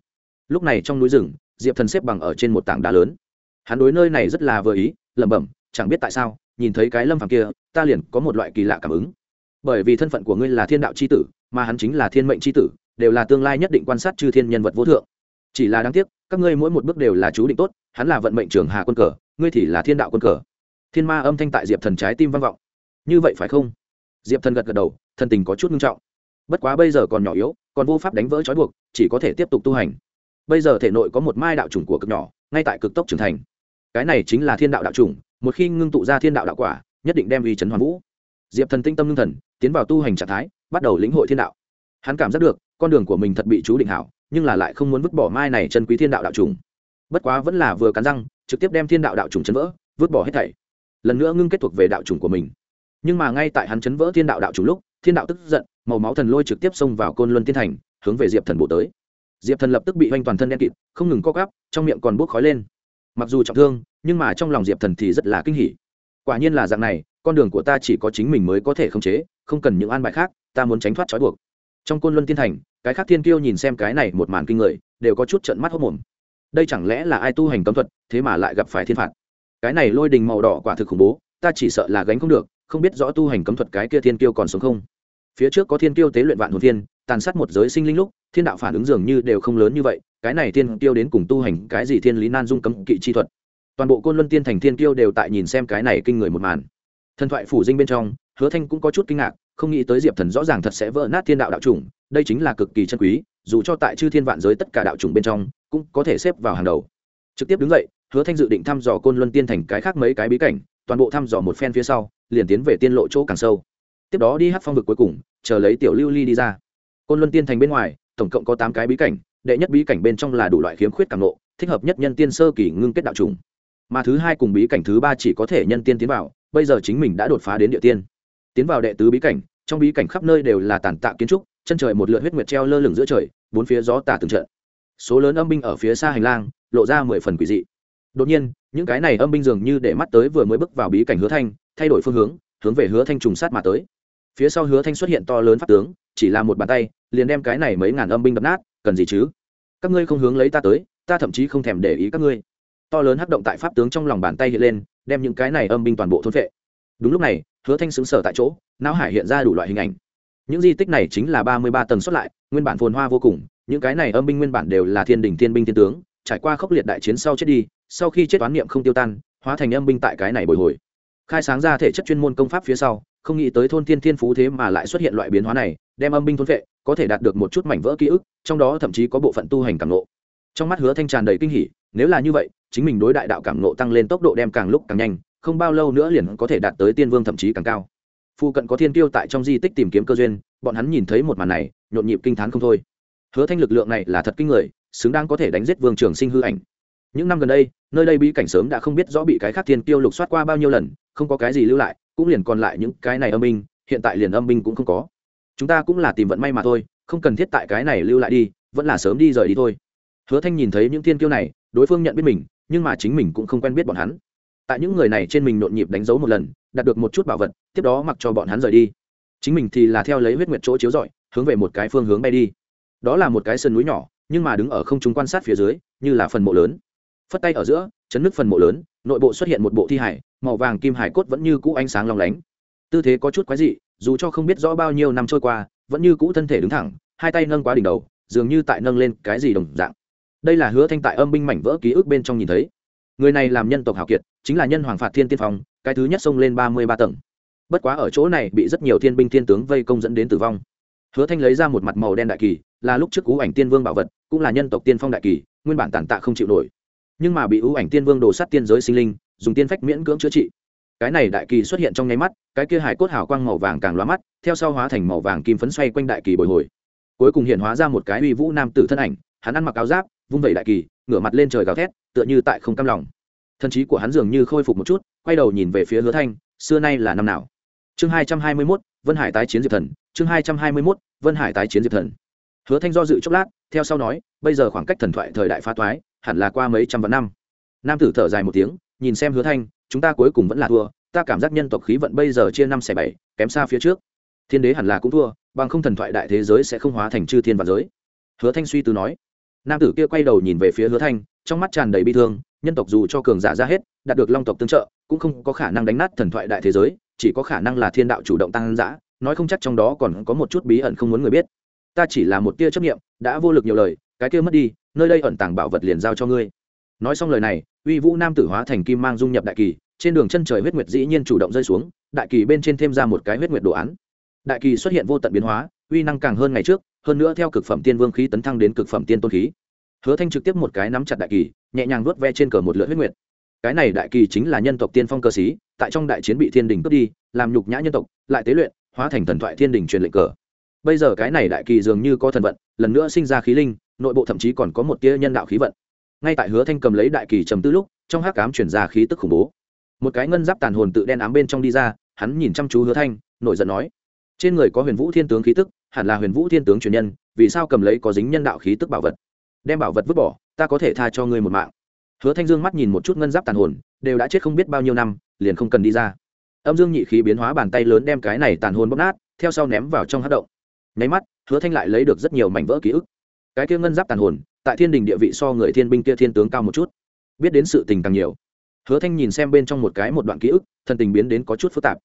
lúc này trong núi rừng, diệp thần xếp bằng ở trên một tảng đá lớn. Hắn đối nơi này rất là vừa ý, lẩm bẩm, chẳng biết tại sao, nhìn thấy cái lâm phàm kia, ta liền có một loại kỳ lạ cảm ứng. Bởi vì thân phận của ngươi là thiên đạo c h i tử, mà hắn chính là thiên mệnh c h i tử, đều là tương lai nhất định quan sát chư thiên nhân vật vô thượng. Chỉ là đáng tiếc, các ngươi mỗi một bước đều là chú định tốt, hắn là vận mệnh trường hà quân cờ, ngươi thì là thiên đạo quân cờ. Thiên ma âm thanh tại diệp thần trái tim vang vọng. Như vậy phải không? Diệp thần gật gật đầu thần tình có chút nghiêm trọng. Bất quá bây giờ còn nhỏ yếu, còn vô pháp đánh vỡ trói buộc, chỉ có thể tiếp tục tu hành bây giờ thể nội có một mai đạo chủng của cực nhỏ, ngay tại cực tốc trưởng thành. Cái này chính là thiên đạo đạo chủng, một khi ngưng tụ ra thiên đạo đạo quả, nhất định đem uy chấn hoàn vũ. Diệp thần tinh tâm ngưng thần, tiến vào tu hành trạng thái, bắt đầu lĩnh hội thiên đạo. Hắn cảm giác được, con đường của mình thật bị chú định hảo, nhưng là lại không muốn vứt bỏ mai này chân quý thiên đạo đạo trùng bất quá vẫn là vừa cắn răng, trực tiếp đem thiên đạo đạo trùng chấn vỡ, vứt bỏ hết thảy. Lần nữa ngưng kết thuộc về đạo trùng của mình. Nhưng mà ngay tại hắn chấn vỡ thiên đạo đạo trùng lúc, thiên đạo tức giận, màu máu thần lôi trực tiếp xông vào côn luân tiên thành, hướng về diệp thần bộ tới diệp thần lập tức bị oanh toàn thân đen kịt, không ngừng co cắp trong miệng còn bốc khói lên. Mặc dù trọng thương, nhưng mà trong lòng diệp thần thì rất là kinh hỉ. Quả nhiên là dạng này, con đường của ta chỉ có chính mình mới có thể khống chế, không cần những an bài khác, ta muốn tránh thoát trói buộc. Trong côn luân tiên thành, cái khác thiên kiêu nhìn xem cái này một màn kinh người, đều có chút trận mắt hốc mồm. Đây chẳng lẽ là ai tu hành cấm thuật, thế mà lại gặp phải thiên phạt? Cái này lôi đình màu đỏ quả thực khủng bố, ta chỉ sợ là gánh không được, không biết rõ tu hành cấm thuật cái kia thiên kiêu còn sống không. Phía trước có thiên kiêu tế luyện vạn hồn thiên tàn sát một giới sinh linh lúc, thiên đạo phản ứng dường như đều không lớn như vậy, cái này thiên tiêu đến cùng tu hành cái gì thiên lý nan dung cấm kỵ chi thuật. Toàn bộ côn luân tiên thành thiên tiêu đều tại nhìn xem cái này kinh người một màn. Thần thoại phủ dinh bên trong, hứa thanh cũng có chút kinh ngạc, không nghĩ tới diệp thần rõ ràng thật sẽ vỡ nát thiên đạo đạo chủng, đây chính là cực kỳ chân quý, dù cho tại chư thiên vạn giới tất cả đạo chủng bên trong, cũng có thể xếp vào hàng đầu. Trực tiếp đứng dậy, hứa thanh dự định thăm dò côn luân tiên thành cái khác mấy cái bí cảnh, toàn bộ thăm dò một phen phía sau, liền tiến về tiên lộ chỗ càng sâu. Tiếp đó đi hát phong vực cuối cùng, chờ lấy tiểu lưu ly đi ra côn luân tiên thành bên ngoài tổng cộng có tám cái bí cảnh đệ nhất bí cảnh bên trong là đủ loại khiếm khuyết càng lộ, thích hợp nhất nhân tiên sơ kỳ ngưng kết đạo trùng. Mà thứ hai cùng bí cảnh thứ ba chỉ có thể nhân tiên tiến vào bây giờ chính mình đã đột phá đến địa tiên. Tiến vào đệ tứ bí cảnh trong bí cảnh khắp nơi đều là tàn tạ kiến trúc chân trời một lượt huyết nguyệt treo lơ lửng giữa trời bốn phía gió tả từng trận. Số lớn âm binh ở phía xa hành lang lộ ra mười phần quỷ dị. Đột nhiên những cái này âm binh dường như để mắt tới vừa mới bước vào bí cảnh hứa thanh thay đổi phương hướng hướng về hứa thanh trùng sát mà tới. Phía sau hứa thanh xuất hiện to lớn pháp tướng chỉ là một bàn tay, liền đem cái này mấy ngàn âm binh đập nát, cần gì chứ? Các ngươi không hướng lấy ta tới, ta thậm chí không thèm để ý các ngươi. To lớn hắc động tại pháp tướng trong lòng bàn tay hiện lên, đem những cái này âm binh toàn bộ thôn vệ đúng lúc này, hứa thanh xứng sở tại chỗ, não hải hiện ra đủ loại hình ảnh. Những di tích này chính là ba mươi ba tầng xuất lại, nguyên bản phồn hoa vô cùng, những cái này âm binh nguyên bản đều là thiên đình thiên binh thiên tướng, trải qua khốc liệt đại chiến sau chết đi, sau khi chết toán niệm không tiêu tan, hóa thành âm binh tại cái này bồi hồi khai sáng ra thể chất chuyên môn công pháp phía sau, không nghĩ tới thôn thiên thiên phú thế mà lại xuất hiện loại biến hóa này, đem âm binh thôn vệ, có thể đạt được một chút mảnh vỡ ký ức, trong đó thậm chí có bộ phận tu hành cảm nộ trong mắt hứa thanh tràn đầy kinh hỉ, nếu là như vậy, chính mình đối đại đạo cảm nộ tăng lên tốc độ đem càng lúc càng nhanh, không bao lâu nữa liền có thể đạt tới tiên vương thậm chí càng cao. Phu cận có thiên tiêu tại trong di tích tìm kiếm cơ duyên, bọn hắn nhìn thấy một màn này, nhộn nhịp kinh t h á n không thôi. Hứa thanh lực lượng này là thật kinh người, xứng đáng có thể đánh giết vương trường sinh hư ảnh. Những năm gần đây, nơi đây bí cảnh sớm đã không biết rõ bị cái khác thiên tiêu lục soát qua bao nhiêu lần không có cái gì lưu lại, cũng liền còn lại những cái này âm binh, hiện tại liền âm binh cũng không có. Chúng ta cũng là tìm vận may mà thôi, không cần thiết tại cái này lưu lại đi, vẫn là sớm đi rời đi thôi. Hứa thanh nhìn thấy những thiên kiêu này, đối phương nhận biết mình, nhưng mà chính mình cũng không quen biết bọn hắn. Tại những người này trên mình nhộn nhịp đánh dấu một lần, đạt được một chút bảo vật, tiếp đó mặc cho bọn hắn rời đi. Chính mình thì là theo lấy huyết nguyệt chỗ chiếu rọi, hướng về một cái phương hướng bay đi. Đó là một cái sườn núi nhỏ, nhưng mà đứng ở không trung quan sát phía dưới, như là phần mộ lớn. Phất tay ở giữa chấn nước phần mộ lớn, nội bộ xuất hiện một bộ thi hải, màu vàng kim hải cốt vẫn như cũ ánh sáng long lánh. Tư thế có chút quái dị, dù cho không biết rõ bao nhiêu năm trôi qua, vẫn như cũ thân thể đứng thẳng, hai tay nâng quá đỉnh đầu, dường như tại nâng lên cái gì đồng dạng. Đây là hứa thanh tại âm binh mảnh vỡ ký ức bên trong nhìn thấy. Người này làm nhân tộc hào kiệt, chính là nhân hoàng phạt thiên tiên phong, cái thứ nhất xông lên ba mươi ba tầng. Bất quá ở chỗ này bị rất nhiều thiên binh thiên tướng vây công dẫn đến tử vong. Hứa thanh lấy ra một mặt màu đen đại kỳ, là lúc trước cú ảnh tiên vương bảo vật, cũng là nhân tộc tiên phong đại kỳ, nguyên bản tàn tạ không chịu nổi nhưng mà bị ưu ảnh tiên vương đồ sát tiên giới sinh linh, dùng tiên phách miễn cưỡng chữa trị. Cái này đại kỳ xuất hiện trong nháy mắt, cái kia hải cốt hào quang màu vàng càng loa mắt, theo sau hóa thành màu vàng kim phấn xoay quanh đại kỳ bồi hồi. Cuối cùng hiện hóa ra một cái uy vũ nam tử thân ảnh, hắn ăn mặc áo giáp, vung vẩy đại kỳ, ngửa mặt lên trời gào thét, tựa như tại không cam lòng. Thân trí của hắn dường như khôi phục một chút, quay đầu nhìn về phía hứa thanh, xưa nay là năm nào? Chương hai trăm hai mươi mốt, vân hải tái chiến diệp thần, chương hai trăm hai mươi mốt, vân hải tái chiến diệp thần. Hứa thanh do dự chốc lát, theo sau nói, bây giờ khoảng cách thần thoại thời đại phá toái hẳn là qua mấy trăm vạn năm. Nam tử thở dài một tiếng, nhìn xem hứa thanh, chúng ta cuối cùng vẫn là thua, ta cảm giác nhân tộc khí vận bây giờ chia năm xẻ bảy, kém xa phía trước. Thiên đế hẳn là cũng thua, bằng không thần thoại đại thế giới sẽ không hóa thành chư thiên và giới. Hứa thanh suy tư nói. Nam tử kia quay đầu nhìn về phía hứa thanh, trong mắt tràn đầy bi thương, nhân tộc dù cho cường giả ra hết, đạt được long tộc tương trợ, cũng không có khả năng đánh nát thần thoại đại thế giới, chỉ có khả năng là thiên đạo chủ động tăng giã nói không chắc trong đó còn có một chút bí ẩn không muốn người biết. Ta chỉ là một tia chấp nghiệm đã vô lực nhiều lời, cái kia mất đi nơi đây ẩn tàng bảo vật liền giao cho ngươi. Nói xong lời này, uy vũ nam tử hóa thành kim mang dung nhập đại kỳ, trên đường chân trời huyết nguyệt dĩ nhiên chủ động rơi xuống, đại kỳ bên trên thêm ra một cái huyết nguyệt đồ án. Đại kỳ xuất hiện vô tận biến hóa, uy năng càng hơn ngày trước, hơn nữa theo cực phẩm tiên vương khí tấn thăng đến cực phẩm tiên tôn khí. Hứa thanh trực tiếp một cái nắm chặt đại kỳ, nhẹ nhàng nuốt ve trên cờ một lượt huyết nguyệt. Cái này đại kỳ chính là nhân tộc tiên phong cơ sĩ, tại trong đại chiến bị thiên đình cướp đi, làm nhục nhã nhân tộc, lại tế luyện, hóa thành thần thoại thiên đình truyền lệnh cờ. Bây giờ cái này đại kỳ dường như có thần vận, lần nữa sinh ra khí linh nội bộ thậm chí còn có một tia nhân đạo khí vận. Ngay tại hứa thanh cầm lấy đại kỳ trầm tư lúc, trong hắc ám chuyển ra khí tức khủng bố. Một cái ngân giáp tàn hồn tự đen ám bên trong đi ra, hắn nhìn chăm chú hứa thanh, nổi giận nói, trên người có huyền vũ thiên tướng khí tức, hẳn là huyền vũ thiên tướng truyền nhân, vì sao cầm lấy có dính nhân đạo khí tức bảo vật? Đem bảo vật vứt bỏ, ta có thể tha cho ngươi một mạng. Hứa thanh dương mắt nhìn một chút ngân giáp tàn hồn, đều đã chết không biết bao nhiêu năm, liền không cần đi ra. Âm dương nhị khí biến hóa bàn tay lớn đem cái này tàn hồn bóp nát, theo sau ném vào trong hát động. Nháy mắt, hứa thanh lại lấy được rất nhiều mảnh vỡ ký ức cái kia ngân giáp tàn hồn, tại thiên đình địa vị so người thiên binh kia thiên tướng cao một chút. Biết đến sự tình càng nhiều. Hứa thanh nhìn xem bên trong một cái một đoạn ký ức, thần tình biến đến có chút phức tạp.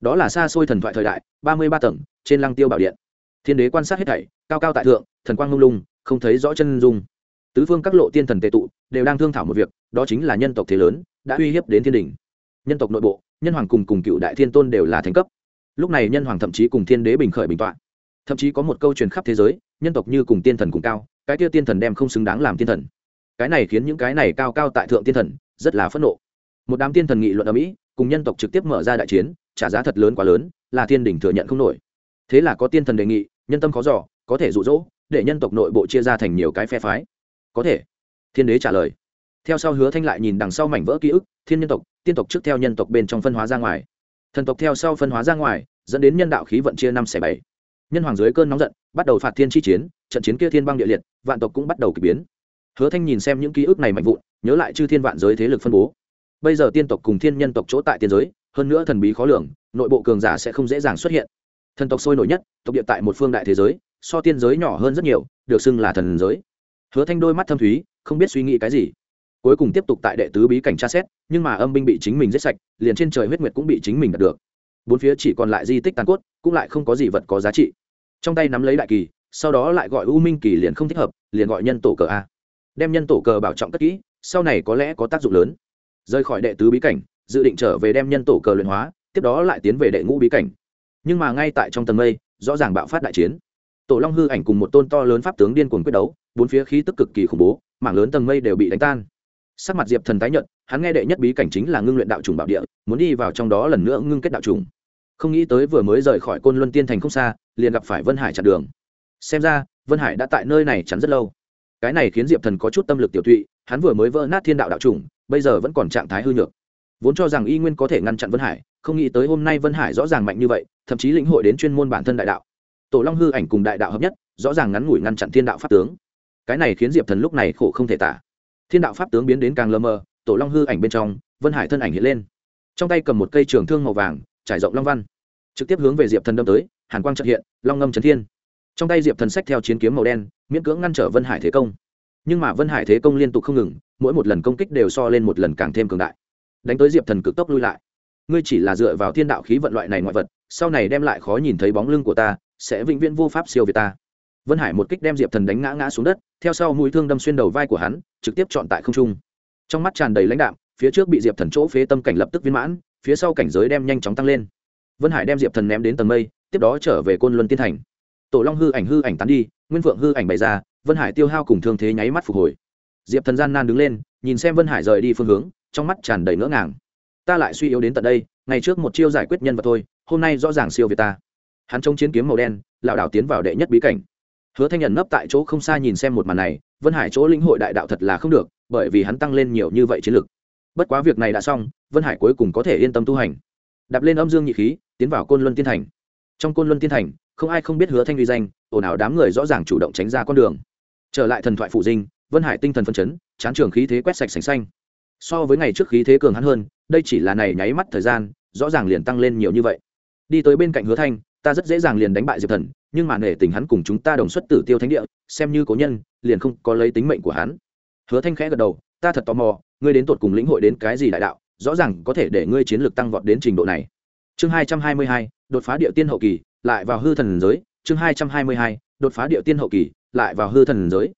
Đó là xa xôi thần thoại thời đại, ba mươi ba tầng, trên lăng tiêu bảo điện. Thiên đế quan sát hết thảy, cao cao tại thượng, thần quang lung lung, không thấy rõ chân dung. Tứ phương các lộ tiên thần tệ tụ, đều đang thương thảo một việc, đó chính là nhân tộc thế lớn, đã uy hiếp đến thiên đình. Nhân tộc nội bộ, nhân hoàng cùng cùng cựu đại thiên tôn đều là thành cấp. Lúc này nhân hoàng thậm chí cùng thiên đế bình khởi bình tọa. Thậm chí có một câu truyền khắp thế giới nhân tộc như cùng tiên thần cùng cao, cái kia tiên thần đem không xứng đáng làm tiên thần. Cái này khiến những cái này cao cao tại thượng tiên thần rất là phẫn nộ. Một đám tiên thần nghị luận ở mỹ, cùng nhân tộc trực tiếp mở ra đại chiến, trả giá thật lớn quá lớn, là thiên đình thừa nhận không nổi. Thế là có tiên thần đề nghị, nhân tâm khó giỏ có thể rụ rỗ để nhân tộc nội bộ chia ra thành nhiều cái phe phái. Có thể. Thiên đế trả lời. Theo sau hứa thanh lại nhìn đằng sau mảnh vỡ ký ức, thiên nhân tộc, tiên tộc trước theo nhân tộc bên trong phân hóa ra ngoài. Thần tộc theo sau phân hóa ra ngoài, dẫn đến nhân đạo khí vận chia năm xẻ bảy. Nhân hoàng dưới cơn nóng giận bắt đầu phạt thiên chi chiến, trận chiến kia thiên băng địa liệt, vạn tộc cũng bắt đầu k ỳ biến. Hứa thanh nhìn xem những ký ức này mạnh vụn, nhớ lại chư thiên vạn giới thế lực phân bố. Bây giờ tiên tộc cùng thiên nhân tộc chỗ tại tiên giới, hơn nữa thần bí khó lường, nội bộ cường giả sẽ không dễ dàng xuất hiện. Thần tộc sôi nổi nhất, tộc địa tại một phương đại thế giới, so tiên giới nhỏ hơn rất nhiều, được xưng là thần giới. Hứa thanh đôi mắt thâm thúy, không biết suy nghĩ cái gì. Cuối cùng tiếp tục tại đệ tứ bí cảnh tra xét, nhưng mà âm binh bị chính mình giết sạch, liền trên trời huyết nguyệt cũng bị chính mình đạt được. Bốn phía chỉ còn lại di tích tàn cốt, cũng lại không có gì vật có giá trị trong tay nắm lấy đại kỳ, sau đó lại gọi u minh kỳ liền không thích hợp, liền gọi nhân tổ cờ a. Đem nhân tổ cờ bảo trọng cất kỹ, sau này có lẽ có tác dụng lớn. Rời khỏi đệ tứ bí cảnh, dự định trở về đem nhân tổ cờ luyện hóa, tiếp đó lại tiến về đệ ngũ bí cảnh. Nhưng mà ngay tại trong tầng mây, rõ ràng bạo phát đại chiến. Tổ long hư ảnh cùng một tôn to lớn pháp tướng điên cuồng quyết đấu, bốn phía khí tức cực kỳ khủng bố, mảng lớn tầng mây đều bị đánh tan. Sắc mặt diệp thần tái nhận hắn nghe đệ nhất bí cảnh chính là ngưng luyện đạo trùng bảo địa, muốn đi vào trong đó lần nữa ngưng kết đạo trùng không nghĩ tới vừa mới rời khỏi côn luân tiên thành không xa, liền gặp phải vân hải chặn đường. Xem ra, vân hải đã tại nơi này chắn rất lâu. Cái này khiến diệp thần có chút tâm lực tiểu tụy, hắn vừa mới vỡ nát thiên đạo đạo trùng bây giờ vẫn còn trạng thái hư nhược. Vốn cho rằng y nguyên có thể ngăn chặn vân hải, không nghĩ tới hôm nay vân hải rõ ràng mạnh như vậy, thậm chí lĩnh hội đến chuyên môn bản thân đại đạo. Tổ long hư ảnh cùng đại đạo hợp nhất, rõ ràng ngắn ngủi ngăn chặn thiên đạo pháp tướng. Cái này khiến diệp thần lúc này khổ không thể tả. Thiên đạo pháp tướng biến đến càng lơ mơ tổ long hư ảnh bên trong, vân hải thân ảnh hiện lên. Trong tay cầm một cây trường thương màu vàng trải rộng long văn. Trực tiếp hướng về diệp thần đâm tới, hàn quang trật hiện, long ngâm trấn thiên. Trong tay diệp thần sách theo chiến kiếm màu đen, miễn cưỡng ngăn trở vân hải thế công. Nhưng mà vân hải thế công liên tục không ngừng, mỗi một lần công kích đều so lên một lần càng thêm cường đại. Đánh tới diệp thần cực tốc lui lại. Ngươi chỉ là dựa vào thiên đạo khí vận loại này ngoại vật, sau này đem lại khó nhìn thấy bóng lưng của ta, sẽ vĩnh viễn vô pháp siêu việt ta. Vân hải một kích đem diệp thần đánh ngã ngã xuống đất, theo sau mũi thương đâm xuyên đầu vai của hắn, trực tiếp chọn tại không trung. Trong mắt tràn đầy lãnh đạm, phía trước bị diệp thần chỗ phế tâm cảnh lập tức viên mãn phía sau cảnh giới đem nhanh chóng tăng lên. Vân hải đem diệp thần ném đến tầng mây, tiếp đó trở về côn luân tiên thành. Tổ long hư ảnh hư ảnh tán đi, nguyên phượng hư ảnh bày ra, vân hải tiêu hao cùng thương thế nháy mắt phục hồi. Diệp thần gian nan đứng lên, nhìn xem vân hải rời đi phương hướng, trong mắt tràn đầy ngỡ ngàng. Ta lại suy yếu đến tận đây, ngày trước một chiêu giải quyết nhân vật thôi, hôm nay rõ ràng siêu việt ta. Hắn trông chiến kiếm màu đen, lảo đảo tiến vào đệ nhất bí cảnh. Hứa thanh nhận nấp tại chỗ không xa nhìn xem một màn này, vân hải chỗ linh hội đại đạo thật là không được, bởi vì hắn tăng lên nhiều như vậy chiến lực bất quá việc này đã xong, vân hải cuối cùng có thể yên tâm tu hành. Đạp lên âm dương nhị khí, tiến vào côn luân tiên thành. Trong côn luân tiên thành, không ai không biết hứa thanh uy danh, ồn ào đám người rõ ràng chủ động tránh ra con đường. Trở lại thần thoại phụ dinh, vân hải tinh thần phân chấn, chán trường khí thế quét sạch sành xanh. So với ngày trước khí thế cường hắn hơn, đây chỉ là này nháy mắt thời gian, rõ ràng liền tăng lên nhiều như vậy. Đi tới bên cạnh hứa thanh, ta rất dễ dàng liền đánh bại diệp thần, nhưng mà nể tình hắn cùng chúng ta đồng xuất tử tiêu thánh địa, xem như cố nhân, liền không có lấy tính mệnh của hắn. Hứa thanh khẽ gật đầu, ta thật tò mò ngươi đến tột cùng lĩnh hội đến cái gì đại đạo, rõ ràng có thể để ngươi chiến lược tăng vọt đến trình độ này. Chương hai trăm hai mươi hai, đột phá địa tiên hậu kỳ, lại vào hư thần giới. Chương hai trăm hai mươi hai, đột phá địa tiên hậu kỳ, lại vào hư thần giới.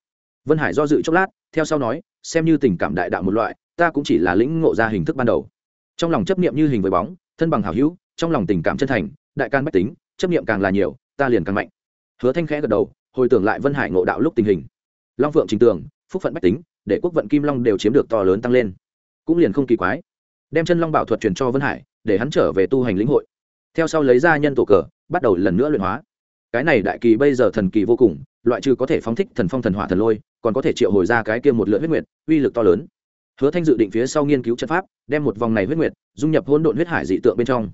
Vân hải do dự chốc lát, theo sau nói, xem như tình cảm đại đạo một loại, ta cũng chỉ là lĩnh ngộ ra hình thức ban đầu. Trong lòng chấp niệm như hình với bóng, thân bằng hảo hữu, trong lòng tình cảm chân thành, đại can bách tính, chấp niệm càng là nhiều, ta liền càng mạnh. Hứa thanh khẽ gật đầu, hồi tưởng lại vân hải ngộ đạo lúc tình hình. Long phượng trình tường, phúc phận bách tính để quốc vận kim long đều chiếm được to lớn tăng lên. Cũng liền không kỳ quái. Đem chân long bảo thuật truyền cho vân hải, để hắn trở về tu hành lĩnh hội. Theo sau lấy ra nhân tổ cờ, bắt đầu lần nữa luyện hóa. Cái này đại kỳ bây giờ thần kỳ vô cùng, loại trừ có thể phóng thích thần phong thần hỏa thần lôi, còn có thể triệu hồi ra cái kia một lượng huyết nguyệt, uy lực to lớn. Hứa thanh dự định phía sau nghiên cứu trận pháp, đem một vòng này huyết nguyệt dung nhập hỗn độn huyết hải dị tượng bên trong.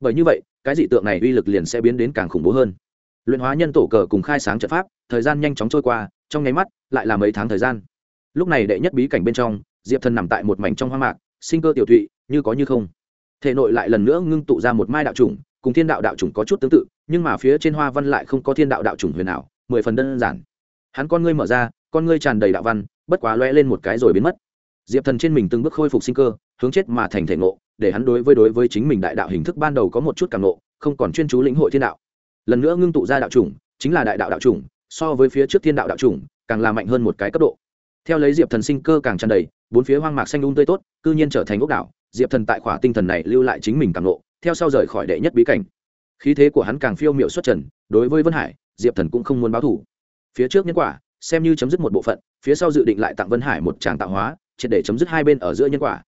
Bởi như vậy, cái dị tượng này uy lực liền sẽ biến đến càng khủng bố hơn. Luyện hóa nhân tổ cờ cùng khai sáng trận pháp, thời gian nhanh chóng trôi qua, trong nháy mắt, lại là mấy tháng thời gian lúc này đệ nhất bí cảnh bên trong, diệp thần nằm tại một mảnh trong hoang mạc, sinh cơ tiểu thụy, như có như không. Thể nội lại lần nữa ngưng tụ ra một mai đạo chủng, cùng thiên đạo đạo chủng có chút tương tự, nhưng mà phía trên hoa văn lại không có thiên đạo đạo chủng huyền ảo, mười phần đơn giản. Hắn con ngươi mở ra, con ngươi tràn đầy đạo văn, bất quá loe lên một cái rồi biến mất. Diệp thần trên mình từng bước khôi phục sinh cơ, hướng chết mà thành thể ngộ, để hắn đối với đối với chính mình đại đạo hình thức ban đầu có một chút càng ngộ, không còn chuyên chú lĩnh hội thiên đạo. Lần nữa ngưng tụ ra đạo chủng, chính là đại đạo đạo chủng, so với phía trước thiên đạo đạo chủng, càng là mạnh hơn một cái cấp độ theo lấy diệp thần sinh cơ càng tràn đầy, bốn phía hoang mạc xanh đun um tươi tốt, cư nhiên trở thành ốc đảo, diệp thần tại khỏa tinh thần này lưu lại chính mình càng lộ, theo sau rời khỏi đệ nhất bí cảnh. Khí thế của hắn càng phiêu m i ệ u xuất trần, đối với vân hải, diệp thần cũng không muốn báo thủ phía trước nhân quả, xem như chấm dứt một bộ phận, phía sau dự định lại tặng vân hải một tràng tạo hóa, triệt để chấm dứt hai bên ở giữa nhân quả.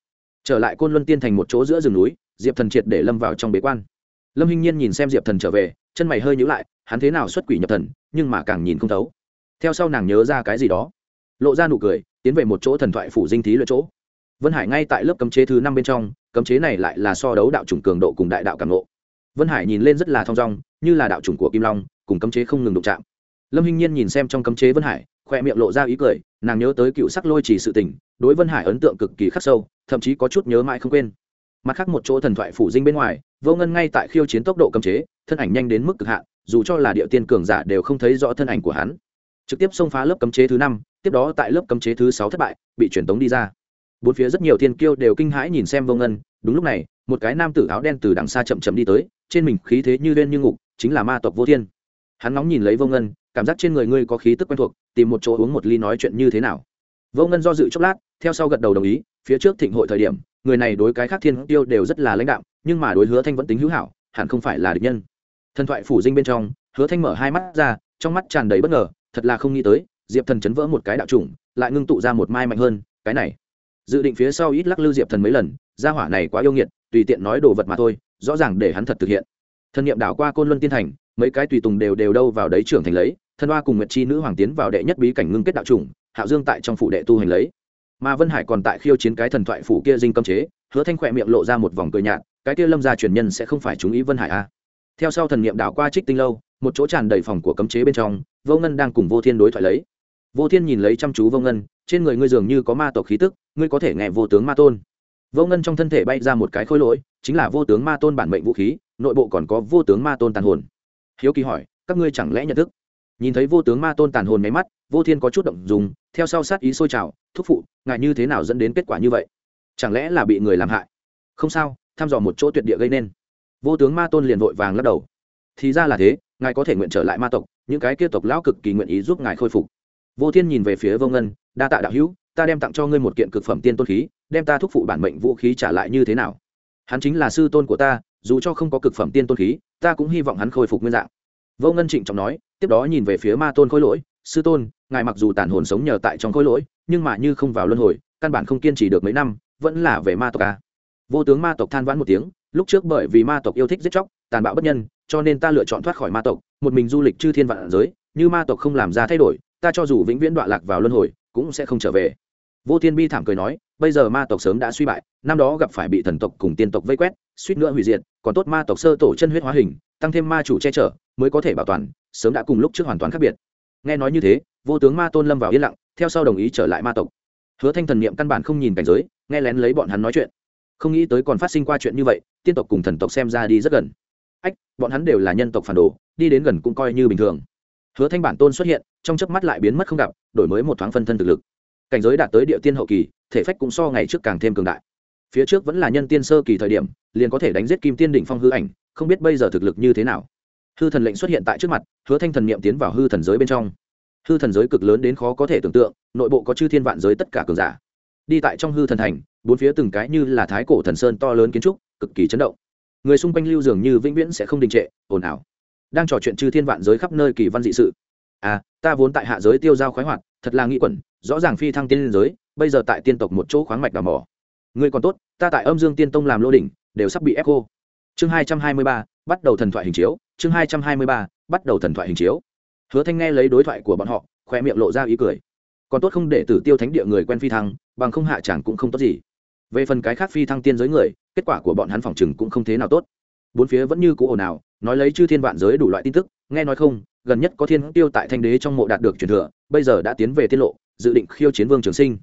Trở lại côn luân tiên thành một chỗ giữa rừng núi, diệp thần triệt để lâm vào trong bế quan. Lâm hinh nhiên nhìn xem diệp thần trở về, chân mày hơi nhữ lại, hắn thế nào xuất quỷ nhập thần, nhưng mà càng nhìn không thấu. Theo sau nàng nhớ ra cái gì đó lộ ra nụ cười, tiến về một chỗ thần thoại phủ dinh thí lựa chỗ. Vân hải ngay tại lớp cấm chế thứ năm bên trong, cấm chế này lại là so đấu đạo chủng cường độ cùng đại đạo cảm lộ vân hải nhìn lên rất là thong dong, như là đạo chủng của kim long, cùng cấm chế không ngừng đụng chạm. Lâm hinh nhiên nhìn xem trong cấm chế vân hải, khoe miệng lộ ra ý cười, nàng nhớ tới cựu sắc lôi chỉ sự tình, đối vân hải ấn tượng cực kỳ khắc sâu, thậm chí có chút nhớ mãi không quên. Mặt khác một chỗ thần thoại phủ dinh bên ngoài, vô ngân ngay tại khiêu chiến tốc độ cấm chế, thân ảnh nhanh đến mức cực hạn, dù cho là địa tiên cường giả đều không thấy rõ thân ảnh của hắn trực tiếp xông phá lớp cấm chế thứ năm tiếp đó tại lớp cấm chế thứ sáu thất bại bị truyền tống đi ra. Bốn phía rất nhiều thiên kiêu đều kinh hãi nhìn xem vô ngân đúng lúc này một cái nam tử áo đen từ đằng xa chậm chậm đi tới trên mình khí thế như đen như ngục chính là ma tộc vô thiên. Hắn nóng nhìn lấy vô ngân cảm giác trên người ngươi có khí tức quen thuộc tìm một chỗ uống một ly nói chuyện như thế nào. Vô ngân do dự chốc lát theo sau gật đầu đồng ý phía trước thịnh hội thời điểm người này đối cái khác thiên tiêu đều rất là lãnh đạo, nhưng mà đối hứa thanh vẫn tính hữu hảo hẳn không phải là địch nhân. Thần thoại phủ dinh bên trong hứa thanh mở hai mắt ra trong mắt tràn đầy bất ngờ thật là không nghĩ tới, diệp thần chấn vỡ một cái đạo chủng lại ngưng tụ ra một mai mạnh hơn, cái này. Dự định phía sau ít lắc lư diệp thần mấy lần, gia hỏa này quá yêu nghiệt, tùy tiện nói đồ vật mà thôi, rõ ràng để hắn thật thực hiện. Thân nhiệm đảo qua côn luân tiên thành, mấy cái tùy tùng đều đều đâu vào đấy trưởng thành lấy thân hoa cùng nguyệt chi nữ hoàng tiến vào đệ nhất bí cảnh ngưng kết đạo chủng hạo dương tại trong phủ đệ tu hành lấy. Mà vân hải còn tại khiêu chiến cái thần thoại phủ kia dinh cấm chế, hứa thanh khỏe miệng lộ ra một vòng cười nhạt, cái kia lâm gia truyền nhân sẽ không phải chúng ý vân hải a à. theo sau thần niệm đảo qua trích tinh lâu một chỗ tràn đầy phòng của cấm chế bên trong, vô ngân đang cùng vô thiên đối thoại lấy. Vô thiên nhìn lấy chăm chú vô ngân, trên người ngươi dường như có ma tộc khí tức, ngươi có thể nghe vô tướng ma tôn. Vô ngân trong thân thể bay ra một cái khối lỗi, chính là vô tướng ma tôn bản mệnh vũ khí, nội bộ còn có vô tướng ma tôn tàn hồn. Hiếu kỳ hỏi, các ngươi chẳng lẽ nhận thức? Nhìn thấy vô tướng ma tôn tàn hồn máy mắt, vô thiên có chút động dùng theo sau sát ý sôi trào, thúc phụ ngại như thế nào dẫn đến kết quả như vậy? Chẳng lẽ là bị người làm hại? Không sao, thăm dò một chỗ tuyệt địa gây nên. Vô tướng ma tôn liền vội vàng lắc đầu. Thì ra là thế ngài có thể nguyện trở lại ma tộc, những cái kia tộc lão cực kỳ nguyện ý giúp ngài khôi phục. Vô thiên nhìn về phía vô ngân, đa tạ đạo hữu, ta đem tặng cho ngươi một kiện cực phẩm tiên tôn khí, đem ta thúc phụ bản mệnh vũ khí trả lại như thế nào? Hắn chính là sư tôn của ta, dù cho không có cực phẩm tiên tôn khí, ta cũng hy vọng hắn khôi phục nguyên dạng. Vô ngân trịnh trọng nói, tiếp đó nhìn về phía ma tôn khôi lỗi, sư tôn, ngài mặc dù tàn hồn sống nhờ tại trong khôi lỗi, nhưng mà như không vào luân hồi, căn bản không kiên trì được mấy năm, vẫn là về ma tộc à? vô tướng ma tộc than vãn một tiếng, lúc trước bởi vì ma tộc yêu thích giết chóc tàn bạo bất nhân, cho nên ta lựa chọn thoát khỏi ma tộc, một mình du lịch chư thiên vạn giới, như ma tộc không làm ra thay đổi, ta cho dù vĩnh viễn đọa lạc vào luân hồi, cũng sẽ không trở về. Vô thiên bi thảm cười nói, bây giờ ma tộc sớm đã suy bại, năm đó gặp phải bị thần tộc cùng tiên tộc vây quét, suýt nữa hủy diệt, còn tốt ma tộc sơ tổ chân huyết hóa hình, tăng thêm ma chủ che chở, mới có thể bảo toàn, sớm đã cùng lúc trước hoàn toàn khác biệt. Nghe nói như thế, vô tướng ma tôn lâm vào yên lặng, theo sau đồng ý trở lại ma tộc. Hứa thanh thần niệm căn bản không nhìn cảnh giới, nghe lén lấy bọn hắn nói chuyện. Không nghĩ tới còn phát sinh qua chuyện như vậy, tiên tộc cùng thần tộc xem ra đi rất gần ách, bọn hắn đều là nhân tộc phản đồ, đi đến gần cũng coi như bình thường. Hứa thanh bản tôn xuất hiện, trong chớp mắt lại biến mất không gặp, đổi mới một thoáng phân thân thực lực. Cảnh giới đạt tới địa tiên hậu kỳ, thể phách cũng so ngày trước càng thêm cường đại. Phía trước vẫn là nhân tiên sơ kỳ thời điểm, liền có thể đánh giết kim tiên đỉnh phong hư ảnh, không biết bây giờ thực lực như thế nào. Hư thần lệnh xuất hiện tại trước mặt, hứa thanh thần niệm tiến vào hư thần giới bên trong. Hư thần giới cực lớn đến khó có thể tưởng tượng, nội bộ có chư thiên vạn giới tất cả cường giả. Đi tại trong hư thần thành, bốn phía từng cái như là thái cổ thần sơn to lớn kiến trúc, cực kỳ chấn động người xung quanh lưu dường như vĩnh viễn sẽ không đình trệ, ồn ào. Đang trò chuyện chư thiên vạn giới khắp nơi kỳ văn dị sự. À ta vốn tại hạ giới tiêu giao khoái hoạt, thật là nghĩ quẩn, rõ ràng phi thăng tiên liên giới, bây giờ tại tiên tộc một chỗ khoáng mạch đào mỏ. Người còn tốt, ta tại âm dương tiên tông làm lô đỉnh, đều sắp bị ép cô chương hai trăm hai mươi ba, bắt đầu thần thoại hình chiếu, chương hai trăm hai mươi ba, bắt đầu thần thoại hình chiếu. Hứa thanh nghe lấy đối thoại của bọn họ, khoe miệng lộ ra ý cười. Còn tốt không để tử tiêu thánh địa người quen phi thăng, bằng không hạ chẳng cũng không tốt gì về phần cái khác phi thăng tiên giới người, kết quả của bọn hắn phòng chừng cũng không thế nào tốt. Bốn phía vẫn như cũ ồn ào, nói lấy chư thiên vạn giới đủ loại tin tức, nghe nói không, gần nhất có thiên tiêu tại thanh đế trong mộ đạt được truyền thừa, bây giờ đã tiến về tiết lộ, dự định khiêu chiến vương trường sinh.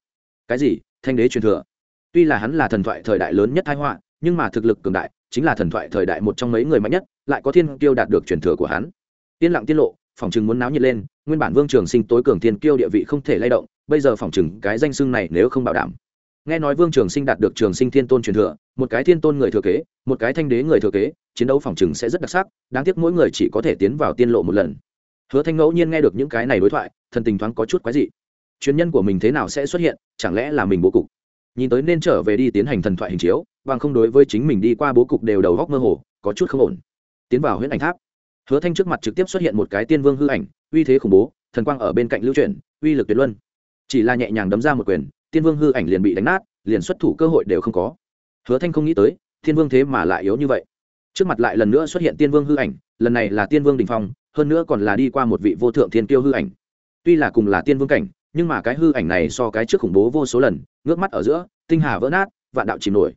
Cái gì? Thanh đế truyền thừa? Tuy là hắn là thần thoại thời đại lớn nhất thái họa, nhưng mà thực lực cường đại, chính là thần thoại thời đại một trong mấy người mạnh nhất, lại có thiên tiêu đạt được truyền thừa của hắn. Yên lặng tiết lộ, phòng chừng muốn náo nhiệt lên, nguyên bản vương trường sinh tối cường thiên kiêu địa vị không thể lay động, bây giờ phòng chừng cái danh xưng này nếu không bảo đảm nghe nói vương trường sinh đạt được trường sinh thiên tôn truyền thừa, một cái thiên tôn người thừa kế, một cái thanh đế người thừa kế, chiến đấu phòng chừng sẽ rất đặc sắc, đáng tiếc mỗi người chỉ có thể tiến vào tiên lộ một lần. Hứa thanh ngẫu nhiên nghe được những cái này đối thoại, thần tình thoáng có chút quái dị. Chuyên nhân của mình thế nào sẽ xuất hiện, chẳng lẽ là mình bố cục? Nhìn tới nên trở về đi tiến hành thần thoại hình chiếu, bằng không đối với chính mình đi qua bố cục đều đầu góc mơ hồ, có chút không ổn. Tiến vào huyễn ảnh tháp, hứa thanh trước mặt trực tiếp xuất hiện một cái tiên vương hư ảnh, uy thế khủng bố, thần quang ở bên cạnh lưu chuyển, uy lực tuyệt luân. Chỉ là nhẹ nhàng đấm ra một quyền tiên vương hư ảnh liền bị đánh nát, liền xuất thủ cơ hội đều không có. Hứa thanh không nghĩ tới tiên vương thế mà lại yếu như vậy. Trước mặt lại lần nữa xuất hiện tiên vương hư ảnh, lần này là tiên vương đình phong, hơn nữa còn là đi qua một vị vô thượng thiên kiêu hư ảnh. Tuy là cùng là tiên vương cảnh, nhưng mà cái hư ảnh này so cái trước khủng bố vô số lần, ngước mắt ở giữa, tinh hà vỡ nát, vạn đạo chìm nổi.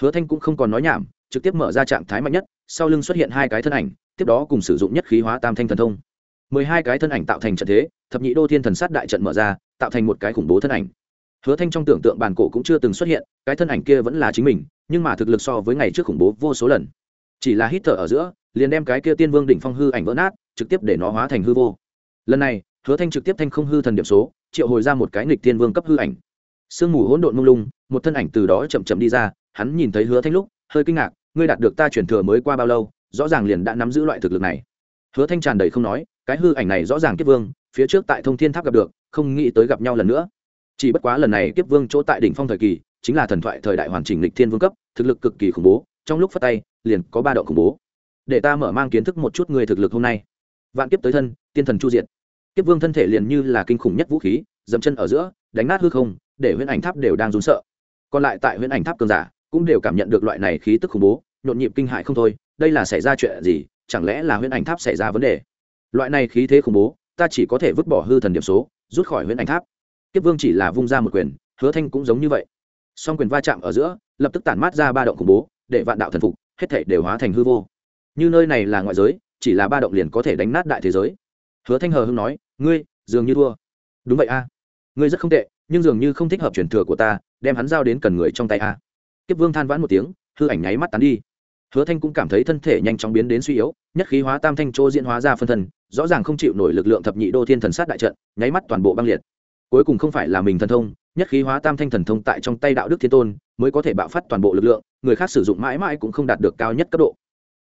Hứa thanh cũng không còn nói nhảm, trực tiếp mở ra trạng thái mạnh nhất, sau lưng xuất hiện hai cái thân ảnh, tiếp đó cùng sử dụng nhất khí hóa tam thanh thần thông. Mười hai cái thân ảnh tạo thành trận thế, thập nhị đô thiên thần sát đại trận mở ra, tạo thành một cái khủng bố thân ảnh hứa thanh trong tưởng tượng bản cổ cũng chưa từng xuất hiện, cái thân ảnh kia vẫn là chính mình, nhưng mà thực lực so với ngày trước khủng bố vô số lần. Chỉ là hít thở ở giữa, liền đem cái kia tiên vương đỉnh phong hư ảnh vỡ nát, trực tiếp để nó hóa thành hư vô. Lần này, hứa thanh trực tiếp thanh không hư thần điểm số, triệu hồi ra một cái nghịch tiên vương cấp hư ảnh. Sương mù hỗn độn mông lung, một thân ảnh từ đó chậm chậm đi ra, hắn nhìn thấy hứa thanh lúc, hơi kinh ngạc, ngươi đạt được ta chuyển thừa mới qua bao lâu, rõ ràng liền đã nắm giữ loại thực lực này. Hứa thanh tràn đầy không nói, cái hư ảnh này rõ ràng kiếp vương, phía trước tại thông thiên tháp gặp được, không nghĩ tới gặp nhau lần nữa chỉ bất quá lần này kiếp vương chỗ tại đỉnh phong thời kỳ, chính là thần thoại thời đại hoàn chỉnh lịch thiên vương cấp, thực lực cực kỳ khủng bố, trong lúc phát tay, liền có ba độ khủng bố. Để ta mở mang kiến thức một chút người thực lực hôm nay. Vạn kiếp tới thân, tiên thần chu diện kiếp vương thân thể liền như là kinh khủng nhất vũ khí dậm chân ở giữa, đánh nát hư không, để huyễn ảnh tháp đều đang run sợ. Còn lại tại huyễn ảnh tháp cường giả, cũng đều cảm nhận được loại này khí tức khủng bố, nhộn nhịp kinh hại không thôi, đây là xảy ra chuyện gì, chẳng lẽ là huyễn ảnh tháp xảy ra vấn đề? Loại này khí thế khủng bố, ta chỉ có thể vứt bỏ hư thần điểm số, rút khỏi huyễn ảnh tháp kiếp vương chỉ là vung ra một quyền, hứa thanh cũng giống như vậy. Song quyền va chạm ở giữa, lập tức tản mát ra ba động khủng bố, để vạn đạo thần phục, hết thể đều hóa thành hư vô. Như nơi này là ngoại giới, chỉ là ba động liền có thể đánh nát đại thế giới. Hứa thanh hờ hưng nói, ngươi, dường như thua. Đúng vậy a. Ngươi rất không tệ, nhưng dường như không thích hợp truyền thừa của ta, đem hắn giao đến cần người trong tay a. Kiếp vương than vãn một tiếng, hư ảnh nháy mắt tán đi. Hứa thanh cũng cảm thấy thân thể nhanh chóng biến đến suy yếu, nhất khí hóa tam thanh chỗ diễn hóa ra phân thân, rõ ràng không chịu nổi lực lượng thập nhị đô thiên thần sát đại trận, nháy mắt toàn bộ băng liệt cuối cùng không phải là mình thần thông, nhất khí hóa tam thanh thần thông tại trong tay đạo đức thiên tôn mới có thể bạo phát toàn bộ lực lượng, người khác sử dụng mãi mãi cũng không đạt được cao nhất cấp độ.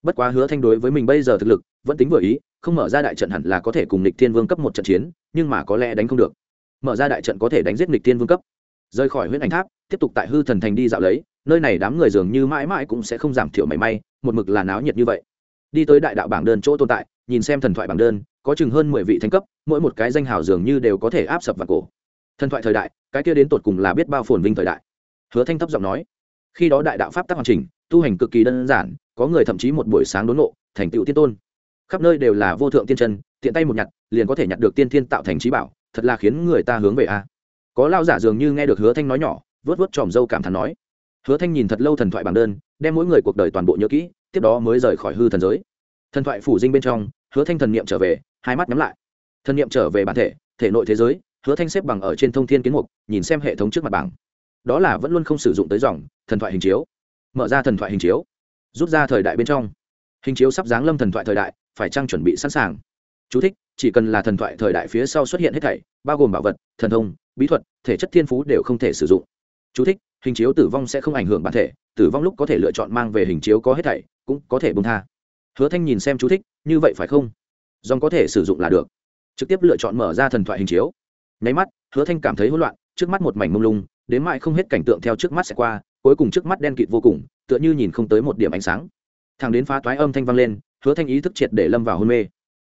Bất quá hứa thanh đối với mình bây giờ thực lực vẫn tính vừa ý, không mở ra đại trận hẳn là có thể cùng nịch thiên vương cấp một trận chiến, nhưng mà có lẽ đánh không được. Mở ra đại trận có thể đánh giết nịch thiên vương cấp. Rời khỏi huyện ảnh tháp, tiếp tục tại hư thần thành đi dạo lấy, nơi này đám người dường như mãi mãi cũng sẽ không giảm thiểu mảy may, một mực là náo nhiệt như vậy. Đi tới đại đạo bảng đơn chỗ tồn tại nhìn xem thần thoại bảng đơn, có chừng hơn mười vị thánh cấp, mỗi một cái danh hào dường như đều có thể áp sập vào cổ. Thần thoại thời đại, cái kia đến tột cùng là biết bao phồn vinh thời đại. Hứa thanh thấp giọng nói, khi đó đại đạo pháp tác hoàn chỉnh, tu hành cực kỳ đơn giản, có người thậm chí một buổi sáng đốn ngộ, thành tựu tiên tôn. Khắp nơi đều là vô thượng tiên chân, tiện tay một nhặt, liền có thể nhặt được tiên thiên tạo thành trí bảo, thật là khiến người ta hướng về a. Có lao giả dường như nghe được hứa thanh nói nhỏ vớt vớt tròm dâu cảm thán nói, hứa thanh nhìn thật lâu thần thoại bảng đơn, đem mỗi người cuộc đời toàn bộ nhớ kỹ, tiếp đó mới rời khỏi hư thần giới thần thoại phủ dinh bên trong hứa thanh thần niệm trở về hai mắt nhắm lại. Thần niệm trở về bản thể thể nội thế giới hứa thanh xếp bằng ở trên thông thiên kiến mục nhìn xem hệ thống trước mặt bảng. Đó là vẫn luôn không sử dụng tới dòng thần thoại hình chiếu. Mở ra thần thoại hình chiếu. Rút ra thời đại bên trong. Hình chiếu sắp giáng lâm thần thoại thời đại phải trang chuẩn bị sẵn sàng? Chú thích, chỉ cần là thần thoại thời đại phía sau xuất hiện hết thảy bao gồm bảo vật thần thông bí thuật thể chất thiên phú đều không thể sử dụng. Chú thích, hình chiếu tử vong sẽ không ảnh hưởng bản thể tử vong lúc có thể lựa chọn mang về hình chiếu có hết thảy cũng có thể bung tha hứa thanh nhìn xem chú thích, như vậy phải không? Dòng có thể sử dụng là được. Trực tiếp lựa chọn mở ra thần thoại hình chiếu. Nháy mắt, hứa thanh cảm thấy hỗn loạn, trước mắt một mảnh mông lung, đến mãi không hết cảnh tượng theo trước mắt sẽ qua, cuối cùng trước mắt đen kịt vô cùng, tựa như nhìn không tới một điểm ánh sáng. Thằng đến phá toái âm thanh vang lên, hứa thanh ý thức triệt để lâm vào hôn mê.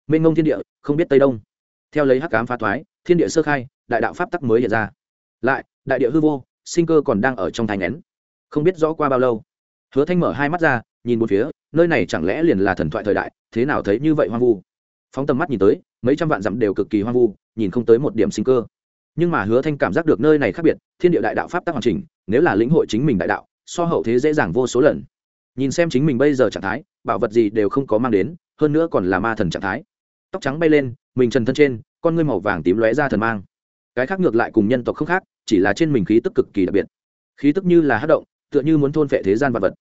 Mênh ngông thiên địa, không biết tây đông. Theo lấy hắc cám phá toái, thiên địa sơ khai, đại đạo pháp tắc mới hiện ra. Lại, đại địa hư vô, sinh cơ còn đang ở trong thành nén. Không biết rõ qua bao lâu, hứa thanh mở hai mắt ra nhìn một phía, nơi này chẳng lẽ liền là thần thoại thời đại, thế nào thấy như vậy hoang vu? Phóng tầm mắt nhìn tới, mấy trăm vạn dặm đều cực kỳ hoang vu, nhìn không tới một điểm sinh cơ. Nhưng mà hứa thanh cảm giác được nơi này khác biệt, thiên địa đại đạo pháp tác hoàn chỉnh, nếu là lĩnh hội chính mình đại đạo, so hậu thế dễ dàng vô số lần. Nhìn xem chính mình bây giờ trạng thái, bảo vật gì đều không có mang đến, hơn nữa còn là ma thần trạng thái. Tóc trắng bay lên, mình trần thân trên, con ngươi màu vàng tím lóe ra thần mang. Cái khác ngược lại cùng nhân tộc không khác, chỉ là trên mình khí tức cực kỳ đặc biệt. Khí tức như là hát động, tựa như muốn thôn phệ thế gian vật vật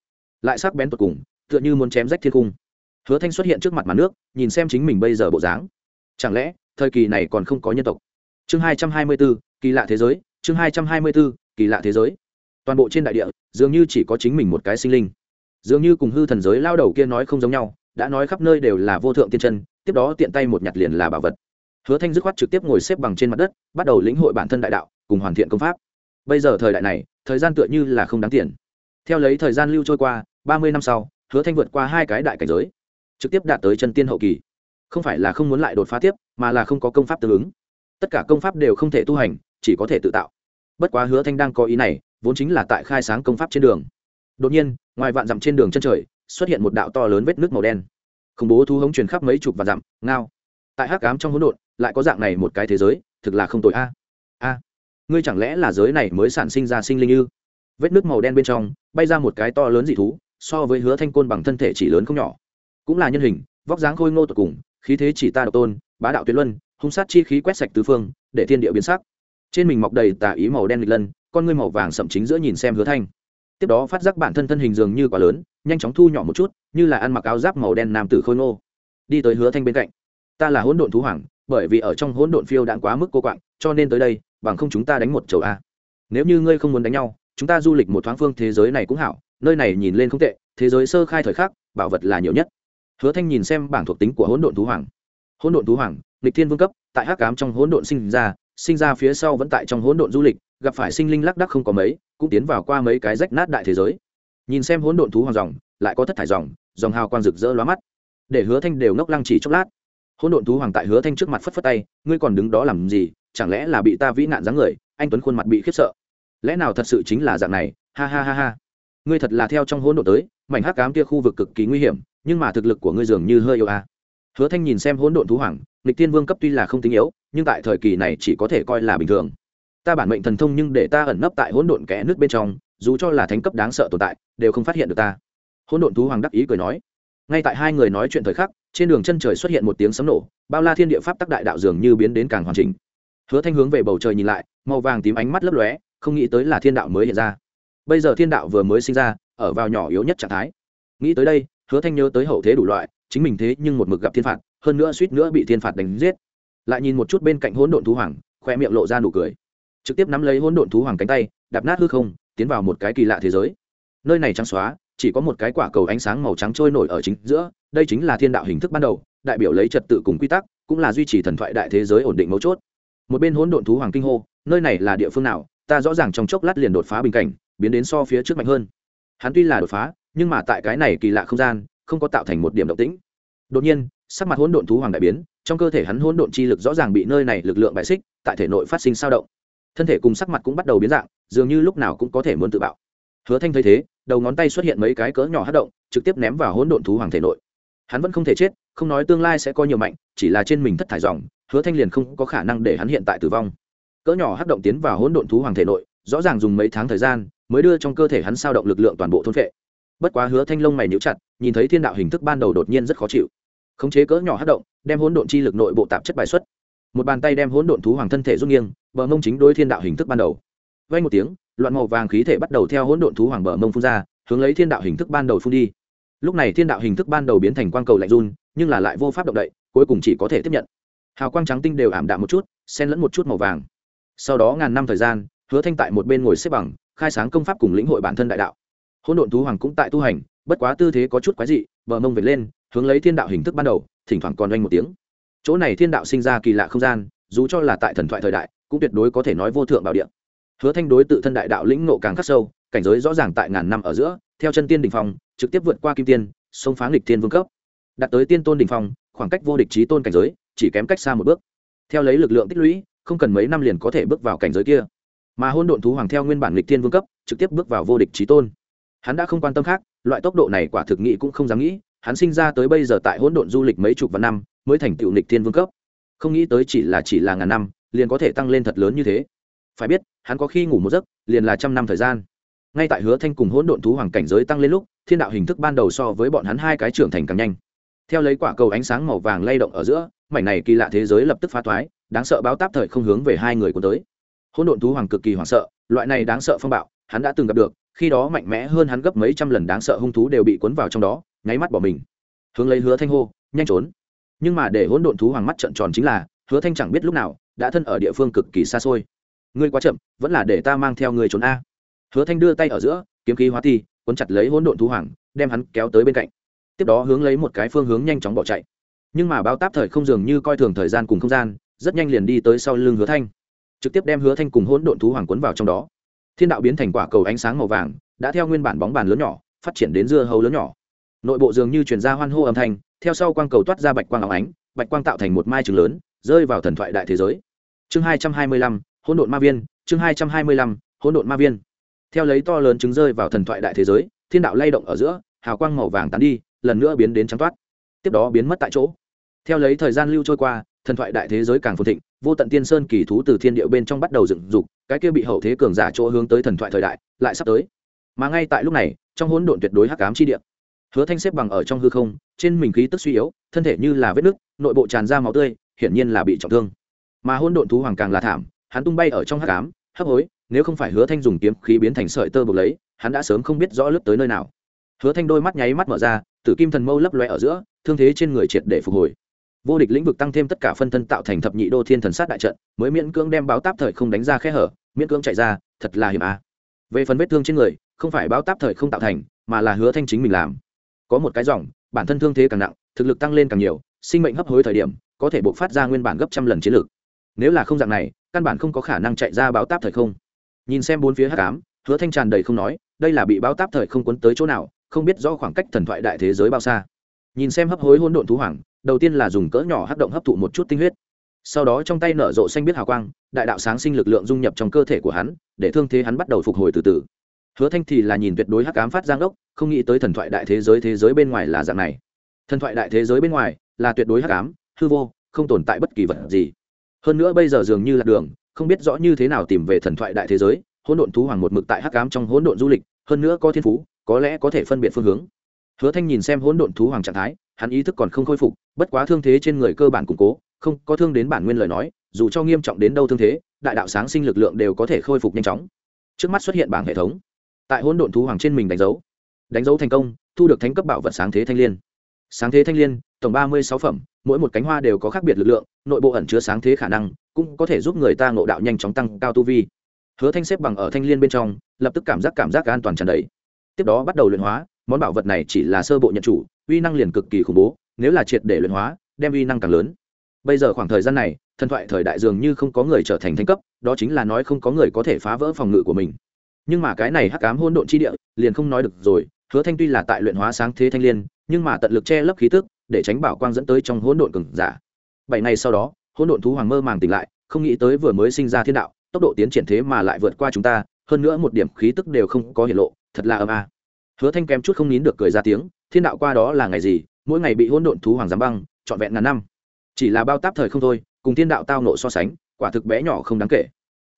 lại sắc bén tột cùng, tựa như muốn chém rách thiên cung hứa thanh xuất hiện trước mặt mặt nước, nhìn xem chính mình bây giờ bộ dáng. Chẳng lẽ, thời kỳ này còn không có nhân tộc? Chương hai trăm hai mươi bốn, kỳ lạ thế giới, chương hai trăm hai mươi bốn, kỳ lạ thế giới. Toàn bộ trên đại địa, dường như chỉ có chính mình một cái sinh linh. Dường như cùng hư thần giới lao đầu kia nói không giống nhau, đã nói khắp nơi đều là vô thượng tiên chân, tiếp đó tiện tay một nhặt liền là bảo vật. Hứa thanh dứt khoát trực tiếp ngồi xếp bằng trên mặt đất, bắt đầu lĩnh hội bản thân đại đạo, cùng hoàn thiện công pháp. Bây giờ thời đại này, thời gian tựa như là không đáng tiền. Theo lấy thời gian lưu trôi qua ba mươi năm sau, hứa thanh vượt qua hai cái đại cảnh giới, trực tiếp đạt tới chân tiên hậu kỳ. Không phải là không muốn lại đột phá tiếp, mà là không có công pháp tương ứng. Tất cả công pháp đều không thể tu hành, chỉ có thể tự tạo. Bất quá hứa thanh đang có ý này, vốn chính là tại khai sáng công pháp trên đường. Đột nhiên, ngoài vạn dặm trên đường chân trời, xuất hiện một đạo to lớn vết nước màu đen. Khủng bố thu hống truyền khắp mấy chục vạn dặm, ngao. Tại hắc ám trong hỗn độn, lại có dạng này một cái thế giới, thực là không tội a. A, ngươi chẳng lẽ là giới này mới sản sinh ra sinh linh ư? Vết nước màu đen bên trong, bay ra một cái to lớn dị thú so với hứa thanh côn bằng thân thể chỉ lớn không nhỏ. Cũng là nhân hình, vóc dáng khôi ngô tột cùng, khí thế chỉ ta độc tôn, bá đạo tuyệt luân, hung sát chi khí quét sạch tứ phương, để thiên địa biến sắc. Trên mình mọc đầy tà ý màu đen lịch lân, con ngươi màu vàng sậm chính giữa nhìn xem hứa thanh. Tiếp đó phát giác bản thân thân hình dường như quá lớn, nhanh chóng thu nhỏ một chút, như là ăn mặc áo giáp màu đen nam tử khôi ngô. Đi tới hứa thanh bên cạnh. Ta là hỗn độn thú hoàng, bởi vì ở trong hỗn độn phiêu đạn quá mức cô quạng, cho nên tới đây, bằng không chúng ta đánh một chầu a. Nếu như ngươi không muốn đánh nhau, chúng ta du lịch một thoáng phương thế giới này cũng hảo nơi này nhìn lên không tệ, thế giới sơ khai thời khắc, bảo vật là nhiều nhất. Hứa thanh nhìn xem bảng thuộc tính của hỗn độn thú hoàng. Hỗn độn thú hoàng lịch thiên vương cấp, tại hắc cám trong hỗn độn sinh ra sinh ra phía sau vẫn tại trong hỗn độn du lịch, gặp phải sinh linh lác đắc không có mấy, cũng tiến vào qua mấy cái rách nát đại thế giới. Nhìn xem hỗn độn thú hoàng dòng, lại có thất thải dòng dòng hào quang rực rỡ lóa mắt. Để hứa thanh đều ngốc lăng chỉ chốc lát. Hỗn độn thú hoàng tại hứa thanh trước mặt phất phất tay, ngươi còn đứng đó làm gì? Chẳng lẽ là bị ta vĩ nạn dáng người, anh tuấn khuôn mặt bị khiếp sợ? Lẽ nào thật sự chính là dạng này? Ha ha ha ha ngươi thật là theo trong hỗn độn tới, mảnh hắc cám kia khu vực cực kỳ nguy hiểm, nhưng mà thực lực của ngươi dường như hơi yếu a. À. hứa thanh nhìn xem hỗn độn thú hoàng, lịch tiên vương cấp tuy là không tính yếu, nhưng tại thời kỳ này chỉ có thể coi là bình thường. Ta bản mệnh thần thông nhưng để ta ẩn nấp tại hỗn độn kẽ nước bên trong, dù cho là thánh cấp đáng sợ tồn tại, đều không phát hiện được ta. Hỗn độn thú hoàng đắc ý cười nói. Ngay tại hai người nói chuyện thời khắc, trên đường chân trời xuất hiện một tiếng sấm nổ, bao la thiên địa pháp tắc đại đạo dường như biến đến càng hoàn chỉnh. Hứa thanh hướng về bầu trời nhìn lại, màu vàng tím ánh mắt lấp lóe, không nghĩ tới là thiên đạo mới hiện ra bây giờ thiên đạo vừa mới sinh ra, ở vào nhỏ yếu nhất trạng thái. Nghĩ tới đây, hứa thanh nhớ tới hậu thế đủ loại, chính mình thế nhưng một mực gặp thiên phạt, hơn nữa suýt nữa bị thiên phạt đánh giết. Lại nhìn một chút bên cạnh hỗn độn thú hoàng, khoe miệng lộ ra nụ cười. Trực tiếp nắm lấy hỗn độn thú hoàng cánh tay, đạp nát hư không, tiến vào một cái kỳ lạ thế giới. Nơi này trắng xóa, chỉ có một cái quả cầu ánh sáng màu trắng trôi nổi ở chính giữa, đây chính là thiên đạo hình thức ban đầu, đại biểu lấy trật tự cùng quy tắc, cũng là duy trì thần thoại đại thế giới ổn định mấu chốt. Một bên hỗn độn thú hoàng kinh hô, nơi này là địa phương nào? Ta rõ ràng trong chốc lát liền đột phá bình cảnh biến đến so phía trước mạnh hơn. Hắn tuy là đột phá, nhưng mà tại cái này kỳ lạ không gian, không có tạo thành một điểm động tĩnh. Đột nhiên, sắc mặt hỗn độn thú hoàng đại biến, trong cơ thể hắn hỗn độn chi lực rõ ràng bị nơi này lực lượng bại xích, tại thể nội phát sinh sao động. Thân thể cùng sắc mặt cũng bắt đầu biến dạng, dường như lúc nào cũng có thể muốn tự bạo. Hứa thanh thấy thế, đầu ngón tay xuất hiện mấy cái cỡ nhỏ hát động, trực tiếp ném vào hỗn độn thú hoàng thể nội. Hắn vẫn không thể chết, không nói tương lai sẽ có nhiều mạnh, chỉ là trên mình thất thải dòng, hứa thanh liền không có khả năng để hắn hiện tại tử vong. Cỡ nhỏ hát động tiến vào hỗn độn thú hoàng thể nội, rõ ràng dùng mấy tháng thời gian mới đưa trong cơ thể hắn sao động lực lượng toàn bộ thôn phệ. Bất quá hứa thanh lông mày níu chặt, nhìn thấy thiên đạo hình thức ban đầu đột nhiên rất khó chịu. Khống chế cỡ nhỏ hát động, đem hỗn độn chi lực nội bộ tạp chất bài xuất. Một bàn tay đem hỗn độn thú hoàng thân thể rút nghiêng, bờ mông chính đối thiên đạo hình thức ban đầu. Vay một tiếng, loạn màu vàng khí thể bắt đầu theo hỗn độn thú hoàng bờ mông phun ra, hướng lấy thiên đạo hình thức ban đầu phun đi. Lúc này thiên đạo hình thức ban đầu biến thành quang cầu lạnh run, nhưng là lại vô pháp động đậy, cuối cùng chỉ có thể tiếp nhận. Hào quang trắng tinh đều ảm đạm một chút, xen lẫn một chút màu vàng. Sau đó ngàn năm thời gian, hứa thanh tại một bên ngồi xếp bằng khai sáng công pháp cùng lĩnh hội bản thân đại đạo. Hỗn độn thú hoàng cũng tại tu hành, bất quá tư thế có chút quái dị, bờ mông vệt lên, hướng lấy thiên đạo hình thức ban đầu, thỉnh thoảng còn oanh một tiếng. Chỗ này thiên đạo sinh ra kỳ lạ không gian, dù cho là tại thần thoại thời đại, cũng tuyệt đối có thể nói vô thượng bảo địa. Hứa thanh đối tự thân đại đạo lĩnh ngộ càng khắc sâu, cảnh giới rõ ràng tại ngàn năm ở giữa, theo chân tiên đỉnh phong, trực tiếp vượt qua kim tiên, xông phá nghịch tiên vương cấp. Đạt tới tiên tôn đỉnh phong, khoảng cách vô địch trí tôn cảnh giới, chỉ kém cách xa một bước. Theo lấy lực lượng tích lũy, không cần mấy năm liền có thể bước vào cảnh giới kia mà hôn độn thú hoàng theo nguyên bản lịch tiên vương cấp, trực tiếp bước vào vô địch trí tôn. Hắn đã không quan tâm khác, loại tốc độ này quả thực nghị cũng không dám nghĩ, hắn sinh ra tới bây giờ tại hỗn độn du lịch mấy chục vạn năm, mới thành tựu lịch tiên vương cấp. Không nghĩ tới chỉ là chỉ là ngàn năm, liền có thể tăng lên thật lớn như thế. Phải biết, hắn có khi ngủ một giấc, liền là trăm năm thời gian. Ngay tại hứa thanh cùng hỗn độn thú hoàng cảnh giới tăng lên lúc, thiên đạo hình thức ban đầu so với bọn hắn hai cái trưởng thành càng nhanh. Theo lấy quả cầu ánh sáng màu vàng lay động ở giữa, mảnh này kỳ lạ thế giới lập tức phá thoái, đáng sợ báo táp thời không hướng về hai người của tới hỗn độn thú hoàng cực kỳ hoảng sợ, loại này đáng sợ phong bạo, hắn đã từng gặp được, khi đó mạnh mẽ hơn hắn gấp mấy trăm lần đáng sợ hung thú đều bị cuốn vào trong đó, nháy mắt bỏ mình. Hướng lấy hứa thanh hô, nhanh trốn. Nhưng mà để hỗn độn thú hoàng mắt trợn tròn chính là, hứa thanh chẳng biết lúc nào, đã thân ở địa phương cực kỳ xa xôi. Ngươi quá chậm, vẫn là để ta mang theo ngươi trốn a. Hứa thanh đưa tay ở giữa, kiếm khí hóa ti cuốn chặt lấy hỗn độn thú hoàng, đem hắn kéo tới bên cạnh. Tiếp đó hướng lấy một cái phương hướng nhanh chóng bỏ chạy. Nhưng mà bao táp thời không dường như coi thường thời gian cùng không gian, rất nhanh liền đi tới sau lưng hứa thanh trực tiếp đem hứa thanh cùng hỗn độn thú hoàng cuốn vào trong đó. Thiên đạo biến thành quả cầu ánh sáng màu vàng, đã theo nguyên bản bóng bàn lớn nhỏ, phát triển đến dưa hấu lớn nhỏ. Nội bộ dường như chuyển ra hoan hô âm thanh, theo sau quang cầu toát ra bạch quang áo ánh, bạch quang tạo thành một mai trường lớn, rơi vào thần thoại đại thế giới. Chương hai trăm hai mươi lăm, hỗn độn ma viên, chương hai trăm hai mươi lăm, hỗn độn ma viên. Theo lấy to lớn trứng rơi vào thần thoại đại thế giới, thiên đạo lay động ở giữa, hào quang màu vàng tán đi, lần nữa biến đến trắng toát. Tiếp đó biến mất tại chỗ. Theo lấy thời gian lưu trôi qua, thần thoại đại thế giới càng phồn thịnh vô tận tiên sơn kỳ thú từ thiên địa bên trong bắt đầu dựng dục, cái kia bị hậu thế cường giả chỗ hướng tới thần thoại thời đại, lại sắp tới. Mà ngay tại lúc này, trong hỗn độn tuyệt đối hắc ám chi địa. Hứa thanh xếp bằng ở trong hư không, trên mình khí tức suy yếu, thân thể như là vết nứt, nội bộ tràn ra máu tươi, hiển nhiên là bị trọng thương. Mà hỗn độn thú hoàng càng là thảm, hắn tung bay ở trong hắc ám, hấp hối, nếu không phải hứa thanh dùng kiếm khí biến thành sợi tơ buộc lấy, hắn đã sớm không biết rõ lướt tới nơi nào. Hứa thanh đôi mắt nháy mắt mở ra, tử kim thần mâu lấp loe ở giữa, thương thế trên người triệt để phục hồi vô địch lĩnh vực tăng thêm tất cả phân thân tạo thành thập nhị đô thiên thần sát đại trận, mới miễn cưỡng đem báo táp thời không đánh ra khe hở, miễn cưỡng chạy ra, thật là hiểm a. Về phần vết thương trên người, không phải báo táp thời không tạo thành, mà là hứa thanh chính mình làm. Có một cái dòng, bản thân thương thế càng nặng, thực lực tăng lên càng nhiều, sinh mệnh hấp hối thời điểm, có thể bộc phát ra nguyên bản gấp trăm lần chiến lược nếu là không dạng này, căn bản không có khả năng chạy ra báo táp thời không. Nhìn xem bốn phía hắc ám, hứa thanh tràn đầy không nói, đây là bị báo táp thời không quấn tới chỗ nào, không biết rõ khoảng cách thần thoại đại thế giới bao xa. Nhìn xem hấp hối hỗn độn thú hoàng đầu tiên là dùng cỡ nhỏ hấp động hấp thụ một chút tinh huyết. Sau đó trong tay nở rộ xanh biết hào quang, đại đạo sáng sinh lực lượng dung nhập trong cơ thể của hắn, để thương thế hắn bắt đầu phục hồi từ từ. Hứa thanh thì là nhìn tuyệt đối hắc ám phát giang đốc, không nghĩ tới thần thoại đại thế giới thế giới bên ngoài là dạng này. Thần thoại đại thế giới bên ngoài là tuyệt đối hắc ám, hư vô, không tồn tại bất kỳ vật gì. Hơn nữa bây giờ dường như là đường, không biết rõ như thế nào tìm về thần thoại đại thế giới, hỗn độn thú hoàng một mực tại hắc ám trong hỗn độn du lịch, hơn nữa có thiên phú, có lẽ có thể phân biệt phương hướng. Hứa thanh nhìn xem hỗn độn thú hoàng trạng thái hắn ý thức còn không khôi phục, bất quá thương thế trên người cơ bản củng cố, không có thương đến bản nguyên lời nói, dù cho nghiêm trọng đến đâu thương thế, đại đạo sáng sinh lực lượng đều có thể khôi phục nhanh chóng. Trước mắt xuất hiện bảng hệ thống. Tại hỗn độn thú hoàng trên mình đánh dấu. Đánh dấu thành công, thu được thánh cấp bảo vật sáng thế thanh l i ê n sáng thế thanh l i ê n tổng ba mươi sáu phẩm, mỗi một cánh hoa đều có khác biệt lực lượng, nội bộ ẩn chứa sáng thế khả năng, cũng có thể giúp người ta ngộ đạo nhanh chóng tăng cao tu vi. Hứa thanh xếp bằng ở thanh l i ê n bên trong, lập tức cảm giác cảm giác an toàn tràn đầy. Tiếp đó bắt đầu luyện hóa, món bảo vật này chỉ là sơ bộ nhận chủ uy năng liền cực kỳ khủng bố, nếu là triệt để luyện hóa, đem uy năng càng lớn. Bây giờ khoảng thời gian này, thần thoại thời đại dường như không có người trở thành thành cấp, đó chính là nói không có người có thể phá vỡ phòng ngự của mình. Nhưng mà cái này hắc ám hỗn độn chi địa, liền không nói được rồi, hứa thanh tuy là tại luyện hóa sáng thế thanh liên, nhưng mà tận lực che lấp khí tức, để tránh bảo quang dẫn tới trong hỗn độn cường giả. Bảy ngày sau đó, hỗn độn thú hoàng mơ màng tỉnh lại, không nghĩ tới vừa mới sinh ra thiên đạo, tốc độ tiến triển thế mà lại vượt qua chúng ta, hơn nữa một điểm khí tức đều không có hiện lộ, thật là âm a. Hứa thanh kém chút không nín được cười ra tiếng thiên đạo qua đó là ngày gì, mỗi ngày bị hỗn độn thú hoàng giám băng, trọn vẹn ngàn năm. Chỉ là bao táp thời không thôi, cùng thiên đạo tao nộ so sánh, quả thực bé nhỏ không đáng kể.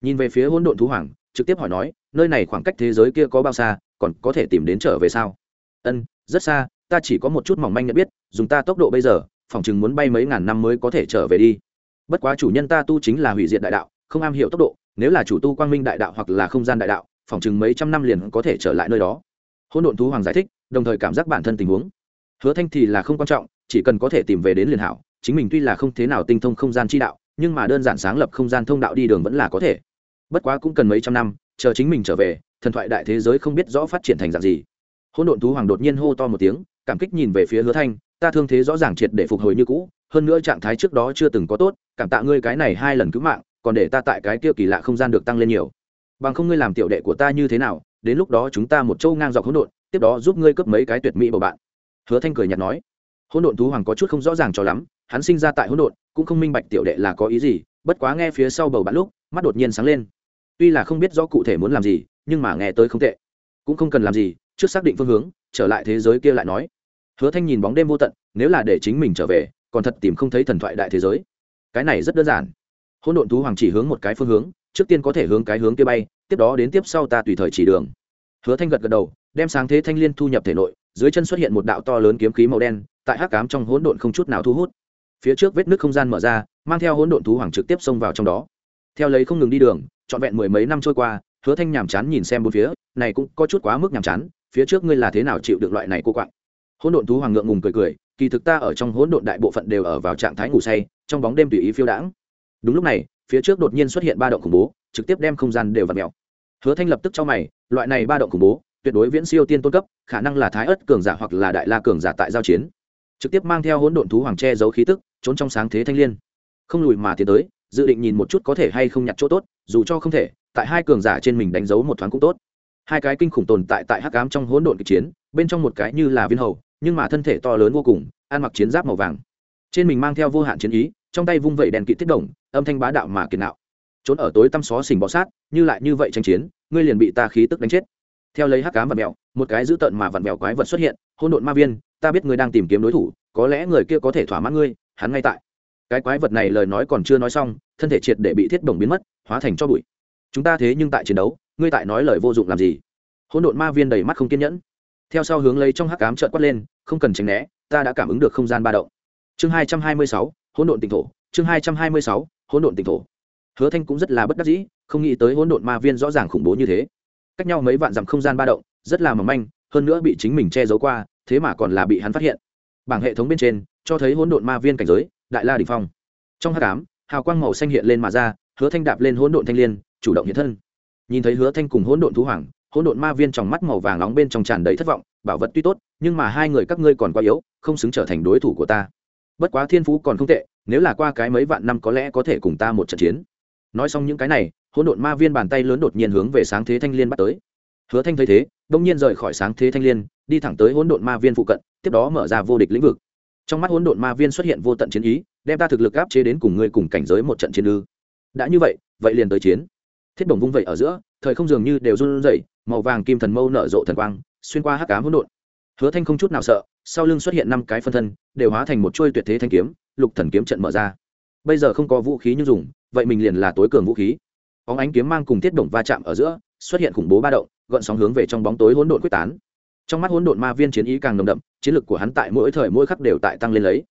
Nhìn về phía hỗn độn thú hoàng, trực tiếp hỏi nói, nơi này khoảng cách thế giới kia có bao xa, còn có thể tìm đến trở về sao? Ân, rất xa, ta chỉ có một chút mỏng manh nhận biết, dùng ta tốc độ bây giờ, phòng chừng muốn bay mấy ngàn năm mới có thể trở về đi. Bất quá chủ nhân ta tu chính là hủy diệt đại đạo, không am hiểu tốc độ, nếu là chủ tu quang minh đại đạo hoặc là không gian đại đạo, phòng chừng mấy trăm năm liền có thể trở lại nơi đó hỗn độn thú hoàng giải thích, đồng thời cảm giác bản thân tình huống. Hứa thanh thì là không quan trọng, chỉ cần có thể tìm về đến liền hảo, chính mình tuy là không thế nào tinh thông không gian chi đạo, nhưng mà đơn giản sáng lập không gian thông đạo đi đường vẫn là có thể. Bất quá cũng cần mấy trăm năm, chờ chính mình trở về, thần thoại đại thế giới không biết rõ phát triển thành dạng gì. Hỗn độn thú hoàng đột nhiên hô to một tiếng, cảm kích nhìn về phía hứa thanh, ta thương thế rõ ràng triệt để phục hồi như cũ, hơn nữa trạng thái trước đó chưa từng có tốt, cảm tạ ngươi cái này hai lần cứu mạng, còn để ta tại cái kia kỳ lạ không gian được tăng lên nhiều. Bằng không ngươi làm tiểu đệ của ta như thế nào đến lúc đó chúng ta một châu ngang dọc hỗn độn, tiếp đó giúp ngươi cướp mấy cái tuyệt mỹ bầu bạn. Hứa thanh cười nhạt nói. Hỗn độn thú hoàng có chút không rõ ràng cho lắm, hắn sinh ra tại hỗn độn, cũng không minh bạch tiểu đệ là có ý gì, bất quá nghe phía sau bầu bạn lúc, mắt đột nhiên sáng lên. Tuy là không biết rõ cụ thể muốn làm gì, nhưng mà nghe tới không tệ. Cũng không cần làm gì, trước xác định phương hướng, trở lại thế giới kia lại nói. Hứa thanh nhìn bóng đêm vô tận, nếu là để chính mình trở về, còn thật tìm không thấy thần thoại đại thế giới. Cái này rất đơn giản. Hỗn độn thú hoàng chỉ hướng một cái phương hướng, trước tiên có thể hướng cái hướng kia bay tiếp đó đến tiếp sau ta tùy thời chỉ đường. Hứa thanh gật gật đầu, đem sáng thế thanh liên thu nhập thể nội, dưới chân xuất hiện một đạo to lớn kiếm khí màu đen, tại hắc cám trong hỗn độn không chút nào thu hút. Phía trước vết nước không gian mở ra, mang theo hỗn độn thú hoàng trực tiếp xông vào trong đó. Theo lấy không ngừng đi đường, trọn vẹn mười mấy năm trôi qua, hứa thanh nhàm chán nhìn xem bốn phía, này cũng có chút quá mức nhàm chán, phía trước ngươi là thế nào chịu được loại này cô quạng? Hỗn độn thú hoàng ngượng ngùng cười cười, kỳ thực ta ở trong hỗn độn đại bộ phận đều ở vào trạng thái ngủ say, trong bóng đêm tùy ý phiêu đãng. Đúng lúc này, phía trước đột nhiên xuất hiện ba động khủng bố trực tiếp đem không gian đều vặn mèo. Hứa thanh lập tức cho mày, loại này ba động khủng bố, tuyệt đối viễn siêu tiên tôn cấp, khả năng là thái ất cường giả hoặc là đại la cường giả tại giao chiến. Trực tiếp mang theo hỗn độn thú hoàng che giấu khí tức, trốn trong sáng thế thanh liên. Không lùi mà tiến tới, dự định nhìn một chút có thể hay không nhặt chỗ tốt, dù cho không thể, tại hai cường giả trên mình đánh dấu một thoáng cũng tốt. Hai cái kinh khủng tồn tại tại hắc ám trong hỗn độn kịch chiến, bên trong một cái như là viên hầu, nhưng mà thân thể to lớn vô cùng, ăn mặc chiến giáp màu vàng. Trên mình mang theo vô hạn chiến ý, trong tay vung vẩy đèn kỵ tiết đồng âm thanh bá đạo mà kiệt nạo trốn ở tối tăm xó xình bọ sát, như lại như vậy tranh chiến, ngươi liền bị ta khí tức đánh chết. Theo lấy hắc cám vật mèo một cái dữ tợn mà vật mèo quái vật xuất hiện hôn độn ma viên, ta biết ngươi đang tìm kiếm đối thủ, có lẽ người kia có thể thỏa mãn ngươi, hắn ngay tại. Cái quái vật này lời nói còn chưa nói xong, thân thể triệt để bị thiết đồng biến mất, hóa thành cho bụi. Chúng ta thế nhưng tại chiến đấu, ngươi tại nói lời vô dụng làm gì? Hôn độn ma viên đầy mắt không kiên nhẫn. Theo sau hướng lấy trong hắc cám trợn quát lên, không cần tránh né, ta đã cảm ứng được không gian ba động. Chương hai trăm hai mươi sáu, hỗn độn tỉnh thổ, chương hai trăm hai mươi sáu, hỗn độn tỉnh thổ hứa thanh cũng rất là bất đắc dĩ, không nghĩ tới hỗn độn ma viên rõ ràng khủng bố như thế. Cách nhau mấy vạn dặm không gian ba động, rất là mỏng manh, hơn nữa bị chính mình che giấu qua, thế mà còn là bị hắn phát hiện. Bảng hệ thống bên trên, cho thấy hỗn độn ma viên cảnh giới, đại la đỉnh phong. Trong hắc ám, hào quang màu xanh hiện lên mà ra, hứa thanh đạp lên hỗn độn thanh liên, chủ động hiện thân. Nhìn thấy hứa thanh cùng hỗn độn thú hoàng, hỗn độn ma viên trong mắt màu vàng nóng bên trong tràn đầy thất vọng, bảo vật tuy tốt, nhưng mà hai người các ngươi còn quá yếu, không xứng trở thành đối thủ của ta. Bất quá thiên phú còn không tệ, nếu là qua cái mấy vạn năm có lẽ có thể cùng ta một trận chiến nói xong những cái này, hỗn độn ma viên bàn tay lớn đột nhiên hướng về sáng thế thanh liên bắt tới. Hứa thanh thấy thế, đông nhiên rời khỏi sáng thế thanh liên, đi thẳng tới hỗn độn ma viên phụ cận, tiếp đó mở ra vô địch lĩnh vực. Trong mắt hỗn độn ma viên xuất hiện vô tận chiến ý, đem ta thực lực áp chế đến cùng ngươi cùng cảnh giới một trận chiến ư. Đã như vậy vậy liền tới chiến. Thiết bổng vung vậy ở giữa, thời không dường như đều run rẩy, màu vàng kim thần mâu nở rộ thần quang, xuyên qua hắc ám hỗn độn. Hứa thanh không chút nào sợ, sau lưng xuất hiện năm cái phân thân, đều hóa thành một chuôi tuyệt thế thanh kiếm, lục thần kiếm trận mở ra. Bây giờ không có vũ khí như dùng vậy mình liền là tối cường vũ khí. Bóng ánh kiếm mang cùng thiết động va chạm ở giữa, xuất hiện khủng bố ba động gọn sóng hướng về trong bóng tối hỗn độn quyết tán. Trong mắt hỗn độn ma viên chiến ý càng nồng đậm, chiến lực của hắn tại mỗi thời mỗi khắc đều tại tăng lên lấy.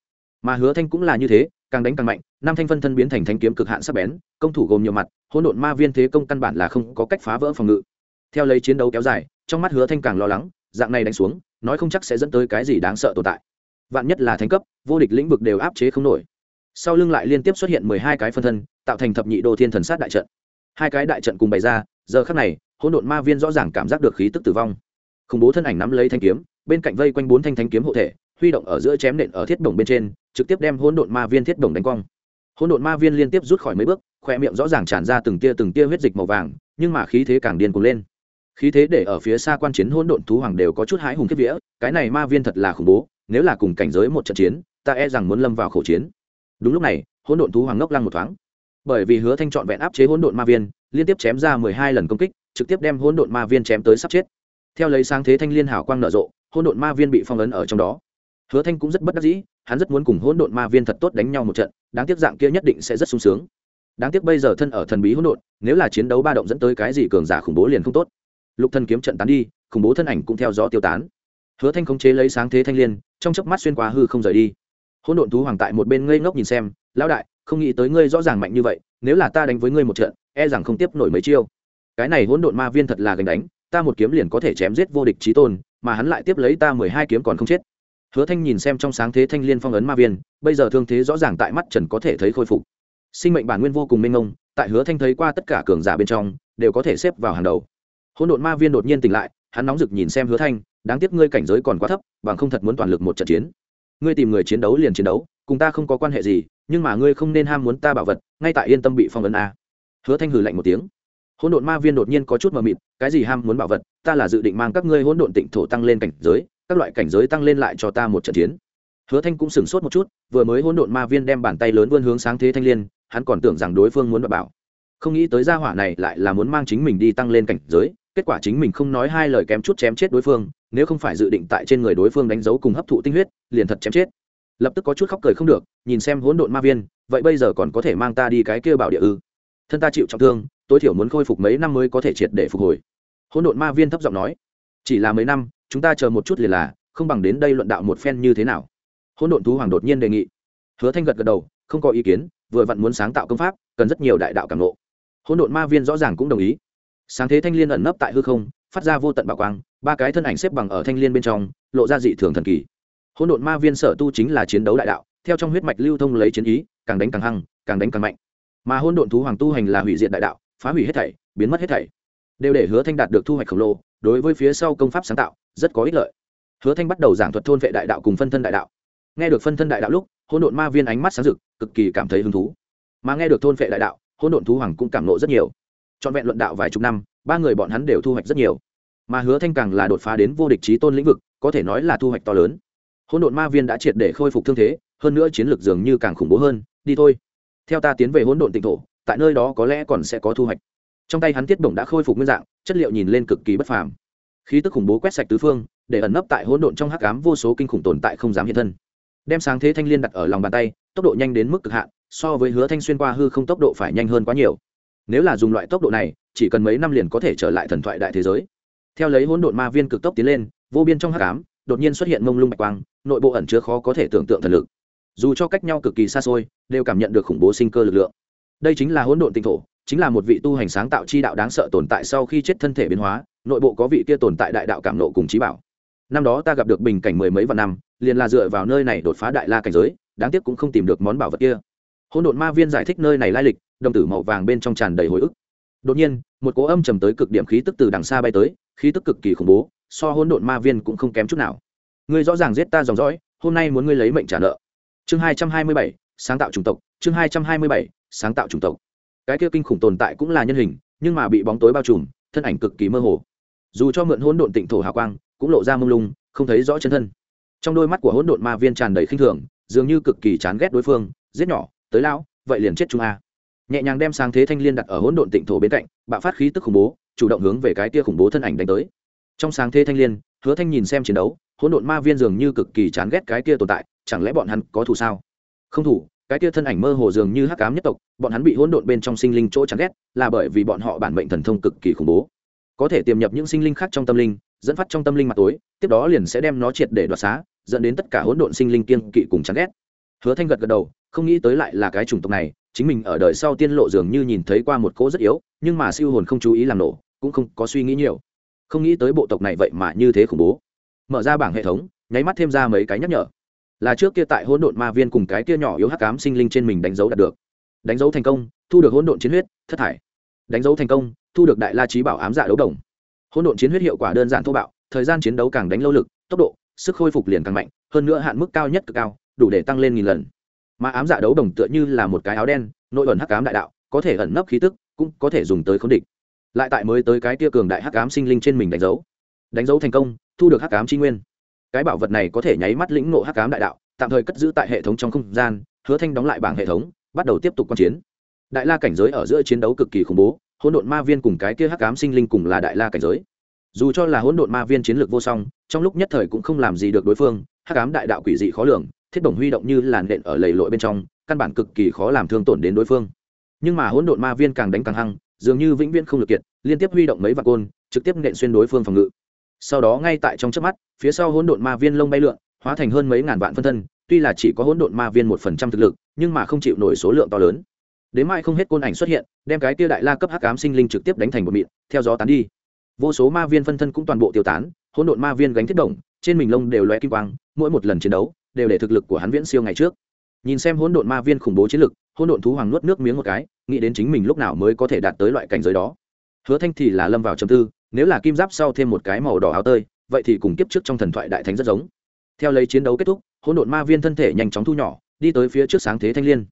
Mà hứa thanh cũng là như thế, càng đánh càng mạnh nam thanh phân thân biến thành thanh kiếm cực hạn sắc bén, công thủ gồm nhiều mặt, hỗn độn ma viên thế công căn bản là không có cách phá vỡ phòng ngự. Theo lấy chiến đấu kéo dài, trong mắt hứa thanh càng lo lắng, dạng này đánh xuống, nói không chắc sẽ dẫn tới cái gì đáng sợ tồn tại. Vạn nhất là thánh cấp, vô địch lĩnh vực đều áp chế không nổi sau lưng lại liên tiếp xuất hiện mười hai cái phân thân, tạo thành thập nhị đô thiên thần sát đại trận. Hai cái đại trận cùng bày ra, giờ khắc này, hỗn độn ma viên rõ ràng cảm giác được khí tức tử vong. Khủng bố thân ảnh nắm lấy thanh kiếm, bên cạnh vây quanh bốn thanh thanh kiếm hộ thể, huy động ở giữa chém nện ở thiết đồng bên trên, trực tiếp đem hỗn độn ma viên thiết đồng đánh quong hỗn độn ma viên liên tiếp rút khỏi mấy bước, khoe miệng rõ ràng tràn ra từng tia từng tia huyết dịch màu vàng, nhưng mà khí thế càng điên cuồng lên. Khí thế để ở phía xa quan chiến hỗn độn thú hoàng đều có chút hái hùng kiếp vĩa cái này ma viên thật là khủng bố, nếu là cùng cảnh giới một trận chiến, ta e rằng muốn lâm vào khẩu chiến đúng lúc này, hỗn độn thú hoàng ngốc lăng một thoáng. Bởi vì hứa thanh trọn vẹn áp chế hỗn độn ma viên, liên tiếp chém ra mười hai lần công kích, trực tiếp đem hỗn độn ma viên chém tới sắp chết. Theo lấy sáng thế thanh liên hảo quang nở rộ, hỗn độn ma viên bị phong ấn ở trong đó. Hứa thanh cũng rất bất đắc dĩ, hắn rất muốn cùng hỗn độn ma viên thật tốt đánh nhau một trận, đáng tiếc dạng kia nhất định sẽ rất sung sướng. Đáng tiếc bây giờ thân ở thần bí hỗn độn, nếu là chiến đấu ba động dẫn tới cái gì cường giả khủng bố liền không tốt. Lục thân kiếm trận tán đi, khủng bố thân ảnh cũng theo gió tiêu tán. Hứa thanh khống chế lấy sáng thế thanh liên, trong chớp mắt xuyên qua hư không rời đi hỗn độn thú hoàng tại một bên ngây ngốc nhìn xem, lão đại, không nghĩ tới ngươi rõ ràng mạnh như vậy, nếu là ta đánh với ngươi một trận e rằng không tiếp nổi mấy chiêu. Cái này hỗn độn ma viên thật là gánh đánh, ta một kiếm liền có thể chém giết vô địch trí tôn, mà hắn lại tiếp lấy ta mười hai kiếm còn không chết. Hứa thanh nhìn xem trong sáng thế thanh liên phong ấn ma viên, bây giờ thương thế rõ ràng tại mắt trần có thể thấy khôi phục. Sinh mệnh bản nguyên vô cùng mênh mông, tại hứa thanh thấy qua tất cả cường giả bên trong, đều có thể xếp vào hàng đầu. Hỗn độn ma viên đột nhiên tỉnh lại, hắn nóng rực nhìn xem hứa thanh, đáng tiếc ngươi cảnh giới còn quá thấp, bằng không thật muốn toàn lực một trận chiến ngươi tìm người chiến đấu liền chiến đấu, cùng ta không có quan hệ gì, nhưng mà ngươi không nên ham muốn ta bảo vật, ngay tại yên tâm bị phong ấn a. Hứa thanh hừ lạnh một tiếng. Hỗn độn ma viên đột nhiên có chút mờ mịt, cái gì ham muốn bảo vật? Ta là dự định mang các ngươi hỗn độn tịnh thổ tăng lên cảnh giới, các loại cảnh giới tăng lên lại cho ta một trận chiến. Hứa thanh cũng sửng sốt một chút, vừa mới hỗn độn ma viên đem bàn tay lớn vươn hướng sáng thế thanh liên, hắn còn tưởng rằng đối phương muốn bảo. Không nghĩ tới gia hỏa này lại là muốn mang chính mình đi tăng lên cảnh giới kết quả chính mình không nói hai lời kém chút chém chết đối phương, nếu không phải dự định tại trên người đối phương đánh dấu cùng hấp thụ tinh huyết, liền thật chém chết. Lập tức có chút khóc cười không được, nhìn xem hỗn độn ma viên, vậy bây giờ còn có thể mang ta đi cái kia bảo địa ư? Thân ta chịu trọng thương, tối thiểu muốn khôi phục mấy năm mới có thể triệt để phục hồi. Hỗn độn ma viên thấp giọng nói, chỉ là mấy năm, chúng ta chờ một chút liền là, không bằng đến đây luận đạo một phen như thế nào? Hỗn độn thú hoàng đột nhiên đề nghị. Hứa thanh gật gật đầu, không có ý kiến, vừa vặn muốn sáng tạo công pháp, cần rất nhiều đại đạo cảm lộ hỗn độn ma viên rõ ràng cũng đồng ý sáng thế thanh liên ẩn nấp tại hư không, phát ra vô tận bảo quang, ba cái thân ảnh xếp bằng ở thanh liên bên trong, lộ ra dị thường thần kỳ. Hỗn độn ma viên sở tu chính là chiến đấu đại đạo, theo trong huyết mạch lưu thông lấy chiến ý, càng đánh càng hăng, càng đánh càng mạnh. Mà hỗn độn thú hoàng tu hành là hủy diệt đại đạo, phá hủy hết thảy, biến mất hết thảy. Đều để hứa thanh đạt được thu hoạch khổng lồ, đối với phía sau công pháp sáng tạo, rất có ích lợi. Hứa thanh bắt đầu giảng thuật thôn vệ đại đạo cùng phân thân đại đạo. Nghe được phân thân đại đạo lúc, hỗn độn ma viên ánh mắt sáng rực, cực kỳ cảm thấy hứng thú. Mà nghe được thôn vệ đại đạo, hỗn độn thú hoàng cũng cảm nộ rất nhiều trọn vẹn luận đạo vài chục năm, ba người bọn hắn đều thu hoạch rất nhiều. Mà hứa thanh càng là đột phá đến vô địch trí tôn lĩnh vực, có thể nói là thu hoạch to lớn. Hỗn độn ma viên đã triệt để khôi phục thương thế, hơn nữa chiến lược dường như càng khủng bố hơn, đi thôi. Theo ta tiến về hỗn độn tịnh thổ, tại nơi đó có lẽ còn sẽ có thu hoạch. Trong tay hắn tiết bổng đã khôi phục nguyên dạng, chất liệu nhìn lên cực kỳ bất phàm. Khí tức khủng bố quét sạch tứ phương, để ẩn nấp tại hỗn độn trong hắc ám vô số kinh khủng tồn tại không dám hiện thân. Đem sáng thế thanh liên đặt ở lòng bàn tay, tốc độ nhanh đến mức cực hạn, so với hứa thanh xuyên qua hư không tốc độ phải nhanh hơn quá nhiều nếu là dùng loại tốc độ này, chỉ cần mấy năm liền có thể trở lại thần thoại đại thế giới. Theo lấy hỗn độn ma viên cực tốc tiến lên, vô biên trong hắc ám, đột nhiên xuất hiện mông lung bạch quang, nội bộ ẩn chứa khó có thể tưởng tượng thần lực. Dù cho cách nhau cực kỳ xa xôi, đều cảm nhận được khủng bố sinh cơ lực lượng. Đây chính là hỗn độn tinh thổ, chính là một vị tu hành sáng tạo chi đạo đáng sợ tồn tại sau khi chết thân thể biến hóa, nội bộ có vị kia tồn tại đại đạo cảm nộ cùng trí bảo. Năm đó ta gặp được bình cảnh mười mấy vạn năm, liền là dựa vào nơi này đột phá đại la cảnh giới, đáng tiếc cũng không tìm được món bảo vật kia. Hỗn độn ma viên giải thích nơi này lai lịch đồng tử màu vàng bên trong tràn đầy hồi ức. Đột nhiên, một cỗ âm trầm tới cực điểm khí tức từ đằng xa bay tới, khí tức cực kỳ khủng bố, so hỗn độn ma viên cũng không kém chút nào. Ngươi rõ ràng giết ta dòng dõi, hôm nay muốn ngươi lấy mệnh trả nợ. Chương hai trăm hai mươi bảy, sáng tạo chủng tộc, chương hai trăm hai mươi bảy, sáng tạo chủng tộc. Cái kia kinh khủng tồn tại cũng là nhân hình, nhưng mà bị bóng tối bao trùm, thân ảnh cực kỳ mơ hồ. Dù cho mượn hỗn độn tịnh thổ hào quang, cũng lộ ra mông lung, không thấy rõ chân thân. Trong đôi mắt của hỗn độn ma viên tràn đầy khinh thường, dường như cực kỳ chán ghét đối phương, giết nhỏ, tới lão, vậy liền chết chúng a nhẹ nhàng đem sang thế thanh liên đặt ở hỗn độn tịnh thổ bên cạnh, bạo phát khí tức khủng bố, chủ động hướng về cái tia khủng bố thân ảnh đánh tới. Trong sáng thế thanh liên, hứa thanh nhìn xem chiến đấu, hỗn độn ma viên dường như cực kỳ chán ghét cái tia tồn tại, chẳng lẽ bọn hắn có thù sao? Không thủ cái tia thân ảnh mơ hồ dường như hắc ám nhất tộc, bọn hắn bị hỗn độn bên trong sinh linh chỗ chán ghét, là bởi vì bọn họ bản mệnh thần thông cực kỳ khủng bố. Có thể tiềm nhập những sinh linh khác trong tâm linh, dẫn phát trong tâm linh mặt tối, tiếp đó liền sẽ đem nó triệt để đoạt xá, dẫn đến tất cả hỗn độn sinh linh kiên kỵ cùng chán ghét. Hứa thanh gật gật đầu, không nghĩ tới lại là cái chủng tộc này chính mình ở đời sau tiên lộ dường như nhìn thấy qua một cỗ rất yếu, nhưng mà siêu hồn không chú ý làm nổ, cũng không có suy nghĩ nhiều. Không nghĩ tới bộ tộc này vậy mà như thế khủng bố. Mở ra bảng hệ thống, nháy mắt thêm ra mấy cái nhắc nhở. Là trước kia tại hỗn độn ma viên cùng cái kia nhỏ yếu hắc cám sinh linh trên mình đánh dấu đạt được. Đánh dấu thành công, thu được hỗn độn chiến huyết, thất thải. Đánh dấu thành công, thu được đại la trí bảo ám dạ đấu đồng. Hỗn độn chiến huyết hiệu quả đơn giản thô bạo, thời gian chiến đấu càng đánh lâu lực, tốc độ, sức khôi phục liền càng mạnh, hơn nữa hạn mức cao nhất cực cao, đủ để tăng lên nghìn lần mà ám dạ đấu đồng tựa như là một cái áo đen, nội ẩn hắc ám đại đạo, có thể ẩn nấp khí tức, cũng có thể dùng tới khống địch. Lại tại mới tới cái tia cường đại hắc ám sinh linh trên mình đánh dấu. Đánh dấu thành công, thu được hắc ám tri nguyên. Cái bảo vật này có thể nháy mắt lĩnh nộ hắc ám đại đạo, tạm thời cất giữ tại hệ thống trong không gian, hứa thanh đóng lại bảng hệ thống, bắt đầu tiếp tục quan chiến. Đại la cảnh giới ở giữa chiến đấu cực kỳ khủng bố, hỗn độn ma viên cùng cái kia hắc ám sinh linh cùng là đại la cảnh giới. Dù cho là hỗn độn ma viên chiến lược vô song, trong lúc nhất thời cũng không làm gì được đối phương, hắc ám đại đạo quỷ dị khó lường thiết đồng huy động như làn đện ở lầy lội bên trong, căn bản cực kỳ khó làm thương tổn đến đối phương. Nhưng mà hỗn độn ma viên càng đánh càng hăng, dường như vĩnh viễn không được kiệt, liên tiếp huy động mấy vạn côn, trực tiếp nện xuyên đối phương phòng ngự. Sau đó ngay tại trong chớp mắt, phía sau hỗn độn ma viên lông bay lượn, hóa thành hơn mấy ngàn vạn phân thân, tuy là chỉ có hỗn độn ma viên một phần trăm thực lực, nhưng mà không chịu nổi số lượng to lớn. Đến mai không hết côn ảnh xuất hiện, đem cái tia đại la cấp hắc ám sinh linh trực tiếp đánh thành một mịn, theo gió tán đi. Vô số ma viên phân thân cũng toàn bộ tiêu tán, hỗn độn ma viên gánh thiết động trên mình lông đều loe kim quang, mỗi một lần chiến đấu đều để thực lực của hắn viễn siêu ngày trước. Nhìn xem hỗn độn ma viên khủng bố chiến lực, hỗn độn thú hoàng nuốt nước miếng một cái, nghĩ đến chính mình lúc nào mới có thể đạt tới loại cảnh giới đó. Hứa thanh thì là lâm vào trầm tư, nếu là kim giáp sau thêm một cái màu đỏ áo tơi, vậy thì cùng kiếp trước trong thần thoại đại thánh rất giống. Theo lấy chiến đấu kết thúc, hỗn độn ma viên thân thể nhanh chóng thu nhỏ, đi tới phía trước sáng thế thanh liên.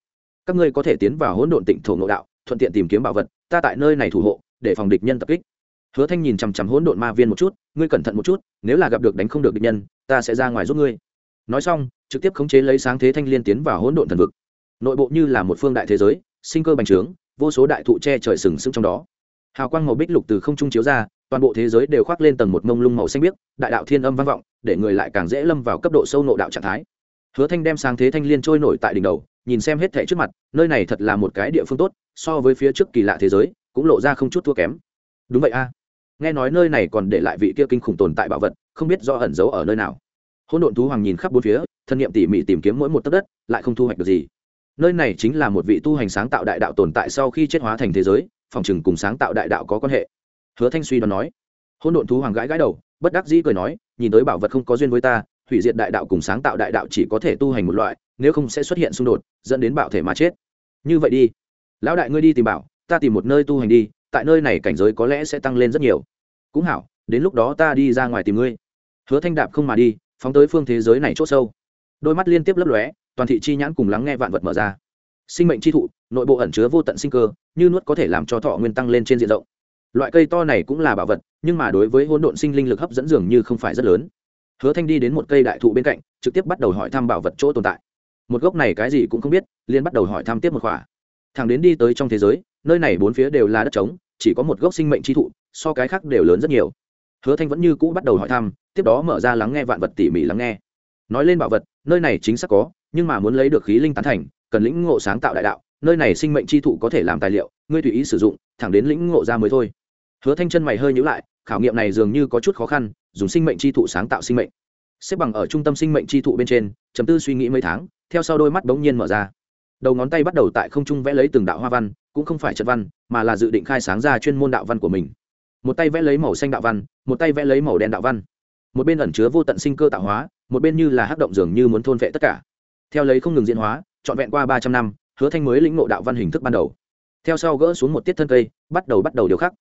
Các ngươi có thể tiến vào hỗn độn tịnh thổ nội đạo, thuận tiện tìm kiếm bảo vật, ta tại nơi này thủ hộ, để phòng địch nhân tập kích. Hứa thanh nhìn chằm chằm hỗn độn ma viên một chút, ngươi cẩn thận một chút, nếu là gặp được đánh không được địch nhân, ta sẽ ra ngoài giúp ngươi nói xong, trực tiếp khống chế lấy sáng thế thanh liên tiến vào hỗn độn thần vực. Nội bộ như là một phương đại thế giới, sinh cơ bành trướng, vô số đại thụ che trời sừng sững trong đó. Hào quang màu bích lục từ không trung chiếu ra, toàn bộ thế giới đều khoác lên tầng một mông lung màu xanh biếc, đại đạo thiên âm vang vọng, để người lại càng dễ lâm vào cấp độ sâu nộ đạo trạng thái. Hứa thanh đem sáng thế thanh liên trôi nổi tại đỉnh đầu, nhìn xem hết thảy trước mặt, nơi này thật là một cái địa phương tốt, so với phía trước kỳ lạ thế giới, cũng lộ ra không chút thua kém. Đúng vậy a. Nghe nói nơi này còn để lại vị kia kinh khủng tồn tại bảo vật, không biết do ẩn giấu ở nơi nào hỗn độn thú hoàng nhìn khắp bốn phía, thân nhiệm tỉ mỉ tìm kiếm mỗi một tấc đất, lại không thu hoạch được gì. Nơi này chính là một vị tu hành sáng tạo đại đạo tồn tại sau khi chết hóa thành thế giới, phòng chừng cùng sáng tạo đại đạo có quan hệ. Hứa thanh suy đoán nói. Hỗn độn thú hoàng gãi gãi đầu, bất đắc dĩ cười nói, nhìn tới bảo vật không có duyên với ta, hủy diệt đại đạo cùng sáng tạo đại đạo chỉ có thể tu hành một loại, nếu không sẽ xuất hiện xung đột, dẫn đến bạo thể mà chết. Như vậy đi. Lão đại ngươi đi tìm bảo, ta tìm một nơi tu hành đi, tại nơi này cảnh giới có lẽ sẽ tăng lên rất nhiều. Cũng hảo, đến lúc đó ta đi ra ngoài tìm ngươi. Hứa thanh đạp không mà đi phóng tới phương thế giới này chỗ sâu. Đôi mắt liên tiếp lấp lóe, toàn thị chi nhãn cùng lắng nghe vạn vật mở ra. Sinh mệnh chi thụ, nội bộ ẩn chứa vô tận sinh cơ, như nuốt có thể làm cho thọ nguyên tăng lên trên diện rộng. Loại cây to này cũng là bảo vật, nhưng mà đối với hỗn độn sinh linh lực hấp dẫn dường như không phải rất lớn. Hứa thanh đi đến một cây đại thụ bên cạnh, trực tiếp bắt đầu hỏi thăm bảo vật chỗ tồn tại. Một gốc này cái gì cũng không biết liên bắt đầu hỏi thăm tiếp một khỏa. Thằng đến đi tới trong thế giới, nơi này bốn phía đều là đất trống, chỉ có một gốc sinh mệnh chi thụ, so cái khác đều lớn rất nhiều. Hứa thanh vẫn như cũ bắt đầu hỏi thăm tiếp đó mở ra lắng nghe vạn vật tỉ mỉ lắng nghe. Nói lên bảo vật, nơi này chính xác có, nhưng mà muốn lấy được khí linh tán thành, cần lĩnh ngộ sáng tạo đại đạo, nơi này sinh mệnh chi thụ có thể làm tài liệu, ngươi tùy ý sử dụng, thẳng đến lĩnh ngộ ra mới thôi. Hứa thanh chân mày hơi nhíu lại, khảo nghiệm này dường như có chút khó khăn, dùng sinh mệnh chi thụ sáng tạo sinh mệnh. Xếp bằng ở trung tâm sinh mệnh chi thụ bên trên, chấm tư suy nghĩ mấy tháng, theo sau đôi mắt bỗng nhiên mở ra. Đầu ngón tay bắt đầu tại không trung vẽ lấy từng đạo hoa văn, cũng không phải trận văn, mà là dự định khai sáng ra chuyên môn đạo văn của mình. Một tay vẽ lấy màu xanh đạo văn, một tay vẽ lấy màu đen đạo văn một bên ẩn chứa vô tận sinh cơ tạo hóa, một bên như là hắc động dường như muốn thôn vệ tất cả. Theo lấy không ngừng diễn hóa, trọn vẹn qua ba trăm năm, hứa thanh mới lĩnh ngộ đạo văn hình thức ban đầu. Theo sau gỡ xuống một tiết thân cây, bắt đầu bắt đầu điều khắc.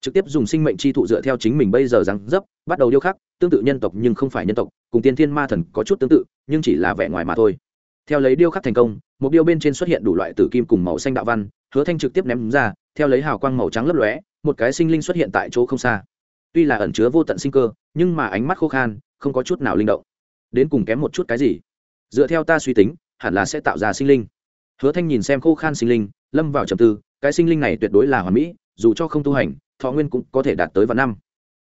Trực tiếp dùng sinh mệnh chi thụ dựa theo chính mình bây giờ rằng dấp, bắt đầu điêu khắc, tương tự nhân tộc nhưng không phải nhân tộc, cùng tiên thiên ma thần có chút tương tự, nhưng chỉ là vẻ ngoài mà thôi. Theo lấy điêu khắc thành công, một điêu bên trên xuất hiện đủ loại tử kim cùng màu xanh đạo văn, hứa thanh trực tiếp ném ra, theo lấy hào quang màu trắng lấp lóe, một cái sinh linh xuất hiện tại chỗ không xa tuy là ẩn chứa vô tận sinh cơ, nhưng mà ánh mắt khô khan, không có chút nào linh động. Đến cùng kém một chút cái gì? Dựa theo ta suy tính, hẳn là sẽ tạo ra sinh linh. Hứa thanh nhìn xem khô khan sinh linh, lâm vào trầm tư, cái sinh linh này tuyệt đối là hoàn mỹ, dù cho không tu hành, thọ nguyên cũng có thể đạt tới vạn năm.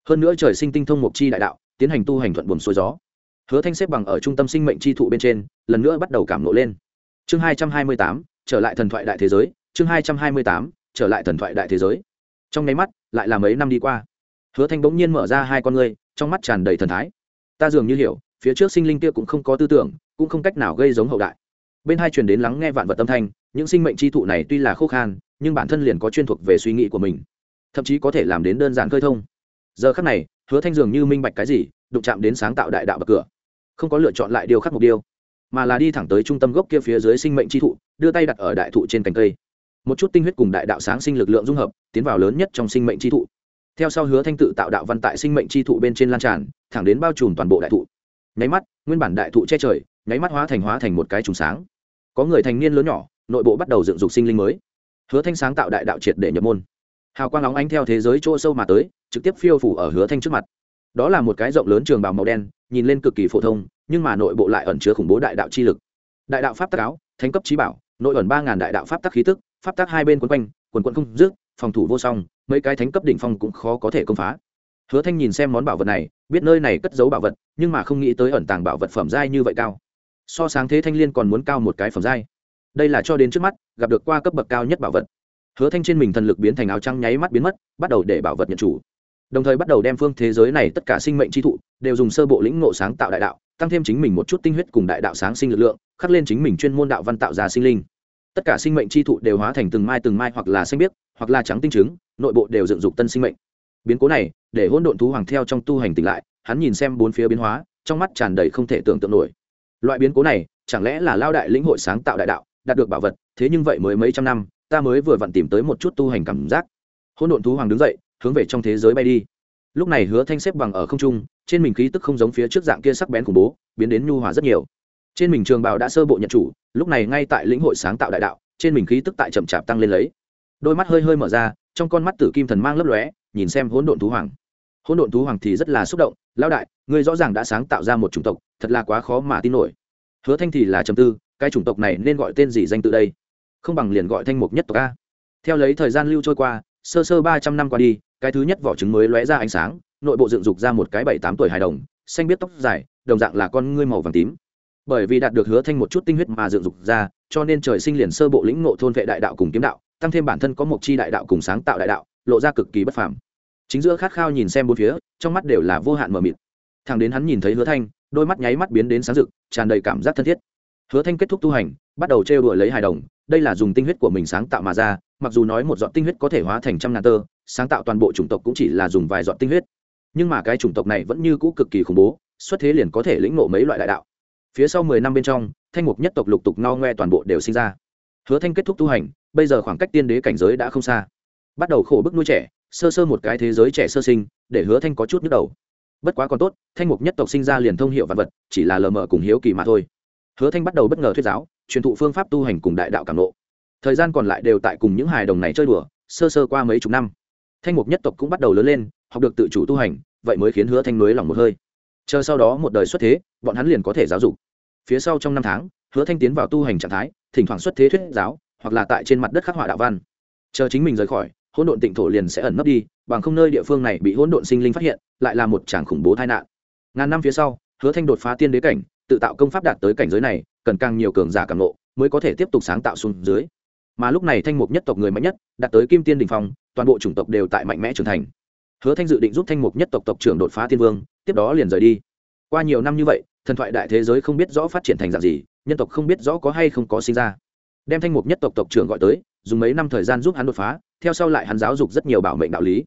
Hơn nữa trời sinh tinh thông mộc chi đại đạo, tiến hành tu hành thuận buồm xuôi gió. Hứa thanh xếp bằng ở trung tâm sinh mệnh chi thụ bên trên, lần nữa bắt đầu cảm nộ lên. Chương hai trăm hai mươi tám, trở lại thần thoại đại thế giới, chương hai trăm hai mươi tám, trở lại thần thoại đại thế giới. Trong nháy mắt, lại là mấy năm đi qua hứa thanh bỗng nhiên mở ra hai con ngươi, trong mắt tràn đầy thần thái. Ta dường như hiểu, phía trước sinh linh kia cũng không có tư tưởng, cũng không cách nào gây giống hậu đại. Bên hai truyền đến lắng nghe vạn vật tâm thanh, những sinh mệnh chi thụ này tuy là khô khan, nhưng bản thân liền có chuyên thuộc về suy nghĩ của mình. Thậm chí có thể làm đến đơn giản khơi thông. Giờ khắc này, hứa thanh dường như minh bạch cái gì, đụng chạm đến sáng tạo đại đạo bậc cửa. Không có lựa chọn lại điều khắc mục tiêu, mà là đi thẳng tới trung tâm gốc kia phía dưới sinh mệnh chi thụ, đưa tay đặt ở đại thụ trên cành cây. Một chút tinh huyết cùng đại đạo sáng sinh lực lượng dung hợp, tiến vào lớn nhất trong sinh mệnh chi thụ theo sau hứa thanh tự tạo đạo văn tại sinh mệnh chi thụ bên trên lan tràn, thẳng đến bao trùm toàn bộ đại thụ. Nháy mắt, nguyên bản đại thụ che trời, nháy mắt hóa thành hóa thành một cái trùng sáng. Có người thành niên lớn nhỏ, nội bộ bắt đầu dựng dục sinh linh mới. Hứa thanh sáng tạo đại đạo triệt để nhập môn. Hào quang nóng ánh theo thế giới chỗ sâu mà tới, trực tiếp phiêu phủ ở hứa thanh trước mặt. Đó là một cái rộng lớn trường bào màu đen, nhìn lên cực kỳ phổ thông, nhưng mà nội bộ lại ẩn chứa khủng bố đại đạo chi lực. Đại đạo pháp tắc áo, thánh cấp trí bảo, nội ẩn ba ngàn đại đạo pháp tắc khí tức, pháp tắc hai bên quấn quanh, quần quận không dứt phòng thủ vô song, mấy cái thánh cấp đỉnh phong cũng khó có thể công phá. Hứa thanh nhìn xem món bảo vật này, biết nơi này cất giấu bảo vật, nhưng mà không nghĩ tới ẩn tàng bảo vật phẩm giai như vậy cao. So sáng thế thanh liên còn muốn cao một cái phẩm giai. Đây là cho đến trước mắt, gặp được qua cấp bậc cao nhất bảo vật. Hứa thanh trên mình thần lực biến thành áo trắng nháy mắt biến mất, bắt đầu để bảo vật nhận chủ. Đồng thời bắt đầu đem phương thế giới này tất cả sinh mệnh chi thụ, đều dùng sơ bộ lĩnh ngộ sáng tạo đại đạo, tăng thêm chính mình một chút tinh huyết cùng đại đạo sáng sinh lực lượng, khắc lên chính mình chuyên môn đạo văn tạo ra sinh linh. Tất cả sinh mệnh chi thụ đều hóa thành từng mai từng mai hoặc là xanh biếc hoặc là trắng tinh trứng, nội bộ đều dựng dục tân sinh mệnh. Biến cố này, để hỗn độn thú hoàng theo trong tu hành tỉnh lại, hắn nhìn xem bốn phía biến hóa, trong mắt tràn đầy không thể tưởng tượng nổi. Loại biến cố này, chẳng lẽ là lao đại lĩnh hội sáng tạo đại đạo, đạt được bảo vật, thế nhưng vậy mới mấy trăm năm, ta mới vừa vặn tìm tới một chút tu hành cảm giác. Hỗn độn thú hoàng đứng dậy, hướng về trong thế giới bay đi. Lúc này hứa thanh xếp bằng ở không trung, trên mình khí tức không giống phía trước dạng kia sắc bén khủng bố, biến đến nhu hòa rất nhiều. Trên mình trường bào đã sơ bộ nhận chủ, lúc này ngay tại lĩnh hội sáng tạo đại đạo, trên mình khí tức tại chậm chạp tăng lên lấy đôi mắt hơi hơi mở ra, trong con mắt tử kim thần mang lấp lóe, nhìn xem hỗn độn thú hoàng. Hỗn độn thú hoàng thì rất là xúc động, lão đại, ngươi rõ ràng đã sáng tạo ra một chủng tộc, thật là quá khó mà tin nổi. Hứa thanh thì là trầm tư, cái chủng tộc này nên gọi tên gì danh tự đây? Không bằng liền gọi thanh mục nhất tộc a. Theo lấy thời gian lưu trôi qua, sơ sơ ba trăm năm qua đi, cái thứ nhất vỏ trứng mới lóe ra ánh sáng, nội bộ dựng dục ra một cái bảy tám tuổi hài đồng, xanh biết tóc dài, đồng dạng là con ngươi màu vàng tím. Bởi vì đạt được hứa thanh một chút tinh huyết mà dựng dục ra, cho nên trời sinh liền sơ bộ lĩnh ngộ thôn vệ đại đạo cùng kiếm đạo tăng thêm bản thân có một chi đại đạo cùng sáng tạo đại đạo, lộ ra cực kỳ bất phàm. Chính giữa khát khao nhìn xem bốn phía, trong mắt đều là vô hạn mờ mịt. Thằng đến hắn nhìn thấy hứa thanh, đôi mắt nháy mắt biến đến sáng rực, tràn đầy cảm giác thân thiết. Hứa thanh kết thúc tu hành, bắt đầu trêu đuổi lấy hài đồng, đây là dùng tinh huyết của mình sáng tạo mà ra, mặc dù nói một giọt tinh huyết có thể hóa thành trăm ngàn tơ, sáng tạo toàn bộ chủng tộc cũng chỉ là dùng vài giọt tinh huyết. Nhưng mà cái chủng tộc này vẫn như cũ cực kỳ khủng bố, xuất thế liền có thể lĩnh ngộ mấy loại đại đạo. Phía sau mười năm bên trong, thanh mục nhất tộc lục tục no ngoe toàn bộ đều sinh ra hứa thanh kết thúc tu hành, bây giờ khoảng cách tiên đế cảnh giới đã không xa. Bắt đầu khổ bức nuôi trẻ, sơ sơ một cái thế giới trẻ sơ sinh, để hứa thanh có chút nhức đầu. Bất quá còn tốt, thanh mục nhất tộc sinh ra liền thông hiệu vật vật, chỉ là lờ mờ cùng hiếu kỳ mà thôi. Hứa thanh bắt đầu bất ngờ thuyết giáo, truyền thụ phương pháp tu hành cùng đại đạo cảm lộ thời gian còn lại đều tại cùng những hài đồng này chơi đùa, sơ sơ qua mấy chục năm. Thanh mục nhất tộc cũng bắt đầu lớn lên, học được tự chủ tu hành, vậy mới khiến hứa thanh nới lòng một hơi. Chờ sau đó một đời xuất thế, bọn hắn liền có thể giáo dục. Phía sau trong năm tháng, hứa thanh tiến vào tu hành trạng thái thỉnh thoảng xuất thế thuyết giáo, hoặc là tại trên mặt đất khắc họa đạo văn. Chờ chính mình rời khỏi, hỗn độn tịnh thổ liền sẽ ẩn nấp đi, bằng không nơi địa phương này bị hỗn độn sinh linh phát hiện, lại là một tràng khủng bố tai nạn. Ngàn năm phía sau, hứa thanh đột phá tiên đế cảnh, tự tạo công pháp đạt tới cảnh giới này, cần càng nhiều cường giả càng ngộ, mới có thể tiếp tục sáng tạo xuống dưới. Mà lúc này thanh mục nhất tộc người mạnh nhất, đạt tới kim tiên đình phong, toàn bộ chủng tộc đều tại mạnh mẽ trưởng thành. Hứa thanh dự định giúp thanh mục nhất tộc tộc trưởng đột phá thiên vương, tiếp đó liền rời đi. Qua nhiều năm như vậy, thần thoại đại thế giới không biết rõ phát triển thành dạng gì nhân tộc không biết rõ có hay không có sinh ra. Đem thanh mục nhất tộc tộc trưởng gọi tới, dùng mấy năm thời gian giúp hắn đột phá, theo sau lại hắn giáo dục rất nhiều bảo mệnh đạo lý.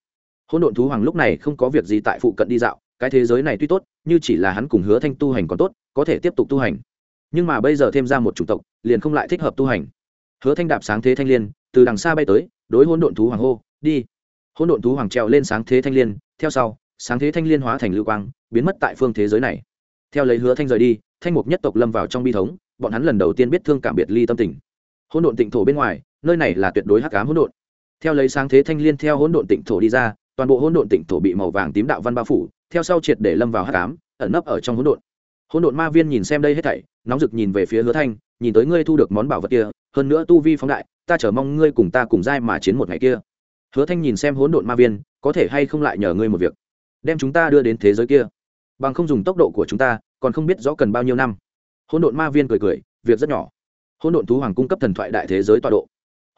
Hôn độn thú hoàng lúc này không có việc gì tại phụ cận đi dạo, cái thế giới này tuy tốt, như chỉ là hắn cùng hứa thanh tu hành còn tốt, có thể tiếp tục tu hành. Nhưng mà bây giờ thêm ra một chủng tộc, liền không lại thích hợp tu hành. Hứa thanh đạp sáng thế thanh liên, từ đằng xa bay tới, đối hôn độn thú hoàng hô, đi. Hôn độn thú hoàng trèo lên sáng thế thanh liên, theo sau, sáng thế thanh liên hóa thành lưu quang, biến mất tại phương thế giới này. Theo lấy hứa thanh rời đi, thanh mục nhất tộc lâm vào trong bi thống bọn hắn lần đầu tiên biết thương cảm biệt ly tâm tình. Hỗn độn tịnh thổ bên ngoài, nơi này là tuyệt đối hắc ám hỗn độn. Theo lấy sáng thế thanh liên theo hỗn độn tịnh thổ đi ra, toàn bộ hỗn độn tịnh thổ bị màu vàng tím đạo văn bao phủ, theo sau triệt để lâm vào hắc ám, ẩn nấp ở trong hỗn độn. Hỗn độn ma viên nhìn xem đây hết thảy, nóng rực nhìn về phía hứa thanh, nhìn tới ngươi thu được món bảo vật kia, hơn nữa tu vi phóng đại, ta chờ mong ngươi cùng ta cùng giai mà chiến một ngày kia. Hứa thanh nhìn xem hỗn độn ma viên, có thể hay không lại nhờ ngươi một việc? Đem chúng ta đưa đến thế giới kia. Bằng không dùng tốc độ của chúng ta, còn không biết rõ cần bao nhiêu năm hỗn độn ma viên cười cười, việc rất nhỏ. Hỗn độn thú hoàng cung cấp thần thoại đại thế giới tọa độ.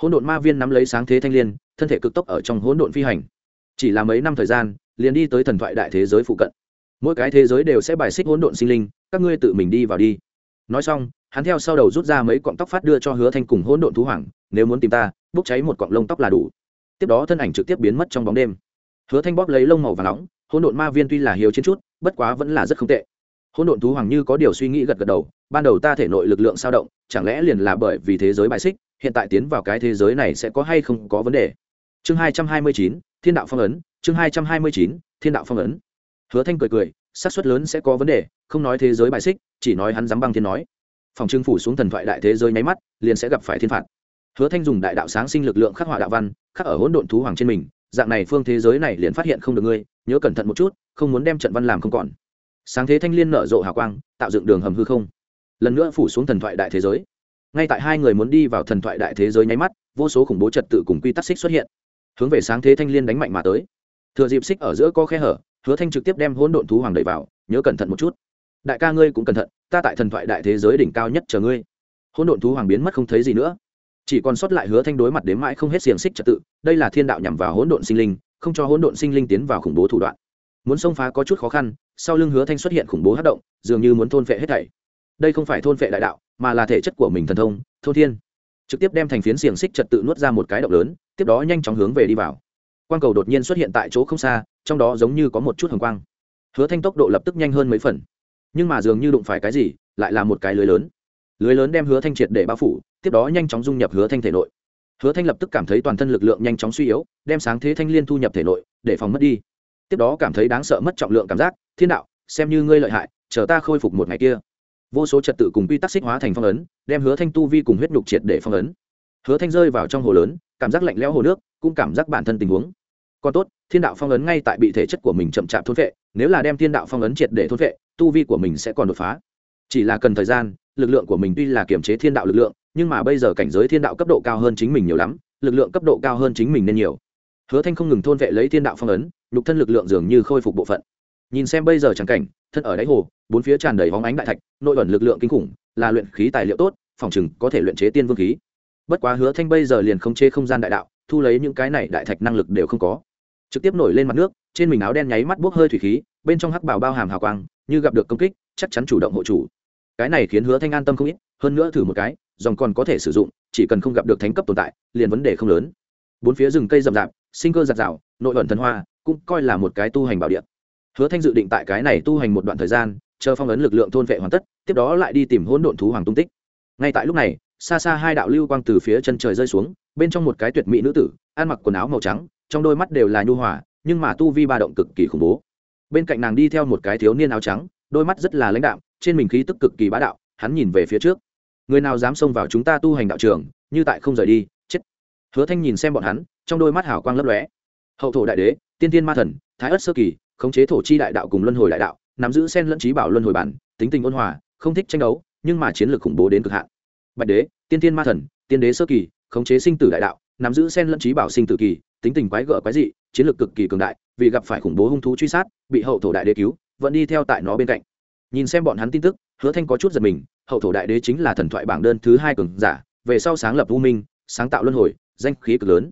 Hỗn độn ma viên nắm lấy sáng thế thanh liên, thân thể cực tốc ở trong hỗn độn phi hành. Chỉ là mấy năm thời gian, liền đi tới thần thoại đại thế giới phụ cận. Mỗi cái thế giới đều sẽ bài xích hỗn độn sinh linh, các ngươi tự mình đi vào đi. Nói xong, hắn theo sau đầu rút ra mấy cọng tóc phát đưa cho hứa thanh cùng hỗn độn thú hoàng, nếu muốn tìm ta, bốc cháy một cọng lông tóc là đủ. Tiếp đó thân ảnh trực tiếp biến mất trong bóng đêm. Hứa thanh bóp lấy lông màu và nóng, hỗn độn ma viên tuy là hiếu chiến chút, bất quá vẫn là rất không tệ hỗn độn thú hoàng như có điều suy nghĩ gật gật đầu, ban đầu ta thể nội lực lượng sao động, chẳng lẽ liền là bởi vì thế giới bài xích, hiện tại tiến vào cái thế giới này sẽ có hay không có vấn đề? Chương hai trăm hai mươi chín, thiên đạo phong ấn, chương hai trăm hai mươi chín, thiên đạo phong ấn. Hứa thanh cười cười, xác suất lớn sẽ có vấn đề, không nói thế giới bài xích, chỉ nói hắn dám băng thiên nói. Phòng trưng phủ xuống thần thoại đại thế giới nháy mắt, liền sẽ gặp phải thiên phạt. Hứa thanh dùng đại đạo sáng sinh lực lượng khắc họa đạo văn, khắc ở hỗn độn thú hoàng trên mình, dạng này phương thế giới này liền phát hiện không được ngươi, nhớ cẩn thận một chút, không muốn đem trận văn làm không còn sáng thế thanh liên nở rộ hào quang, tạo dựng đường hầm hư không. Lần nữa phủ xuống thần thoại đại thế giới. Ngay tại hai người muốn đi vào thần thoại đại thế giới nháy mắt, vô số khủng bố trật tự cùng quy tắc xích xuất hiện. Hướng về sáng thế thanh liên đánh mạnh mà tới. Thừa dịp xích ở giữa có khe hở, hứa thanh trực tiếp đem hỗn độn thú hoàng đẩy vào, nhớ cẩn thận một chút. Đại ca ngươi cũng cẩn thận, ta tại thần thoại đại thế giới đỉnh cao nhất chờ ngươi. Hỗn độn thú hoàng biến mất không thấy gì nữa. Chỉ còn sót lại hứa thanh đối mặt đến mãi không hết xiềng xích trật tự, đây là thiên đạo nhằm vào hỗn độn sinh linh, không cho hỗn độn sinh linh tiến vào khủng bố thủ đoạn muốn xông phá có chút khó khăn, sau lưng hứa thanh xuất hiện khủng bố hát động, dường như muốn thôn phệ hết thảy. Đây không phải thôn phệ đại đạo, mà là thể chất của mình thần thông, thôn thiên. Trực tiếp đem thành phiến xiềng xích trật tự nuốt ra một cái động lớn, tiếp đó nhanh chóng hướng về đi vào. Quang cầu đột nhiên xuất hiện tại chỗ không xa, trong đó giống như có một chút hồng quang. Hứa thanh tốc độ lập tức nhanh hơn mấy phần. Nhưng mà dường như đụng phải cái gì, lại là một cái lưới lớn. Lưới lớn đem hứa thanh triệt để bao phủ, tiếp đó nhanh chóng dung nhập hứa thanh thể nội. Hứa thanh lập tức cảm thấy toàn thân lực lượng nhanh chóng suy yếu, đem sáng thế thanh liên thu nhập thể nội, để phòng mất đi tiếp đó cảm thấy đáng sợ mất trọng lượng cảm giác, thiên đạo, xem như ngươi lợi hại, chờ ta khôi phục một ngày kia. Vô số trật tự cùng quy tắc xích hóa thành phong ấn, đem hứa thanh tu vi cùng huyết nhục triệt để phong ấn. Hứa thanh rơi vào trong hồ lớn, cảm giác lạnh lẽo hồ nước, cũng cảm giác bản thân tình huống. Còn tốt, thiên đạo phong ấn ngay tại bị thể chất của mình chậm chạp thôn vệ nếu là đem thiên đạo phong ấn triệt để thôn vệ tu vi của mình sẽ còn đột phá. Chỉ là cần thời gian, lực lượng của mình tuy là kiềm chế thiên đạo lực lượng, nhưng mà bây giờ cảnh giới thiên đạo cấp độ cao hơn chính mình nhiều lắm, lực lượng cấp độ cao hơn chính mình nên nhiều hứa thanh không ngừng thôn vệ lấy thiên đạo phong ấn, nhục thân lực lượng dường như khôi phục bộ phận. Nhìn xem bây giờ chẳng cảnh, thân ở đáy hồ, bốn phía tràn đầy hóng ánh đại thạch, nội ẩn lực lượng kinh khủng, là luyện khí tài liệu tốt, phòng chừng có thể luyện chế tiên vương khí. Bất quá hứa thanh bây giờ liền không chế không gian đại đạo, thu lấy những cái này đại thạch năng lực đều không có. Trực tiếp nổi lên mặt nước, trên mình áo đen nháy mắt bốc hơi thủy khí, bên trong hắc bảo bao hàm hào quang, như gặp được công kích, chắc chắn chủ động hộ chủ. Cái này khiến hứa thanh an tâm không ít, hơn nữa thử một cái, dòng còn có thể sử dụng, chỉ cần không gặp được thánh cấp tồn tại, liền vấn đề không lớn. Bốn phía rừng cây rậm rạp sinh cơ giặt rào, nội ẩn thần hoa, cũng coi là một cái tu hành bảo địa. Hứa thanh dự định tại cái này tu hành một đoạn thời gian, chờ phong ấn lực lượng thôn vệ hoàn tất, tiếp đó lại đi tìm hỗn độn thú hoàng tung tích. Ngay tại lúc này, xa xa hai đạo lưu quang từ phía chân trời rơi xuống, bên trong một cái tuyệt mỹ nữ tử, ăn mặc quần áo màu trắng, trong đôi mắt đều là nhu hòa, nhưng mà tu vi ba động cực kỳ khủng bố. Bên cạnh nàng đi theo một cái thiếu niên áo trắng, đôi mắt rất là lãnh đạm, trên mình khí tức cực kỳ bá đạo, hắn nhìn về phía trước. Người nào dám xông vào chúng ta tu hành đạo trường, như tại không rời đi, chết. Hứa thanh nhìn xem bọn hắn trong đôi mắt hào quang lấp lóe. Hậu thổ đại đế, tiên tiên ma thần, thái ất sơ kỳ, khống chế thổ chi đại đạo cùng luân hồi đại đạo, nắm giữ sen lẫn trí bảo luân hồi bản, tính tình ôn hòa, không thích tranh đấu, nhưng mà chiến lược khủng bố đến cực hạn. Bạch đế, tiên tiên ma thần, tiên đế sơ kỳ, khống chế sinh tử đại đạo, nắm giữ sen lẫn trí bảo sinh tử kỳ, tính tình quái gở quái dị, chiến lược cực kỳ cường đại, vì gặp phải khủng bố hung thú truy sát, bị hậu thổ đại đế cứu, vẫn đi theo tại nó bên cạnh. Nhìn xem bọn hắn tin tức, hứa thanh có chút giật mình, hậu thổ đại đế chính là thần thoại bảng đơn thứ hai cường giả, về sau sáng lập u minh, sáng tạo luân hồi, danh khí cực lớn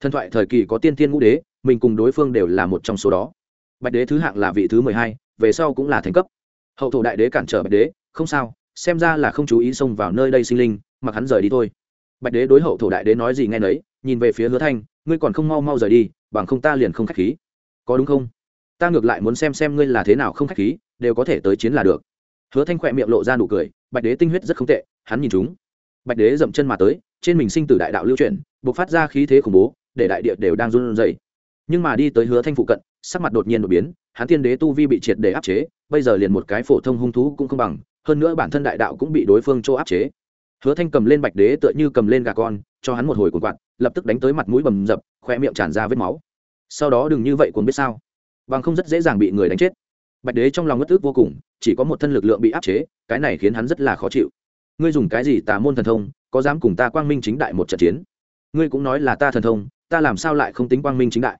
thần thoại thời kỳ có tiên tiên ngũ đế, mình cùng đối phương đều là một trong số đó. Bạch đế thứ hạng là vị thứ mười hai, về sau cũng là thành cấp. Hậu thổ đại đế cản trở bạch đế, không sao, xem ra là không chú ý xông vào nơi đây sinh linh, mặc hắn rời đi thôi. Bạch đế đối hậu thổ đại đế nói gì nghe nấy, nhìn về phía hứa thanh, ngươi còn không mau mau rời đi, bằng không ta liền không khách khí. Có đúng không? Ta ngược lại muốn xem xem ngươi là thế nào không khách khí, đều có thể tới chiến là được. Hứa thanh khỏe miệng lộ ra nụ cười, bạch đế tinh huyết rất không tệ, hắn nhìn chúng. Bạch đế dậm chân mà tới, trên mình sinh tử đại đạo lưu chuyển buộc phát ra khí thế khủng bố để đại địa đều đang run rẩy. Nhưng mà đi tới hứa thanh phụ cận, sắc mặt đột nhiên đột biến, hắn tiên đế tu vi bị triệt để áp chế, bây giờ liền một cái phổ thông hung thú cũng không bằng, hơn nữa bản thân đại đạo cũng bị đối phương chỗ áp chế. Hứa thanh cầm lên bạch đế tựa như cầm lên gà con, cho hắn một hồi cuộn quạt, lập tức đánh tới mặt mũi bầm dập, khóe miệng tràn ra vết máu. Sau đó đừng như vậy cũng biết sao. Bằng không rất dễ dàng bị người đánh chết. Bạch đế trong lòng ngất ức vô cùng, chỉ có một thân lực lượng bị áp chế, cái này khiến hắn rất là khó chịu. Ngươi dùng cái gì tà môn thần thông, có dám cùng ta quang minh chính đại một trận chiến? Ngươi cũng nói là ta thần thông ta làm sao lại không tính quang minh chính đại?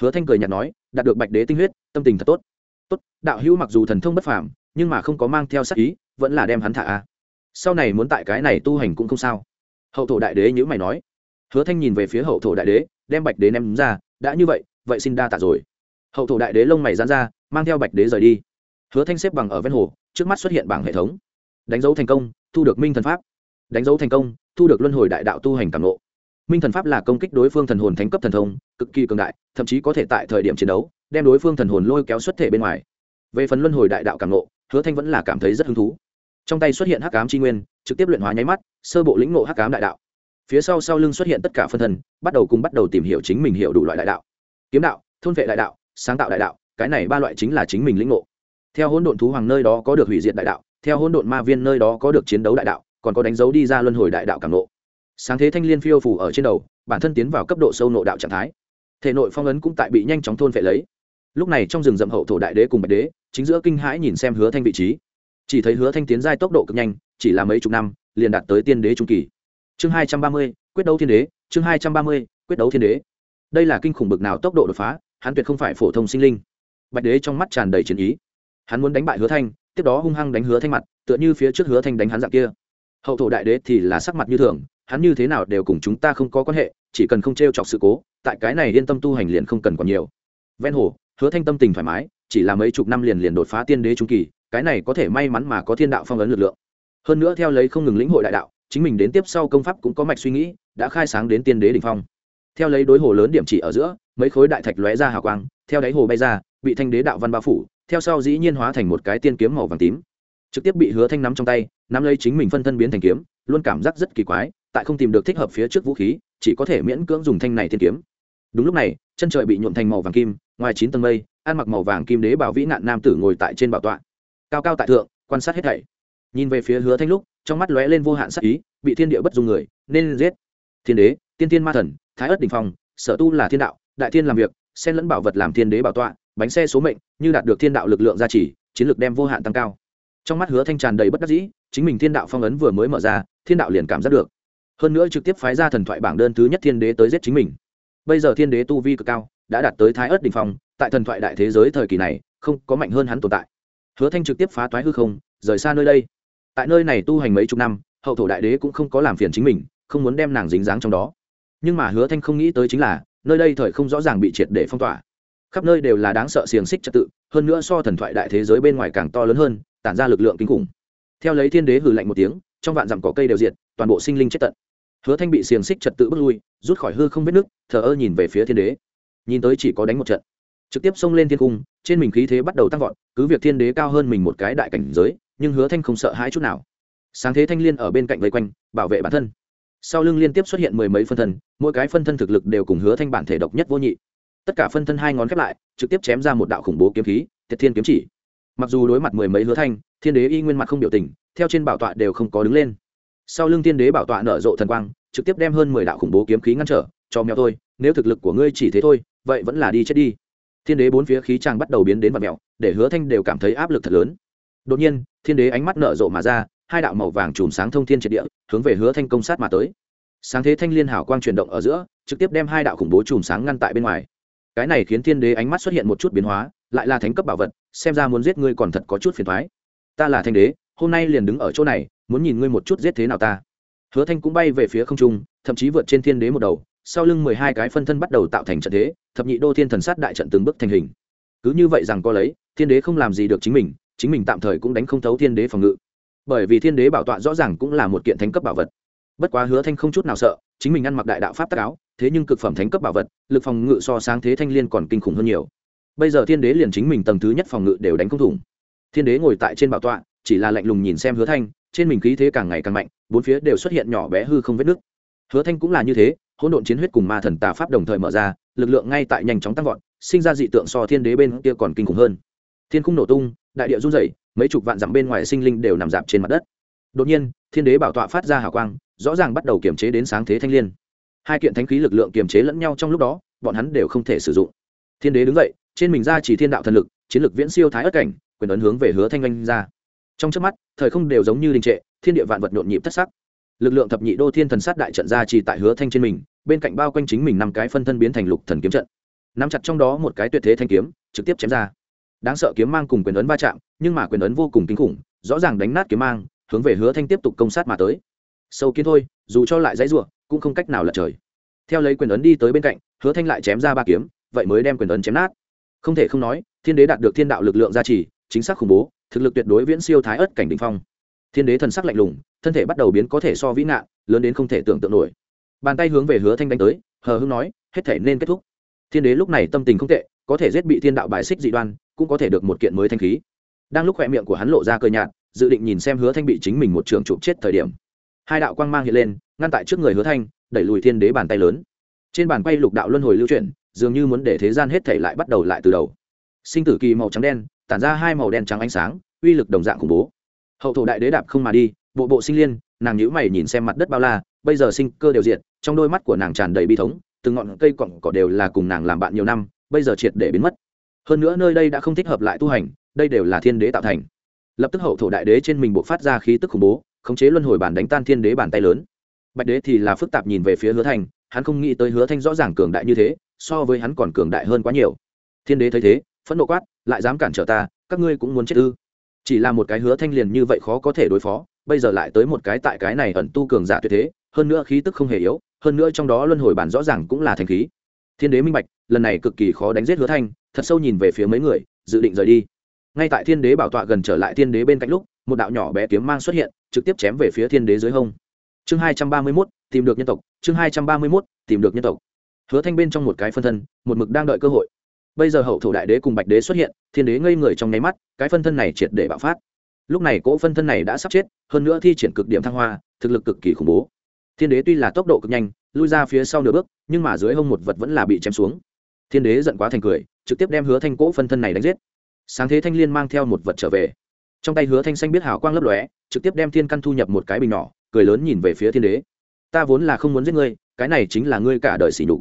Hứa thanh cười nhạt nói, đạt được bạch đế tinh huyết, tâm tình thật tốt. Tốt, đạo hữu mặc dù thần thông bất phàm, nhưng mà không có mang theo sắc ý, vẫn là đem hắn thả a. Sau này muốn tại cái này tu hành cũng không sao. Hậu thổ đại đế nhữ mày nói. Hứa thanh nhìn về phía hậu thổ đại đế, đem bạch đế ném ra, đã như vậy vậy xin đa tạ rồi. Hậu thổ đại đế lông mày dán ra, mang theo bạch đế rời đi. Hứa thanh xếp bằng ở ven hồ, trước mắt xuất hiện bảng hệ thống. Đánh dấu thành công, thu được minh thần pháp. Đánh dấu thành công, thu được luân hồi đại đạo tu hành cảm lộ minh thần pháp là công kích đối phương thần hồn thánh cấp thần thông cực kỳ cường đại thậm chí có thể tại thời điểm chiến đấu đem đối phương thần hồn lôi kéo xuất thể bên ngoài. Về phần luân hồi đại đạo cảm nộ, hứa thanh vẫn là cảm thấy rất hứng thú. Trong tay xuất hiện hắc ám tri nguyên trực tiếp luyện hóa nháy mắt sơ bộ lĩnh ngộ hắc ám đại đạo. Phía sau sau lưng xuất hiện tất cả phân thân bắt đầu cùng bắt đầu tìm hiểu chính mình hiểu đủ loại đại đạo. Kiếm đạo thôn vệ đại đạo sáng tạo đại đạo cái này ba loại chính là chính mình lĩnh ngộ. Theo hỗn độn thú hoàng nơi đó có được hủy diệt đại đạo theo hỗn độn ma viên nơi đó có được chiến đấu đại đạo còn có đánh dấu đi ra luân hồi đại đạo cảm nộ sáng thế thanh liên phiêu phủ ở trên đầu, bản thân tiến vào cấp độ sâu nộ đạo trạng thái. Thể nội phong ấn cũng tại bị nhanh chóng thôn phệ lấy. Lúc này trong rừng rậm hậu thổ đại đế cùng bạch đế, chính giữa kinh hãi nhìn xem hứa thanh vị trí. Chỉ thấy hứa thanh tiến giai tốc độ cực nhanh, chỉ là mấy chục năm, liền đạt tới tiên đế trung kỳ. Chương hai trăm ba mươi, quyết đấu thiên đế, chương hai trăm ba mươi, quyết đấu thiên đế. Đây là kinh khủng bực nào tốc độ đột phá, hắn tuyệt không phải phổ thông sinh linh. Bạch đế trong mắt tràn đầy chiến ý. Hắn muốn đánh bại hứa thanh, tiếp đó hung hăng đánh hứa thanh mặt, tựa như phía trước hứa thanh đánh hắn dạng kia. Hậu thổ đại đế thì là sắc mặt như thường hắn như thế nào đều cùng chúng ta không có quan hệ, chỉ cần không t r e o chọc sự cố, tại cái này yên tâm tu hành liền không cần còn nhiều. Ven hồ, hứa thanh tâm tình thoải mái, chỉ là mấy chục năm liền liền đột phá tiên đế trung kỳ, cái này có thể may mắn mà có thiên đạo phong ấn lực lượng. Hơn nữa theo lấy không ngừng lĩnh hội đại đạo, chính mình đến tiếp sau công pháp cũng có mạch suy nghĩ, đã khai sáng đến tiên đế đ ỉ n h phong. Theo lấy đối hồ lớn điểm chỉ ở giữa, mấy khối đại thạch lóe ra hào quang, theo đáy hồ bay ra, bị thanh đế đạo văn bao phủ, theo sau dĩ nhiên hóa thành một cái tiên kiếm màu vàng tím. Trực tiếp bị hứa thanh nắm trong tay, nắm lấy chính mình phân thân biến thành kiếm, luôn cảm giác rất kỳ quái tại không tìm được thích hợp phía trước vũ khí, chỉ có thể miễn cưỡng dùng thanh này thiên kiếm. Đúng lúc này, chân trời bị nhuộm thành màu vàng kim, ngoài chín tầng mây, ăn mặc màu vàng kim đế bảo vĩ nạn nam tử ngồi tại trên bảo tọa. Cao cao tại thượng, quan sát hết thảy. Nhìn về phía hứa thanh lúc, trong mắt lóe lên vô hạn sắc ý, bị thiên địa bất dung người, nên giết. Thiên đế, tiên tiên ma thần, thái ất đình phong, sở tu là thiên đạo, đại thiên làm việc, xen lẫn bảo vật làm thiên đế bảo tọa, bánh xe số mệnh, như đạt được thiên đạo lực lượng gia trì, chiến lược đem vô hạn tăng cao. Trong mắt hứa thanh tràn đầy bất đắc dĩ, chính mình thiên đạo phong ấn vừa mới mở ra, thiên đạo liền cảm giác được hơn nữa trực tiếp phái ra thần thoại bảng đơn thứ nhất thiên đế tới giết chính mình. Bây giờ thiên đế tu vi cực cao, đã đạt tới thái ớt đình phong, tại thần thoại đại thế giới thời kỳ này, không có mạnh hơn hắn tồn tại. Hứa thanh trực tiếp phá toái hư không, rời xa nơi đây. Tại nơi này tu hành mấy chục năm, hậu thổ đại đế cũng không có làm phiền chính mình, không muốn đem nàng dính dáng trong đó. Nhưng mà hứa thanh không nghĩ tới chính là, nơi đây thời không rõ ràng bị triệt để phong tỏa. Khắp nơi đều là đáng sợ xiềng xích trật tự, hơn nữa so thần thoại đại thế giới bên ngoài càng to lớn hơn, tản ra lực lượng kinh khủng. Theo lấy thiên đế hử lạnh một tiếng, trong vạn dặm cỏ cây đều diệt, toàn bộ sinh linh chết tận hứa thanh bị xiềng xích trật tự bước lui, rút khỏi hư không vết nước, thờ ơ nhìn về phía thiên đế. Nhìn tới chỉ có đánh một trận. Trực tiếp xông lên thiên cung, trên mình khí thế bắt đầu tăng vọt, cứ việc thiên đế cao hơn mình một cái đại cảnh giới, nhưng hứa thanh không sợ hãi chút nào. Sáng thế thanh liên ở bên cạnh vây quanh, bảo vệ bản thân. Sau lưng liên tiếp xuất hiện mười mấy phân thân, mỗi cái phân thân thực lực đều cùng hứa thanh bản thể độc nhất vô nhị. Tất cả phân thân hai ngón khép lại, trực tiếp chém ra một đạo khủng bố kiếm khí thiệt thiên kiếm chỉ. Mặc dù đối mặt mười mấy hứa thanh, thiên đế y nguyên mặt không biểu tình, theo trên bảo tọa đều không có đứng lên sau lưng tiên đế bảo tọa nở rộ thần quang, trực tiếp đem hơn mười đạo khủng bố kiếm khí ngăn trở, cho mèo thôi, nếu thực lực của ngươi chỉ thế thôi, vậy vẫn là đi chết đi. Thiên đế bốn phía khí tràng bắt đầu biến đến vật mèo, để hứa thanh đều cảm thấy áp lực thật lớn. Đột nhiên, thiên đế ánh mắt nở rộ mà ra, hai đạo màu vàng chùm sáng thông thiên triệt địa, hướng về hứa thanh công sát mà tới. Sáng thế thanh liên hảo quang chuyển động ở giữa, trực tiếp đem hai đạo khủng bố chùm sáng ngăn tại bên ngoài. Cái này khiến thiên đế ánh mắt xuất hiện một chút biến hóa, lại là thánh cấp bảo vật, xem ra muốn giết ngươi còn thật có chút phiền thoái ta là thanh đế, hôm nay liền đứng ở chỗ này muốn nhìn ngươi một chút giết thế nào ta. Hứa thanh cũng bay về phía không trung, thậm chí vượt trên thiên đế một đầu, sau lưng mười hai cái phân thân bắt đầu tạo thành trận thế, thập nhị đô thiên thần sát đại trận từng bước thành hình. Cứ như vậy rằng có lấy, thiên đế không làm gì được chính mình chính mình tạm thời cũng đánh không thấu thiên đế phòng ngự. Bởi vì thiên đế bảo tọa rõ ràng cũng là một kiện thánh cấp bảo vật. Bất quá hứa thanh không chút nào sợ, chính mình ăn mặc đại đạo pháp tác áo, thế nhưng cực phẩm thánh cấp bảo vật, lực phòng ngự so sáng thế thanh liên còn kinh khủng hơn nhiều. Bây giờ thiên đế liền chính mình tầng thứ nhất phòng ngự đều đánh không thủng. Thiên đế ngồi tại trên bảo tọa chỉ là lạnh lùng nhìn xem hứa thanh, trên mình khí thế càng ngày càng mạnh, bốn phía đều xuất hiện nhỏ bé hư không vết nứt hứa thanh cũng là như thế, hỗn độn chiến huyết cùng ma thần tà pháp đồng thời mở ra, lực lượng ngay tại nhanh chóng tăng vọt, sinh ra dị tượng so thiên đế bên kia còn kinh khủng hơn. Thiên cung nổ tung, đại địa run rẩy, mấy chục vạn dặm bên ngoài sinh linh đều nằm dạp trên mặt đất. Đột nhiên, thiên đế bảo tọa phát ra hào quang, rõ ràng bắt đầu kiềm chế đến sáng thế thanh liên. Hai kiện thánh khí lực lượng kiềm chế lẫn nhau trong lúc đó, bọn hắn đều không thể sử dụng. Thiên đế đứng dậy, trên mình ra chỉ thiên đạo thần lực, chiến lực viễn siêu thái ất cảnh, quyền ấn hướng về hứa thanh anh ra trong trước mắt, thời không đều giống như đình trệ, thiên địa vạn vật nhộn nhịp thất sắc. Lực lượng thập nhị đô thiên thần sát đại trận ra chỉ tại hứa thanh trên mình, bên cạnh bao quanh chính mình năm cái phân thân biến thành lục thần kiếm trận. Nắm chặt trong đó một cái tuyệt thế thanh kiếm, trực tiếp chém ra. Đáng sợ kiếm mang cùng quyền ấn va chạm, nhưng mà quyền ấn vô cùng kinh khủng, rõ ràng đánh nát kiếm mang, hướng về hứa thanh tiếp tục công sát mà tới. Sâu kiến thôi, dù cho lại dãy rủa, cũng không cách nào lật trời. Theo lấy quyền ấn đi tới bên cạnh, hứa thanh lại chém ra ba kiếm, vậy mới đem quyền ấn chém nát. Không thể không nói, thiên đế đạt được thiên đạo lực lượng gia trì, chính xác khủng bố thực lực tuyệt đối viễn siêu thái ớt cảnh đ ỉ n h phong. Thiên đế thần sắc lạnh lùng, thân thể bắt đầu biến có thể so vĩ nạn lớn đến không thể tưởng tượng nổi. Bàn tay hướng về hứa thanh đánh tới, hờ hưng nói, hết thể nên kết thúc. Thiên đế lúc này tâm tình không tệ, có thể giết bị thiên đạo bài xích dị đoan, cũng có thể được một kiện mới thanh khí. Đang lúc khoe miệng của hắn lộ ra cơ nhạt, dự định nhìn xem hứa thanh bị chính mình một trường chụp chết thời điểm. Hai đạo quang mang hiện lên, ngăn tại trước người hứa thanh, đẩy lùi thiên đế bàn tay lớn. Trên bàn quay lục đạo luân hồi lưu chuyển, dường như muốn để thế gian hết thể lại bắt đầu lại từ đầu. Sinh tử kỳ màu trắng đen tản ra hai màu đen trắng ánh sáng uy lực đồng dạng khủng bố. Hậu thổ đại đế đạp không mà đi bộ bộ sinh liên nàng nhữ mày nhìn xem mặt đất bao la bây giờ sinh cơ đều diện trong đôi mắt của nàng tràn đầy bi thống từng ngọn cây cọng cỏ đều là cùng nàng làm bạn nhiều năm bây giờ triệt để biến mất. Hơn nữa nơi đây đã không thích hợp lại tu hành đây đều là thiên đế tạo thành. Lập tức hậu thổ đại đế trên mình buộc phát ra khí tức khủng bố khống chế luân hồi bản đánh tan thiên đế bàn tay lớn. Bạch đế thì là phức tạp nhìn về phía hứa thành, hắn không nghĩ tới hứa thanh rõ ràng cường đại như thế so với hắn còn cường đại hơn quá nhiều. Thiên đế thấy thế phẫn nộ quát lại dám cản trở ta, các ngươi cũng muốn chết ư? Chỉ là một cái hứa thanh liền như vậy khó có thể đối phó, bây giờ lại tới một cái tại cái này ẩn tu cường giả tuyệt thế, hơn nữa khí tức không hề yếu, hơn nữa trong đó luân hồi bản rõ ràng cũng là thành khí. Thiên đế minh bạch, lần này cực kỳ khó đánh giết hứa thanh, thật sâu nhìn về phía mấy người, dự định rời đi. Ngay tại thiên đế bảo tọa gần trở lại thiên đế bên cạnh lúc, một đạo nhỏ bé kiếm mang xuất hiện, trực tiếp chém về phía thiên đế dưới hông. Chương hai trăm ba mươi mốt, tìm được nhân tộc, chương hai trăm ba mươi mốt, tìm được nhân tộc. Hứa thanh bên trong một cái phân thân, một mực đang đợi cơ hội bây giờ hậu thổ đại đế cùng bạch đế xuất hiện, thiên đế ngây người trong nháy mắt, cái phân thân này triệt để bạo phát. Lúc này cỗ phân thân này đã sắp chết, hơn nữa thi triển cực điểm thăng hoa, thực lực cực kỳ khủng bố. Thiên đế tuy là tốc độ cực nhanh, lui ra phía sau nửa bước, nhưng mà dưới hông một vật vẫn là bị chém xuống. Thiên đế giận quá thành cười, trực tiếp đem hứa thanh cỗ phân thân này đánh giết. Sáng thế thanh liên mang theo một vật trở về. Trong tay hứa thanh xanh biết hào quang lấp lóe, trực tiếp đem thiên căn thu nhập một cái bình nhỏ, cười lớn nhìn về phía thiên đế. Ta vốn là không muốn giết ngươi, cái này chính là ngươi cả đời xỉ nhục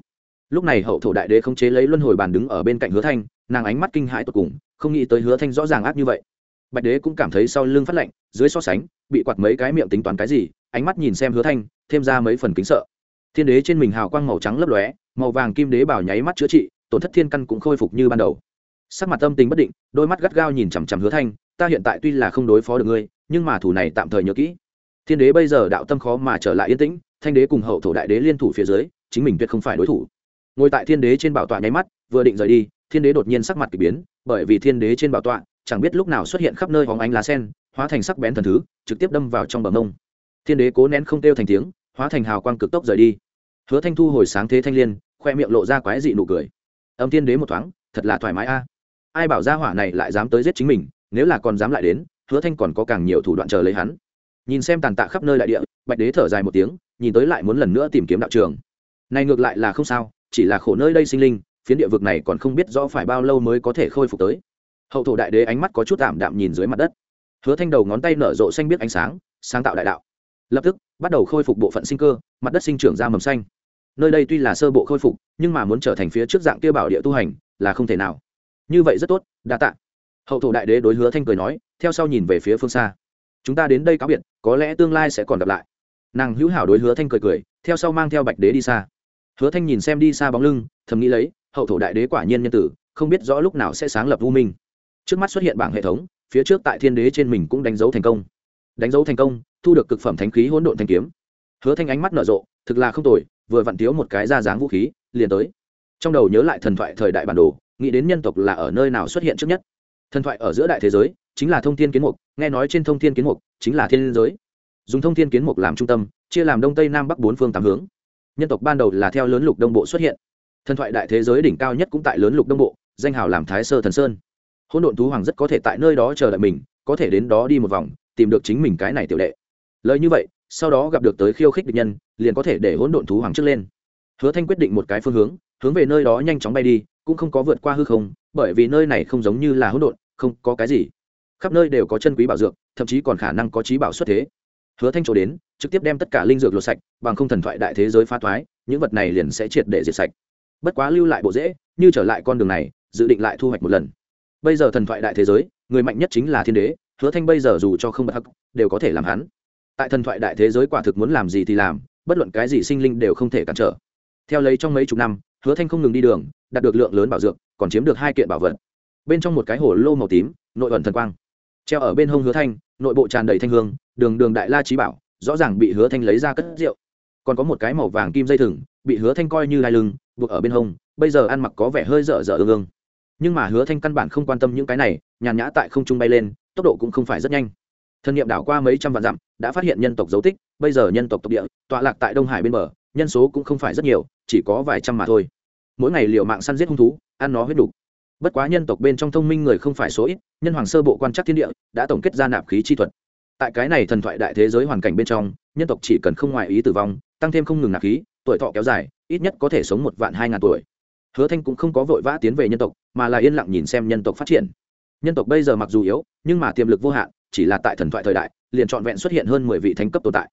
lúc này hậu thổ đại đế không chế lấy luân hồi bàn đứng ở bên cạnh hứa thanh, nàng ánh mắt kinh hãi tột cùng, không nghĩ tới hứa thanh rõ ràng ác như vậy. Bạch đế cũng cảm thấy sau lưng phát lạnh, dưới so sánh, bị quạt mấy cái miệng tính toán cái gì, ánh mắt nhìn xem hứa thanh, thêm ra mấy phần kính sợ. Thiên đế trên mình hào quang màu trắng lấp lóe, màu vàng kim đế bảo nháy mắt chữa trị, tổn thất thiên căn cũng khôi phục như ban đầu. Sắc mặt tâm tình bất định, đôi mắt gắt gao nhìn chằm chằm hứa thanh, ta hiện tại tuy là không đối phó được ngươi, nhưng mà thủ này tạm thời nhớ kỹ. Thiên đế bây giờ đạo tâm khó mà trở lại yên tĩnh, thanh đế cùng hậu thổ đại đế liên thủ phía dưới, chính mình tuyệt không phải đối thủ ngồi tại thiên đế trên bảo tọa nháy mắt, vừa định rời đi, thiên đế đột nhiên sắc mặt k ỳ biến, bởi vì thiên đế trên bảo tọa chẳng biết lúc nào xuất hiện khắp nơi hóng ánh lá sen, hóa thành sắc bén thần thứ, trực tiếp đâm vào trong bờ mông. Thiên đế cố nén không kêu thành tiếng, hóa thành hào quang cực tốc rời đi. Hứa thanh thu hồi sáng thế thanh l i ê n khoe miệng lộ ra quái dị nụ cười. Âm thiên đế một thoáng, thật là thoải mái a. Ai bảo ra hỏa này lại dám tới giết chính mình, nếu là còn dám lại đến, hứa thanh còn có càng nhiều thủ đoạn chờ lấy hắn. Nhìn xem tàn tạ khắp nơi đại địa, bạch đế thở dài một tiếng, nhìn tới lại muốn lần nữa tìm kiếm đạo trường. Này ngược lại là không sao chỉ là khổ nơi đây sinh linh, phiến địa vực này còn không biết rõ phải bao lâu mới có thể khôi phục tới. Hậu thổ đại đế ánh mắt có chút tạm đạm nhìn dưới mặt đất. Hứa thanh đầu ngón tay nở rộ xanh biết ánh sáng sáng tạo đại đạo. Lập tức, bắt đầu khôi phục bộ phận sinh cơ, mặt đất sinh trưởng ra mầm xanh. Nơi đây tuy là sơ bộ khôi phục, nhưng mà muốn trở thành phía trước dạng kia bảo địa tu hành, là không thể nào. Như vậy rất tốt, đa tạ. Hậu thổ đại đế đối hứa thanh cười nói, theo sau nhìn về phía phương xa. Chúng ta đến đây cáo biệt, có lẽ tương lai sẽ còn gặp lại. Nàng hữu hảo đối hứa thanh cười cười, theo sau mang theo bạch đế đi xa hứa thanh nhìn xem đi xa bóng lưng, thầm nghĩ lấy, hậu thổ đại đế quả nhiên nhân tử, không biết rõ lúc nào sẽ sáng lập u minh. Trước mắt xuất hiện bảng hệ thống, phía trước tại thiên đế trên mình cũng đánh dấu thành công. Đánh dấu thành công, thu được cực phẩm thánh khí hỗn độn thanh kiếm. Hứa thanh ánh mắt nở rộ, thực là không tồi, vừa vặn thiếu một cái ra dáng vũ khí, liền tới. Trong đầu nhớ lại thần thoại thời đại bản đồ, nghĩ đến nhân tộc là ở nơi nào xuất hiện trước nhất. Thần thoại ở giữa đại thế giới, chính là thông thiên kiến mục, nghe nói trên thông thiên kiến mục chính là thiên giới. Dùng thông thiên kiến mục làm trung tâm, chia làm đông tây nam bắc bốn phương tám hướng nhân tộc ban đầu là theo lớn lục đông bộ xuất hiện. Thần thoại đại thế giới đỉnh cao nhất cũng tại lớn lục đông bộ, danh hào làm thái sơ thần sơn. Hỗn độn thú hoàng rất có thể tại nơi đó chờ đợi mình, có thể đến đó đi một vòng, tìm được chính mình cái này tiểu đệ. Lời như vậy, sau đó gặp được tới khiêu khích địch nhân, liền có thể để hỗn độn thú hoàng trước lên. Hứa thanh quyết định một cái phương hướng hướng về nơi đó nhanh chóng bay đi, cũng không có vượt qua hư không, bởi vì nơi này không giống như là hỗn độn, không có cái gì. Khắp nơi đều có chân quý bảo dược, thậm chí còn khả năng có trí bảo xuất thế. Hứa thanh chỗ đến trực tiếp đem tất cả linh dược lột sạch, bằng không thần thoại đại thế giới phá thoái, những vật này liền sẽ triệt để diệt sạch. Bất quá lưu lại bộ dễ, như trở lại con đường này, dự định lại thu hoạch một lần. Bây giờ thần thoại đại thế giới, người mạnh nhất chính là thiên đế, hứa thanh bây giờ dù cho không bật hắc, đều có thể làm hắn. Tại thần thoại đại thế giới quả thực muốn làm gì thì làm, bất luận cái gì sinh linh đều không thể cản trở. Theo lấy trong mấy chục năm, hứa thanh không ngừng đi đường, đạt được lượng lớn bảo dược, còn chiếm được hai kiện bảo vật. Bên trong một cái hồ lô màu tím, nội ẩn thần quang. Treo ở bên hông hứa thanh, nội bộ tràn đầy thanh hương, đường đường đại la trí bảo rõ ràng bị hứa thanh lấy ra cất rượu. Còn có một cái màu vàng kim dây thừng, bị hứa thanh coi như lai lưng, buộc ở bên hông, bây giờ ăn mặc có vẻ hơi dở dở ương ương. Nhưng mà hứa thanh căn bản không quan tâm những cái này, nhàn nhã tại không trung bay lên, tốc độ cũng không phải rất nhanh. Thân nhiệm đảo qua mấy trăm vạn dặm, đã phát hiện nhân tộc dấu tích, bây giờ nhân tộc tộc địa, tọa lạc tại đông hải bên bờ, nhân số cũng không phải rất nhiều, chỉ có vài trăm mà thôi. Mỗi ngày liều mạng săn giết hung thú, ăn nó huyết đục bất quá nhân tộc bên trong thông minh người không phải số ít, nhân hoàng sơ bộ quan trắc thiên địa, đã tổng kết ra nạp khí chi thuật tại cái này thần thoại đại thế giới hoàn cảnh bên trong, nhân tộc chỉ cần không ngoài ý tử vong, tăng thêm không ngừng nạp khí, tuổi thọ kéo dài, ít nhất có thể sống một vạn hai ngàn tuổi. Hứa thanh cũng không có vội vã tiến về nhân tộc, mà là yên lặng nhìn xem nhân tộc phát triển. Nhân tộc bây giờ mặc dù yếu, nhưng mà tiềm lực vô hạn, chỉ là tại thần thoại thời đại, liền trọn vẹn xuất hiện hơn mười vị thánh cấp tồn tại.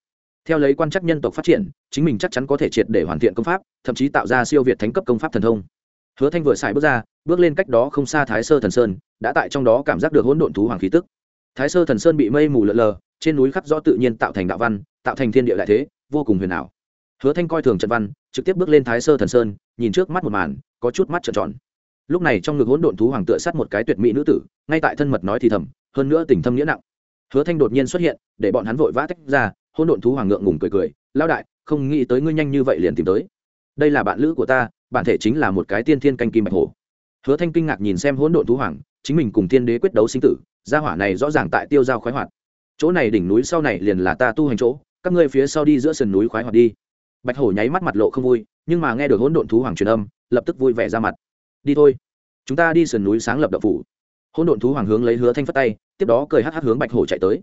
Theo lấy quan chắc nhân tộc phát triển, chính mình chắc chắn có thể triệt để hoàn thiện công pháp, thậm chí tạo ra siêu việt thánh cấp công pháp thần thông. Hứa thanh vừa xài bước ra, bước lên cách đó không xa thái sơ thần sơn, đã tại trong đó cảm giác được hỗn độn thú hoàng khí tức thái sơ thần sơn bị mây mù lợn lờ, trên núi khắc rõ tự nhiên tạo thành đạo văn, tạo thành thiên địa đại thế, vô cùng huyền ảo. Hứa thanh coi thường trận văn, trực tiếp bước lên thái sơ thần sơn, nhìn trước mắt một màn, có chút mắt trợn tròn. Lúc này trong ngực hỗn độn thú hoàng tựa sát một cái tuyệt mỹ nữ tử, ngay tại thân mật nói thì thầm, hơn nữa tình thâm nghĩa nặng. Hứa thanh đột nhiên xuất hiện, để bọn hắn vội vã tách ra, hỗn độn thú hoàng ngượng ngùng cười cười lao đại, không nghĩ tới ngươi nhanh như vậy liền tìm tới. Đây là bạn lữ của ta, bản thể chính là một cái tiên thiên canh kim bạch hổ. Hứa thanh kinh ngạc nhìn xem hỗn độn thú hoàng, chính mình cùng tiên đế quyết đấu sinh tử gia hỏa này rõ ràng tại tiêu giao khoái hoạt. Chỗ này đỉnh núi sau này liền là ta tu hành chỗ, các ngươi phía sau đi giữa sườn núi khoái hoạt đi. Bạch hổ nháy mắt mặt lộ không vui, nhưng mà nghe được hỗn độn thú hoàng truyền âm, lập tức vui vẻ ra mặt. Đi thôi. Chúng ta đi sườn núi sáng lập đậu phủ. Hỗn độn thú hoàng hướng lấy hứa thanh phất tay, tiếp đó cười hắc hắc hướng bạch hổ chạy tới.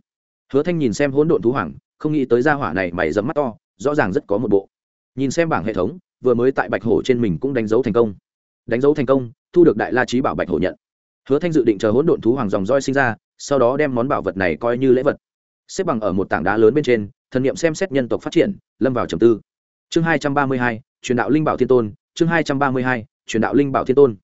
Hứa thanh nhìn xem hỗn độn thú hoàng, không nghĩ tới gia hỏa này mày dẫm mắt to, rõ ràng rất có một bộ. Nhìn xem bảng hệ thống, vừa mới tại bạch hổ trên mình cũng đánh dấu thành công. Đánh dấu thành công, thu được đại la trí bảo bạch hổ nhận hứa thanh dự định chờ hỗn độn thú hoàng dòng roi sinh ra, sau đó đem món bảo vật này coi như lễ vật. Xếp bằng ở một tảng đá lớn bên trên, thần niệm xem xét nhân tộc phát triển, lâm vào trầm tư. Chương hai trăm ba mươi hai, truyền đạo linh bảo thiên tôn, chương hai trăm ba mươi hai, truyền đạo linh bảo thiên tôn.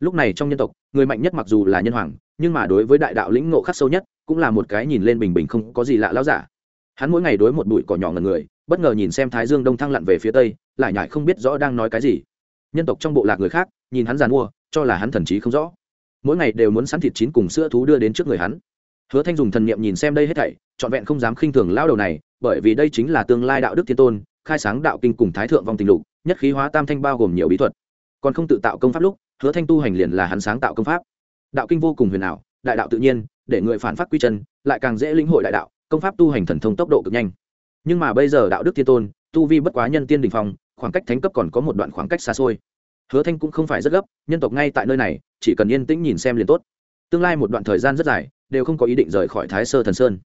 Lúc này trong nhân tộc, người mạnh nhất mặc dù là nhân hoàng, nhưng mà đối với đại đạo lĩnh ngộ khắc sâu nhất, cũng là một cái nhìn lên bình bình không có gì lạ láo giả. Hắn mỗi ngày đối một bụi cỏ nhỏ ngần người, bất ngờ nhìn xem thái dương đông thăng lặn về phía tây, lại nhại không biết rõ đang nói cái gì. Nhân tộc trong bộ lạc người khác, nhìn hắn giàn mua, cho là hắn thần trí không rõ mỗi ngày đều muốn sẵn thịt chín cùng sữa thú đưa đến trước người hắn. Hứa thanh dùng thần niệm nhìn xem đây hết thảy, trọn vẹn không dám khinh thường lao đầu này, bởi vì đây chính là tương lai đạo đức thiên tôn, khai sáng đạo kinh cùng thái thượng vong tình lục, nhất khí hóa tam thanh bao gồm nhiều bí thuật. Còn không tự tạo công pháp lúc, hứa thanh tu hành liền là hắn sáng tạo công pháp. Đạo kinh vô cùng huyền ảo, đại đạo tự nhiên, để người phản phát quy chân, lại càng dễ lĩnh hội đại đạo, công pháp tu hành thần thông tốc độ cực nhanh. Nhưng mà bây giờ đạo đức thiên tôn, tu vi bất quá nhân tiên đình phong, khoảng cách thánh cấp còn có một đoạn khoảng cách xa xôi hứa thanh cũng không phải rất gấp, nhân tộc ngay tại nơi này, chỉ cần yên tĩnh nhìn xem liền tốt. Tương lai một đoạn thời gian rất dài, đều không có ý định rời khỏi thái sơ thần sơn.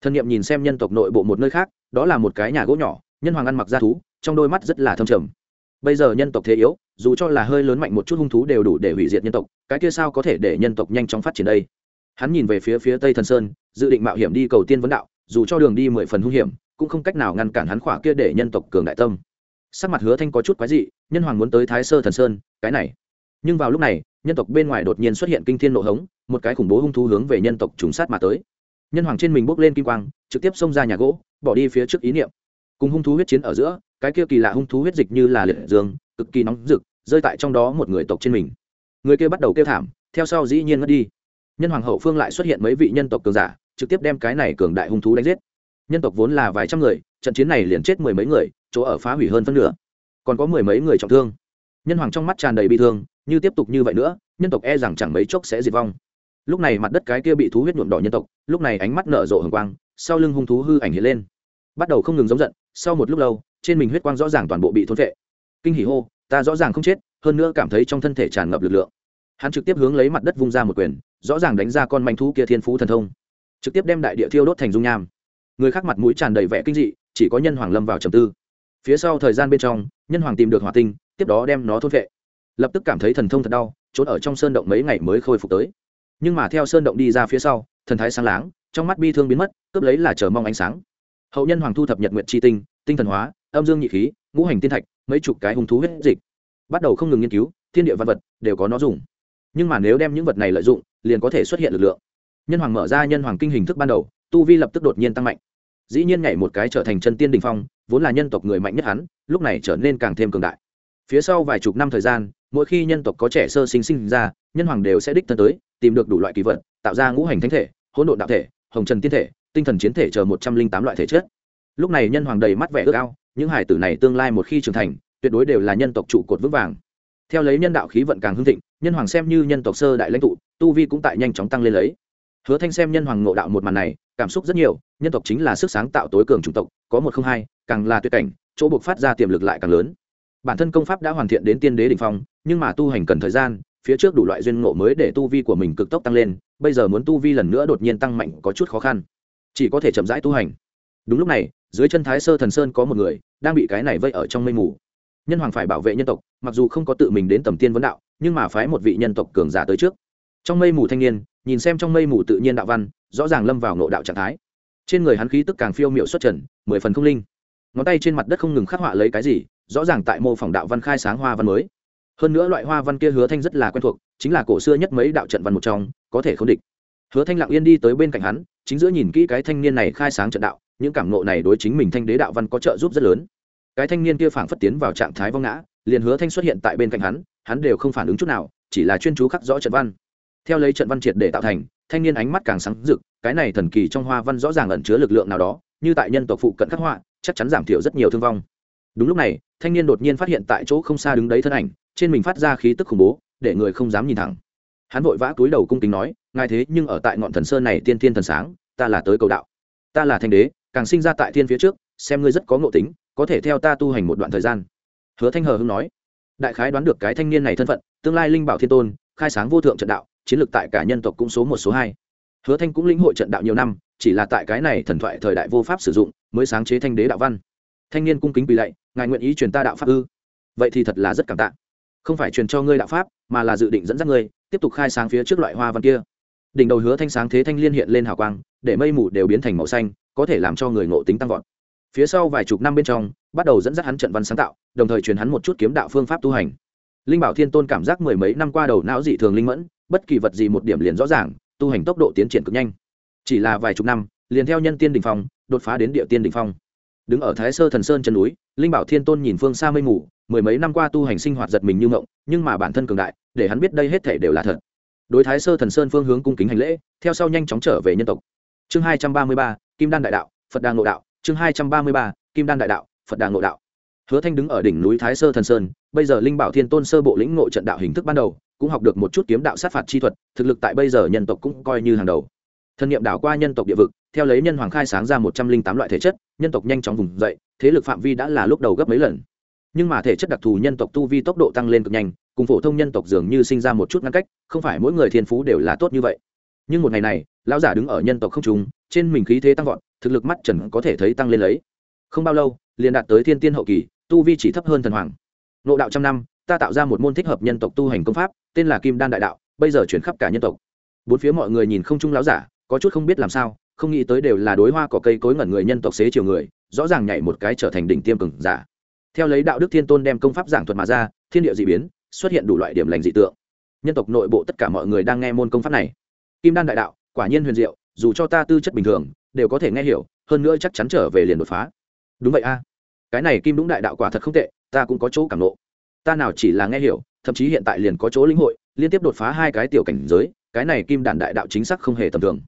Thần niệm nhìn xem nhân tộc nội bộ một nơi khác, đó là một cái nhà gỗ nhỏ, nhân hoàng ăn mặc da thú, trong đôi mắt rất là thâm trầm. Bây giờ nhân tộc thế yếu, dù cho là hơi lớn mạnh một chút hung thú đều đủ để hủy diệt nhân tộc, cái kia sao có thể để nhân tộc nhanh chóng phát triển đây? Hắn nhìn về phía phía tây thần sơn, dự định mạo hiểm đi cầu tiên vấn đạo, dù cho đường đi mười phần hung hiểm, cũng không cách nào ngăn cản hắn khỏa kia để nhân tộc cường đại tâm sắc mặt hứa thanh có chút quái dị, nhân hoàng muốn tới thái sơ thần sơn, cái này. Nhưng vào lúc này, nhân tộc bên ngoài đột nhiên xuất hiện kinh thiên nộ hống, một cái khủng bố hung thú hướng về nhân tộc trùng sát mà tới. Nhân hoàng trên mình bốc lên kim quang, trực tiếp xông ra nhà gỗ, bỏ đi phía trước ý niệm. Cùng hung thú huyết chiến ở giữa, cái kia kỳ lạ hung thú huyết dịch như là liệt dương, cực kỳ nóng rực, rơi tại trong đó một người tộc trên mình. Người kia bắt đầu kêu thảm, theo sau dĩ nhiên mất đi. Nhân hoàng hậu phương lại xuất hiện mấy vị nhân tộc cường giả, trực tiếp đem cái này cường đại hung thú đánh giết nhân tộc vốn là vài trăm người, trận chiến này liền chết mười mấy người, chỗ ở phá hủy hơn phân nửa. Còn có mười mấy người trọng thương. Nhân hoàng trong mắt tràn đầy bi thương, như tiếp tục như vậy nữa, nhân tộc e rằng chẳng mấy chốc sẽ diệt vong. Lúc này mặt đất cái kia bị thú huyết nhuộm đỏ nhân tộc, lúc này ánh mắt nở rộ hồng quang, sau lưng hung thú hư ảnh hiện lên. Bắt đầu không ngừng giống giận, sau một lúc lâu, trên mình huyết quang rõ ràng toàn bộ bị thôn vệ kinh hỉ hô, ta rõ ràng không chết, hơn nữa cảm thấy trong thân thể tràn ngập lực lượng. Hắn trực tiếp hướng lấy mặt đất vung ra một quyền, rõ ràng đánh ra con manh thú kia thiên phú thần thông. Trực tiếp đem đại địa thiêu đốt thành dung nham người khác mặt mũi tràn đầy vẻ kinh dị, chỉ có nhân hoàng lâm vào trầm tư. Phía sau thời gian bên trong, nhân hoàng tìm được hỏa tinh, tiếp đó đem nó thốt vệ. Lập tức cảm thấy thần thông thật đau, trốn ở trong sơn động mấy ngày mới khôi phục tới. Nhưng mà theo sơn động đi ra phía sau, thần thái sáng láng, trong mắt bi thương biến mất, cướp lấy là chờ mong ánh sáng. Hậu nhân hoàng thu thập nhật nguyện tri tinh tinh thần hóa, âm dương nhị khí, ngũ hành tiên thạch, mấy chục cái hung thú huyết dịch. Bắt đầu không ngừng nghiên cứu, thiên địa văn vật đều có nó dùng. Nhưng mà nếu đem những vật này lợi dụng, liền có thể xuất hiện lực lượng. Nhân hoàng mở ra nhân hoàng kinh hình thức ban đầu tu vi lập tức đột nhiên tăng mạnh. Dĩ nhiên nhảy một cái trở thành chân tiên đình phong, vốn là nhân tộc người mạnh nhất hắn, lúc này trở nên càng thêm cường đại. Phía sau vài chục năm thời gian, mỗi khi nhân tộc có trẻ sơ sinh sinh ra, nhân hoàng đều sẽ đích thân tới, tìm được đủ loại kỳ vật, tạo ra ngũ hành thánh thể, hỗn độn đạo thể, hồng trần tiên thể, tinh thần chiến thể chờ một trăm linh tám loại thể chất. Lúc này nhân hoàng đầy mắt vẻ ước ao, những hải tử này tương lai một khi trưởng thành, tuyệt đối đều là nhân tộc trụ cột vững vàng. Theo lấy nhân đạo khí vận càng hưng thịnh, nhân hoàng xem như nhân tộc sơ đại lãnh tụ, tu vi cũng tại nhanh chóng tăng lên lấy hứa thanh xem nhân hoàng ngộ đạo một màn này, cảm xúc rất nhiều, nhân tộc chính là sức sáng tạo tối cường chủng tộc, có một không hai, càng là tuyệt cảnh, chỗ buộc phát ra tiềm lực lại càng lớn. Bản thân công pháp đã hoàn thiện đến tiên đế đ ỉ n h phong, nhưng mà tu hành cần thời gian, phía trước đủ loại duyên ngộ mới để tu vi của mình cực tốc tăng lên, bây giờ muốn tu vi lần nữa đột nhiên tăng mạnh có chút khó khăn. Chỉ có thể chậm rãi tu hành. Đúng lúc này, dưới chân thái sơ thần sơn có một người, đang bị cái này vây ở trong mây mù. Nhân hoàng phải bảo vệ nhân tộc, mặc dù không có tự mình đến tầm tiên vấn đạo, nhưng mà phái một vị nhân tộc cường giả tới trước. Trong mây mù thanh niên nhìn xem trong mây mù tự nhiên đạo văn, rõ ràng lâm vào nộ đạo trạng thái. Trên người hắn khí tức càng phiêu m i ệ u xuất trần, mười phần không linh. Ngón tay trên mặt đất không ngừng khắc họa lấy cái gì, rõ ràng tại mô phỏng đạo văn khai sáng hoa văn mới. Hơn nữa loại hoa văn kia hứa thanh rất là quen thuộc, chính là cổ xưa nhất mấy đạo trận văn một trong, có thể không địch. Hứa thanh lặng yên đi tới bên cạnh hắn, chính giữa nhìn kỹ cái thanh niên này khai sáng trận đạo, những cảm nộ này đối chính mình thanh đế đạo văn có trợ giúp rất lớn. Cái thanh niên kia phảng phất tiến vào trạng thái vong ngã, liền hứa thanh xuất hiện tại bên cạnh hắn hắn đều không phản ứng chút nào, chỉ là chuyên chú khắc rõ trận văn theo lấy trận văn triệt để tạo thành, thanh niên ánh mắt càng sáng rực, cái này thần kỳ trong hoa văn rõ ràng ẩn chứa lực lượng nào đó, như tại nhân tộc phụ cận khắc họa, chắc chắn giảm thiểu rất nhiều thương vong. Đúng lúc này, thanh niên đột nhiên phát hiện tại chỗ không xa đứng đấy thân ảnh, trên mình phát ra khí tức khủng bố, để người không dám nhìn thẳng. Hắn vội vã túi đầu cung kính nói, ngài thế nhưng ở tại ngọn thần sơn này tiên thiên thần sáng, ta là tới cầu đạo. Ta là thanh đế, càng sinh ra tại thiên phía trước, xem ngươi rất có ngộ tính, có thể theo ta tu hành một đoạn thời gian. Hứa thanh hờ hưng nói. Đại khái đoán được cái thanh niên này thân phận, tương lai linh bảo thiên tôn, khai sáng vô thượng trận đạo chiến lược tại cả nhân tộc cũng số một, số hai. Hứa thanh cũng lĩnh hội trận đạo nhiều năm, chỉ là tại cái này thần thoại thời đại vô pháp sử dụng, mới sáng chế thanh đế đạo văn. Thanh niên cung kính quỳ lạy, ngài nguyện ý truyền ta đạo pháp ư? Vậy thì thật là rất cảm tạ. Không phải truyền cho ngươi đạo pháp, mà là dự định dẫn dắt ngươi, tiếp tục khai sáng phía trước loại hoa văn kia. Đỉnh đầu hứa thanh sáng thế thanh liên hiện lên hào quang, để mây mù đều biến thành màu xanh, có thể làm cho người ngộ tính tăng vọt. Phía sau vài chục năm bên trong, bắt đầu dẫn dắt hắn trận văn sáng tạo, đồng thời truyền hắn một chút kiếm đạo phương pháp tu hành. Linh bảo thiên tôn cảm giác mười mấy năm qua đầu não dị thường linh mẫn bất kỳ vật gì một điểm liền rõ ràng, tu hành tốc độ tiến triển cực nhanh. Chỉ là vài chục năm, liền theo nhân tiên đình phong, đột phá đến địa tiên đình phong. Đứng ở thái sơ thần sơn chân núi, linh bảo thiên tôn nhìn phương xa mây mù, mười mấy năm qua tu hành sinh hoạt giật mình như ngộng, nhưng mà bản thân cường đại, để hắn biết đây hết thể đều là thật. Đối thái sơ thần sơn phương hướng cung kính hành lễ, theo sau nhanh chóng trở về nhân tộc. Chương hai trăm ba mươi ba, kim đan đại đạo, phật đà ngộ đạo. Chương hai trăm ba mươi ba, kim đan đại đạo, phật đà ngộ đạo. Hứa thanh đứng ở đỉnh núi thái sơ thần sơn, bây giờ linh bảo thiên tôn sơ bộ lĩnh ngộ trận đạo hình thức ban đầu cũng học được một chút kiếm đạo sát phạt chi thuật, thực lực tại bây giờ nhân tộc cũng coi như hàng đầu. Thân nhiệm đảo qua nhân tộc địa vực, theo lấy nhân hoàng khai sáng ra một trăm linh tám loại thể chất, nhân tộc nhanh chóng vùng dậy, thế lực phạm vi đã là lúc đầu gấp mấy lần. Nhưng mà thể chất đặc thù nhân tộc tu vi tốc độ tăng lên cực nhanh, cùng phổ thông nhân tộc dường như sinh ra một chút ngăn cách, không phải mỗi người thiên phú đều là tốt như vậy. Nhưng một ngày này, lão giả đứng ở nhân tộc không trùng trên mình khí thế tăng vọt, thực lực mắt trần có thể thấy tăng lên lấy. Không bao lâu, liền đạt tới thiên tiên hậu kỳ, tu vi chỉ thấp hơn thần hoàng. Nộ đạo trăm năm, ta tạo ra một môn thích hợp nhân tộc tu hành công pháp tên là kim đan đại đạo, bây giờ chuyển khắp cả nhân tộc. Bốn phía mọi người nhìn không trung lão giả, có chút không biết làm sao, không nghĩ tới đều là đối hoa cỏ cây cối ngẩn người nhân tộc xế chiều người, rõ ràng nhảy một cái trở thành đỉnh tiêm cường giả. Theo lấy đạo đức thiên tôn đem công pháp giảng thuật mà ra, thiên địa d ị biến, xuất hiện đủ loại điểm lành dị tượng. Nhân tộc nội bộ tất cả mọi người đang nghe môn công pháp này. Kim đan đại đạo, quả nhiên huyền diệu, dù cho ta tư chất bình thường, đều có thể nghe hiểu, hơn nữa chắc chắn trở về liền đột phá. Đúng vậy a. Cái này kim đúng đại đạo quả thật không tệ, ta cũng có chỗ cảm lộ ta nào chỉ là nghe hiểu thậm chí hiện tại liền có chỗ lĩnh hội, liên tiếp đột phá hai cái tiểu cảnh giới, cái này kim đàn đại đạo chính xác không hề tầm thường.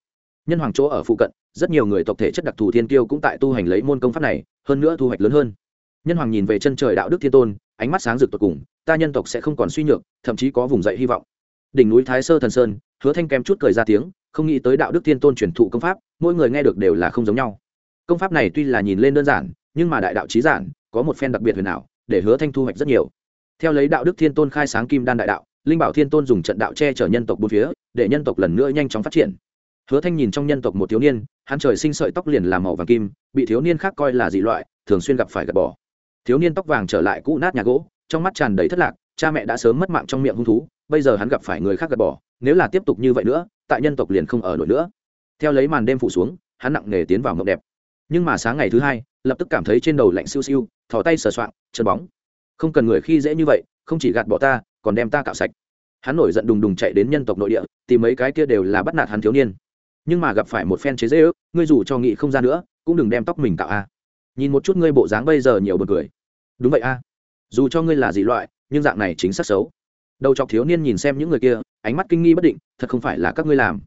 Nhân hoàng chỗ ở phụ cận, rất nhiều người tộc thể chất đặc thù thiên kiêu cũng tại tu hành lấy môn công pháp này, hơn nữa thu hoạch lớn hơn. Nhân hoàng nhìn về chân trời đạo đức thiên tôn, ánh mắt sáng rực tột cùng, ta nhân tộc sẽ không còn suy nhược, thậm chí có vùng dậy hy vọng. Đỉnh núi thái sơ thần sơn, hứa thanh kém chút cười ra tiếng, không nghĩ tới đạo đức thiên tôn truyền thụ công pháp, mỗi người nghe được đều là không giống nhau. Công pháp này tuy là nhìn lên đơn giản, nhưng mà đại đạo trí giản, có một phen đặc biệt huyền ảo, để hứa thanh thu hoạch rất nhiều theo lấy đạo đức thiên tôn khai sáng kim đan đại đạo, linh bảo thiên tôn dùng trận đạo che chở nhân tộc bốn phía, để nhân tộc lần nữa nhanh chóng phát triển. Hứa thanh nhìn trong nhân tộc một thiếu niên, hắn trời sinh sợi tóc liền làm màu vàng kim, bị thiếu niên khác coi là dị loại, thường xuyên gặp phải gạt bỏ. Thiếu niên tóc vàng trở lại cũ nát nhà gỗ, trong mắt tràn đầy thất lạc, cha mẹ đã sớm mất mạng trong miệng hung thú, bây giờ hắn gặp phải người khác gạt bỏ, nếu là tiếp tục như vậy nữa, tại nhân tộc liền không ở nổi nữa. Theo lấy màn đêm phủ xuống, hắn nặng nề tiến vào mộng đẹp. Nhưng mà sáng ngày thứ hai, lập tức cảm thấy trên đầu lạnh siêu siêu, thò tay sờ soạng chân bóng không cần người khi dễ như vậy, không chỉ gạt bỏ ta, còn đem ta cạo sạch. Hắn nổi giận đùng đùng chạy đến nhân tộc nội địa, tìm mấy cái kia đều là bắt nạt hắn thiếu niên. Nhưng mà gặp phải một phen chế dễ ước, ngươi dù cho nghị không ra nữa, cũng đừng đem tóc mình cạo a. Nhìn một chút ngươi bộ dáng bây giờ nhiều bật cười. Đúng vậy a. Dù cho ngươi là gì loại, nhưng dạng này chính xác xấu. Đầu chọc thiếu niên nhìn xem những người kia, ánh mắt kinh nghi bất định, thật không phải là các ngươi làm.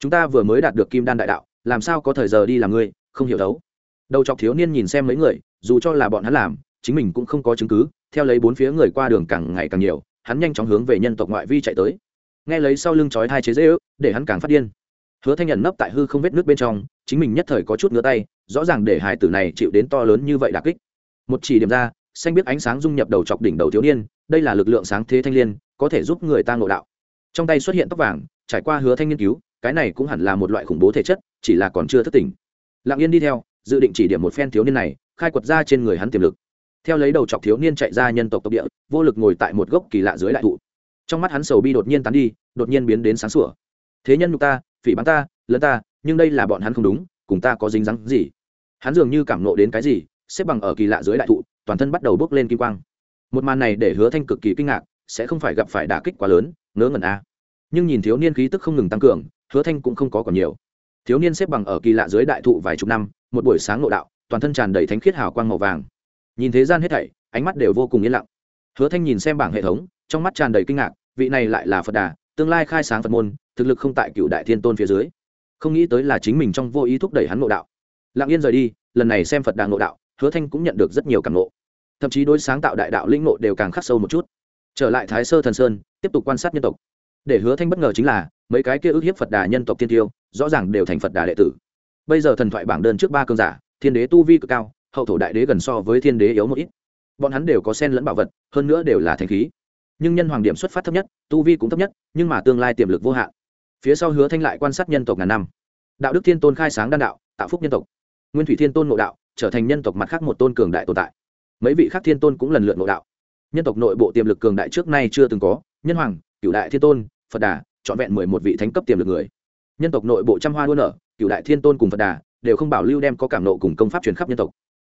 Chúng ta vừa mới đạt được kim đan đại đạo, làm sao có thời giờ đi làm ngươi, không hiểu đấu. Đầu chọc thiếu niên nhìn xem mấy người, dù cho là bọn hắn làm, chính mình cũng không có chứng cứ theo lấy bốn phía người qua đường càng ngày càng nhiều, hắn nhanh chóng hướng về nhân tộc ngoại vi chạy tới. Nghe lấy sau lưng chói thai chế dễ ước, để hắn càng phát điên. Hứa thanh nhận nấp tại hư không vết nước bên trong, chính mình nhất thời có chút ngứa tay, rõ ràng để hải tử này chịu đến to lớn như vậy đà kích. Một chỉ điểm ra, xanh biết ánh sáng dung nhập đầu chọc đỉnh đầu thiếu niên, đây là lực lượng sáng thế thanh liên, có thể giúp người ta ngộ đạo. Trong tay xuất hiện tóc vàng, trải qua hứa thanh nghiên cứu, cái này cũng hẳn là một loại khủng bố thể chất, chỉ là còn chưa thất tỉnh. Lặng yên đi theo, dự định chỉ điểm một phen thiếu niên này, khai quật ra trên người hắn tiềm lực theo lấy đầu chọc thiếu niên chạy ra nhân tộc tộc địa, vô lực ngồi tại một gốc kỳ lạ dưới đại thụ. Trong mắt hắn sầu bi đột nhiên tán đi, đột nhiên biến đến sáng sủa. Thế nhân nhục ta, phỉ bắn ta lẫn ta, nhưng đây là bọn hắn không đúng, cùng ta có dính dáng gì? Hắn dường như cảm nộ đến cái gì, xếp bằng ở kỳ lạ dưới đại thụ, toàn thân bắt đầu bốc lên kim quang. Một màn này để hứa thanh cực kỳ kinh ngạc, sẽ không phải gặp phải đả kích quá lớn, ngớ ngẩn a. Nhưng nhìn thiếu niên khí tức không ngừng tăng cường, hứa thanh cũng không có còn nhiều. Thiếu niên xếp bằng ở kỳ lạ dưới đại thụ vài chục năm, một buổi sáng nội đạo, toàn thân tràn đầy thánh khiết hào quang màu vàng nhìn thế gian hết thảy ánh mắt đều vô cùng yên lặng. Hứa thanh nhìn xem bảng hệ thống trong mắt tràn đầy kinh ngạc vị này lại là phật đà tương lai khai sáng phật môn thực lực không tại cựu đại thiên tôn phía dưới. Không nghĩ tới là chính mình trong vô ý thúc đẩy hắn ngộ đạo. Lặng yên rời đi lần này xem phật đà ngộ đạo hứa thanh cũng nhận được rất nhiều cảm ngộ, thậm chí đối sáng tạo đại đạo linh Ngộ đều càng khắc sâu một chút. Trở lại thái sơ thần sơn tiếp tục quan sát nhân tộc. Để hứa thanh bất ngờ chính là mấy cái kia ước hiếp phật đà nhân tộc tiên tiêu rõ ràng đều thành phật đà đệ tử. Bây giờ thần thoại bảng đơn trước ba cơn giả thiên đế tu vi cực cao hậu thổ đại đế gần so với thiên đế yếu một ít. Bọn hắn đều có sen lẫn bảo vật, hơn nữa đều là thanh khí. Nhưng nhân hoàng điểm xuất phát thấp nhất, tu vi cũng thấp nhất, nhưng mà tương lai tiềm lực vô hạn. Phía sau hứa thanh lại quan sát nhân tộc ngàn năm. Đạo đức thiên tôn khai sáng đan đạo, tạo phúc nhân tộc. Nguyên thủy thiên tôn ngộ đạo, trở thành nhân tộc mặt khác một tôn cường đại tồn tại. Mấy vị khác thiên tôn cũng lần lượt ngộ đạo. Nhân tộc nội bộ tiềm lực cường đại trước nay chưa từng có, nhân hoàng, cửu đại thiên tôn, phật đà, trọn vẹn mười một vị thánh cấp tiềm lực người. Nhân tộc nội bộ trăm hoa đua nở, cửu đại thiên tôn cùng phật đà đều không bảo lưu đem có cảm nộ cùng công pháp truyền khắp nhân tộc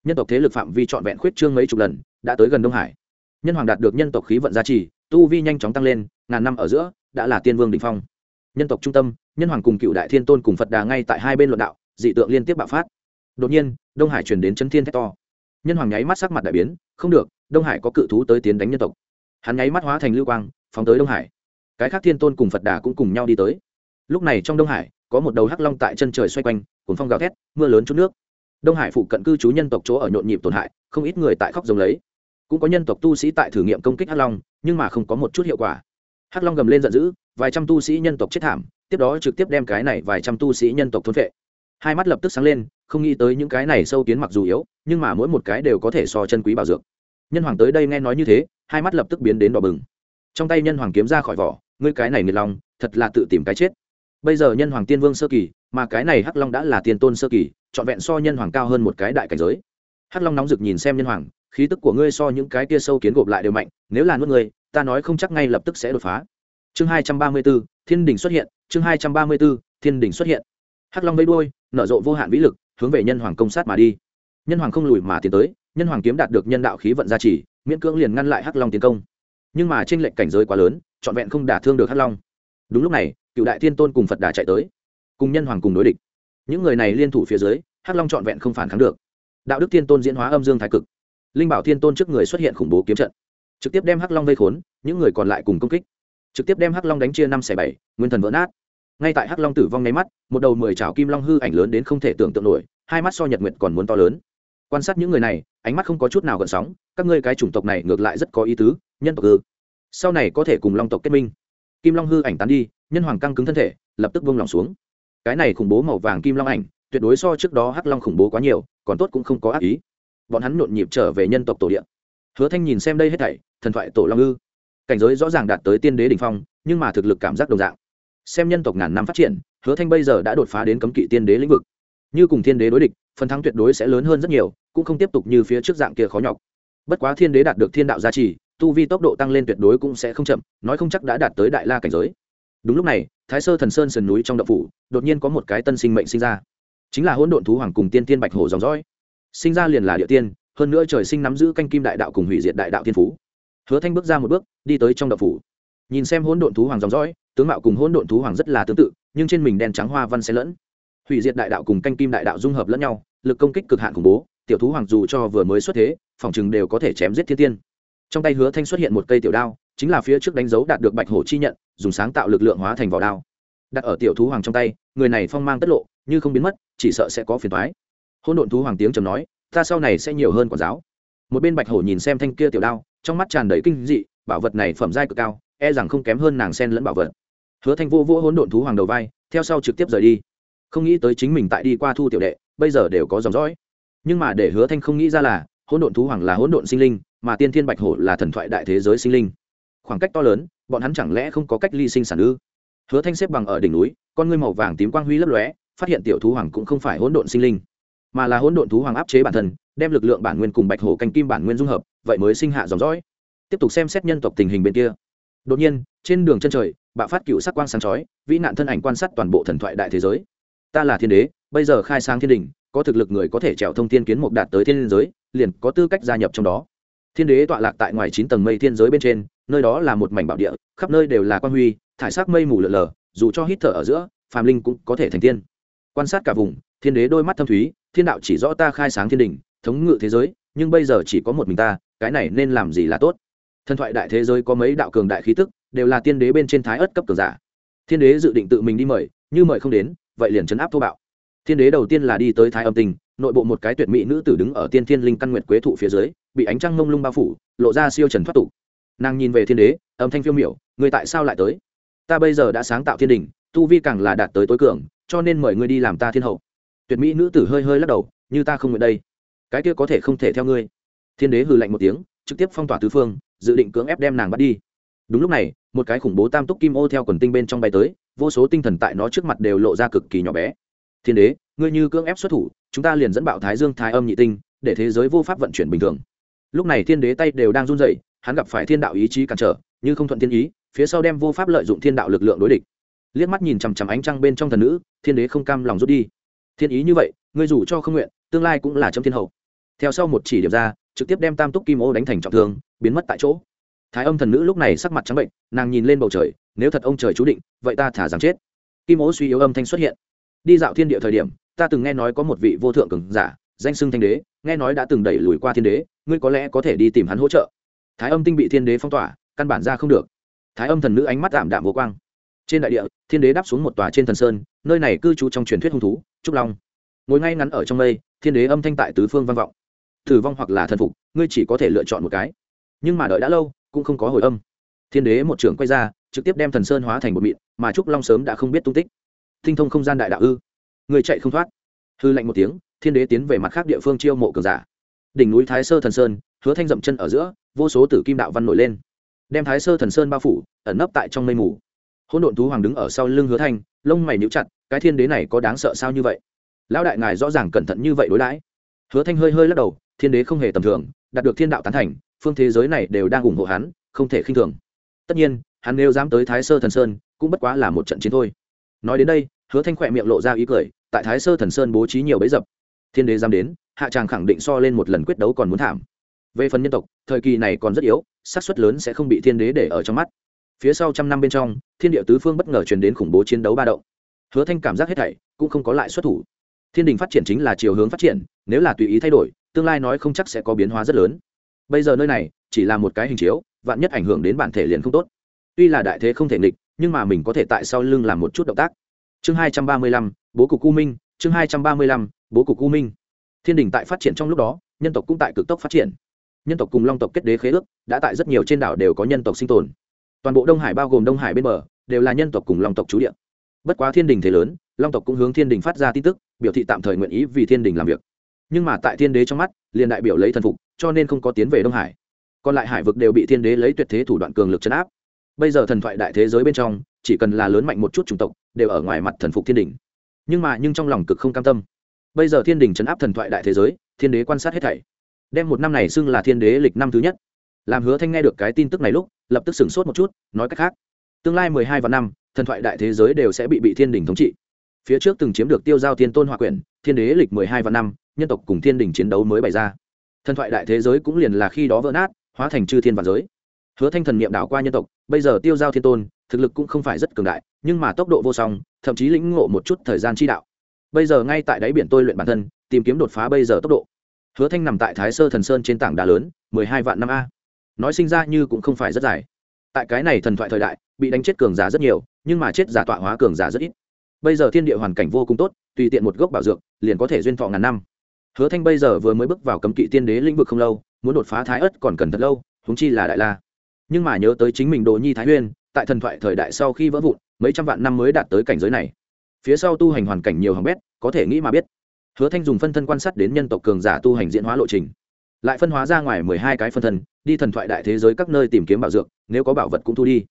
nhân tộc thế lực phạm vi trọn vẹn khuyết trương mấy chục lần, đã tới gần đông hải. Nhân hoàng đạt được nhân tộc khí vận gia trì, tu vi nhanh chóng tăng lên, ngàn năm ở giữa, đã là tiên vương đỉnh phong. Nhân tộc trung tâm, nhân hoàng cùng cựu đại thiên tôn cùng phật đà ngay tại hai bên luận đạo, dị tượng liên tiếp bạo phát. Đột nhiên, đông hải chuyển đến chấn thiên thét to. Nhân hoàng nháy mắt sắc mặt đại biến, không được, đông hải có cự thú tới tiến đánh nhân tộc. Hắn nháy mắt hóa thành lưu quang, phóng tới đông hải. Cái khác thiên tôn cùng phật đà cũng cùng nhau đi tới. Lúc này trong đông hải, có một đầu hắc long tại chân trời xoay quanh cuốn phong gào thét, mưa lớn chút nước đông hải phụ cận cư trú nhân tộc chỗ ở nhộn nhịp tổn hại, không ít người tại khóc giống lấy. Cũng có nhân tộc tu sĩ tại thử nghiệm công kích hắc long, nhưng mà không có một chút hiệu quả. Hắc long gầm lên giận dữ, vài trăm tu sĩ nhân tộc chết thảm, tiếp đó trực tiếp đem cái này vài trăm tu sĩ nhân tộc thôn vệ hai mắt lập tức sáng lên, không nghĩ tới những cái này sâu kiến mặc dù yếu, nhưng mà mỗi một cái đều có thể so chân quý bảo dược. Nhân hoàng tới đây nghe nói như thế, hai mắt lập tức biến đến đỏ bừng. Trong tay nhân hoàng kiếm ra khỏi vỏ, ngươi cái này nghiệt lòng thật là tự tìm cái chết bây giờ nhân hoàng tiên vương sơ kỳ, mà cái này hắc long đã là tiên tôn sơ kỳ, trọn vẹn so nhân hoàng cao hơn một cái đại cảnh giới. Hắc long nóng rực nhìn xem nhân hoàng, khí tức của ngươi so những cái kia sâu kiến gộp lại đều mạnh, nếu là nuốt ngươi, ta nói không chắc ngay lập tức sẽ đột phá. Chương hai trăm ba mươi b ố thiên đình xuất hiện, chương hai trăm ba mươi b ố thiên đình xuất hiện. Hắc long vây đuôi, nở rộ vô hạn vĩ lực, hướng về nhân hoàng công sát mà đi. Nhân hoàng không lùi mà tiến tới, nhân hoàng kiếm đạt được nhân đạo khí vận gia trì, miễn cưỡng liền ngăn lại hắc long tiến công. Nhưng mà trên lệnh cảnh giới quá lớn, trọn vẹn không đả thương được hắc long. Đúng lúc này cựu đại thiên tôn cùng phật đà chạy tới, cùng nhân hoàng cùng đối địch. Những người này liên thủ phía dưới, hắc long trọn vẹn không phản kháng được. Đạo đức thiên tôn diễn hóa âm dương thái cực. Linh bảo thiên tôn trước người xuất hiện khủng bố kiếm trận. Trực tiếp đem hắc long vây khốn, những người còn lại cùng công kích. Trực tiếp đem hắc long đánh chia năm xẻ bảy, nguyên thần vỡ nát. Ngay tại hắc long tử vong nháy mắt, một đầu mười chảo kim long hư ảnh lớn đến không thể tưởng tượng nổi, hai mắt so nhật nguyện còn muốn to lớn. Quan sát những người này, ánh mắt không có chút nào gợn sóng, các ngươi cái chủng tộc này ngược lại rất có ý tứ, nhân tộc ư. Sau này có thể cùng long tộc kết minh kim long hư ảnh tán đi, nhân hoàng căng cứng thân thể, lập tức vung lòng xuống. Cái này khủng bố màu vàng kim long ảnh, tuyệt đối so trước đó hắc long khủng bố quá nhiều, còn tốt cũng không có ác ý. Bọn hắn nhộn nhịp trở về nhân tộc tổ địa. Hứa thanh nhìn xem đây hết thảy, thần thoại tổ long ư. Cảnh giới rõ ràng đạt tới tiên đế đ ỉ n h phong, nhưng mà thực lực cảm giác đồng dạng. Xem nhân tộc ngàn năm phát triển, hứa thanh bây giờ đã đột phá đến cấm kỵ tiên đế lĩnh vực. Như cùng thiên đế đối địch, phần thắng tuyệt đối sẽ lớn hơn rất nhiều, cũng không tiếp tục như phía trước dạng kia khó nhọc. Bất quá thiên đế đạt được thiên đạo gia trì tu vi tốc độ tăng lên tuyệt đối cũng sẽ không chậm, nói không chắc đã đạt tới đại la cảnh giới. Đúng lúc này, thái sơ thần sơn sườn núi trong đậu phủ, đột nhiên có một cái tân sinh mệnh sinh ra. Chính là hỗn độn thú hoàng cùng tiên tiên bạch hổ dòng dõi. Sinh ra liền là địa tiên, hơn nữa trời sinh nắm giữ canh kim đại đạo cùng hủy diệt đại đạo thiên phú. Hứa thanh bước ra một bước, đi tới trong đậu phủ. Nhìn xem hỗn độn thú hoàng dòng dõi, tướng mạo cùng hỗn độn thú hoàng rất là tương tự, nhưng trên mình đen trắng hoa văn xen lẫn. Hủy diệt đại đạo cùng canh kim đại đạo dung hợp lẫn nhau, lực công kích cực hạn khủng bố, tiểu thú hoàng dù cho vừa mới xuất thế, phòng chừng đều có thể chém giết thiên tiên trong tay hứa thanh xuất hiện một cây tiểu đao, chính là phía trước đánh dấu đạt được bạch hổ chi nhận, dùng sáng tạo lực lượng hóa thành vỏ đao. Đặt ở tiểu thú hoàng trong tay, người này phong mang tất lộ, như không biến mất, chỉ sợ sẽ có phiền toái. Hỗn độn thú hoàng tiếng trầm nói, ta sau này sẽ nhiều hơn quản giáo. Một bên bạch hổ nhìn xem thanh kia tiểu đao, trong mắt tràn đầy kinh dị, bảo vật này phẩm giai cực cao e rằng không kém hơn nàng sen lẫn bảo vật. Hứa thanh vô vô hỗn độn thú hoàng đầu vai, theo sau trực tiếp rời đi. Không nghĩ tới chính mình tại đi qua thu tiểu đệ, bây giờ đều có dòng dõi. Nhưng mà để hứa thanh không nghĩ ra là, hỗn độn thú hoàng là hỗn độn sinh linh mà tiên thiên bạch hổ là thần thoại đại thế giới sinh linh. Khoảng cách to lớn, bọn hắn chẳng lẽ không có cách ly sinh sản ư? Hứa thanh xếp bằng ở đỉnh núi, con ngươi màu vàng tím quang huy lấp lóe, phát hiện tiểu thú hoàng cũng không phải hỗn độn sinh linh, mà là hỗn độn thú hoàng áp chế bản thân, đem lực lượng bản nguyên cùng bạch hổ canh kim bản nguyên dung hợp, vậy mới sinh hạ dòng dõi. Tiếp tục xem xét nhân tộc tình hình bên kia. Đột nhiên, trên đường chân trời, bạo phát cựu sắc quang sáng chói, vĩ nạn thân ảnh quan sát toàn bộ thần thoại đại thế giới. Ta là thiên đế, bây giờ khai sáng thiên đình, có thực lực người có thể trèo thông tiên kiến mục đạt tới thiên giới, liền có tư cách gia nhập trong đó thiên đế tọa lạc tại ngoài chín tầng mây thiên giới bên trên, nơi đó là một mảnh bảo địa, khắp nơi đều là quan huy, thải sắc mây mù lợn lờ dù cho hít thở ở giữa, phàm linh cũng có thể thành tiên. Quan sát cả vùng, thiên đế đôi mắt thâm thúy, thiên đạo chỉ rõ ta khai sáng thiên đình, thống ngự thế giới, nhưng bây giờ chỉ có một mình ta, cái này nên làm gì là tốt? Thần thoại đại thế giới có mấy đạo cường đại khí tức, đều là tiên đế bên trên thái ất cấp cường giả. Thiên đế dự định tự mình đi mời, như mời không đến, vậy liền chấn áp thô bạo. Thiên đế đầu tiên là đi tới thái âm tình nội bộ một cái tuyệt mỹ nữ tử đứng ở tiên thiên linh căn nguyệt quế thụ phía dưới, bị ánh trăng mông lung bao phủ, lộ ra siêu trần thoát tục. Nàng nhìn về thiên đế, âm thanh phiêu miểu người tại sao lại tới? Ta bây giờ đã sáng tạo thiên đình, tu vi càng là đạt tới tối cường, cho nên mời ngươi đi làm ta thiên hậu. Tuyệt mỹ nữ tử hơi hơi lắc đầu, như ta không nguyện đây. Cái kia có thể không thể theo ngươi. Thiên đế hừ lạnh một tiếng, trực tiếp phong tỏa tứ phương, dự định cưỡng ép đem nàng bắt đi. Đúng lúc này, một cái khủng bố tam túc kim ô theo quần tinh bên trong bay tới, vô số tinh thần tại nó trước mặt đều lộ ra cực kỳ nhỏ bé thiên đế, ngươi như cưỡng ép xuất thủ, chúng ta liền dẫn bạo thái dương thái âm nhị tinh, để thế giới vô pháp vận chuyển bình thường. Lúc này thiên đế tay đều đang run rẩy, hắn gặp phải thiên đạo ý chí cản trở, như không thuận thiên ý, phía sau đem vô pháp lợi dụng thiên đạo lực lượng đối địch. Liếc mắt nhìn chằm chằm ánh trăng bên trong thần nữ, thiên đế không cam lòng rút đi. Thiên ý như vậy, ngươi dù cho không nguyện, tương lai cũng là trong thiên hậu. Theo sau một chỉ điểm ra, trực tiếp đem tam túc kim ô đánh thành trọng thương, biến mất tại chỗ. Thái âm thần nữ lúc này sắc mặt trắng bệnh, nàng nhìn lên bầu trời, nếu thật ông trời chú định, vậy ta thả rằng chết. Kim ô suy yếu âm thanh xuất hiện đi dạo thiên địa thời điểm, ta từng nghe nói có một vị vô thượng cường giả, danh xưng thanh đế, nghe nói đã từng đẩy lùi qua thiên đế, ngươi có lẽ có thể đi tìm hắn hỗ trợ. Thái âm tinh bị thiên đế phong tỏa, căn bản ra không được. Thái âm thần nữ ánh mắt ảm đạm vô quang. Trên đại địa, thiên đế đáp xuống một tòa trên thần sơn, nơi này cư trú trong truyền thuyết hung thú, trúc long. Ngồi ngay ngắn ở trong mây, thiên đế âm thanh tại tứ phương vang vọng. Thử vong hoặc là thần phục, ngươi chỉ có thể lựa chọn một cái. Nhưng mà đợi đã lâu, cũng không có hồi âm. Thiên đế một trưởng quay ra, trực tiếp đem thần sơn hóa thành một mịn, mà trúc long sớm đã không biết tung tích tinh thông không gian đại đạo ư? Người chạy không thoát. Hư lạnh một tiếng, thiên đế tiến về mặt khác địa phương chiêu mộ cường giả. Đỉnh núi thái sơ thần sơn, hứa thanh dậm chân ở giữa, vô số tử kim đạo văn nổi lên. Đem thái sơ thần sơn bao phủ, ẩn nấp tại trong mây mù. Hỗn độn thú hoàng đứng ở sau lưng hứa thanh, lông mày níu chặt, cái thiên đế này có đáng sợ sao như vậy? Lão đại ngài rõ ràng cẩn thận như vậy đối đãi. Hứa thanh hơi hơi lắc đầu, thiên đế không hề tầm thường, đạt được thiên đạo tán thành, phương thế giới này đều đang ủng hộ hắn, không thể khinh thường. Tất nhiên, hắn nếu dám tới thái sơ thần sơn, cũng bất quá là một trận chiến thôi. Nói đến đây hứa thanh khỏe miệng lộ ra ý cười, tại thái sơ thần sơn bố trí nhiều bẫy dập. Thiên đế dám đến, hạ tràng khẳng định so lên một lần quyết đấu còn muốn thảm. Về phần nhân tộc, thời kỳ này còn rất yếu, xác suất lớn sẽ không bị thiên đế để ở trong mắt. Phía sau trăm năm bên trong, thiên địa tứ phương bất ngờ truyền đến khủng bố chiến đấu ba động. Hứa thanh cảm giác hết thảy, cũng không có lại xuất thủ. Thiên đình phát triển chính là chiều hướng phát triển, nếu là tùy ý thay đổi, tương lai nói không chắc sẽ có biến hóa rất lớn. Bây giờ nơi này, chỉ là một cái hình chiếu, vạn nhất ảnh hưởng đến bản thể liền không tốt. Tuy là đại thế không thể nghịch, nhưng mà mình có thể tại sau lưng làm một chút động tác chương hai trăm ba mươi lăm, bố cục u minh, chương hai trăm ba mươi lăm, bố cục u minh. Thiên đình tại phát triển trong lúc đó, nhân tộc cũng tại cực tốc phát triển. Nhân tộc cùng long tộc kết đế khế ước, đã tại rất nhiều trên đảo đều có nhân tộc sinh tồn. Toàn bộ đông hải bao gồm đông hải bên bờ, đều là nhân tộc cùng long tộc trú địa. Bất quá thiên đình thế lớn, long tộc cũng hướng thiên đình phát ra tin tức, biểu thị tạm thời nguyện ý vì thiên đình làm việc. Nhưng mà tại thiên đế trong mắt, liền đại biểu lấy thần phục, cho nên không có tiến về đông hải. Còn lại hải vực đều bị thiên đế lấy tuyệt thế thủ đoạn cường lực chấn áp. Bây giờ thần thoại đại thế giới bên trong chỉ cần là lớn mạnh một chút chủng tộc, đều ở ngoài mặt thần phục thiên đình. Nhưng mà, nhưng trong lòng cực không cam tâm. Bây giờ thiên đình chấn áp thần thoại đại thế giới, thiên đế quan sát hết thảy. Đem một năm này xưng là thiên đế lịch năm thứ nhất. Làm hứa thanh nghe được cái tin tức này lúc, lập tức sửng sốt một chút, nói cách khác. Tương lai mười hai và năm, thần thoại đại thế giới đều sẽ bị bị thiên đình thống trị. Phía trước từng chiếm được tiêu giao thiên tôn hòa quyển thiên đế lịch mười hai và năm, nhân tộc cùng thiên đình chiến đấu mới bày ra. Thần thoại đại thế giới cũng liền là khi đó vỡ nát, hóa thành chư thiên và giới hứa thanh thần niệm đảo qua nhân tộc, bây giờ tiêu giao thiên tôn, thực lực cũng không phải rất cường đại, nhưng mà tốc độ vô song, thậm chí lĩnh ngộ một chút thời gian chi đạo. Bây giờ ngay tại đáy biển tôi luyện bản thân, tìm kiếm đột phá bây giờ tốc độ. Hứa thanh nằm tại thái sơ thần sơn trên tảng đá lớn, mười hai vạn năm a. Nói sinh ra như cũng không phải rất dài. Tại cái này thần thoại thời đại, bị đánh chết cường giả rất nhiều, nhưng mà chết giả tọa hóa cường giả rất ít. Bây giờ thiên địa hoàn cảnh vô cùng tốt, tùy tiện một gốc bảo dược, liền có thể duyên thọ ngàn năm. Hứa thanh bây giờ vừa mới bước vào cấm kỵ tiên đế lĩnh vực không lâu, muốn đột phá thái ất còn cần thật lâu húng chi là đại la nhưng mà nhớ tới chính mình đồ nhi thái huyên tại thần thoại thời đại sau khi vỡ vụn, mấy trăm vạn năm mới đạt tới cảnh giới này. Phía sau tu hành hoàn cảnh nhiều hỏng bét, có thể nghĩ mà biết. Hứa thanh dùng phân thân quan sát đến nhân tộc cường giả tu hành diễn hóa lộ trình. Lại phân hóa ra ngoài mười hai cái phân thân, đi thần thoại đại thế giới các nơi tìm kiếm bảo dược, nếu có bảo vật cũng thu đi.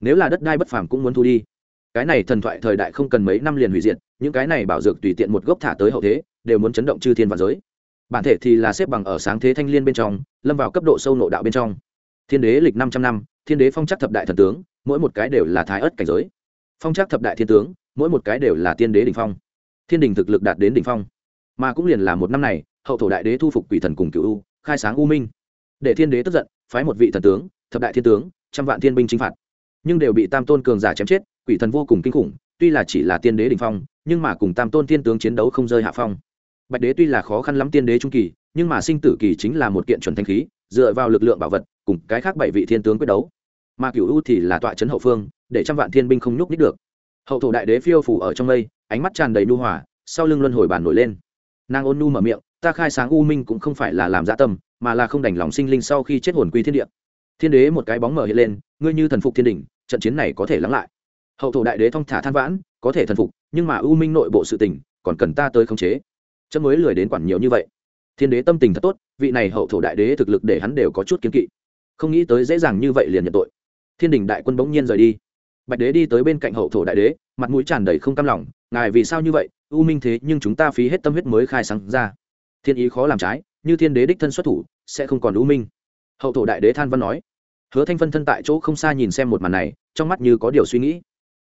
Nếu là đất đai bất phàm cũng muốn thu đi. Cái này thần thoại thời đại không cần mấy năm liền hủy diệt, những cái này bảo dược tùy tiện một gốc thả tới hậu thế, đều muốn chấn động chư thiên và giới. Bản thể thì là xếp bằng ở sáng thế thanh liên bên trong, lâm vào cấp độ sâu nộ đạo bên trong thiên đế lịch năm trăm năm, thiên đế phong chắc thập đại thần tướng, mỗi một cái đều là thái ớt cảnh giới. Phong chắc thập đại thiên tướng, mỗi một cái đều là tiên đế đỉnh phong. Thiên đình thực lực đạt đến đỉnh phong. Mà cũng liền là một năm này, hậu thổ đại đế thu phục quỷ thần cùng cựu u, khai sáng u minh. Để thiên đế tức giận, phái một vị thần tướng, thập đại thiên tướng, trăm vạn thiên binh chinh phạt. Nhưng đều bị tam tôn cường giả chém chết, quỷ thần vô cùng kinh khủng, tuy là chỉ là tiên đế đ ỉ n h phong, nhưng mà cùng tam tôn thiên tướng chiến đấu không rơi hạ phong. Bạch đế tuy là khó khăn lắm tiên đế trung kỳ, nhưng mà sinh tử kỳ chính là một kiện chuẩn thanh khí, dựa vào lực lượng bảo vật cùng cái khác bảy vị thiên tướng quyết đấu. Mà cựu u thì là tọa trấn hậu phương, để trăm vạn thiên binh không nhúc nít được. Hậu thổ đại đế phiêu phủ ở trong mây, ánh mắt tràn đầy nu hỏa sau lưng luân hồi bàn nổi lên. Nàng ôn nu mở miệng, ta khai sáng u minh cũng không phải là làm dã tâm, mà là không đành lòng sinh linh sau khi chết hồn quy thiên địa. Thiên đế một cái bóng mở hiện lên, ngươi như thần phục thiên đình trận chiến này có thể lắng lại. Hậu thổ đại đế thong thả than vãn, có thể thần phục, nhưng mà u minh nội bộ sự tình, còn cần ta tới khống chế. Chấm mới lười đến quản nhiều như vậy. Thiên đế tâm tình thật tốt, vị này hậu thổ đại đế thực lực để hắn đều có chút kiến kỵ không nghĩ tới dễ dàng như vậy liền nhận tội. Thiên đình đại quân bỗng nhiên rời đi. Bạch đế đi tới bên cạnh hậu thổ đại đế, mặt mũi tràn đầy không cam lòng, ngài vì sao như vậy? U minh thế nhưng chúng ta phí hết tâm huyết mới khai sáng ra. Thiên ý khó làm trái, như thiên đế đích thân xuất thủ, sẽ không còn u minh. Hậu thổ đại đế than văn nói. Hứa thanh phân thân tại chỗ không xa nhìn xem một màn này, trong mắt như có điều suy nghĩ.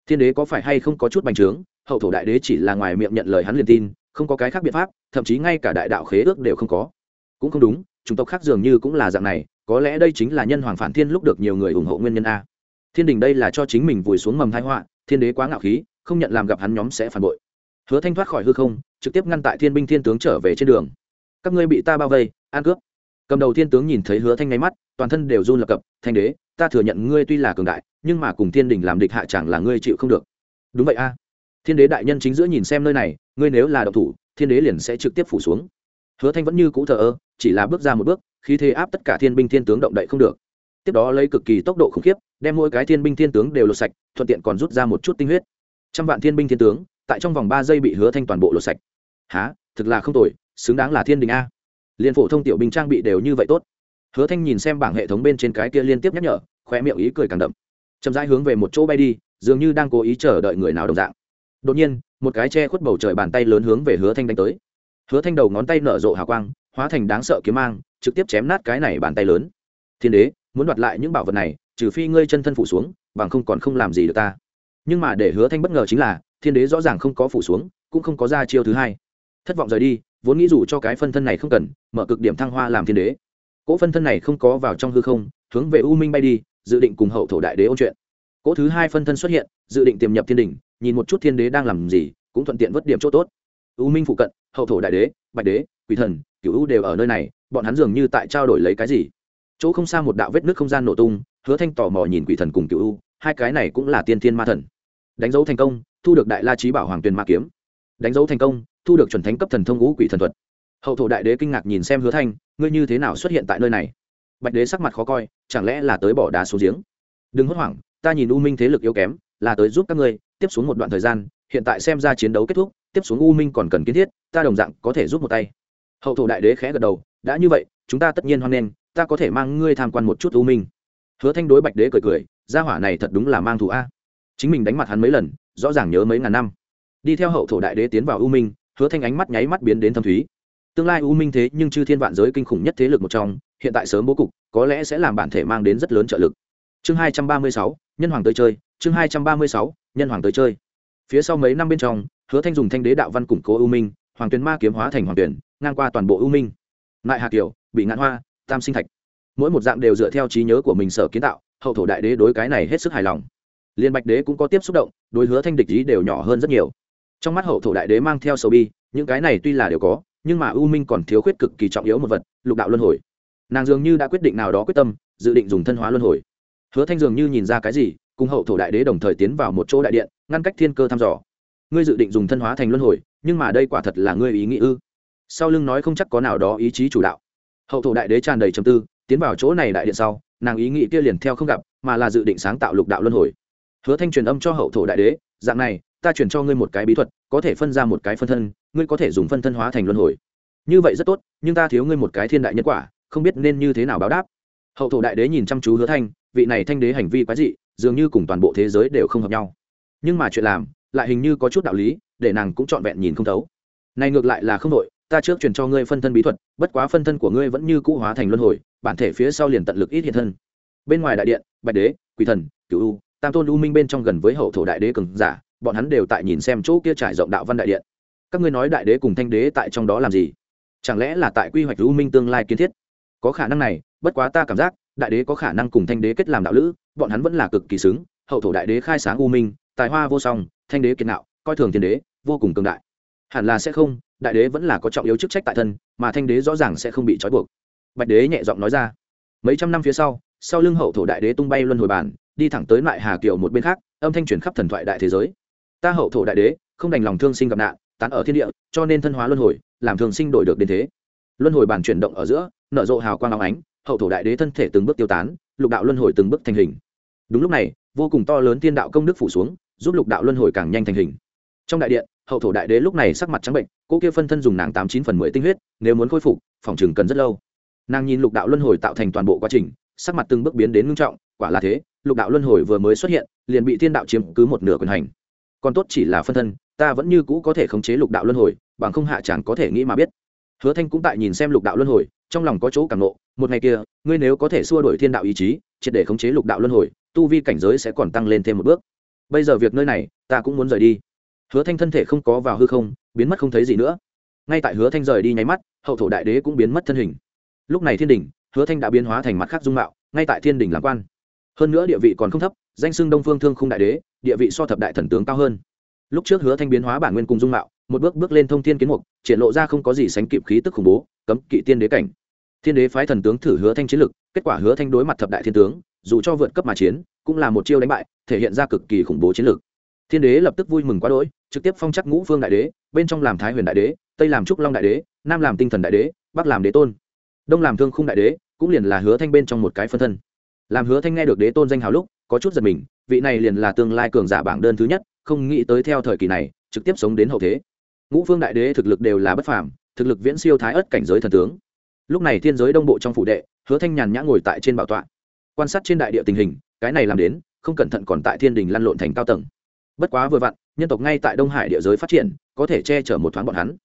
Thiên đế có phải hay không có chút bành trướng? Hậu thổ đại đế chỉ là ngoài miệng nhận lời hắn liền tin, không có cái khác biện pháp, thậm chí ngay cả đại đạo khế ước đều không có. Cũng không đúng chủng tộc khác dường như cũng là dạng này, có lẽ đây chính là nhân hoàng phản thiên lúc được nhiều người ủng hộ nguyên nhân a. Thiên đình đây là cho chính mình vùi xuống mầm thái họa, thiên đế quá ngạo khí, không nhận làm gặp hắn nhóm sẽ phản bội. Hứa thanh thoát khỏi hư không, trực tiếp ngăn tại thiên binh thiên tướng trở về trên đường. Các ngươi bị ta bao vây an cướp. Cầm đầu thiên tướng nhìn thấy hứa thanh nháy mắt, toàn thân đều run lập cập, thanh đế, ta thừa nhận ngươi tuy là cường đại, nhưng mà cùng thiên đình làm địch hạ chẳng là ngươi chịu không được. Đúng vậy a. Thiên đế đại nhân chính giữa nhìn xem nơi này, ngươi nếu là độc thủ, thiên đế liền sẽ trực tiếp phủ xuống. Hứa thanh vẫn như cũ thờ ơ chỉ là bước ra một bước khi thế áp tất cả thiên binh thiên tướng động đậy không được. Tiếp đó lấy cực kỳ tốc độ khủng khiếp, đem mỗi cái thiên binh thiên tướng đều lột sạch, thuận tiện còn rút ra một chút tinh huyết. Trăm vạn thiên binh thiên tướng, tại trong vòng ba giây bị hứa thanh toàn bộ lột sạch. Há thực là không tồi, xứng đáng là thiên đình a. Liên phổ thông tiểu binh trang bị đều như vậy tốt. Hứa thanh nhìn xem bảng hệ thống bên trên cái kia liên tiếp nhắc nhở khoe miệng ý cười càng đậm. Chậm rãi hướng về một chỗ bay đi, dường như đang cố ý chờ đợi người nào đồng dạng. Đột nhiên, một cái che khuất bầu trời bàn tay lớn hướng về hứa thanh đánh tới. Hứa thanh đầu ngón tay nở rộ hào quang hóa thành đáng sợ kiếm mang, trực tiếp chém nát cái này bàn tay lớn. Thiên đế, muốn đoạt lại những bảo vật này, trừ phi ngươi chân thân phủ xuống, bằng không còn không làm gì được ta. Nhưng mà để hứa thanh bất ngờ chính là, thiên đế rõ ràng không có phủ xuống, cũng không có ra chiêu thứ hai. Thất vọng rời đi, vốn nghĩ dù cho cái phân thân này không cần, mở cực điểm thăng hoa làm thiên đế. Cỗ phân thân này không có vào trong hư không, hướng về u minh bay đi, dự định cùng hậu thổ đại đế ôn chuyện. Cỗ thứ hai phân thân xuất hiện, dự định tiềm nhập thiên đình nhìn một chút thiên đế đang làm gì, cũng thuận tiện vớt điểm chỗ tốt. U minh phụ cận, hậu thổ đại đế, bạch đế, quỷ thần cựu u đều ở nơi này, bọn hắn dường như tại trao đổi lấy cái gì. Chỗ không xa một đạo vết nước không gian nổ tung, hứa thanh tò mò nhìn quỷ thần cùng cựu u, hai cái này cũng là tiên thiên ma thần. Đánh dấu thành công, thu được đại la trí bảo hoàng tuyền ma kiếm. Đánh dấu thành công, thu được chuẩn thánh cấp thần thông ngũ quỷ thần thuật. Hậu thổ đại đế kinh ngạc nhìn xem hứa thanh, ngươi như thế nào xuất hiện tại nơi này? Bạch đế sắc mặt khó coi, chẳng lẽ là tới bỏ đá xuống giếng? Đừng hốt hoảng, ta nhìn u minh thế lực yếu kém, là tới giúp các ngươi, tiếp xuống một đoạn thời gian, hiện tại xem ra chiến đấu kết thúc, tiếp xuống u minh còn cần kiến thiết, ta đồng dạng có thể giúp một tay hậu thổ đại đế khẽ gật đầu, đã như vậy, chúng ta tất nhiên hoan nghênh, ta có thể mang ngươi tham quan một chút u minh. Hứa thanh đối bạch đế cười cười, gia hỏa này thật đúng là mang thù a. Chính mình đánh mặt hắn mấy lần, rõ ràng nhớ mấy ngàn năm. Đi theo hậu thổ đại đế tiến vào u minh, hứa thanh ánh mắt nháy mắt biến đến thâm thúy. Tương lai u minh thế nhưng chư thiên vạn giới kinh khủng nhất thế lực một trong, hiện tại sớm bố cục, có lẽ sẽ làm bản thể mang đến rất lớn trợ lực. Chương hai trăm ba mươi sáu, nhân hoàng tới chơi, chương hai trăm ba mươi sáu, nhân hoàng tới chơi. Phía sau mấy năm bên trong, hứa thanh dùng thanh đế đạo văn củng cố u minh, hoàng tuyền ma kiếm hóa thành hoàng tuyển ngang qua toàn bộ ưu minh. Nại hà kiều, bị ngạn hoa, tam sinh thạch. Mỗi một dạng đều dựa theo trí nhớ của mình sở kiến tạo, hậu thổ đại đế đối cái này hết sức hài lòng. Liên bạch đế cũng có tiếp xúc động, đối hứa thanh địch ý đều nhỏ hơn rất nhiều. Trong mắt hậu thổ đại đế mang theo sầu bi, những cái này tuy là đều có, nhưng mà u minh còn thiếu khuyết cực kỳ trọng yếu một vật, lục đạo luân hồi. Nàng dường như đã quyết định nào đó quyết tâm, dự định dùng thân hóa luân hồi. Hứa thanh dường như nhìn ra cái gì, cùng hậu thổ đại đế đồng thời tiến vào một chỗ đại điện, ngăn cách thiên cơ thăm dò. Ngươi dự định dùng thân hóa thành luân hồi, nhưng mà đây quả thật là ngươi ý nghĩ ư? Sau lưng nói không chắc có nào đó ý chí chủ đạo. Hậu thổ đại đế tràn đầy trầm tư, tiến vào chỗ này đại điện sau, nàng ý nghĩ kia liền theo không gặp, mà là dự định sáng tạo lục đạo luân hồi. Hứa thanh truyền âm cho hậu thổ đại đế, dạng này, ta truyền cho ngươi một cái bí thuật, có thể phân ra một cái phân thân, ngươi có thể dùng phân thân hóa thành luân hồi. Như vậy rất tốt, nhưng ta thiếu ngươi một cái thiên đại nhân quả, không biết nên như thế nào báo đáp. Hậu thổ đại đế nhìn chăm chú hứa thanh, vị này thanh đế hành vi quái dị, dường như cùng toàn bộ thế giới đều không hợp nhau. Nhưng mà chuyện làm, lại hình như có chút đạo lý, để nàng cũng trọn vẹn nhìn không thấu. Này ngược lại là không đội ta trước truyền cho ngươi phân thân bí thuật, bất quá phân thân của ngươi vẫn như cũ hóa thành luân hồi, bản thể phía sau liền tận lực ít hiện thân. Bên ngoài đại điện, bạch đế, quỷ thần, cửu u, tam tôn u minh bên trong gần với hậu thổ đại đế cường giả, bọn hắn đều tại nhìn xem chỗ kia trải rộng đạo văn đại điện. Các ngươi nói đại đế cùng thanh đế tại trong đó làm gì? Chẳng lẽ là tại quy hoạch u minh tương lai kiến thiết? Có khả năng này, bất quá ta cảm giác, đại đế có khả năng cùng thanh đế kết làm đạo lữ, bọn hắn vẫn là cực kỳ xứng, hậu thổ đại đế khai sáng u minh, tài hoa vô song, thanh đế kiệt nạo, coi thường thiên đế, vô cùng cường đại. Hẳn là sẽ không đại đế vẫn là có trọng yếu chức trách tại thân, mà thanh đế rõ ràng sẽ không bị trói buộc. Bạch đế nhẹ giọng nói ra. Mấy trăm năm phía sau sau lưng hậu thổ đại đế tung bay luân hồi bản, đi thẳng tới lại hà kiều một bên khác, âm thanh chuyển khắp thần thoại đại thế giới. Ta hậu thổ đại đế, không đành lòng thương sinh gặp nạn, tán ở thiên địa, cho nên thân hóa luân hồi, làm thường sinh đổi được đến thế. Luân hồi bản chuyển động ở giữa, nở rộ hào quang áo ánh, hậu thổ đại đế thân thể từng bước tiêu tán, lục đạo luân hồi từng bước thành hình. Đúng lúc này, vô cùng to lớn tiên đạo công đức phủ xuống, giúp lục đạo luân hồi càng nhanh thành hình. Trong đại điện hậu thổ đại đế lúc này sắc mặt trắng bệnh, cô kia phân thân dùng nàng tám chín phần mười tinh huyết, nếu muốn khôi phục, phòng chừng cần rất lâu. Nàng nhìn lục đạo luân hồi tạo thành toàn bộ quá trình, sắc mặt từng bước biến đến ngưng trọng, quả là thế, lục đạo luân hồi vừa mới xuất hiện, liền bị thiên đạo chiếm cứ một nửa quyền hành. Còn tốt chỉ là phân thân, ta vẫn như cũ có thể khống chế lục đạo luân hồi, bằng không hạ chẳng có thể nghĩ mà biết. Hứa thanh cũng tại nhìn xem lục đạo luân hồi, trong lòng có chỗ cảm nộ, một ngày kia, ngươi nếu có thể xua đổi thiên đạo ý chí, triệt để khống chế lục đạo luân hồi, tu vi cảnh giới sẽ còn tăng lên thêm một bước. Bây giờ việc nơi này, ta cũng muốn rời đi hứa thanh thân thể không có vào hư không, biến mất không thấy gì nữa. Ngay tại hứa thanh rời đi nháy mắt, hậu thổ đại đế cũng biến mất thân hình. Lúc này thiên đình, hứa thanh đã biến hóa thành mặt khác dung mạo, ngay tại thiên đình làm quan. Hơn nữa địa vị còn không thấp, danh xưng đông phương thương khung đại đế, địa vị so thập đại thần tướng cao hơn. Lúc trước hứa thanh biến hóa bản nguyên cùng dung mạo, một bước bước lên thông thiên kiến mục, triển lộ ra không có gì sánh kịp khí tức khủng bố, cấm kỵ tiên đế cảnh. Thiên đế phái thần tướng thử hứa thanh chiến lực, kết quả hứa thanh đối mặt thập đại thiên tướng, dù cho vượt cấp mà chiến, cũng là một chiêu đánh bại, thể hiện ra cực kỳ khủng bố chiến lược thiên đế lập tức vui mừng quá đỗi trực tiếp phong chắc ngũ phương đại đế, bên trong làm thái huyền đại đế, tây làm trúc long đại đế, nam làm tinh thần đại đế, bắc làm đế tôn. Đông làm thương khung đại đế, cũng liền là hứa thanh bên trong một cái phân thân. Làm hứa thanh nghe được đế tôn danh hào lúc, có chút giật mình, vị này liền là tương lai cường giả bảng đơn thứ nhất, không nghĩ tới theo thời kỳ này, trực tiếp sống đến hậu thế. Ngũ phương đại đế thực lực đều là bất phàm, thực lực viễn siêu thái ất cảnh giới thần tướng. Lúc này thiên giới đông bộ trong phủ đệ, hứa thanh nhàn nhã ngồi tại trên bảo tọa, quan sát trên đại địa tình hình, cái này làm đến, không cẩn thận còn tại thiên đình lăn lộn thành cao tầng. Bất quá vừa vặn nhân tộc ngay tại đông hải địa giới phát triển, có thể che chở một thoáng bọn hắn.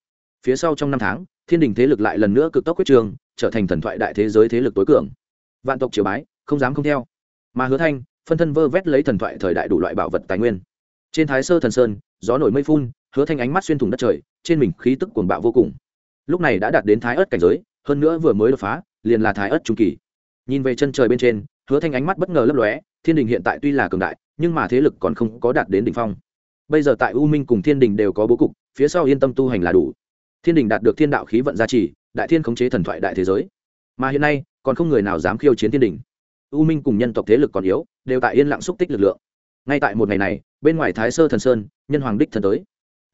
Phía sau trong năm tháng, thiên đình thế lực lại lần nữa cực tốc quyết trường, trở thành thần thoại đại thế giới thế lực tối cường. Vạn tộc triều bái, không dám không theo. Mà hứa thanh, phân thân vơ vét lấy thần thoại thời đại đủ loại bảo vật tài nguyên. Trên thái sơ thần sơn, gió nổi mây phun, hứa thanh ánh mắt xuyên thủng đất trời, trên mình khí tức cuồng bạo vô cùng. Lúc này đã đạt đến thái ớt cảnh giới, hơn nữa vừa mới đột phá, liền là thái ớt trung kỳ. Nhìn về chân trời bên trên, hứa thanh ánh mắt bất ngờ lấp lóe, thiên đình hiện tại tuy là cường đại, nhưng mà thế lực còn không có đạt đến đỉnh phong bây giờ tại u minh cùng thiên đình đều có bố cục, phía sau yên tâm tu hành là đủ. Thiên đình đạt được thiên đạo khí vận gia trì, đại thiên khống chế thần thoại đại thế giới. Mà hiện nay, còn không người nào dám khiêu chiến thiên đình. U minh cùng nhân tộc thế lực còn yếu, đều tại yên lặng xúc tích lực lượng. Ngay tại một ngày này, bên ngoài thái sơ thần sơn, nhân hoàng đích thần tới.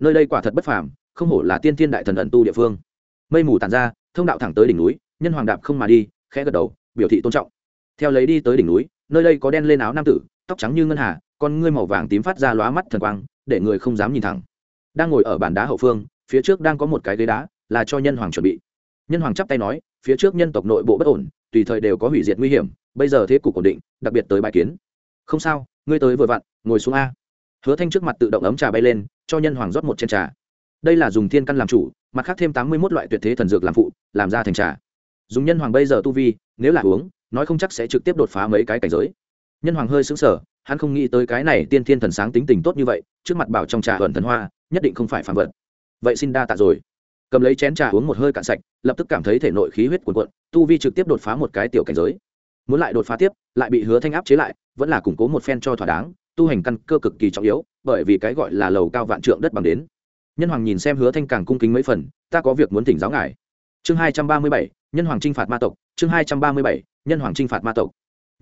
Nơi đây quả thật bất phàm, không hổ là tiên thiên đại thần ẩn tu địa phương. Mây mù tàn ra, thông đạo thẳng tới đỉnh núi, nhân hoàng đạp không mà đi, khẽ gật đầu, biểu thị tôn trọng. Theo lấy đi tới đỉnh núi, nơi đây có đen lên áo nam tử, tóc trắng như ngân hà con ngươi màu vàng tím phát ra lóa mắt thần quang, để người không dám nhìn thẳng. Đang ngồi ở bàn đá hậu phương, phía trước đang có một cái ghế đá, là cho nhân hoàng chuẩn bị. Nhân hoàng chắp tay nói, phía trước nhân tộc nội bộ bất ổn, tùy thời đều có hủy diệt nguy hiểm, bây giờ thế cục ổn định, đặc biệt tới bài kiến. Không sao, ngươi tới vừa vặn, ngồi xuống a. Hứa thanh trước mặt tự động ấm trà bay lên, cho nhân hoàng rót một chén trà. Đây là dùng thiên căn làm chủ, mặt khác thêm tám mươi một loại tuyệt thế thần dược làm phụ, làm ra thành trà. Dùng nhân hoàng bây giờ tu vi, nếu là uống, nói không chắc sẽ trực tiếp đột phá mấy cái cảnh giới. Nhân hoàng hơi sững sờ hắn không nghĩ tới cái này tiên thiên thần sáng tính tình tốt như vậy, trước mặt bảo trong trà ẩn thần hoa, nhất định không phải phản vật. Vậy xin đa tạ rồi. Cầm lấy chén trà uống một hơi cạn sạch, lập tức cảm thấy thể nội khí huyết cuồn cuộn, tu vi trực tiếp đột phá một cái tiểu cảnh giới. Muốn lại đột phá tiếp, lại bị hứa thanh áp chế lại, vẫn là củng cố một phen cho thỏa đáng, tu hành căn cơ cực kỳ trọng yếu, bởi vì cái gọi là lầu cao vạn trượng đất bằng đến. Nhân hoàng nhìn xem hứa thanh càng cung kính mấy phần, ta có việc muốn thỉnh giáo ngài. Chương hai trăm ba mươi bảy, nhân hoàng t r i n h phạt ma tộc, chương hai trăm ba mươi bảy, nhân hoàng t r i n h phạt ma tộc.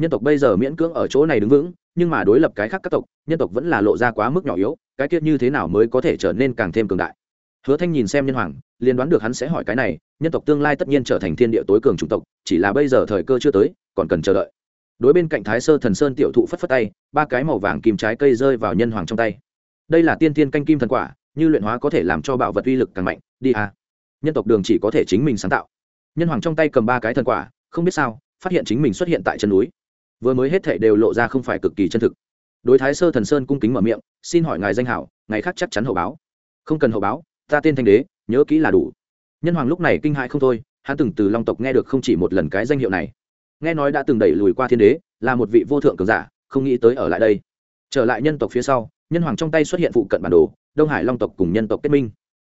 Nhân tộc bây giờ miễn cưỡng ở chỗ này đứng vững nhưng mà đối lập cái khác các tộc, nhân tộc vẫn là lộ ra quá mức nhỏ yếu, cái tiết như thế nào mới có thể trở nên càng thêm cường đại? Hứa thanh nhìn xem nhân hoàng, liền đoán được hắn sẽ hỏi cái này, nhân tộc tương lai tất nhiên trở thành thiên địa tối cường chủng tộc, chỉ là bây giờ thời cơ chưa tới, còn cần chờ đợi. Đối bên cạnh thái sơ thần sơn tiểu thụ phất phất tay, ba cái màu vàng kim trái cây rơi vào nhân hoàng trong tay. Đây là tiên tiên canh kim thần quả, như luyện hóa có thể làm cho bảo vật uy lực càng mạnh, đi à. nhân tộc đường chỉ có thể chính mình sáng tạo. Nhân hoàng trong tay cầm ba cái thần quả, không biết sao, phát hiện chính mình xuất hiện tại chân núi vừa mới hết thệ đều lộ ra không phải cực kỳ chân thực. Đối thái sơ thần sơn cung kính mở miệng, xin hỏi ngài danh hảo, ngày khác chắc chắn hậu báo. Không cần hậu báo, ta tên thanh đế, nhớ kỹ là đủ. Nhân hoàng lúc này kinh hại không thôi, hắn từng từ long tộc nghe được không chỉ một lần cái danh hiệu này. Nghe nói đã từng đẩy lùi qua thiên đế, là một vị vô thượng cường giả, không nghĩ tới ở lại đây. Trở lại nhân tộc phía sau, nhân hoàng trong tay xuất hiện phụ cận bản đồ, đông hải long tộc cùng nhân tộc kết minh.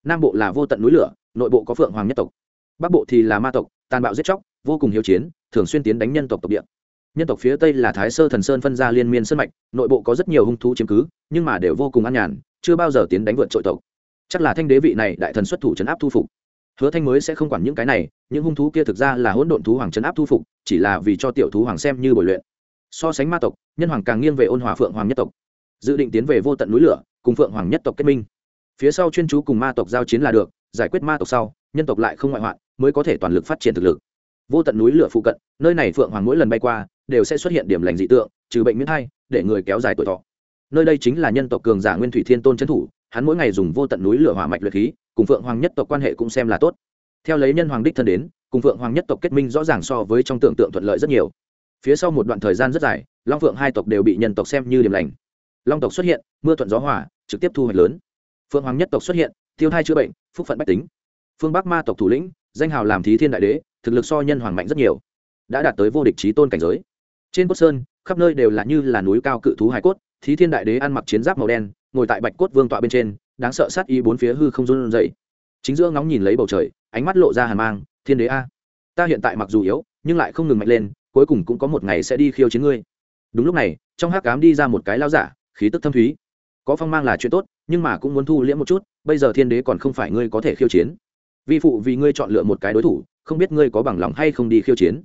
Nam bộ là vô tận núi lửa, nội bộ có phượng hoàng nhất tộc. Bắc bộ thì là ma tộc, tàn bạo giết chóc, vô cùng hiếu chiến, thường xuyên tiến đánh nhân tộc tộc địa nhân tộc phía tây là thái sơ thần sơn phân ra liên miên sân mạch, nội bộ có rất nhiều hung thú chiếm cứ, nhưng mà đều vô cùng an nhàn, chưa bao giờ tiến đánh vượt trội tộc. Chắc là thanh đế vị này đại thần xuất thủ trấn áp thu phục. Hứa thanh mới sẽ không quản những cái này, những hung thú kia thực ra là hỗn độn thú hoàng trấn áp thu phục, chỉ là vì cho tiểu thú hoàng xem như bồi luyện. So sánh ma tộc, nhân hoàng càng nghiêng về ôn hòa phượng hoàng nhất tộc. Dự định tiến về vô tận núi lửa, cùng phượng hoàng nhất tộc kết minh. Phía sau chuyên chú cùng ma tộc giao chiến là được, giải quyết ma tộc sau, nhân tộc lại không ngoại hoạn, mới có thể toàn lực phát triển thực lực. Vô tận núi lửa phụ cận, nơi này phượng hoàng mỗi lần bay qua đều sẽ xuất hiện điểm lành dị tượng, trừ bệnh miễn hay để người kéo dài tuổi thọ. Nơi đây chính là nhân tộc cường giả nguyên thủy thiên tôn trấn thủ, hắn mỗi ngày dùng vô tận núi lửa hỏa mạch luyện khí, cùng phượng hoàng nhất tộc quan hệ cũng xem là tốt. Theo lấy nhân hoàng đích thân đến, cùng phượng hoàng nhất tộc kết minh rõ ràng so với trong tưởng tượng thuận lợi rất nhiều. Phía sau một đoạn thời gian rất dài, long phượng hai tộc đều bị nhân tộc xem như điểm lành. Long tộc xuất hiện, mưa thuận gió hỏa trực tiếp thu hoạch lớn. Phượng hoàng nhất tộc xuất hiện, tiêu thai chữa bệnh, phúc phận bách tính. Phương bắc ma tộc thủ lĩnh, danh hào làm thí thiên đại đế, thực lực so nhân hoàng mạnh rất nhiều. Đã đạt tới vô địch trí tôn cảnh giới trên cốt sơn, khắp nơi đều là như là núi cao cự thú hải cốt, thí thiên đại đế ăn mặc chiến giáp màu đen, ngồi tại bạch cốt vương tọa bên trên, đáng sợ sát y bốn phía hư không run dậy chính giữa ngóng nhìn lấy bầu trời, ánh mắt lộ ra hàn mang, thiên đế a, ta hiện tại mặc dù yếu, nhưng lại không ngừng mạnh lên, cuối cùng cũng có một ngày sẽ đi khiêu chiến ngươi. Đúng lúc này, trong hát cám đi ra một cái lao giả, khí tức thâm thúy. Có phong mang là chuyện tốt, nhưng mà cũng muốn thu liễm một chút, bây giờ thiên đế còn không phải ngươi có thể khiêu chiến. Vi phụ vì ngươi chọn lựa một cái đối thủ, không biết ngươi có bằng lòng hay không đi khiêu chiến.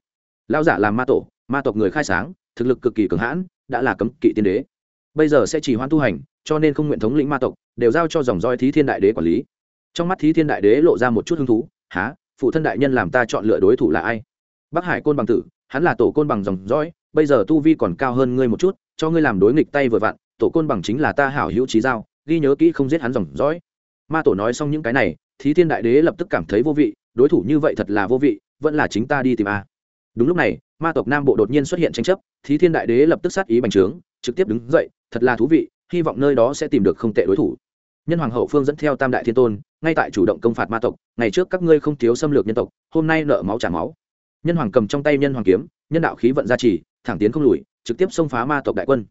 Lao giả làm ma tổ ma tộc người khai sáng, thực lực cực kỳ cường hãn, đã là cấm kỵ tiên đế. Bây giờ sẽ chỉ hoan tu hành, cho nên không nguyện thống lĩnh ma tộc, đều giao cho dòng roi thí thiên đại đế quản lý. Trong mắt thí thiên đại đế lộ ra một chút hứng thú há phụ thân đại nhân làm ta chọn lựa đối thủ là ai? Bắc hải côn bằng tử, hắn là tổ côn bằng dòng dõi, bây giờ tu vi còn cao hơn ngươi một chút, cho ngươi làm đối nghịch tay vừa vặn, tổ côn bằng chính là ta hảo hữu trí giao, ghi nhớ kỹ không giết hắn dòng dõi. Ma tổ nói xong những cái này, thí thiên đại đế lập tức cảm thấy vô vị, đối thủ như vậy thật là vô vị, vẫn là chính ta đi tìm a. Đúng lúc này ma tộc nam bộ đột nhiên xuất hiện tranh chấp, thí thiên đại đế lập tức sát ý bành trướng, trực tiếp đứng dậy, thật là thú vị, hy vọng nơi đó sẽ tìm được không tệ đối thủ. Nhân hoàng hậu phương dẫn theo tam đại thiên tôn, ngay tại chủ động công phạt ma tộc, ngày trước các ngươi không thiếu xâm lược nhân tộc, hôm nay nợ máu trả máu. Nhân hoàng cầm trong tay nhân hoàng kiếm, nhân đạo khí vận gia trì, thẳng tiến không lùi, trực tiếp xông phá ma tộc đại quân.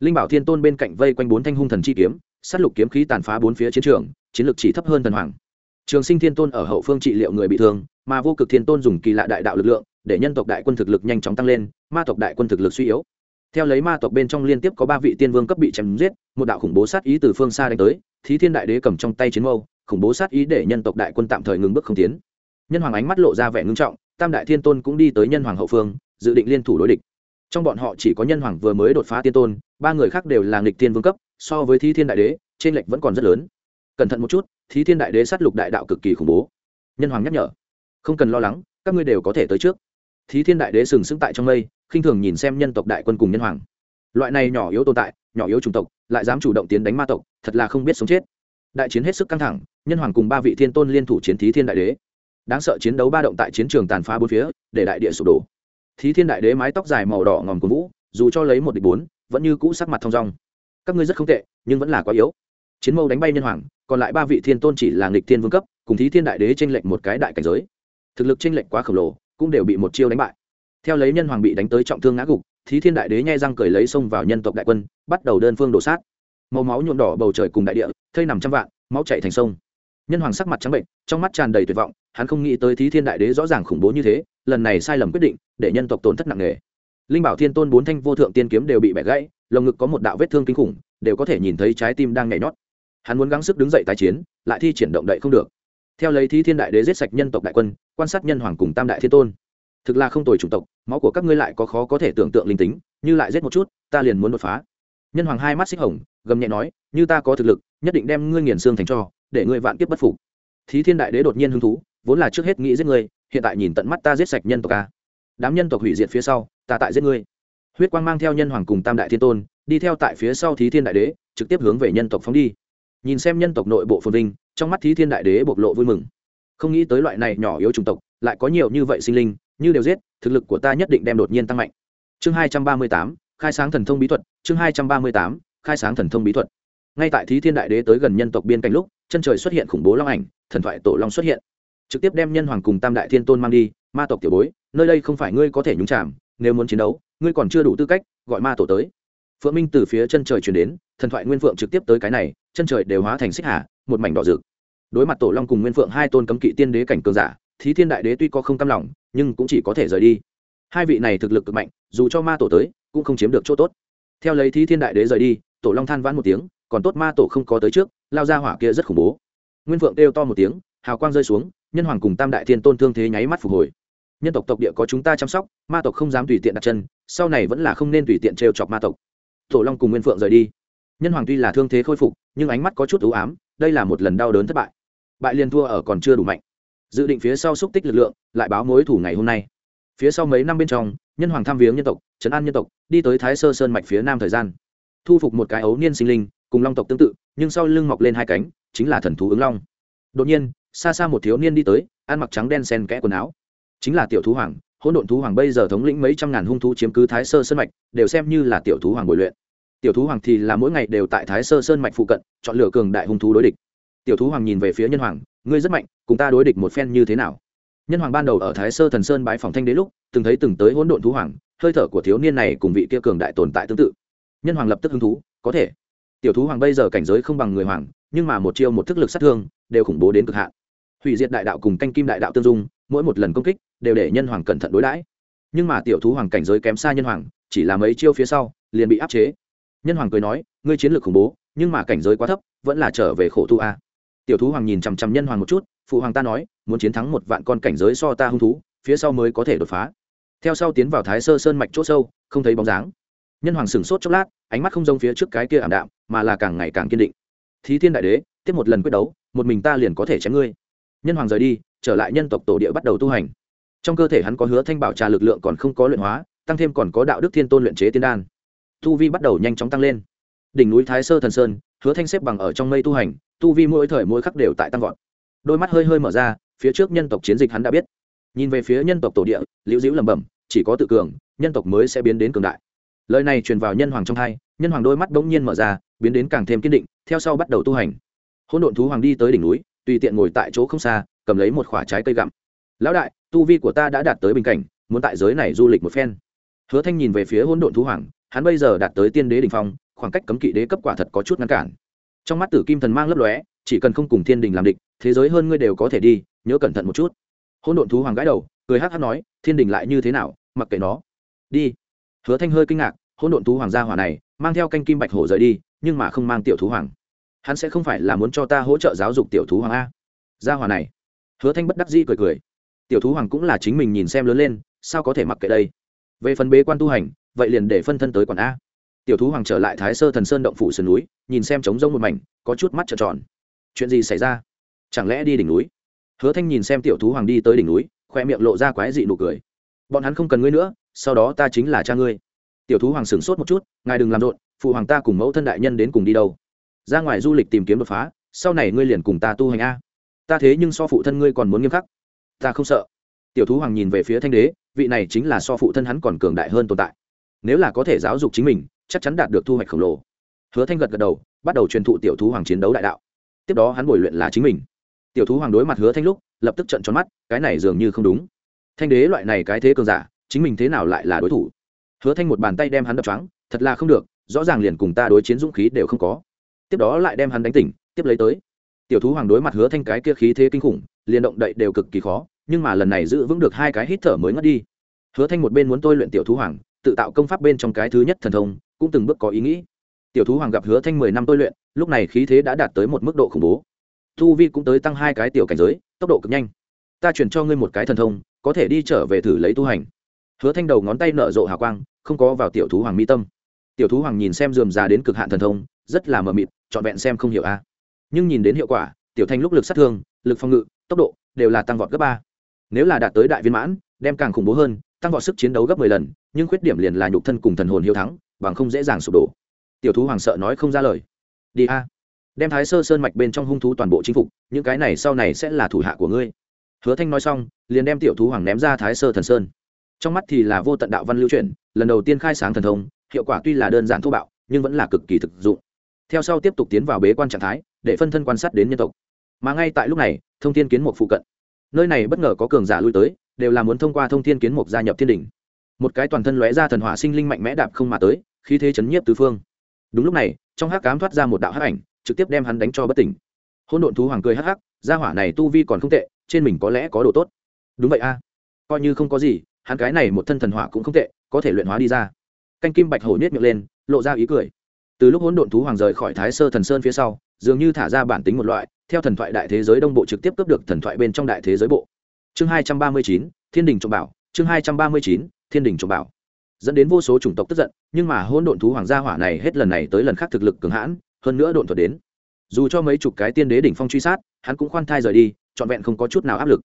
Linh bảo thiên tôn bên cạnh vây quanh bốn thanh hung thần chi kiếm s á t lục kiếm khí tàn phá bốn phía chiến trường, chiến lược chỉ thấp hơn thần hoàng. Trường sinh thiên tôn ở hậu phương trị liệu người bị thương, mà vô cực thiên tôn dùng kỳ lạ đại đạo lực lượng để nhân tộc đại quân thực lực nhanh chóng tăng lên, ma tộc đại quân thực lực suy yếu. Theo lấy ma tộc bên trong liên tiếp có ba vị tiên vương cấp bị chém giết, một đạo khủng bố sát ý từ phương xa đánh tới, thí thiên đại đế cầm trong tay chiến mâu, khủng bố sát ý để nhân tộc đại quân tạm thời ngừng bước không tiến. Nhân hoàng ánh mắt lộ ra vẻ ngưng trọng, tam đại thiên tôn cũng đi tới nhân hoàng hậu phương, dự định liên thủ đối địch. Trong bọn họ chỉ có nhân hoàng vừa mới đột phá tiên tôn, ba người khác đều là nghịch tiên vương cấp, so với thí thiên đại đế trên lệch vẫn còn rất lớn. Cẩn thận một chút, thí thiên đại đế sát lục đại đạo cực kỳ khủng bố. Nhân hoàng nhắc nhở, không cần lo lắng, các ngươi đều có thể tới trước thí thiên đại đế sừng sững tại trong mây, khinh thường nhìn xem nhân tộc đại quân cùng nhân hoàng. Loại này nhỏ yếu tồn tại, nhỏ yếu chủng tộc, lại dám chủ động tiến đánh ma tộc, thật là không biết sống chết. Đại chiến hết sức căng thẳng, nhân hoàng cùng ba vị thiên tôn liên thủ chiến thí thiên đại đế. Đáng sợ chiến đấu ba động tại chiến trường tàn phá bốn phía, để đại địa sụp đổ. Thí thiên đại đế mái tóc dài màu đỏ ngòm cổ vũ, dù cho lấy một địch bốn, vẫn như cũ sắc mặt thong dong. Các ngươi rất không tệ, nhưng vẫn là quá yếu. Chiến mâu đánh bay nhân hoàng, còn lại ba vị thiên tôn chỉ là nghịch thiên vương cấp, cùng thí thiên đại đế tranh lệch một cái đại cảnh giới. Thực lực tranh lệch quá khổng lồ cũng đều bị một chiêu đánh bại. Theo lấy nhân hoàng bị đánh tới trọng thương ngã gục, thí thiên đại đế nhai răng cởi lấy xông vào nhân tộc đại quân, bắt đầu đơn phương đổ sát. Màu máu nhuộm đỏ bầu trời cùng đại địa, thây nằm trăm vạn, máu chạy thành sông. Nhân hoàng sắc mặt trắng bệnh, trong mắt tràn đầy tuyệt vọng, hắn không nghĩ tới thí thiên đại đế rõ ràng khủng bố như thế, lần này sai lầm quyết định, để nhân tộc tổn thất nặng nề. Linh bảo thiên tôn bốn thanh vô thượng tiên kiếm đều bị bẻ gãy, lồng ngực có một đạo vết thương kinh khủng, đều có thể nhìn thấy trái tim đang nhảy nhót. Hắn muốn gắng sức đứng dậy tái chiến, lại thi triển động đậy không được theo lấy thí thiên đại đế giết sạch nhân tộc đại quân, quan sát nhân hoàng cùng tam đại thiên tôn. Thực là không tồi chủng tộc, máu của các ngươi lại có khó có thể tưởng tượng linh tính, như lại giết một chút, ta liền muốn đột phá. Nhân hoàng hai mắt xích hồng, gầm nhẹ nói, như ta có thực lực, nhất định đem ngươi nghiền xương thành cho, để ngươi vạn kiếp bất phục. Thí thiên đại đế đột nhiên hứng thú, vốn là trước hết nghĩ giết ngươi, hiện tại nhìn tận mắt ta giết sạch nhân tộc ta. Đám nhân tộc hủy diệt phía sau, ta tại giết ngươi. Huyết quang mang theo nhân hoàng cùng tam đại thiên tôn, đi theo tại phía sau thí thiên đại đế, trực tiếp hướng về nhân tộc phóng đi. Nhìn xem nhân tộc nội bộ phồn vinh trong mắt thí thiên đại đế bộc lộ vui mừng. Không nghĩ tới loại này nhỏ yếu chủng tộc, lại có nhiều như vậy sinh linh, như đều giết, thực lực của ta nhất định đem đột nhiên tăng mạnh. Chương hai trăm ba mươi tám, khai sáng thần thông bí thuật, chương hai trăm ba mươi tám, khai sáng thần thông bí thuật. Ngay tại thí thiên đại đế tới gần nhân tộc biên cảnh lúc, chân trời xuất hiện khủng bố long ảnh, thần thoại tổ long xuất hiện. Trực tiếp đem nhân hoàng cùng tam đại thiên tôn mang đi, ma tộc tiểu bối, nơi đây không phải ngươi có thể nhúng chạm nếu muốn chiến đấu, ngươi còn chưa đủ tư cách, gọi ma tổ tới. Phượng minh từ phía chân trời chuyển đến, thần thoại nguyên phượng trực tiếp tới cái này chân trời đều hóa thành xích hà, một mảnh đỏ rực. Đối mặt tổ long cùng nguyên phượng hai tôn cấm kỵ tiên đế cảnh cường giả, thí thiên đại đế tuy có không cam lòng, nhưng cũng chỉ có thể rời đi. Hai vị này thực lực cực mạnh, dù cho ma tổ tới, cũng không chiếm được chỗ tốt. Theo lấy thí thiên đại đế rời đi, tổ long than vãn một tiếng, còn tốt ma tổ không có tới trước, lao ra hỏa kia rất khủng bố. Nguyên phượng kêu to một tiếng, hào quang rơi xuống, nhân hoàng cùng tam đại thiên tôn thương thế nháy mắt phục hồi. Nhân tộc tộc địa có chúng ta chăm sóc, ma tộc không dám tùy tiện đặt chân, sau này vẫn là không nên tùy tiện trêu chọc ma tộc. Tổ long cùng nguyên phượng rời đi nhân hoàng tuy là thương thế khôi phục, nhưng ánh mắt có chút ưu ám, đây là một lần đau đớn thất bại. Bại liền thua ở còn chưa đủ mạnh. Dự định phía sau xúc tích lực lượng, lại báo mối thủ ngày hôm nay. Phía sau mấy năm bên trong, nhân hoàng tham viếng nhân tộc, trấn an nhân tộc, đi tới thái sơ sơn mạch phía nam thời gian. Thu phục một cái ấu niên sinh linh, cùng long tộc tương tự, nhưng sau lưng mọc lên hai cánh, chính là thần thú ứng long. Đột nhiên, xa xa một thiếu niên đi tới, ăn mặc trắng đen sen kẽ quần áo. Chính là tiểu thú hoàng, hỗn độn thú hoàng bây giờ thống lĩnh mấy trăm ngàn hung thú chiếm cứ thái sơ sơn mạch, đều xem như là tiểu thú hoàng bồi luyện tiểu thú hoàng thì là mỗi ngày đều tại thái sơ sơn mạch phụ cận, chọn lựa cường đại hung thú đối địch. Tiểu thú hoàng nhìn về phía nhân hoàng, ngươi rất mạnh, cùng ta đối địch một phen như thế nào? Nhân hoàng ban đầu ở thái sơ thần sơn bãi phòng thanh đế lúc, từng thấy từng tới hỗn độn thú hoàng, hơi thở của thiếu niên này cùng vị kia cường đại tồn tại tương tự. Nhân hoàng lập tức hứng thú, có thể. Tiểu thú hoàng bây giờ cảnh giới không bằng người hoàng, nhưng mà một chiêu một thức lực sát thương, đều khủng bố đến cực hạn. Hủy diệt đại đạo cùng canh kim đại đạo tương dung, mỗi một lần công kích đều để nhân hoàng cẩn thận đối đãi. Nhưng mà tiểu thú hoàng cảnh giới kém xa nhân hoàng, chỉ là mấy chiêu phía sau, liền bị áp chế nhân hoàng cười nói, ngươi chiến lược khủng bố, nhưng mà cảnh giới quá thấp, vẫn là trở về khổ tu a. Tiểu thú hoàng nhìn chằm chằm nhân hoàng một chút, phụ hoàng ta nói, muốn chiến thắng một vạn con cảnh giới so ta hung thú, phía sau mới có thể đột phá. Theo sau tiến vào thái sơ sơn mạch c h ỗ sâu, không thấy bóng dáng. Nhân hoàng sửng sốt chốc lát, ánh mắt không rông phía trước cái kia ảm đạm, mà là càng ngày càng kiên định. Thí thiên đại đế, tiếp một lần quyết đấu, một mình ta liền có thể chém ngươi. Nhân hoàng rời đi, trở lại nhân tộc tổ địa bắt đầu tu hành. Trong cơ thể hắn có hứa thanh bảo trà lực lượng còn không có luyện hóa, tăng thêm còn có đạo đức thiên tôn luyện chế tiên đan tu vi bắt đầu nhanh chóng tăng lên. Đỉnh núi thái sơ thần sơn, hứa thanh xếp bằng ở trong mây tu hành, tu vi mỗi thời mỗi khắc đều tại tăng vọt. Đôi mắt hơi hơi mở ra, phía trước nhân tộc chiến dịch hắn đã biết. Nhìn về phía nhân tộc tổ địa, liễu dĩu lẩm bẩm, chỉ có tự cường, nhân tộc mới sẽ biến đến cường đại. Lời này truyền vào nhân hoàng trong hai, nhân hoàng đôi mắt bỗng nhiên mở ra, biến đến càng thêm kiên định, theo sau bắt đầu tu hành. Hỗn độn thú hoàng đi tới đỉnh núi, tùy tiện ngồi tại chỗ không xa, cầm lấy một khoả trái cây gặm. Lão đại, tu vi của ta đã đạt tới bình cảnh, muốn tại giới này du lịch một phen. Hứa thanh nhìn về phía hỗn độn thú hoàng hắn bây giờ đạt tới tiên đế đ ỉ n h phong, khoảng cách cấm kỵ đế cấp quả thật có chút ngăn cản. Trong mắt tử kim thần mang lấp lóe, chỉ cần không cùng thiên đình làm địch, thế giới hơn ngươi đều có thể đi, nhớ cẩn thận một chút. Hôn độn thú hoàng gãi đầu, cười hát hát nói, thiên đình lại như thế nào, mặc kệ nó. Đi. Hứa thanh hơi kinh ngạc hôn độn thú hoàng gia hỏa này, mang theo canh kim bạch hổ rời đi, nhưng mà không mang tiểu thú hoàng. Hắn sẽ không phải là muốn cho ta hỗ trợ giáo dục tiểu thú hoàng a? Gia hỏa này. Hứa thanh bất đắc dĩ cười cười. Tiểu thú hoàng cũng là chính mình nhìn xem lớn lên, sao có thể mặc kệ đây? Về phần bế quan tu hành vậy liền để phân thân tới quản a. Tiểu thú hoàng trở lại thái sơ thần sơn động phủ sườn núi, nhìn xem trống rông một mảnh, có chút mắt trợn tròn. Chuyện gì xảy ra? Chẳng lẽ đi đỉnh núi? Hứa thanh nhìn xem tiểu thú hoàng đi tới đỉnh núi, khoe miệng lộ ra quái dị nụ cười. Bọn hắn không cần ngươi nữa, sau đó ta chính là cha ngươi. Tiểu thú hoàng sửng sốt một chút, ngài đừng làm rộn, phụ hoàng ta cùng mẫu thân đại nhân đến cùng đi đâu? Ra ngoài du lịch tìm kiếm đột phá, sau này ngươi liền cùng ta tu hành a. Ta thế nhưng so phụ thân ngươi còn muốn nghiêm khắc. Ta không sợ. Tiểu thú hoàng nhìn về phía thanh đế, vị này chính là so phụ thân hắn còn cường đại hơn tồn tại nếu là có thể giáo dục chính mình, chắc chắn đạt được thu hoạch khổng lồ. Hứa thanh gật gật đầu, bắt đầu truyền thụ tiểu thú hoàng chiến đấu đại đạo. Tiếp đó hắn bồi luyện là chính mình. Tiểu thú hoàng đối mặt hứa thanh lúc, lập tức trận tròn mắt, cái này dường như không đúng. Thanh đế loại này cái thế cường giả, chính mình thế nào lại là đối thủ? Hứa thanh một bàn tay đem hắn đập trắng thật là không được, rõ ràng liền cùng ta đối chiến dũng khí đều không có. Tiếp đó lại đem hắn đánh tỉnh, tiếp lấy tới. Tiểu thú hoàng đối mặt hứa thanh cái kia khí thế kinh khủng, liền động đậy đều cực kỳ khó, nhưng mà lần này giữ vững được hai cái hít thở mới ngất đi. Hứa thanh một bên muốn tôi luyện tiểu thú hoàng tự tạo công pháp bên trong cái thứ nhất thần thông, cũng từng bước có ý nghĩ. Tiểu thú hoàng gặp hứa thanh mười năm tôi luyện, lúc này khí thế đã đạt tới một mức độ khủng bố. Thu vi cũng tới tăng hai cái tiểu cảnh giới, tốc độ cực nhanh. Ta chuyển cho ngươi một cái thần thông, có thể đi trở về thử lấy tu hành. Hứa thanh đầu ngón tay nở rộ hào quang, không có vào tiểu thú hoàng mi tâm. Tiểu thú hoàng nhìn xem dườm già đến cực hạn thần thông, rất là mờ mịt, trọn vẹn xem không hiểu a. Nhưng nhìn đến hiệu quả, tiểu thanh lúc lực sát thương, lực phòng ngự, tốc độ đều là tăng vọt gấp ba. Nếu là đạt tới đại viên mãn, đem càng khủng bố hơn tăng vọt sức chiến đấu gấp mười lần, nhưng khuyết điểm liền là nhục thân cùng thần hồn hiếu thắng, bằng không dễ dàng sụp đổ. Tiểu thú hoàng sợ nói không ra lời. Đi a. Đem thái sơ sơn mạch bên trong hung thú toàn bộ chinh phục, những cái này sau này sẽ là thủ hạ của ngươi. Hứa thanh nói xong, liền đem tiểu thú hoàng ném ra thái sơ thần sơn. Trong mắt thì là vô tận đạo văn lưu chuyển, lần đầu tiên khai sáng thần thông, hiệu quả tuy là đơn giản thô bạo, nhưng vẫn là cực kỳ thực dụng. Theo sau tiếp tục tiến vào bế quan trạng thái, để phân thân quan sát đến nhân tộc. Mà ngay tại lúc này, thông thiên kiến một phụ cận. Nơi này bất ngờ có cường giả lui tới đều là muốn thông qua thông thiên kiến mục gia nhập thiên đình. Một cái toàn thân lóe ra thần hỏa sinh linh mạnh mẽ đạp không mà tới khi thế chấn nhiếp tứ phương. Đúng lúc này, trong hắc cám thoát ra một đạo hắc ảnh, trực tiếp đem hắn đánh cho bất tỉnh. Hôn độn thú hoàng cười hắc hắc, gia hỏa này tu vi còn không tệ, trên mình có lẽ có đồ tốt. Đúng vậy a. Coi như không có gì, hắn cái này một thân thần hỏa cũng không tệ, có thể luyện hóa đi ra. Canh kim bạch hổ nhét miệng lên, lộ ra ý cười. Từ lúc hỗn độn thú hoàng rời khỏi thái sơ thần sơn phía sau, dường như thả ra bản tính một loại, theo thần thoại đại thế giới đông bộ trực tiếp cướp được thần thoại bên trong đại thế giới bộ chương hai trăm ba mươi chín, thiên đình trọng bảo, chương hai trăm ba mươi chín, thiên đình trọng bảo. Dẫn đến vô số chủng tộc tức giận, nhưng mà hỗn độn thú hoàng gia hỏa này hết lần này tới lần khác thực lực cường hãn, hơn nữa độn thuật đến. Dù cho mấy chục cái tiên đế đỉnh phong truy sát, hắn cũng khoan thai rời đi, trọn vẹn không có chút nào áp lực.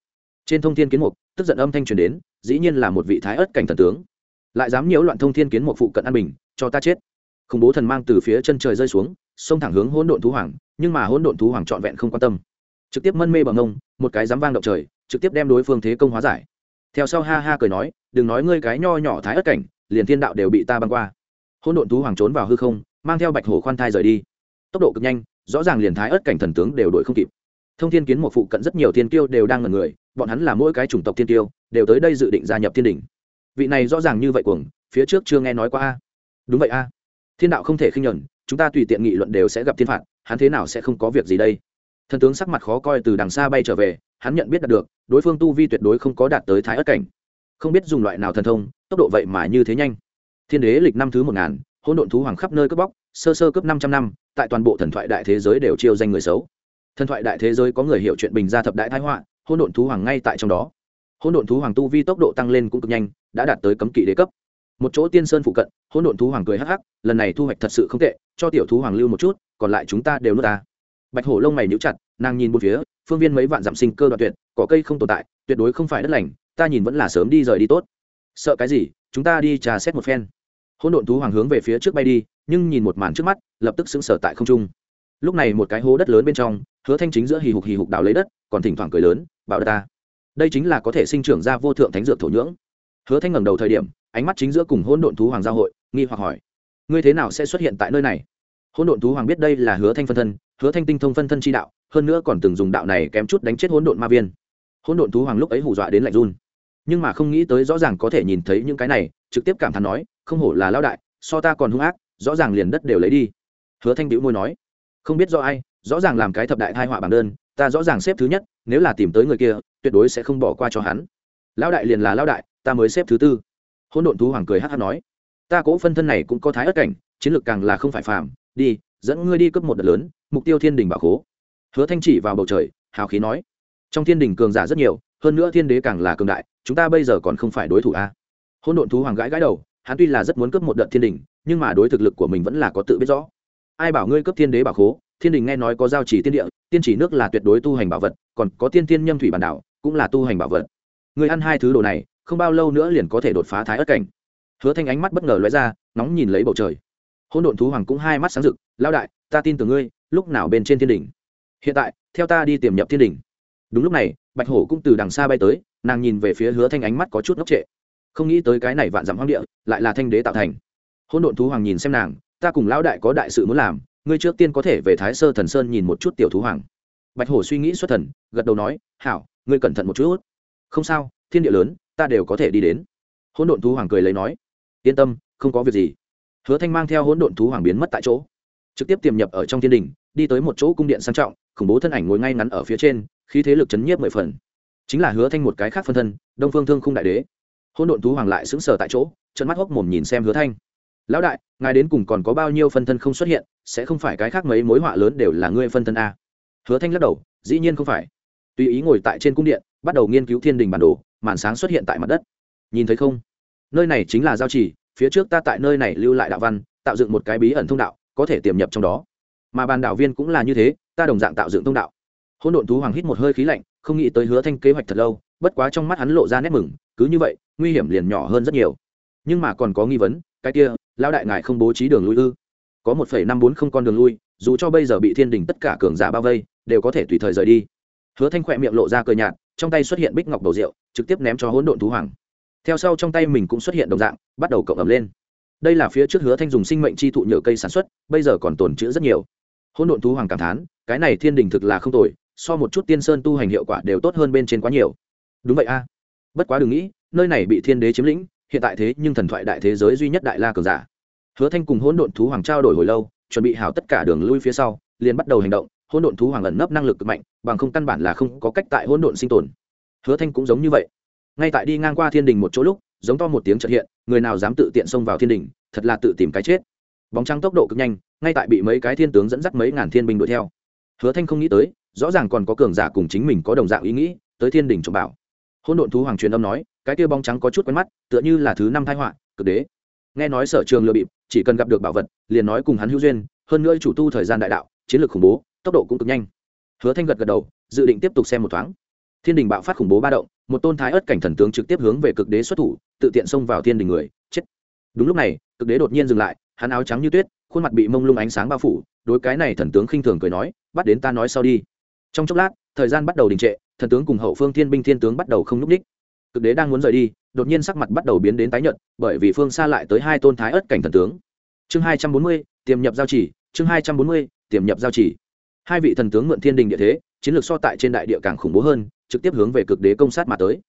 Trên thông thiên kiến mục, tức giận âm thanh truyền đến, dĩ nhiên là một vị thái ớt cảnh thần tướng. Lại dám nhiễu loạn thông thiên kiến mục phụ cận an bình, cho ta chết. Khủng bố thần mang từ phía chân trời rơi xuống, xông thẳng hướng hỗn độn thú hoàng, nhưng mà hỗn độn thú hoàng trọn vẹn không quan tâm trực tiếp mân mê bằng ngông một cái dám vang động trời, trực tiếp đem đối phương thế công hóa giải. Theo sau ha ha cười nói, đừng nói ngươi cái nho nhỏ thái ất cảnh, liền thiên đạo đều bị ta băng qua. Hỗn độn thú hoàng trốn vào hư không, mang theo bạch hổ khoan thai rời đi. Tốc độ cực nhanh, rõ ràng liền thái ất cảnh thần tướng đều đuổi không kịp. Thông thiên kiến một phụ cận rất nhiều thiên tiêu đều đang ngần người, bọn hắn là mỗi cái chủng tộc thiên tiêu đều tới đây dự định gia nhập thiên đình. Vị này rõ ràng như vậy cuồng, phía trước chưa nghe nói qua a. Đúng vậy a. Thiên đạo không thể khinh nhẫn, chúng ta tùy tiện nghị luận đều sẽ gặp thiên phạt, hắn thế nào sẽ không có việc gì đây? Thần tướng sắc mặt khó coi từ đằng xa bay trở về, hắn nhận biết đạt được, đối phương tu vi tuyệt đối không có đạt tới thái ất cảnh. Không biết dùng loại nào thần thông, tốc độ vậy mà như thế nhanh. Thiên đế lịch năm thứ một ngàn, hỗn độn thú hoàng khắp nơi cướp bóc, sơ sơ cướp năm trăm năm, tại toàn bộ thần thoại đại thế giới đều chiêu danh người xấu. Thần thoại đại thế giới có người hiểu chuyện bình gia thập đại thái họa, hỗn độn thú hoàng ngay tại trong đó. Hỗn độn thú hoàng tu vi tốc độ tăng lên cũng cực nhanh, đã đạt tới cấm kỵ đế cấp. Một chỗ tiên sơn phụ cận, hỗn độn thú hoàng cười hắc hắc, lần này thu hoạch thật sự không tệ, cho tiểu thú hoàng lưu một chút, còn lại chúng ta đều nuốt ta bạch hổ lông mày nhíu chặt, nàng nhìn một phía, phương viên mấy vạn dặm sinh cơ đoạn tuyệt, cỏ cây không tồn tại, tuyệt đối không phải đất lành, ta nhìn vẫn là sớm đi rời đi tốt. Sợ cái gì, chúng ta đi trà xét một phen. Hỗn độn thú hoàng hướng về phía trước bay đi, nhưng nhìn một màn trước mắt, lập tức sững sờ tại không trung. Lúc này một cái hố đất lớn bên trong, hứa thanh chính giữa hì hục hì hục đào lấy đất, còn thỉnh thoảng cười lớn, bảo ta. Đây chính là có thể sinh trưởng ra vô thượng thánh dược thổ nhưỡng. Hứa thanh ngẩng đầu thời điểm, ánh mắt chính giữa cùng hỗn độn thú hoàng giao hội, nghi hoặc hỏi, ngươi thế nào sẽ xuất hiện tại nơi này? Hỗn độn thú hoàng biết đây là hứa thanh phân thân hứa thanh tinh thông phân thân chi đạo, hơn nữa còn từng dùng đạo này kém chút đánh chết hỗn độn ma viên. Hỗn độn thú hoàng lúc ấy hù dọa đến lạnh run. Nhưng mà không nghĩ tới rõ ràng có thể nhìn thấy những cái này, trực tiếp cảm thán nói, không hổ là lao đại, so ta còn hung ác, rõ ràng liền đất đều lấy đi. Hứa thanh bĩu môi nói, không biết do ai, rõ ràng làm cái thập đại thai họa bảng đơn, ta rõ ràng xếp thứ nhất, nếu là tìm tới người kia, tuyệt đối sẽ không bỏ qua cho hắn. Lão đại liền là lão đại, ta mới xếp thứ tư. Hỗn độn thú hoàng cười hát hát nói, ta cố phân thân này cũng có thái ất cảnh, chiến lược càng là không phải phàm, đi, dẫn ngươi đi cướp một đợt lớn mục tiêu thiên đình bảo khố. Hứa thanh chỉ vào bầu trời, hào khí nói, trong thiên đình cường giả rất nhiều, hơn nữa thiên đế càng là cường đại, chúng ta bây giờ còn không phải đối thủ a. À? hôn độn thú hoàng gãi gãi đầu, hắn tuy là rất muốn cướp một đợt thiên đình, nhưng mà đối thực lực của mình vẫn là có tự biết rõ. Ai bảo ngươi cướp thiên đế bảo khố? Thiên đình nghe nói có giao chỉ tiên địa, tiên chỉ nước là tuyệt đối tu hành bảo vật, còn có tiên tiên nhâm thủy bản đảo, cũng là tu hành bảo vật. Người ăn hai thứ đồ này, không bao lâu nữa liền có thể đột phá thái ất cảnh. Hứa thanh ánh mắt bất ngờ lóe ra, nóng nhìn lấy bầu trời. Hôn độn thú hoàng cũng hai mắt sáng rực lao đại, ta tin tưởng ngươi lúc nào bên trên thiên đỉnh hiện tại, theo ta đi tiềm nhập thiên đỉnh đúng lúc này, bạch hổ cũng từ đằng xa bay tới, nàng nhìn về phía hứa thanh ánh mắt có chút ngốc trệ. Không nghĩ tới cái này vạn dặm hoang địa, lại là thanh đế tạo thành. Hôn độn thú hoàng nhìn xem nàng, ta cùng lão đại có đại sự muốn làm, ngươi trước tiên có thể về thái sơ thần sơn nhìn một chút tiểu thú hoàng. Bạch hổ suy nghĩ xuất thần, gật đầu nói, hảo, ngươi cẩn thận một chút. Không sao, thiên địa lớn, ta đều có thể đi đến. Hôn độn thú hoàng cười lấy nói, yên tâm, không có việc gì. Hứa thanh mang theo hỗn độn thú hoàng biến mất tại chỗ, trực tiếp tiềm nhập ở trong thiên đình đi tới một chỗ cung điện sang trọng, khủng bố thân ảnh ngồi ngay ngắn ở phía trên khi thế lực chấn nhiếp mười phần. Chính là hứa thanh một cái khác phân thân, đông phương thương khung đại đế. Hôn độn thú hoàng lại sững sờ tại chỗ trận mắt hốc mồm nhìn xem hứa thanh. Lão đại, ngài đến cùng còn có bao nhiêu phân thân không xuất hiện, sẽ không phải cái khác mấy mối họa lớn đều là ngươi phân thân a? Hứa thanh lắc đầu, dĩ nhiên không phải. Tùy ý ngồi tại trên cung điện, bắt đầu nghiên cứu thiên đình bản đồ, màn sáng xuất hiện tại mặt đất. Nhìn thấy không? Nơi này chính là giao chỉ phía trước ta tại nơi này lưu lại đạo văn, tạo dựng một cái bí ẩn thông đạo, có thể tiềm nhập trong đó mà bàn đạo viên cũng là như thế, ta đồng dạng tạo dựng thông đạo. Hôn độn thú hoàng hít một hơi khí lạnh, không nghĩ tới hứa thanh kế hoạch thật lâu, bất quá trong mắt hắn lộ ra nét mừng, cứ như vậy, nguy hiểm liền nhỏ hơn rất nhiều. Nhưng mà còn có nghi vấn, cái kia, lão đại ngài không bố trí đường lui ư? Có một phẩy năm bốn không con đường lui, dù cho bây giờ bị thiên đình tất cả cường giả bao vây, đều có thể tùy thời rời đi. Hứa thanh khỏe miệng lộ ra cờ nhạt, trong tay xuất hiện bích ngọc bầu rượu, trực tiếp ném cho hỗn độn thú hoàng. Theo sau trong tay mình cũng xuất hiện đồng dạng, bắt đầu cộng ẩm lên. Đây là phía trước hứa thanh dùng sinh mệnh chi thụ nhựa cây sản xuất, bây giờ còn tồn chữ rất nhiều hỗn độn thú hoàng cảm thán, cái này thiên đình thực là không tồi, so một chút tiên sơn tu hành hiệu quả đều tốt hơn bên trên quá nhiều. Đúng vậy a. Bất quá đừng nghĩ, nơi này bị thiên đế chiếm lĩnh, hiện tại thế nhưng thần thoại đại thế giới duy nhất đại la cường giả. Hứa thanh cùng hỗn độn thú hoàng trao đổi hồi lâu, chuẩn bị hảo tất cả đường lui phía sau, liền bắt đầu hành động. Hỗn độn thú hoàng ẩn nấp năng lực cực mạnh, bằng không căn bản là không có cách tại hỗn độn sinh tồn. Hứa thanh cũng giống như vậy. Ngay tại đi ngang qua thiên đình một chỗ lúc, giống to một tiếng chợt hiện, người nào dám tự tiện xông vào thiên đình, thật là tự tìm cái chết. Bóng trăng tốc độ cực nhanh ngay tại bị mấy cái thiên tướng dẫn dắt mấy ngàn thiên binh đuổi theo. Hứa thanh không nghĩ tới, rõ ràng còn có cường giả cùng chính mình có đồng dạng ý nghĩ, tới thiên đình trộm bảo. Hôn độn thú hoàng truyền âm nói, cái kia bóng trắng có chút quen mắt, tựa như là thứ năm thái họa, cực đế. Nghe nói sở trường lừa bịp, chỉ cần gặp được bảo vật, liền nói cùng hắn hữu duyên, hơn nữa chủ tu thời gian đại đạo, chiến lược khủng bố, tốc độ cũng cực nhanh. Hứa thanh gật gật đầu, dự định tiếp tục xem một thoáng. Thiên đình bạo phát khủng bố ba động, một tôn thái ớt cảnh thần tướng trực tiếp hướng về cực đế xuất thủ, tự tiện xông vào thiên đình người, chết. Đúng lúc này, cực đế đột nhiên dừng lại, hắn áo trắng như tuyết khuôn mặt bị mông lung ánh sáng bao phủ, đối cái này thần tướng khinh thường cười nói, bắt đến ta nói sau đi. Trong chốc lát, thời gian bắt đầu đình trệ, thần tướng cùng hậu phương thiên binh thiên tướng bắt đầu không núp ních. Cực đế đang muốn rời đi, đột nhiên sắc mặt bắt đầu biến đến tái nhợt, bởi vì phương xa lại tới hai tôn thái ớt cảnh thần tướng. Chương hai trăm bốn mươi, tiềm nhập giao chỉ, chương hai trăm bốn mươi, tiềm nhập giao chỉ. Hai vị thần tướng mượn thiên đình địa thế, chiến lược so tại trên đại địa càng khủng bố hơn, trực tiếp hướng về cực đế công sát mà tới.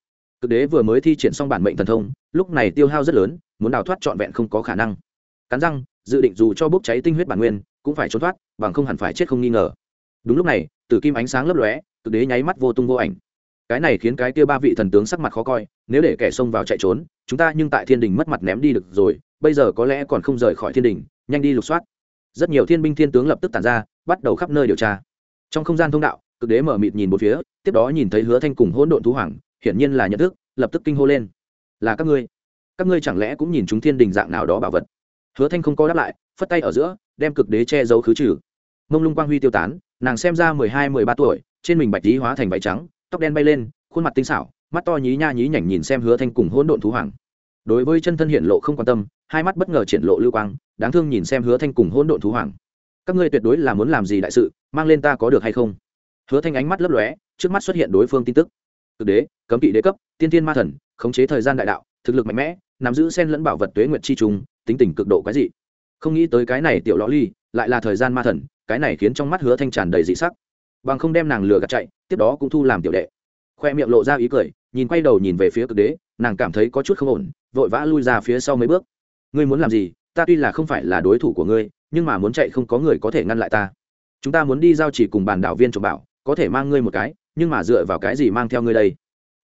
Cực đế vừa mới thi triển xong bản mệnh thần thông, lúc này tiêu hao rất lớn, muốn đào thoát trọn vẹn không có khả năng. Cắn răng dự định dù cho bốc cháy tinh huyết bản nguyên, cũng phải trốn thoát, bằng không hẳn phải chết không nghi ngờ. Đúng lúc này từ kim ánh sáng lấp lóe, cực đế nháy mắt vô tung vô ảnh. Cái này khiến cái kia ba vị thần tướng sắc mặt khó coi, nếu để kẻ xông vào chạy trốn, chúng ta nhưng tại thiên đình mất mặt ném đi được rồi, bây giờ có lẽ còn không rời khỏi thiên đình, nhanh đi lục soát. Rất nhiều thiên binh thiên tướng lập tức tản ra, bắt đầu khắp nơi điều tra. Trong không gian thông đạo, cực đế mở mịt nhìn một phía, tiếp đó nhìn thấy hứa thanh cùng hỗn độn thú hoàng, hiển nhiên là nhận thức, lập tức kinh hô lên. Là các ngươi. Các ngươi chẳng lẽ cũng nhìn chúng thiên đình dạng nào đó bảo vật? Hứa thanh không có đáp lại, phất tay ở giữa, đem cực đế che giấu khứ trừ. Mông lung quang huy tiêu tán, nàng xem ra mười hai, mười ba tuổi, trên mình bạch lý hóa thành váy trắng, tóc đen bay lên, khuôn mặt tinh xảo, mắt to nhí nha nhí nhảnh nhìn xem hứa thanh cùng hỗn độn thú hoàng. Đối với chân thân hiện lộ không quan tâm, hai mắt bất ngờ triển lộ lưu quang, đáng thương nhìn xem hứa thanh cùng hỗn độn thú hoàng. Các ngươi tuyệt đối là muốn làm gì đại sự, mang lên ta có được hay không? Hứa thanh ánh mắt lấp lóe, trước mắt xuất hiện đối phương tin tức. Cực đế, cấm kỵ đế cấp, tiên tiên ma thần, khống chế thời gian đại đạo, thực lực mạnh mẽ, nắm giữ sen lẫn bảo vật tuế nguyệt chi trùng tính tình cực độ quái dị. Không nghĩ tới cái này tiểu lõ ly, lại là thời gian ma thần, cái này khiến trong mắt hứa thanh tràn đầy dị sắc. Bằng không đem nàng lừa gạt chạy, tiếp đó cũng thu làm tiểu đệ. Khoe miệng lộ ra ý cười, nhìn quay đầu nhìn về phía cực đế, nàng cảm thấy có chút không ổn, vội vã lui ra phía sau mấy bước. Ngươi muốn làm gì? Ta tuy là không phải là đối thủ của ngươi, nhưng mà muốn chạy không có người có thể ngăn lại ta. Chúng ta muốn đi giao chỉ cùng bàn đảo viên trộm bảo, có thể mang ngươi một cái, nhưng mà dựa vào cái gì mang theo ngươi đây?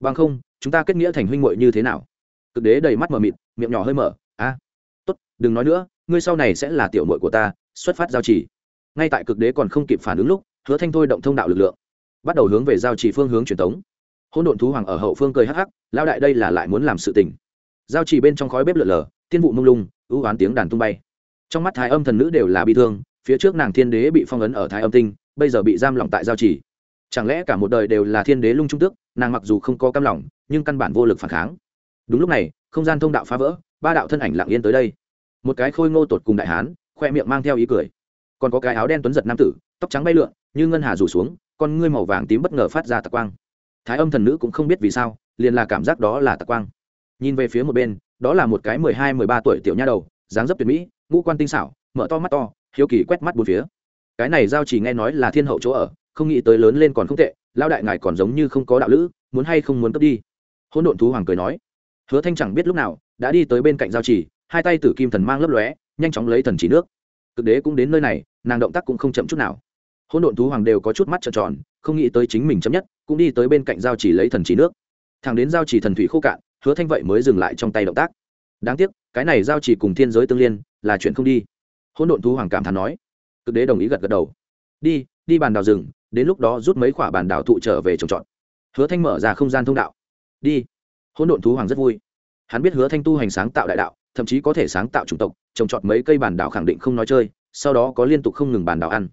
Bằng không, chúng ta kết nghĩa thành huynh muội như thế nào? Cực đế đầy mắt mờ mịt, miệng nhỏ hơi mở, a đừng nói nữa, ngươi sau này sẽ là tiểu muội của ta, xuất phát giao chỉ. Ngay tại cực đế còn không kịp phản ứng lúc, hứa thanh thôi động thông đạo lực lượng, bắt đầu hướng về giao chỉ phương hướng truyền tống. Hỗn độn thú hoàng ở hậu phương cười hắc hắc lao đại đây là lại muốn làm sự tình. Giao chỉ bên trong khói bếp lượn lờ, tiên vụ mông lung, ưu oán tiếng đàn tung bay. Trong mắt thái âm thần nữ đều là bi thương, phía trước nàng thiên đế bị phong ấn ở thái âm tinh, bây giờ bị giam lỏng tại giao chỉ. Chẳng lẽ cả một đời đều là thiên đế lung trung tước, nàng mặc dù không có cam lòng, nhưng căn bản vô lực phản kháng. Đúng lúc này, không gian thông đạo phá vỡ, ba đạo thân ảnh lặng yên tới đây một cái khôi ngô tột cùng đại hán, khoe miệng mang theo ý cười. Còn có cái áo đen tuấn giật nam tử, tóc trắng bay lượn, như ngân hà rủ xuống, con ngươi màu vàng tím bất ngờ phát ra tạc quang. Thái âm thần nữ cũng không biết vì sao, liền là cảm giác đó là tạc quang. Nhìn về phía một bên, đó là một cái mười hai, mười ba tuổi tiểu nha đầu, dáng dấp tuyệt mỹ, ngũ quan tinh xảo, mở to mắt to, hiếu kỳ quét mắt bốn phía. Cái này giao chỉ nghe nói là thiên hậu chỗ ở, không nghĩ tới lớn lên còn không tệ lao đại ngài còn giống như không có đạo lữ, muốn hay không muốn cướp đi. Hỗn độn thú hoàng cười nói, hứa thanh chẳng biết lúc nào, đã đi tới bên cạnh giao chỉ hai tay tử kim thần mang lấp lóe, nhanh chóng lấy thần chỉ nước. Cực đế cũng đến nơi này, nàng động tác cũng không chậm chút nào. Hỗn độn thú hoàng đều có chút mắt trợn tròn, không nghĩ tới chính mình chấm nhất, cũng đi tới bên cạnh giao chỉ lấy thần chỉ nước. Thằng đến giao chỉ thần thủy khô cạn, hứa thanh vậy mới dừng lại trong tay động tác. Đáng tiếc, cái này giao chỉ cùng thiên giới tương liên, là chuyện không đi. Hỗn độn thú hoàng cảm thán nói. Cực đế đồng ý gật gật đầu. Đi đi bàn đào rừng, đến lúc đó rút mấy quả bàn đào thụ trở về trồng trọt. Hứa thanh mở ra không gian thông đạo. Đi. Hỗn độn thú hoàng rất vui. Hắn biết hứa thanh tu hành sáng tạo đại đạo thậm chí có thể sáng tạo chủng tộc, trồng trọt mấy cây bàn đào khẳng định không nói chơi, sau đó có liên tục không ngừng bàn đào ăn.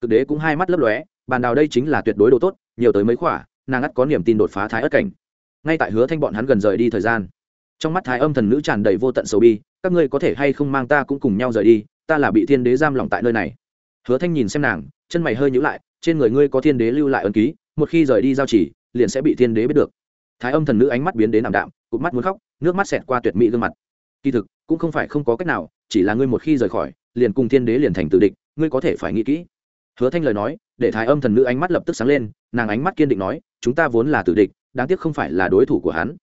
Cực đế cũng hai mắt lấp lóe, bàn đào đây chính là tuyệt đối đồ tốt, nhiều tới mấy quả nàng ắt có niềm tin đột phá thái ất cảnh. Ngay tại hứa thanh bọn hắn gần rời đi thời gian, trong mắt thái âm thần nữ tràn đầy vô tận sầu bi, các ngươi có thể hay không mang ta cũng cùng nhau rời đi, ta là bị thiên đế giam lỏng tại nơi này. Hứa thanh nhìn xem nàng, chân mày hơi nhữ lại, trên người ngươi có thiên đế lưu lại ấn ký, một khi rời đi giao chỉ, liền sẽ bị thiên đế biết được. Thái âm thần nữ ánh mắt biến đến ảm đạm, cụp mắt muốn khóc, nước mắt xẹt qua tuyệt mỹ gương mặt kỳ thực, cũng không phải không có cách nào, chỉ là ngươi một khi rời khỏi, liền cùng thiên đế liền thành tự địch, ngươi có thể phải nghĩ kỹ. Hứa thanh lời nói, để thái âm thần nữ ánh mắt lập tức sáng lên, nàng ánh mắt kiên định nói, chúng ta vốn là tử địch, đáng tiếc không phải là đối thủ của hắn.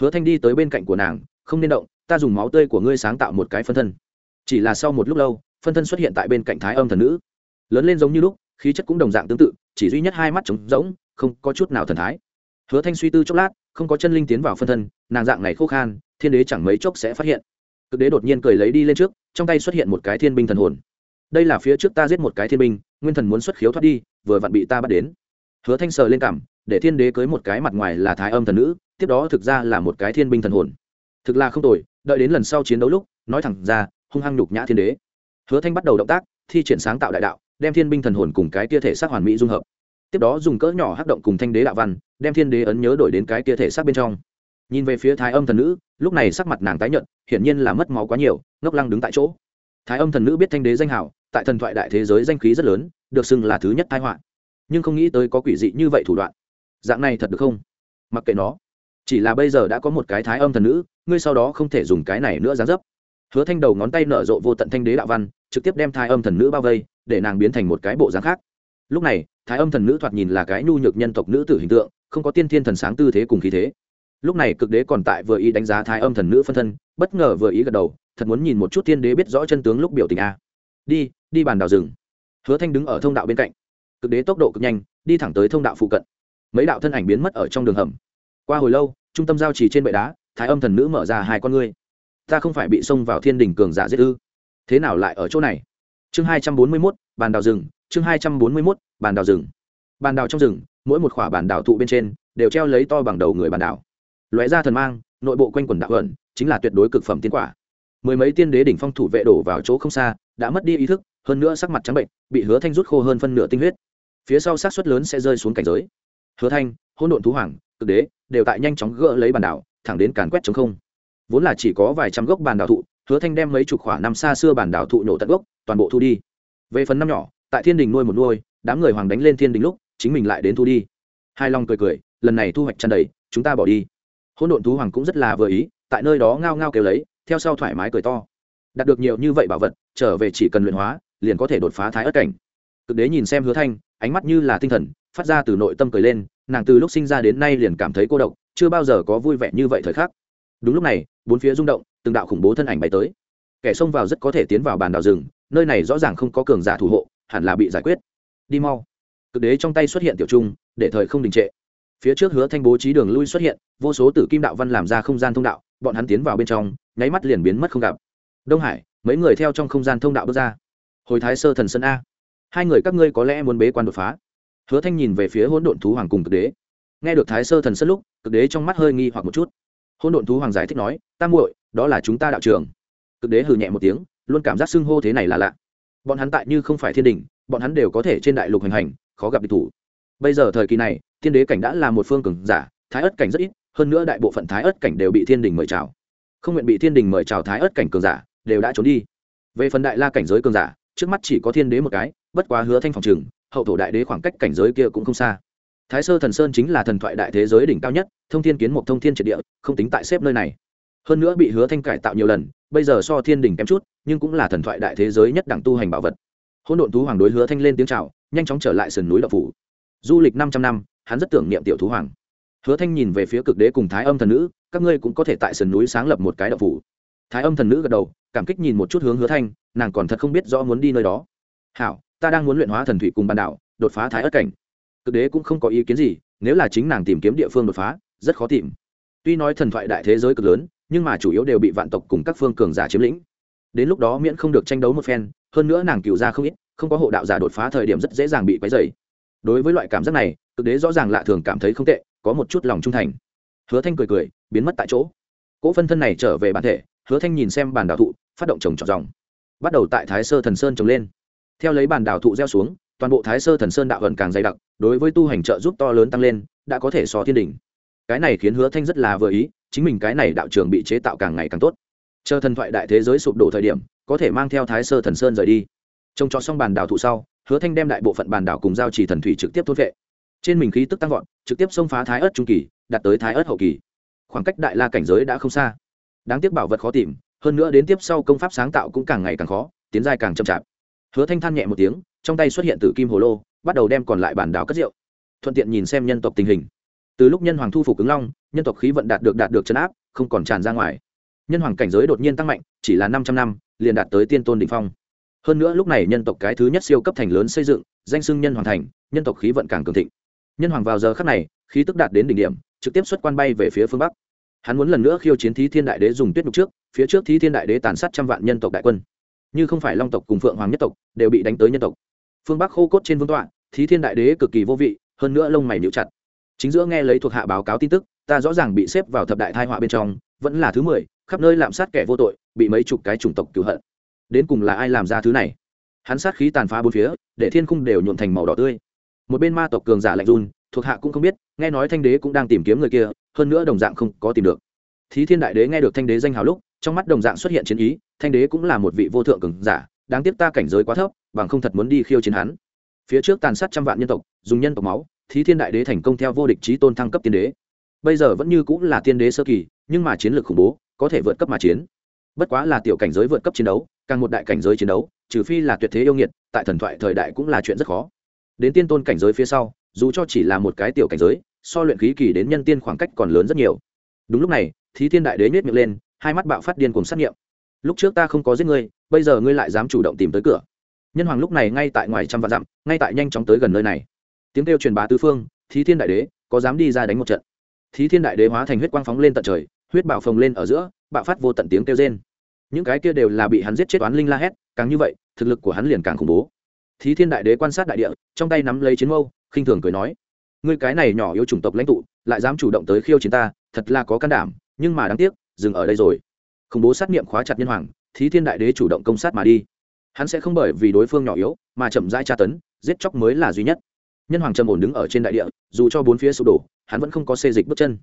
Hứa thanh đi tới bên cạnh của nàng, không nên động, ta dùng máu tươi của ngươi sáng tạo một cái phân thân. Chỉ là sau một lúc lâu, phân thân xuất hiện tại bên cạnh thái âm thần nữ. Lớn lên giống như lúc, khí chất cũng đồng dạng tương tự, chỉ duy nhất hai mắt trống rỗng, không có chút nào thần thái. Hứa thanh suy tư chốc lát không có chân linh tiến vào phân thân, nàng dạng này khô khan, thiên đế chẳng mấy chốc sẽ phát hiện. Cực đế đột nhiên cười lấy đi lên trước, trong tay xuất hiện một cái thiên binh thần hồn. Đây là phía trước ta giết một cái thiên binh, nguyên thần muốn xuất khiếu thoát đi, vừa vặn bị ta bắt đến. Hứa thanh sờ lên cảm, để thiên đế cưới một cái mặt ngoài là thái âm thần nữ, tiếp đó thực ra là một cái thiên binh thần hồn. Thực là không tồi, đợi đến lần sau chiến đấu lúc, nói thẳng ra, hung hăng nhục nhã thiên đế. Hứa thanh bắt đầu động tác, thi triển sáng tạo đại đạo, đem thiên binh thần hồn cùng cái tia thể xác hoàn mỹ dung hợp tiếp đó dùng cỡ nhỏ hắc động cùng thanh đế đạo văn, đem thiên đế ấn nhớ đổi đến cái kia thể xác bên trong. Nhìn về phía thái âm thần nữ, lúc này sắc mặt nàng tái nhợt, hiển nhiên là mất máu quá nhiều, ngốc lăng đứng tại chỗ. Thái âm thần nữ biết thanh đế danh hảo, tại thần thoại đại thế giới danh khí rất lớn, được xưng là thứ nhất thái họa. Nhưng không nghĩ tới có quỷ dị như vậy thủ đoạn. Dạng này thật được không? Mặc kệ nó. Chỉ là bây giờ đã có một cái thái âm thần nữ, ngươi sau đó không thể dùng cái này nữa gián dấp. Hứa thanh đầu ngón tay nở rộ vô tận thanh đế đạo văn, trực tiếp đem thái âm thần nữ bao vây, để nàng biến thành một cái bộ dáng khác. Lúc này thái âm thần nữ thoạt nhìn là cái nhu nhược nhân tộc nữ tử hình tượng, không có tiên thiên thần sáng tư thế cùng khí thế. Lúc này cực đế còn tại vừa ý đánh giá thái âm thần nữ phân thân, bất ngờ vừa ý gật đầu, thật muốn nhìn một chút tiên đế biết rõ chân tướng lúc biểu tình a. Đi đi bàn đào rừng. Hứa thanh đứng ở thông đạo bên cạnh. Cực đế tốc độ cực nhanh, đi thẳng tới thông đạo phụ cận. Mấy đạo thân ảnh biến mất ở trong đường hầm. Qua hồi lâu, trung tâm giao trì trên bệ đá, thái âm thần nữ mở ra hai con ngươi. Ta không phải bị xông vào thiên đình cường giả giết ư? Thế nào lại ở chỗ này? Chương hai trăm bốn mươi mốt, bàn đào rừng. Chương hai trăm bốn mươi mốt bàn đào rừng. Bàn đào trong rừng, mỗi một khỏa bàn đào thụ bên trên, đều treo lấy to bằng đầu người bàn đào. Lóe ra thần mang, nội bộ quanh quần đạo ẩn chính là tuyệt đối cực phẩm tiên quả. Mười mấy tiên đế đỉnh phong thủ vệ đổ vào chỗ không xa, đã mất đi ý thức, hơn nữa sắc mặt trắng bệnh, bị hứa thanh rút khô hơn phân nửa tinh huyết. Phía sau sát suất lớn sẽ rơi xuống cảnh giới. Hứa thanh hôn độn thú hoàng, cực đế, đều tại nhanh chóng gỡ lấy bàn đảo thẳng đến càn quét chống không. Vốn là chỉ có vài trăm gốc bàn đảo thụ, hứa thanh đem mấy chục khoảng năm xa xưa bàn đảo thụ nổ tận gốc, toàn bộ thu đi. Về phần năm nhỏ, tại thiên đình nuôi một nuôi đám người hoàng đánh lên thiên đình lúc, chính mình lại đến thu đi. Hai long cười cười, lần này thu hoạch chăn đầy, chúng ta bỏ đi. Hôn độn thú hoàng cũng rất là vừa ý, tại nơi đó ngao ngao kêu lấy, theo sau thoải mái cười to. Đạt được nhiều như vậy bảo vật, trở về chỉ cần luyện hóa, liền có thể đột phá thái ất cảnh. Cực đế nhìn xem hứa thanh, ánh mắt như là tinh thần, phát ra từ nội tâm cười lên, nàng từ lúc sinh ra đến nay liền cảm thấy cô độc, chưa bao giờ có vui vẻ như vậy thời khắc. Đúng lúc này, bốn phía rung động, từng đạo khủng bố thân ảnh bay tới. Kẻ xông vào rất có thể tiến vào bàn đào rừng, nơi này rõ ràng không có cường giả thủ hộ, hẳn là bị giải quyết đi mau. Cực đế trong tay xuất hiện tiểu trung, để thời không đình trệ. Phía trước hứa thanh bố trí đường lui xuất hiện, vô số tử kim đạo văn làm ra không gian thông đạo, bọn hắn tiến vào bên trong, nháy mắt liền biến mất không gặp. Đông hải, mấy người theo trong không gian thông đạo bước ra. Hồi thái sơ thần sân a. Hai người các ngươi có lẽ muốn bế quan đột phá. Hứa thanh nhìn về phía hỗn độn thú hoàng cùng cực đế. Nghe được thái sơ thần sân lúc, cực đế trong mắt hơi nghi hoặc một chút. Hỗn độn thú hoàng giải thích nói, ta muội, đó là chúng ta đạo trường. Cực đế hừ nhẹ một tiếng, luôn cảm giác xưng hô thế này là lạ. Bọn hắn tại như không phải thiên đình bọn hắn đều có thể trên đại lục hành hành, khó gặp địch thủ. Bây giờ thời kỳ này, thiên đế cảnh đã là một phương cường giả, thái ất cảnh rất ít, hơn nữa đại bộ phận thái ất cảnh đều bị thiên đình mời chào. Không nguyện bị thiên đình mời chào thái ất cảnh cường giả, đều đã trốn đi. Về phần đại la cảnh giới cường giả, trước mắt chỉ có thiên đế một cái, bất quá hứa thanh phòng trừng hậu thổ đại đế khoảng cách cảnh giới kia cũng không xa. Thái sơ thần sơn chính là thần thoại đại thế giới đỉnh cao nhất, thông thiên kiến một thông thiên triệt địa, không tính tại xếp nơi này. Hơn nữa bị hứa thanh cải tạo nhiều lần, bây giờ so thiên đỉnh kém chút, nhưng cũng là thần thoại đại thế giới nhất đẳng tu hành bảo vật. Hỗn độn thú hoàng đối hứa thanh lên tiếng chào, nhanh chóng trở lại sườn núi đậu phủ. Du lịch năm trăm năm, hắn rất tưởng niệm tiểu thú hoàng. Hứa thanh nhìn về phía cực đế cùng thái âm thần nữ, các ngươi cũng có thể tại sườn núi sáng lập một cái đậu phủ. Thái âm thần nữ gật đầu, cảm kích nhìn một chút hướng hứa thanh, nàng còn thật không biết rõ muốn đi nơi đó. Hảo, ta đang muốn luyện hóa thần thủy cùng ban đảo, đột phá thái ất cảnh. Cực đế cũng không có ý kiến gì, nếu là chính nàng tìm kiếm địa phương đột phá, rất khó tìm. Tuy nói thần thoại đại thế giới cực lớn, nhưng mà chủ yếu đều bị vạn tộc cùng các phương cường giả chiếm lĩnh. Đến lúc đó miễn không được tranh đấu một phen hơn nữa nàng cựu ra không ít, không có hộ đạo giả đột phá thời điểm rất dễ dàng bị quấy dày đối với loại cảm giác này, cực đế rõ ràng lạ thường cảm thấy không tệ, có một chút lòng trung thành. Hứa thanh cười cười, biến mất tại chỗ. Cỗ phân thân này trở về bản thể, hứa thanh nhìn xem bản đạo thụ, phát động trồng trọt dòng. Bắt đầu tại thái sơ thần sơn trồng lên. Theo lấy bản đạo thụ gieo xuống, toàn bộ thái sơ thần sơn đạo vận càng dày đặc, đối với tu hành trợ giúp to lớn tăng lên, đã có thể so thiên đỉnh. Cái này khiến hứa thanh rất là vừa ý, chính mình cái này đạo trường bị chế tạo càng ngày càng tốt. Chờ thần thoại đại thế giới sụp đổ thời điểm có thể mang theo thái sơ thần sơn rời đi. Trông cho xong bàn đào thụ sau, hứa thanh đem đại bộ phận bàn đảo cùng giao trì thần thủy trực tiếp thốt vệ. Trên mình khí tức tăng vọt, trực tiếp xông phá thái ớt trung kỳ, đạt tới thái ớt hậu kỳ. Khoảng cách đại la cảnh giới đã không xa. Đáng tiếc bảo vật khó tìm, hơn nữa đến tiếp sau công pháp sáng tạo cũng càng ngày càng khó, tiến giai càng chậm chạp. Hứa thanh than nhẹ một tiếng, trong tay xuất hiện từ kim hồ lô, bắt đầu đem còn lại bản đảo cất rượu. Thuận tiện nhìn xem nhân tộc tình hình. Từ lúc nhân hoàng thu phục ứng long, nhân tộc khí vận đạt được đạt được chấn áp, không còn tràn ra ngoài. Nhân hoàng cảnh giới đột nhiên tăng mạnh, chỉ là năm trăm năm liền đạt tới tiên tôn đ ỉ n h phong. Hơn nữa lúc này nhân tộc cái thứ nhất siêu cấp thành lớn xây dựng, danh sưng nhân hoàng thành, nhân tộc khí vận càng cường thịnh. Nhân hoàng vào giờ khắc này, khí tức đạt đến đỉnh điểm, trực tiếp xuất quan bay về phía phương bắc. Hắn muốn lần nữa khiêu chiến thí thiên đại đế dùng tuyết nhục trước, phía trước thí thiên đại đế tàn sát trăm vạn nhân tộc đại quân. Như không phải long tộc cùng phượng hoàng nhất tộc đều bị đánh tới nhân tộc. Phương bắc khô cốt trên vương tọa, thí thiên đại đế cực kỳ vô vị, hơn nữa lông mày níu chặt. Chính giữa nghe lấy thuộc hạ báo cáo tin tức, ta rõ ràng bị xếp vào thập đại thai họa bên trong, vẫn là thứ mười khắp nơi lạm sát kẻ vô tội, bị mấy chục cái chủng tộc cứu hận. Đến cùng là ai làm ra thứ này? Hắn sát khí tàn phá bốn phía, để thiên khung đều nhuộn thành màu đỏ tươi. Một bên ma tộc cường giả lạnh run, thuộc hạ cũng không biết, nghe nói thanh đế cũng đang tìm kiếm người kia, hơn nữa đồng dạng không có tìm được. Thí thiên đại đế nghe được thanh đế danh hào lúc, trong mắt đồng dạng xuất hiện chiến ý, thanh đế cũng là một vị vô thượng cường giả, đáng tiếc ta cảnh giới quá thấp, bằng không thật muốn đi khiêu chiến hắn. Phía trước tàn sát trăm vạn nhân tộc, dùng nhân tộc máu, thí thiên đại đế thành công theo vô địch trí tôn thăng cấp tiên đế. Bây giờ vẫn như cũng là tiên đế sơ kỳ, nhưng mà chiến lược khủng bố có thể vượt cấp mà chiến. Bất quá là tiểu cảnh giới vượt cấp chiến đấu, càng một đại cảnh giới chiến đấu, trừ phi là tuyệt thế yêu nghiệt, tại thần thoại thời đại cũng là chuyện rất khó. Đến tiên tôn cảnh giới phía sau, dù cho chỉ là một cái tiểu cảnh giới, so luyện khí kỳ đến nhân tiên khoảng cách còn lớn rất nhiều. Đúng lúc này, thí thiên đại đế nhét miệng lên, hai mắt bạo phát điên cùng sát nghiệm. Lúc trước ta không có giết ngươi, bây giờ ngươi lại dám chủ động tìm tới cửa. Nhân hoàng lúc này ngay tại ngoài trăm vạn dặm, ngay tại nhanh chóng tới gần nơi này. Tiếng kêu truyền bá tứ phương, thí thiên đại đế có dám đi ra đánh một trận. Thí thiên đại đế hóa thành huyết quang phóng lên tận trời huyết bạo phồng lên ở giữa, bạo phát vô tận tiếng kêu rên. Những cái kia đều là bị hắn giết chết oán linh la hét, càng như vậy, thực lực của hắn liền càng khủng bố. Thí thiên đại đế quan sát đại địa, trong tay nắm lấy chiến mâu, khinh thường cười nói, ngươi cái này nhỏ yếu chủng tộc lãnh tụ, lại dám chủ động tới khiêu chiến ta, thật là có can đảm, nhưng mà đáng tiếc, dừng ở đây rồi. Khủng bố sát niệm khóa chặt nhân hoàng, thí thiên đại đế chủ động công sát mà đi. Hắn sẽ không bởi vì đối phương nhỏ yếu, mà chậm rãi tra tấn, giết chóc mới là duy nhất. Nhân hoàng trầm ổn đứng ở trên đại địa, dù cho bốn phía sụp đổ, hắn vẫn không có xê dịch bước chân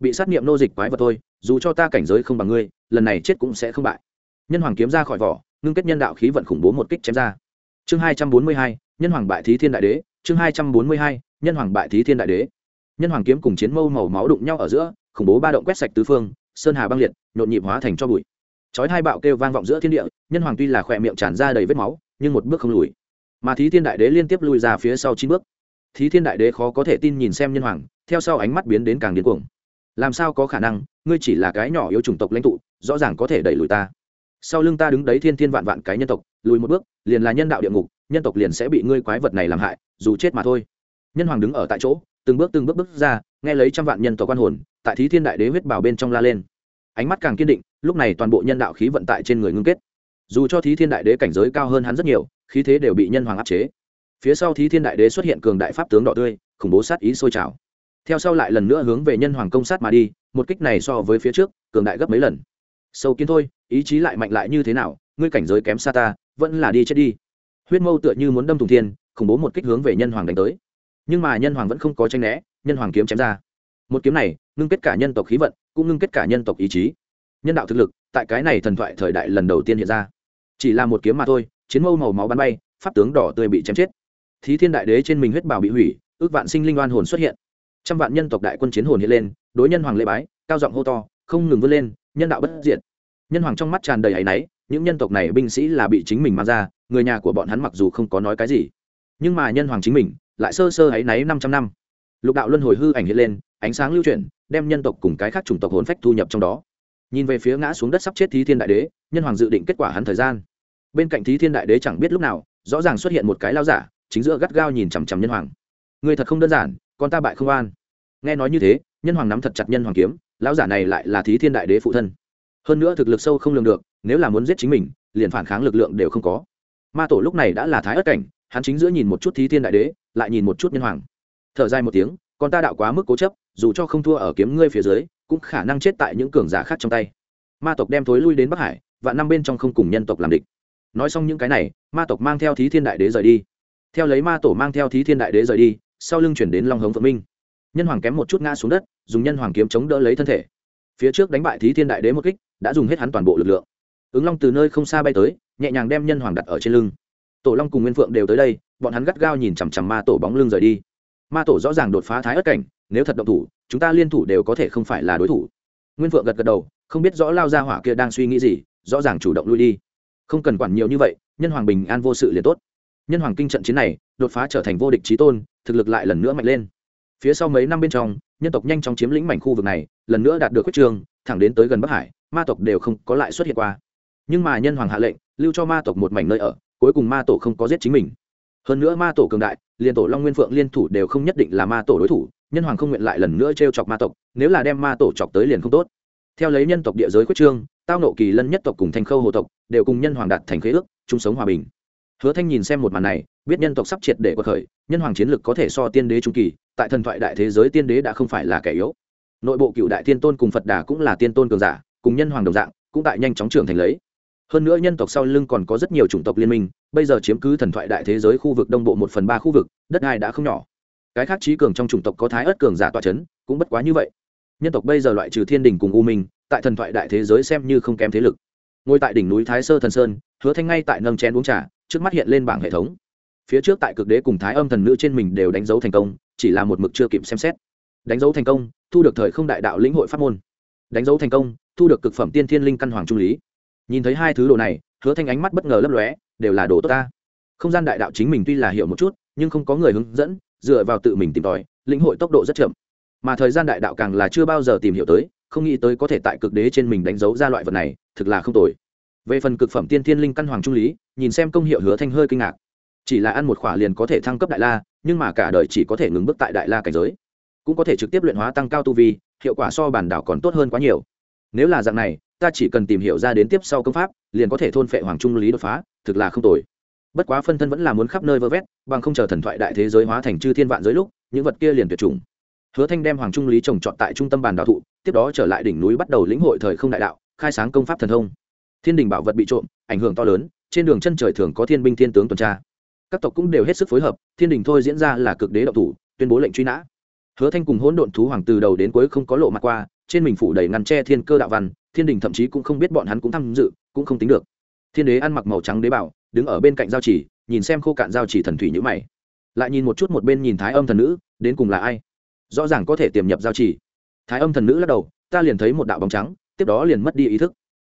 bị sát nghiệm nô dịch quái vật thôi, dù cho ta cảnh giới không bằng ngươi, lần này chết cũng sẽ không bại. Nhân hoàng kiếm ra khỏi vỏ, ngưng kết nhân đạo khí vận khủng bố một kích chém ra. Chương hai trăm bốn mươi hai, nhân hoàng bại thí thiên đại đế, chương hai trăm bốn mươi hai, nhân hoàng bại thí thiên đại đế. Nhân hoàng kiếm cùng chiến mâu màu máu đụng nhau ở giữa, khủng bố ba động quét sạch tứ phương, sơn hà băng liệt, nhộn nhịp hóa thành cho bụi. Chói hai bạo kêu vang vọng giữa thiên địa, nhân hoàng tuy là khỏe miệng tràn ra đầy vết máu, nhưng một bước không lùi. Mà thí thiên đại đế liên tiếp lùi ra phía sau chín bước. Thí thiên đại đế khó có thể tin nhìn xem nhân hoàng, theo sau ánh mắt biến đến càng điên cuồng làm sao có khả năng, ngươi chỉ là cái nhỏ yếu chủng tộc lãnh tụ, rõ ràng có thể đẩy lùi ta. Sau lưng ta đứng đấy thiên thiên vạn vạn cái nhân tộc, lùi một bước, liền là nhân đạo địa ngục, nhân tộc liền sẽ bị ngươi quái vật này làm hại, dù chết mà thôi. Nhân hoàng đứng ở tại chỗ, từng bước từng bước bước ra, nghe lấy trăm vạn nhân tộc quan hồn, tại thí thiên đại đế huyết bảo bên trong la lên. Ánh mắt càng kiên định, lúc này toàn bộ nhân đạo khí vận tại trên người ngưng kết. Dù cho thí thiên đại đế cảnh giới cao hơn hắn rất nhiều, khí thế đều bị nhân hoàng áp chế. Phía sau thí thiên đại đế xuất hiện cường đại pháp tướng đỏ tươi, khủng bố sát ý sôi trào theo sau lại lần nữa hướng về nhân hoàng công sát mà đi, một kích này so với phía trước, cường đại gấp mấy lần. Sâu kiến thôi, ý chí lại mạnh lại như thế nào, ngươi cảnh giới kém xa ta, vẫn là đi chết đi. Huyết mâu tựa như muốn đâm thùng thiên, khủng bố một kích hướng về nhân hoàng đánh tới. Nhưng mà nhân hoàng vẫn không có tranh né, nhân hoàng kiếm chém ra. Một kiếm này, ngưng kết cả nhân tộc khí vận, cũng ngưng kết cả nhân tộc ý chí. Nhân đạo thực lực, tại cái này thần thoại thời đại lần đầu tiên hiện ra. Chỉ là một kiếm mà thôi, chiến mâu màu máu bắn bay, pháp tướng đỏ tươi bị chém chết. Thí thiên đại đế trên mình huyết bảo bị hủy, ước vạn sinh linh oan hồn xuất hiện trăm vạn nhân tộc đại quân chiến hồn hiện lên, đối nhân hoàng lễ bái, cao giọng hô to, không ngừng vươn lên, nhân đạo bất diệt. Nhân hoàng trong mắt tràn đầy áy náy, những nhân tộc này binh sĩ là bị chính mình mang ra, người nhà của bọn hắn mặc dù không có nói cái gì, nhưng mà nhân hoàng chính mình lại sơ sơ áy náy năm trăm năm. Lục đạo luân hồi hư ảnh hiện lên, ánh sáng lưu chuyển, đem nhân tộc cùng cái khác chủng tộc hồn phách thu nhập trong đó. Nhìn về phía ngã xuống đất sắp chết thí thiên đại đế, nhân hoàng dự định kết quả hắn thời gian. Bên cạnh thí thiên đại đế chẳng biết lúc nào, rõ ràng xuất hiện một cái lao giả, chính giữa gắt gao nhìn chằm chằm nhân hoàng. Người thật không đơn giản con ta bại không an. Nghe nói như thế, nhân hoàng nắm thật chặt nhân hoàng kiếm, lão giả này lại là thí thiên đại đế phụ thân. Hơn nữa thực lực sâu không lường được, nếu là muốn giết chính mình, liền phản kháng lực lượng đều không có. Ma tổ lúc này đã là thái ất cảnh, hắn chính giữa nhìn một chút thí thiên đại đế, lại nhìn một chút nhân hoàng. Thở dài một tiếng, con ta đạo quá mức cố chấp, dù cho không thua ở kiếm ngươi phía dưới, cũng khả năng chết tại những cường giả khác trong tay. Ma tộc đem thối lui đến bắc hải và năm bên trong không cùng nhân tộc làm địch. Nói xong những cái này, ma tộc mang theo thí thiên đại đế rời đi. Theo lấy ma tổ mang theo thí thiên đại đế rời đi sau lưng chuyển đến long hống phượng minh. Nhân hoàng kém một chút ngã xuống đất, dùng nhân hoàng kiếm chống đỡ lấy thân thể. Phía trước đánh bại thí thiên đại đế một kích, đã dùng hết hắn toàn bộ lực lượng. Ứng long từ nơi không xa bay tới, nhẹ nhàng đem nhân hoàng đặt ở trên lưng. Tổ long cùng nguyên phượng đều tới đây, bọn hắn gắt gao nhìn chằm chằm ma tổ bóng lưng rời đi. Ma tổ rõ ràng đột phá thái ất cảnh, nếu thật động thủ, chúng ta liên thủ đều có thể không phải là đối thủ. Nguyên phượng gật gật đầu, không biết rõ lao ra hỏa kia đang suy nghĩ gì, rõ ràng chủ động lui đi. Không cần quản nhiều như vậy, nhân hoàng bình an vô sự liền tốt nhân hoàng kinh trận chiến này đột phá trở thành vô địch trí tôn, thực lực lại lần nữa mạnh lên. Phía sau mấy năm bên trong, nhân tộc nhanh chóng chiếm lĩnh mảnh khu vực này, lần nữa đạt được quyết trường, thẳng đến tới gần bắc hải, ma tộc đều không có lại xuất hiện qua. Nhưng mà nhân hoàng hạ lệnh, lưu cho ma tộc một mảnh nơi ở, cuối cùng ma tổ không có giết chính mình. Hơn nữa ma tổ cường đại liên tổ long nguyên phượng liên thủ đều không nhất định là ma tổ đối thủ, nhân hoàng không nguyện lại lần nữa t r e o chọc ma tộc, nếu là đem ma tổ chọc tới liền không tốt. Theo lấy nhân tộc địa giới quyết trương tao nộ kỳ lân nhất tộc cùng thanh khâu hồ tộc, đều cùng nhân hoàng đạt thành khế ước, chung sống hòa bình hứa thanh nhìn xem một màn này, biết nhân tộc sắp triệt để cuộc khởi, nhân hoàng chiến lực có thể so tiên đế trung kỳ, tại thần thoại đại thế giới tiên đế đã không phải là kẻ yếu. Nội bộ cựu đại tiên tôn cùng phật đà cũng là tiên tôn cường giả, cùng nhân hoàng đồng dạng, cũng tại nhanh chóng trưởng thành lấy. Hơn nữa nhân tộc sau lưng còn có rất nhiều chủng tộc liên minh, bây giờ chiếm cứ thần thoại đại thế giới khu vực đông bộ một phần ba khu vực, đất đai đã không nhỏ. Cái khác trí cường trong chủng tộc có thái ớt cường giả tọa c h ấ n cũng bất quá như vậy. Nhân tộc bây giờ loại trừ thiên đình cùng u minh, tại thần thoại đại thế giới xem như không kém thế lực. Ngồi tại đỉnh núi thái sơ thần sơn, hứa thanh ngay tại nâng chén uống trà trước mắt hiện lên bảng hệ thống. Phía trước tại cực đế cùng thái âm thần nữ trên mình đều đánh dấu thành công, chỉ là một mực chưa kịp xem xét. Đánh dấu thành công, thu được thời không đại đạo lĩnh hội pháp môn. Đánh dấu thành công, thu được cực phẩm tiên thiên linh căn hoàng trung lý. Nhìn thấy hai thứ đồ này, hứa thanh ánh mắt bất ngờ lấp lóe, đều là đồ tốt ta. Không gian đại đạo chính mình tuy là hiểu một chút, nhưng không có người hướng dẫn, dựa vào tự mình tìm tòi, lĩnh hội tốc độ rất chậm. Mà thời gian đại đạo càng là chưa bao giờ tìm hiểu tới, không nghĩ tới có thể tại cực đế trên mình đánh dấu ra loại vật này, thực là không tồi. Về phần cực phẩm tiên thiên linh căn hoàng trung lý nhìn xem công hiệu hứa thanh hơi kinh ngạc. Chỉ là ăn một khỏa liền có thể thăng cấp đại la, nhưng mà cả đời chỉ có thể ngừng bước tại đại la cảnh giới. Cũng có thể trực tiếp luyện hóa tăng cao tu vi, hiệu quả so bản đảo còn tốt hơn quá nhiều. Nếu là dạng này, ta chỉ cần tìm hiểu ra đến tiếp sau công pháp, liền có thể thôn phệ hoàng trung lý đột phá, thực là không tồi. Bất quá phân thân vẫn là muốn khắp nơi vơ vét, bằng không chờ thần thoại đại thế giới hóa thành chư thiên vạn giới lúc, những vật kia liền tuyệt chủng. Hứa thanh đem hoàng trung lý trồng trọt tại trung tâm bàn đạo thụ, tiếp đó trở lại đỉnh núi bắt đầu lĩnh hội thời không đại đạo, khai sáng công pháp thần thông. Thiên đình bảo vật bị trộm, ảnh hưởng to lớn trên đường chân trời thường có thiên binh thiên tướng tuần tra. Các tộc cũng đều hết sức phối hợp, thiên đình thôi diễn ra là cực đế đạo thủ, tuyên bố lệnh truy nã. Hứa thanh cùng hỗn độn thú hoàng từ đầu đến cuối không có lộ mặt qua, trên mình phủ đầy ngăn tre thiên cơ đạo văn, thiên đình thậm chí cũng không biết bọn hắn cũng tham dự, cũng không tính được. Thiên đế ăn mặc màu trắng đế bảo, đứng ở bên cạnh giao chỉ, nhìn xem khô cạn giao chỉ thần thủy nhữ mày. Lại nhìn một chút một bên nhìn thái âm thần nữ, đến cùng là ai? Rõ ràng có thể tiềm nhập giao chỉ. Thái âm thần nữ lắc đầu, ta liền thấy một đạo bóng trắng, tiếp đó liền mất đi ý thức.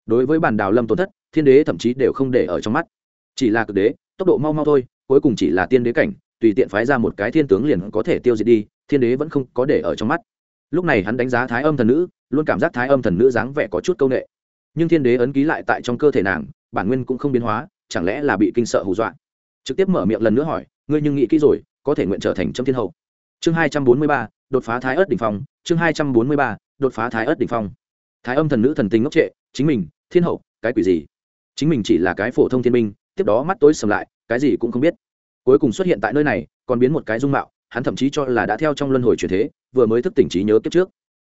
Đối với bản đào lâm tổn thất thiên đế thậm chí đều không để ở trong mắt. Chỉ là cực đế, tốc độ mau mau thôi, cuối cùng chỉ là tiên đế cảnh, tùy tiện phái ra một cái thiên tướng liền có thể tiêu diệt đi, thiên đế vẫn không có để ở trong mắt. Lúc này hắn đánh giá thái âm thần nữ, luôn cảm giác thái âm thần nữ dáng vẻ có chút c â u n ệ nhưng thiên đế ấn ký lại tại trong cơ thể nàng, bản nguyên cũng không biến hóa, chẳng lẽ là bị kinh sợ hù dọa? Trực tiếp mở miệng lần nữa hỏi, ngươi nhưng nghĩ kỹ rồi, có thể nguyện trở thành trâm thiên hậu? Chương hai trăm bốn mươi ba, đột phá thái ớt đ ỉ n h phong, chương hai trăm bốn mươi ba, đột phá thái ớt đ ỉ n h phong. Thái âm thần nữ thần tình ngốc trệ, chính mình, thiên hậu, cái quỷ gì? Chính mình chỉ là cái phổ thông thiên minh tiếp đó mắt tối sầm lại, cái gì cũng không biết. Cuối cùng xuất hiện tại nơi này, còn biến một cái dung mạo, hắn thậm chí cho là đã theo trong luân hồi truyền thế, vừa mới thức tỉnh trí nhớ kiếp trước.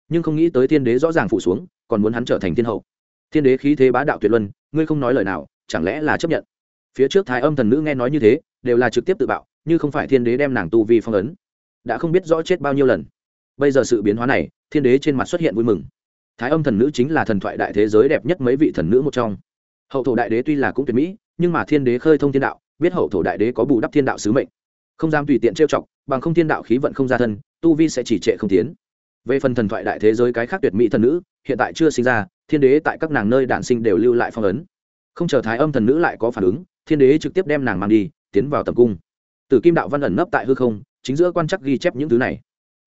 Nhưng không nghĩ tới thiên đế rõ ràng phụ xuống, còn muốn hắn trở thành thiên hậu. Thiên đế khí thế bá đạo tuyệt luân, ngươi không nói lời nào, chẳng lẽ là chấp nhận? Phía trước thái âm thần nữ nghe nói như thế, đều là trực tiếp tự bạo, như không phải thiên đế đem nàng tu vi phong ấn. Đã không biết rõ chết bao nhiêu lần. Bây giờ sự biến hóa này, thiên đế trên mặt xuất hiện vui mừng. Thái âm thần nữ chính là thần thoại đại thế giới đẹp nhất mấy vị thần nữ một trong hậu thổ đại đế tuy là cũng tuyệt mỹ, nhưng mà thiên đế khơi thông thiên đạo, biết hậu thổ đại đế có bù đắp thiên đạo sứ mệnh. Không dám tùy tiện trêu chọc, bằng không thiên đạo khí vận không ra thân, tu vi sẽ chỉ trệ không tiến. Về phần thần thoại đại thế giới cái khác tuyệt mỹ thần nữ, hiện tại chưa sinh ra, thiên đế tại các nàng nơi đản sinh đều lưu lại phong ấn. Không chờ thái âm thần nữ lại có phản ứng, thiên đế trực tiếp đem nàng mang đi, tiến vào tầm cung. Tử kim đạo văn ẩn nấp tại hư không, chính giữa quan chắc ghi chép những thứ này.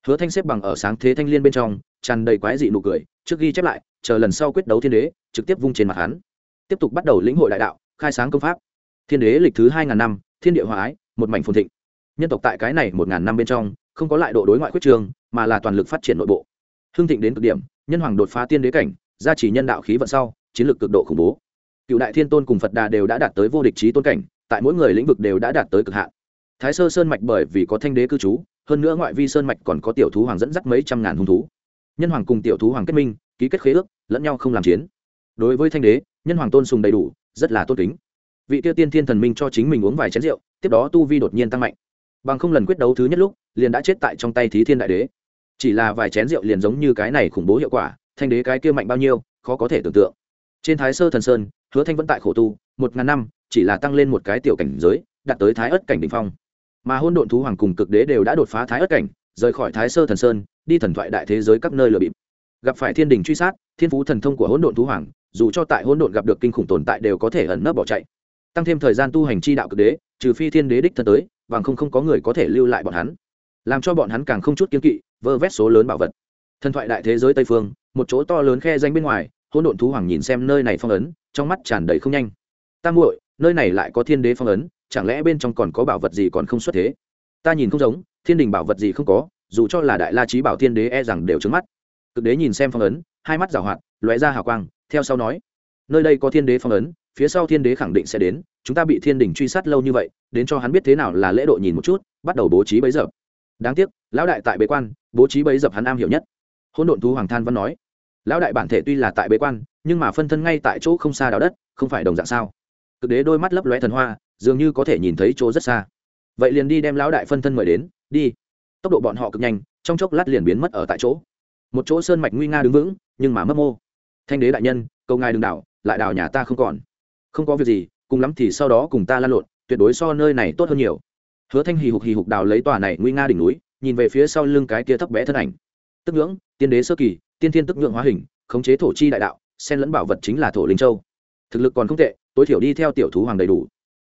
Hứa thanh xếp bằng ở sáng thế thanh liên bên trong, tràn đầy quái dị nụ cười, trước ghi chép lại, chờ lần sau quyết đấu thiên đế, trực tiếp vung trên mặt hắn tiếp tục bắt đầu lĩnh hội đại đạo, khai sáng công pháp. Thiên đế lịch thứ hai ngàn năm, thiên địa hòa ái, một mảnh phồn thịnh. Nhân tộc tại cái này một ngàn năm bên trong, không có lại độ đối ngoại quyết trường, mà là toàn lực phát triển nội bộ. Hưng thịnh đến cực điểm, nhân hoàng đột phá tiên đế cảnh, gia trì nhân đạo khí vận sau, chiến lược cực độ khủng bố. Cựu đại thiên tôn cùng phật đà đều đã đạt tới vô địch trí tôn cảnh, tại mỗi người lĩnh vực đều đã đạt tới cực hạn. Thái sơ sơn mạch bởi vì có thanh đế cư trú, hơn nữa ngoại vi sơn mạch còn có tiểu thú hoàng dẫn dắt mấy trăm ngàn hung thú. Nhân hoàng cùng tiểu thú hoàng kết minh, ký kết khế ước, lẫn nhau không làm chiến. Đối với thanh đế nhân hoàng tôn sùng đầy đủ, rất là tốt kính. Vị tiêu tiên thiên thần minh cho chính mình uống vài chén rượu, tiếp đó tu vi đột nhiên tăng mạnh. Bằng không lần quyết đấu thứ nhất lúc, liền đã chết tại trong tay thí thiên đại đế. Chỉ là vài chén rượu liền giống như cái này khủng bố hiệu quả, thanh đế cái kia mạnh bao nhiêu, khó có thể tưởng tượng. Trên thái sơ thần sơn, hứa thanh vẫn tại khổ tu, một ngàn năm, chỉ là tăng lên một cái tiểu cảnh giới, đạt tới thái ất cảnh đ ỉ n h phong. Mà hôn độn thú hoàng cùng cực đế đều đã đột phá thái ất cảnh, rời khỏi thái sơ thần sơn, đi thần thoại đại thế giới các nơi lừa bịp. Gặp phải thiên đình truy sát, thiên phú thần thông của hôn độn thú hoàng dù cho tại hỗn độn gặp được kinh khủng tồn tại đều có thể ẩn nấp bỏ chạy. Tăng thêm thời gian tu hành chi đạo cực đế, trừ phi thiên đế đích thân tới, bằng không không có người có thể lưu lại bọn hắn. Làm cho bọn hắn càng không chút kiên kỵ, vơ vét số lớn bảo vật. Thần thoại đại thế giới tây phương, một chỗ to lớn khe danh bên ngoài, hỗn độn thú hoàng nhìn xem nơi này phong ấn, trong mắt tràn đầy không nhanh. Ta muội, nơi này lại có thiên đế phong ấn, chẳng lẽ bên trong còn có bảo vật gì còn không xuất thế? Ta nhìn không giống, thiên đình bảo vật gì không có, dù cho là đại la trí bảo thiên đế e rằng đều trứng mắt. Cực đế nhìn xem phong ấn, hai mắt rào hoạt, lóe ra hào quang theo sau nói, nơi đây có thiên đế phong ấn, phía sau thiên đế khẳng định sẽ đến, chúng ta bị thiên đình truy sát lâu như vậy, đến cho hắn biết thế nào là lễ độ nhìn một chút, bắt đầu bố trí bấy giờ đáng tiếc, lão đại tại bế quan, bố trí bấy dập hắn am hiểu nhất. Hôn độn thú hoàng than văn nói, lão đại bản thể tuy là tại bế quan, nhưng mà phân thân ngay tại chỗ không xa đào đất, không phải đồng dạng sao? Cực đế đôi mắt lấp lóe thần hoa, dường như có thể nhìn thấy chỗ rất xa. Vậy liền đi đem lão đại phân thân mời đến, đi. Tốc độ bọn họ cực nhanh, trong chốc lát liền biến mất ở tại chỗ. Một chỗ sơn mạch nguy nga đứng vững, nhưng mà mấp mô thanh đế đại nhân câu ngài đừng đảo, lại đảo nhà ta không còn. Không có việc gì, cùng lắm thì sau đó cùng ta lan lộn, tuyệt đối so nơi này tốt hơn nhiều. Hứa thanh hì hục hì hục đào lấy tòa này nguy nga đỉnh núi, nhìn về phía sau lưng cái kia thấp bé thân ảnh. Tức ngưỡng, tiên đế sơ kỳ, tiên thiên tức ngưỡng hóa hình, khống chế thổ chi đại đạo, xen lẫn bảo vật chính là thổ linh châu. Thực lực còn không tệ, tối thiểu đi theo tiểu thú hoàng đầy đủ.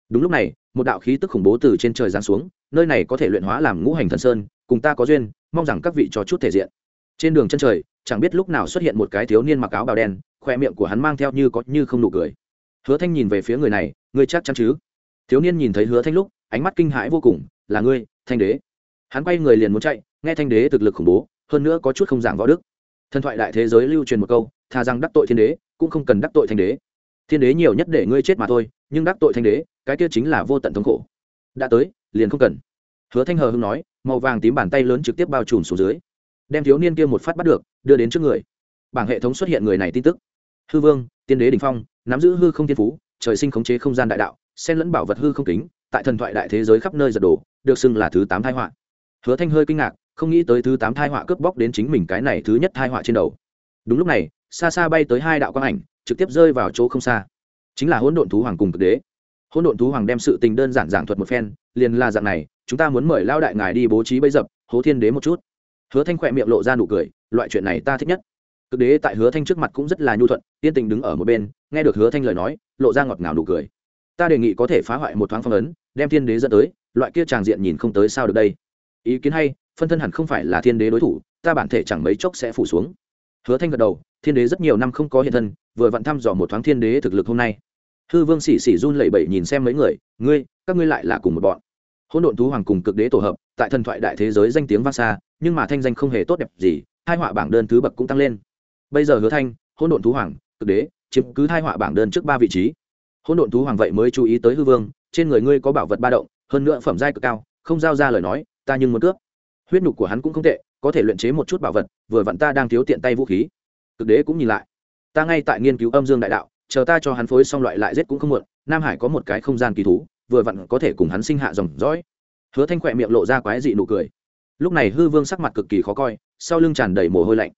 Đúng lúc này, một đạo khí tức khủng bố từ trên trời giáng xuống, nơi này có thể luyện hóa làm ngũ hành thần sơn, cùng ta có duyên, mong rằng các vị cho chút thể diện. Trên đường chân trời chẳng biết lúc nào xuất hiện một cái thiếu niên mặc áo bào đen, khoe miệng của hắn mang theo như có như không nụ cười. Hứa thanh nhìn về phía người này, ngươi chắc chắn chứ? Thiếu niên nhìn thấy hứa thanh lúc, ánh mắt kinh hãi vô cùng, là ngươi, thanh đế. Hắn quay người liền muốn chạy, nghe thanh đế thực lực khủng bố, hơn nữa có chút không giảng võ đức. Thần thoại đại thế giới lưu truyền một câu thà rằng đắc tội thiên đế, cũng không cần đắc tội thanh đế. Thiên đế nhiều nhất để ngươi chết mà thôi, nhưng đắc tội thanh đế, cái kia chính là vô tận thống khổ. Đã tới, liền không cần. Hứa thanh hờ hưng nói, màu vàng tím bàn tay lớn trực tiếp bao trùm xuống dưới. Đem thiếu niên kia một phát bắt được đưa đến trước người. Bảng hệ thống xuất hiện người này tin tức. Hư vương, tiên đế đình phong, nắm giữ hư không thiên phú, trời sinh khống chế không gian đại đạo, xen lẫn bảo vật hư không kính, tại thần thoại đại thế giới khắp nơi giật đổ, được xưng là thứ tám thai họa. Hứa thanh hơi kinh ngạc, không nghĩ tới thứ tám thai họa cướp bóc đến chính mình cái này thứ nhất thai họa trên đầu. Đúng lúc này, xa xa bay tới hai đạo quang ảnh, trực tiếp rơi vào chỗ không xa. Chính là hỗn độn thú hoàng cùng cực đế. Hỗn độn thú hoàng đem sự tình đơn giản giảng thuật một phen, liền là dạng này, chúng ta muốn mời lao đại ngài đi bố trí bấy dập, hố thiên đế một chút. Hứa thanh khỏe miệng lộ ra nụ cười loại chuyện này ta thích nhất. Cực đế tại hứa thanh trước mặt cũng rất là nhu thuận, yên tình đứng ở một bên, nghe được hứa thanh lời nói, lộ ra ngọt ngào nụ cười. Ta đề nghị có thể phá hoại một thoáng phong ấn, đem thiên đế dẫn tới, loại kia tràng diện nhìn không tới sao được đây. Ý kiến hay, phân thân hẳn không phải là thiên đế đối thủ, ta bản thể chẳng mấy chốc sẽ phủ xuống. Hứa thanh gật đầu, thiên đế rất nhiều năm không có hiện thân, vừa vặn thăm dò một thoáng thiên đế thực lực hôm nay. Hư vương xỉ xỉ run lẩy bẩy nhìn xem mấy người, ngươi, các ngươi lại là cùng một bọn. Hỗn độn thú hoàng cùng cực đế tổ hợp, tại thần thoại đại thế giới danh tiếng vang xa, nhưng mà thanh danh không hề tốt đẹp gì hai họa bảng đơn thứ bậc cũng tăng lên. Bây giờ hứa thanh, hỗn độn thú hoàng, cực đế, chiếm cứ hai họa bảng đơn trước ba vị trí. Hỗn độn thú hoàng vậy mới chú ý tới hư vương, trên người ngươi có bảo vật ba động, hơn nữa phẩm giai cực cao, không giao ra lời nói, ta nhưng muốn cướp. Huyết nhục của hắn cũng không tệ, có thể luyện chế một chút bảo vật, vừa vặn ta đang thiếu tiện tay vũ khí. Cực đế cũng nhìn lại. Ta ngay tại nghiên cứu âm dương đại đạo, chờ ta cho hắn phối xong loại lại giết cũng không muộn, nam hải có một cái không gian kỳ thú, vừa vặn có thể cùng hắn sinh hạ dòng dõi. Hứa thanh khỏe miệng lộ ra quái dị nụ cười lúc này hư vương sắc mặt cực kỳ khó coi, sau lưng tràn đầy mồ hôi lạnh.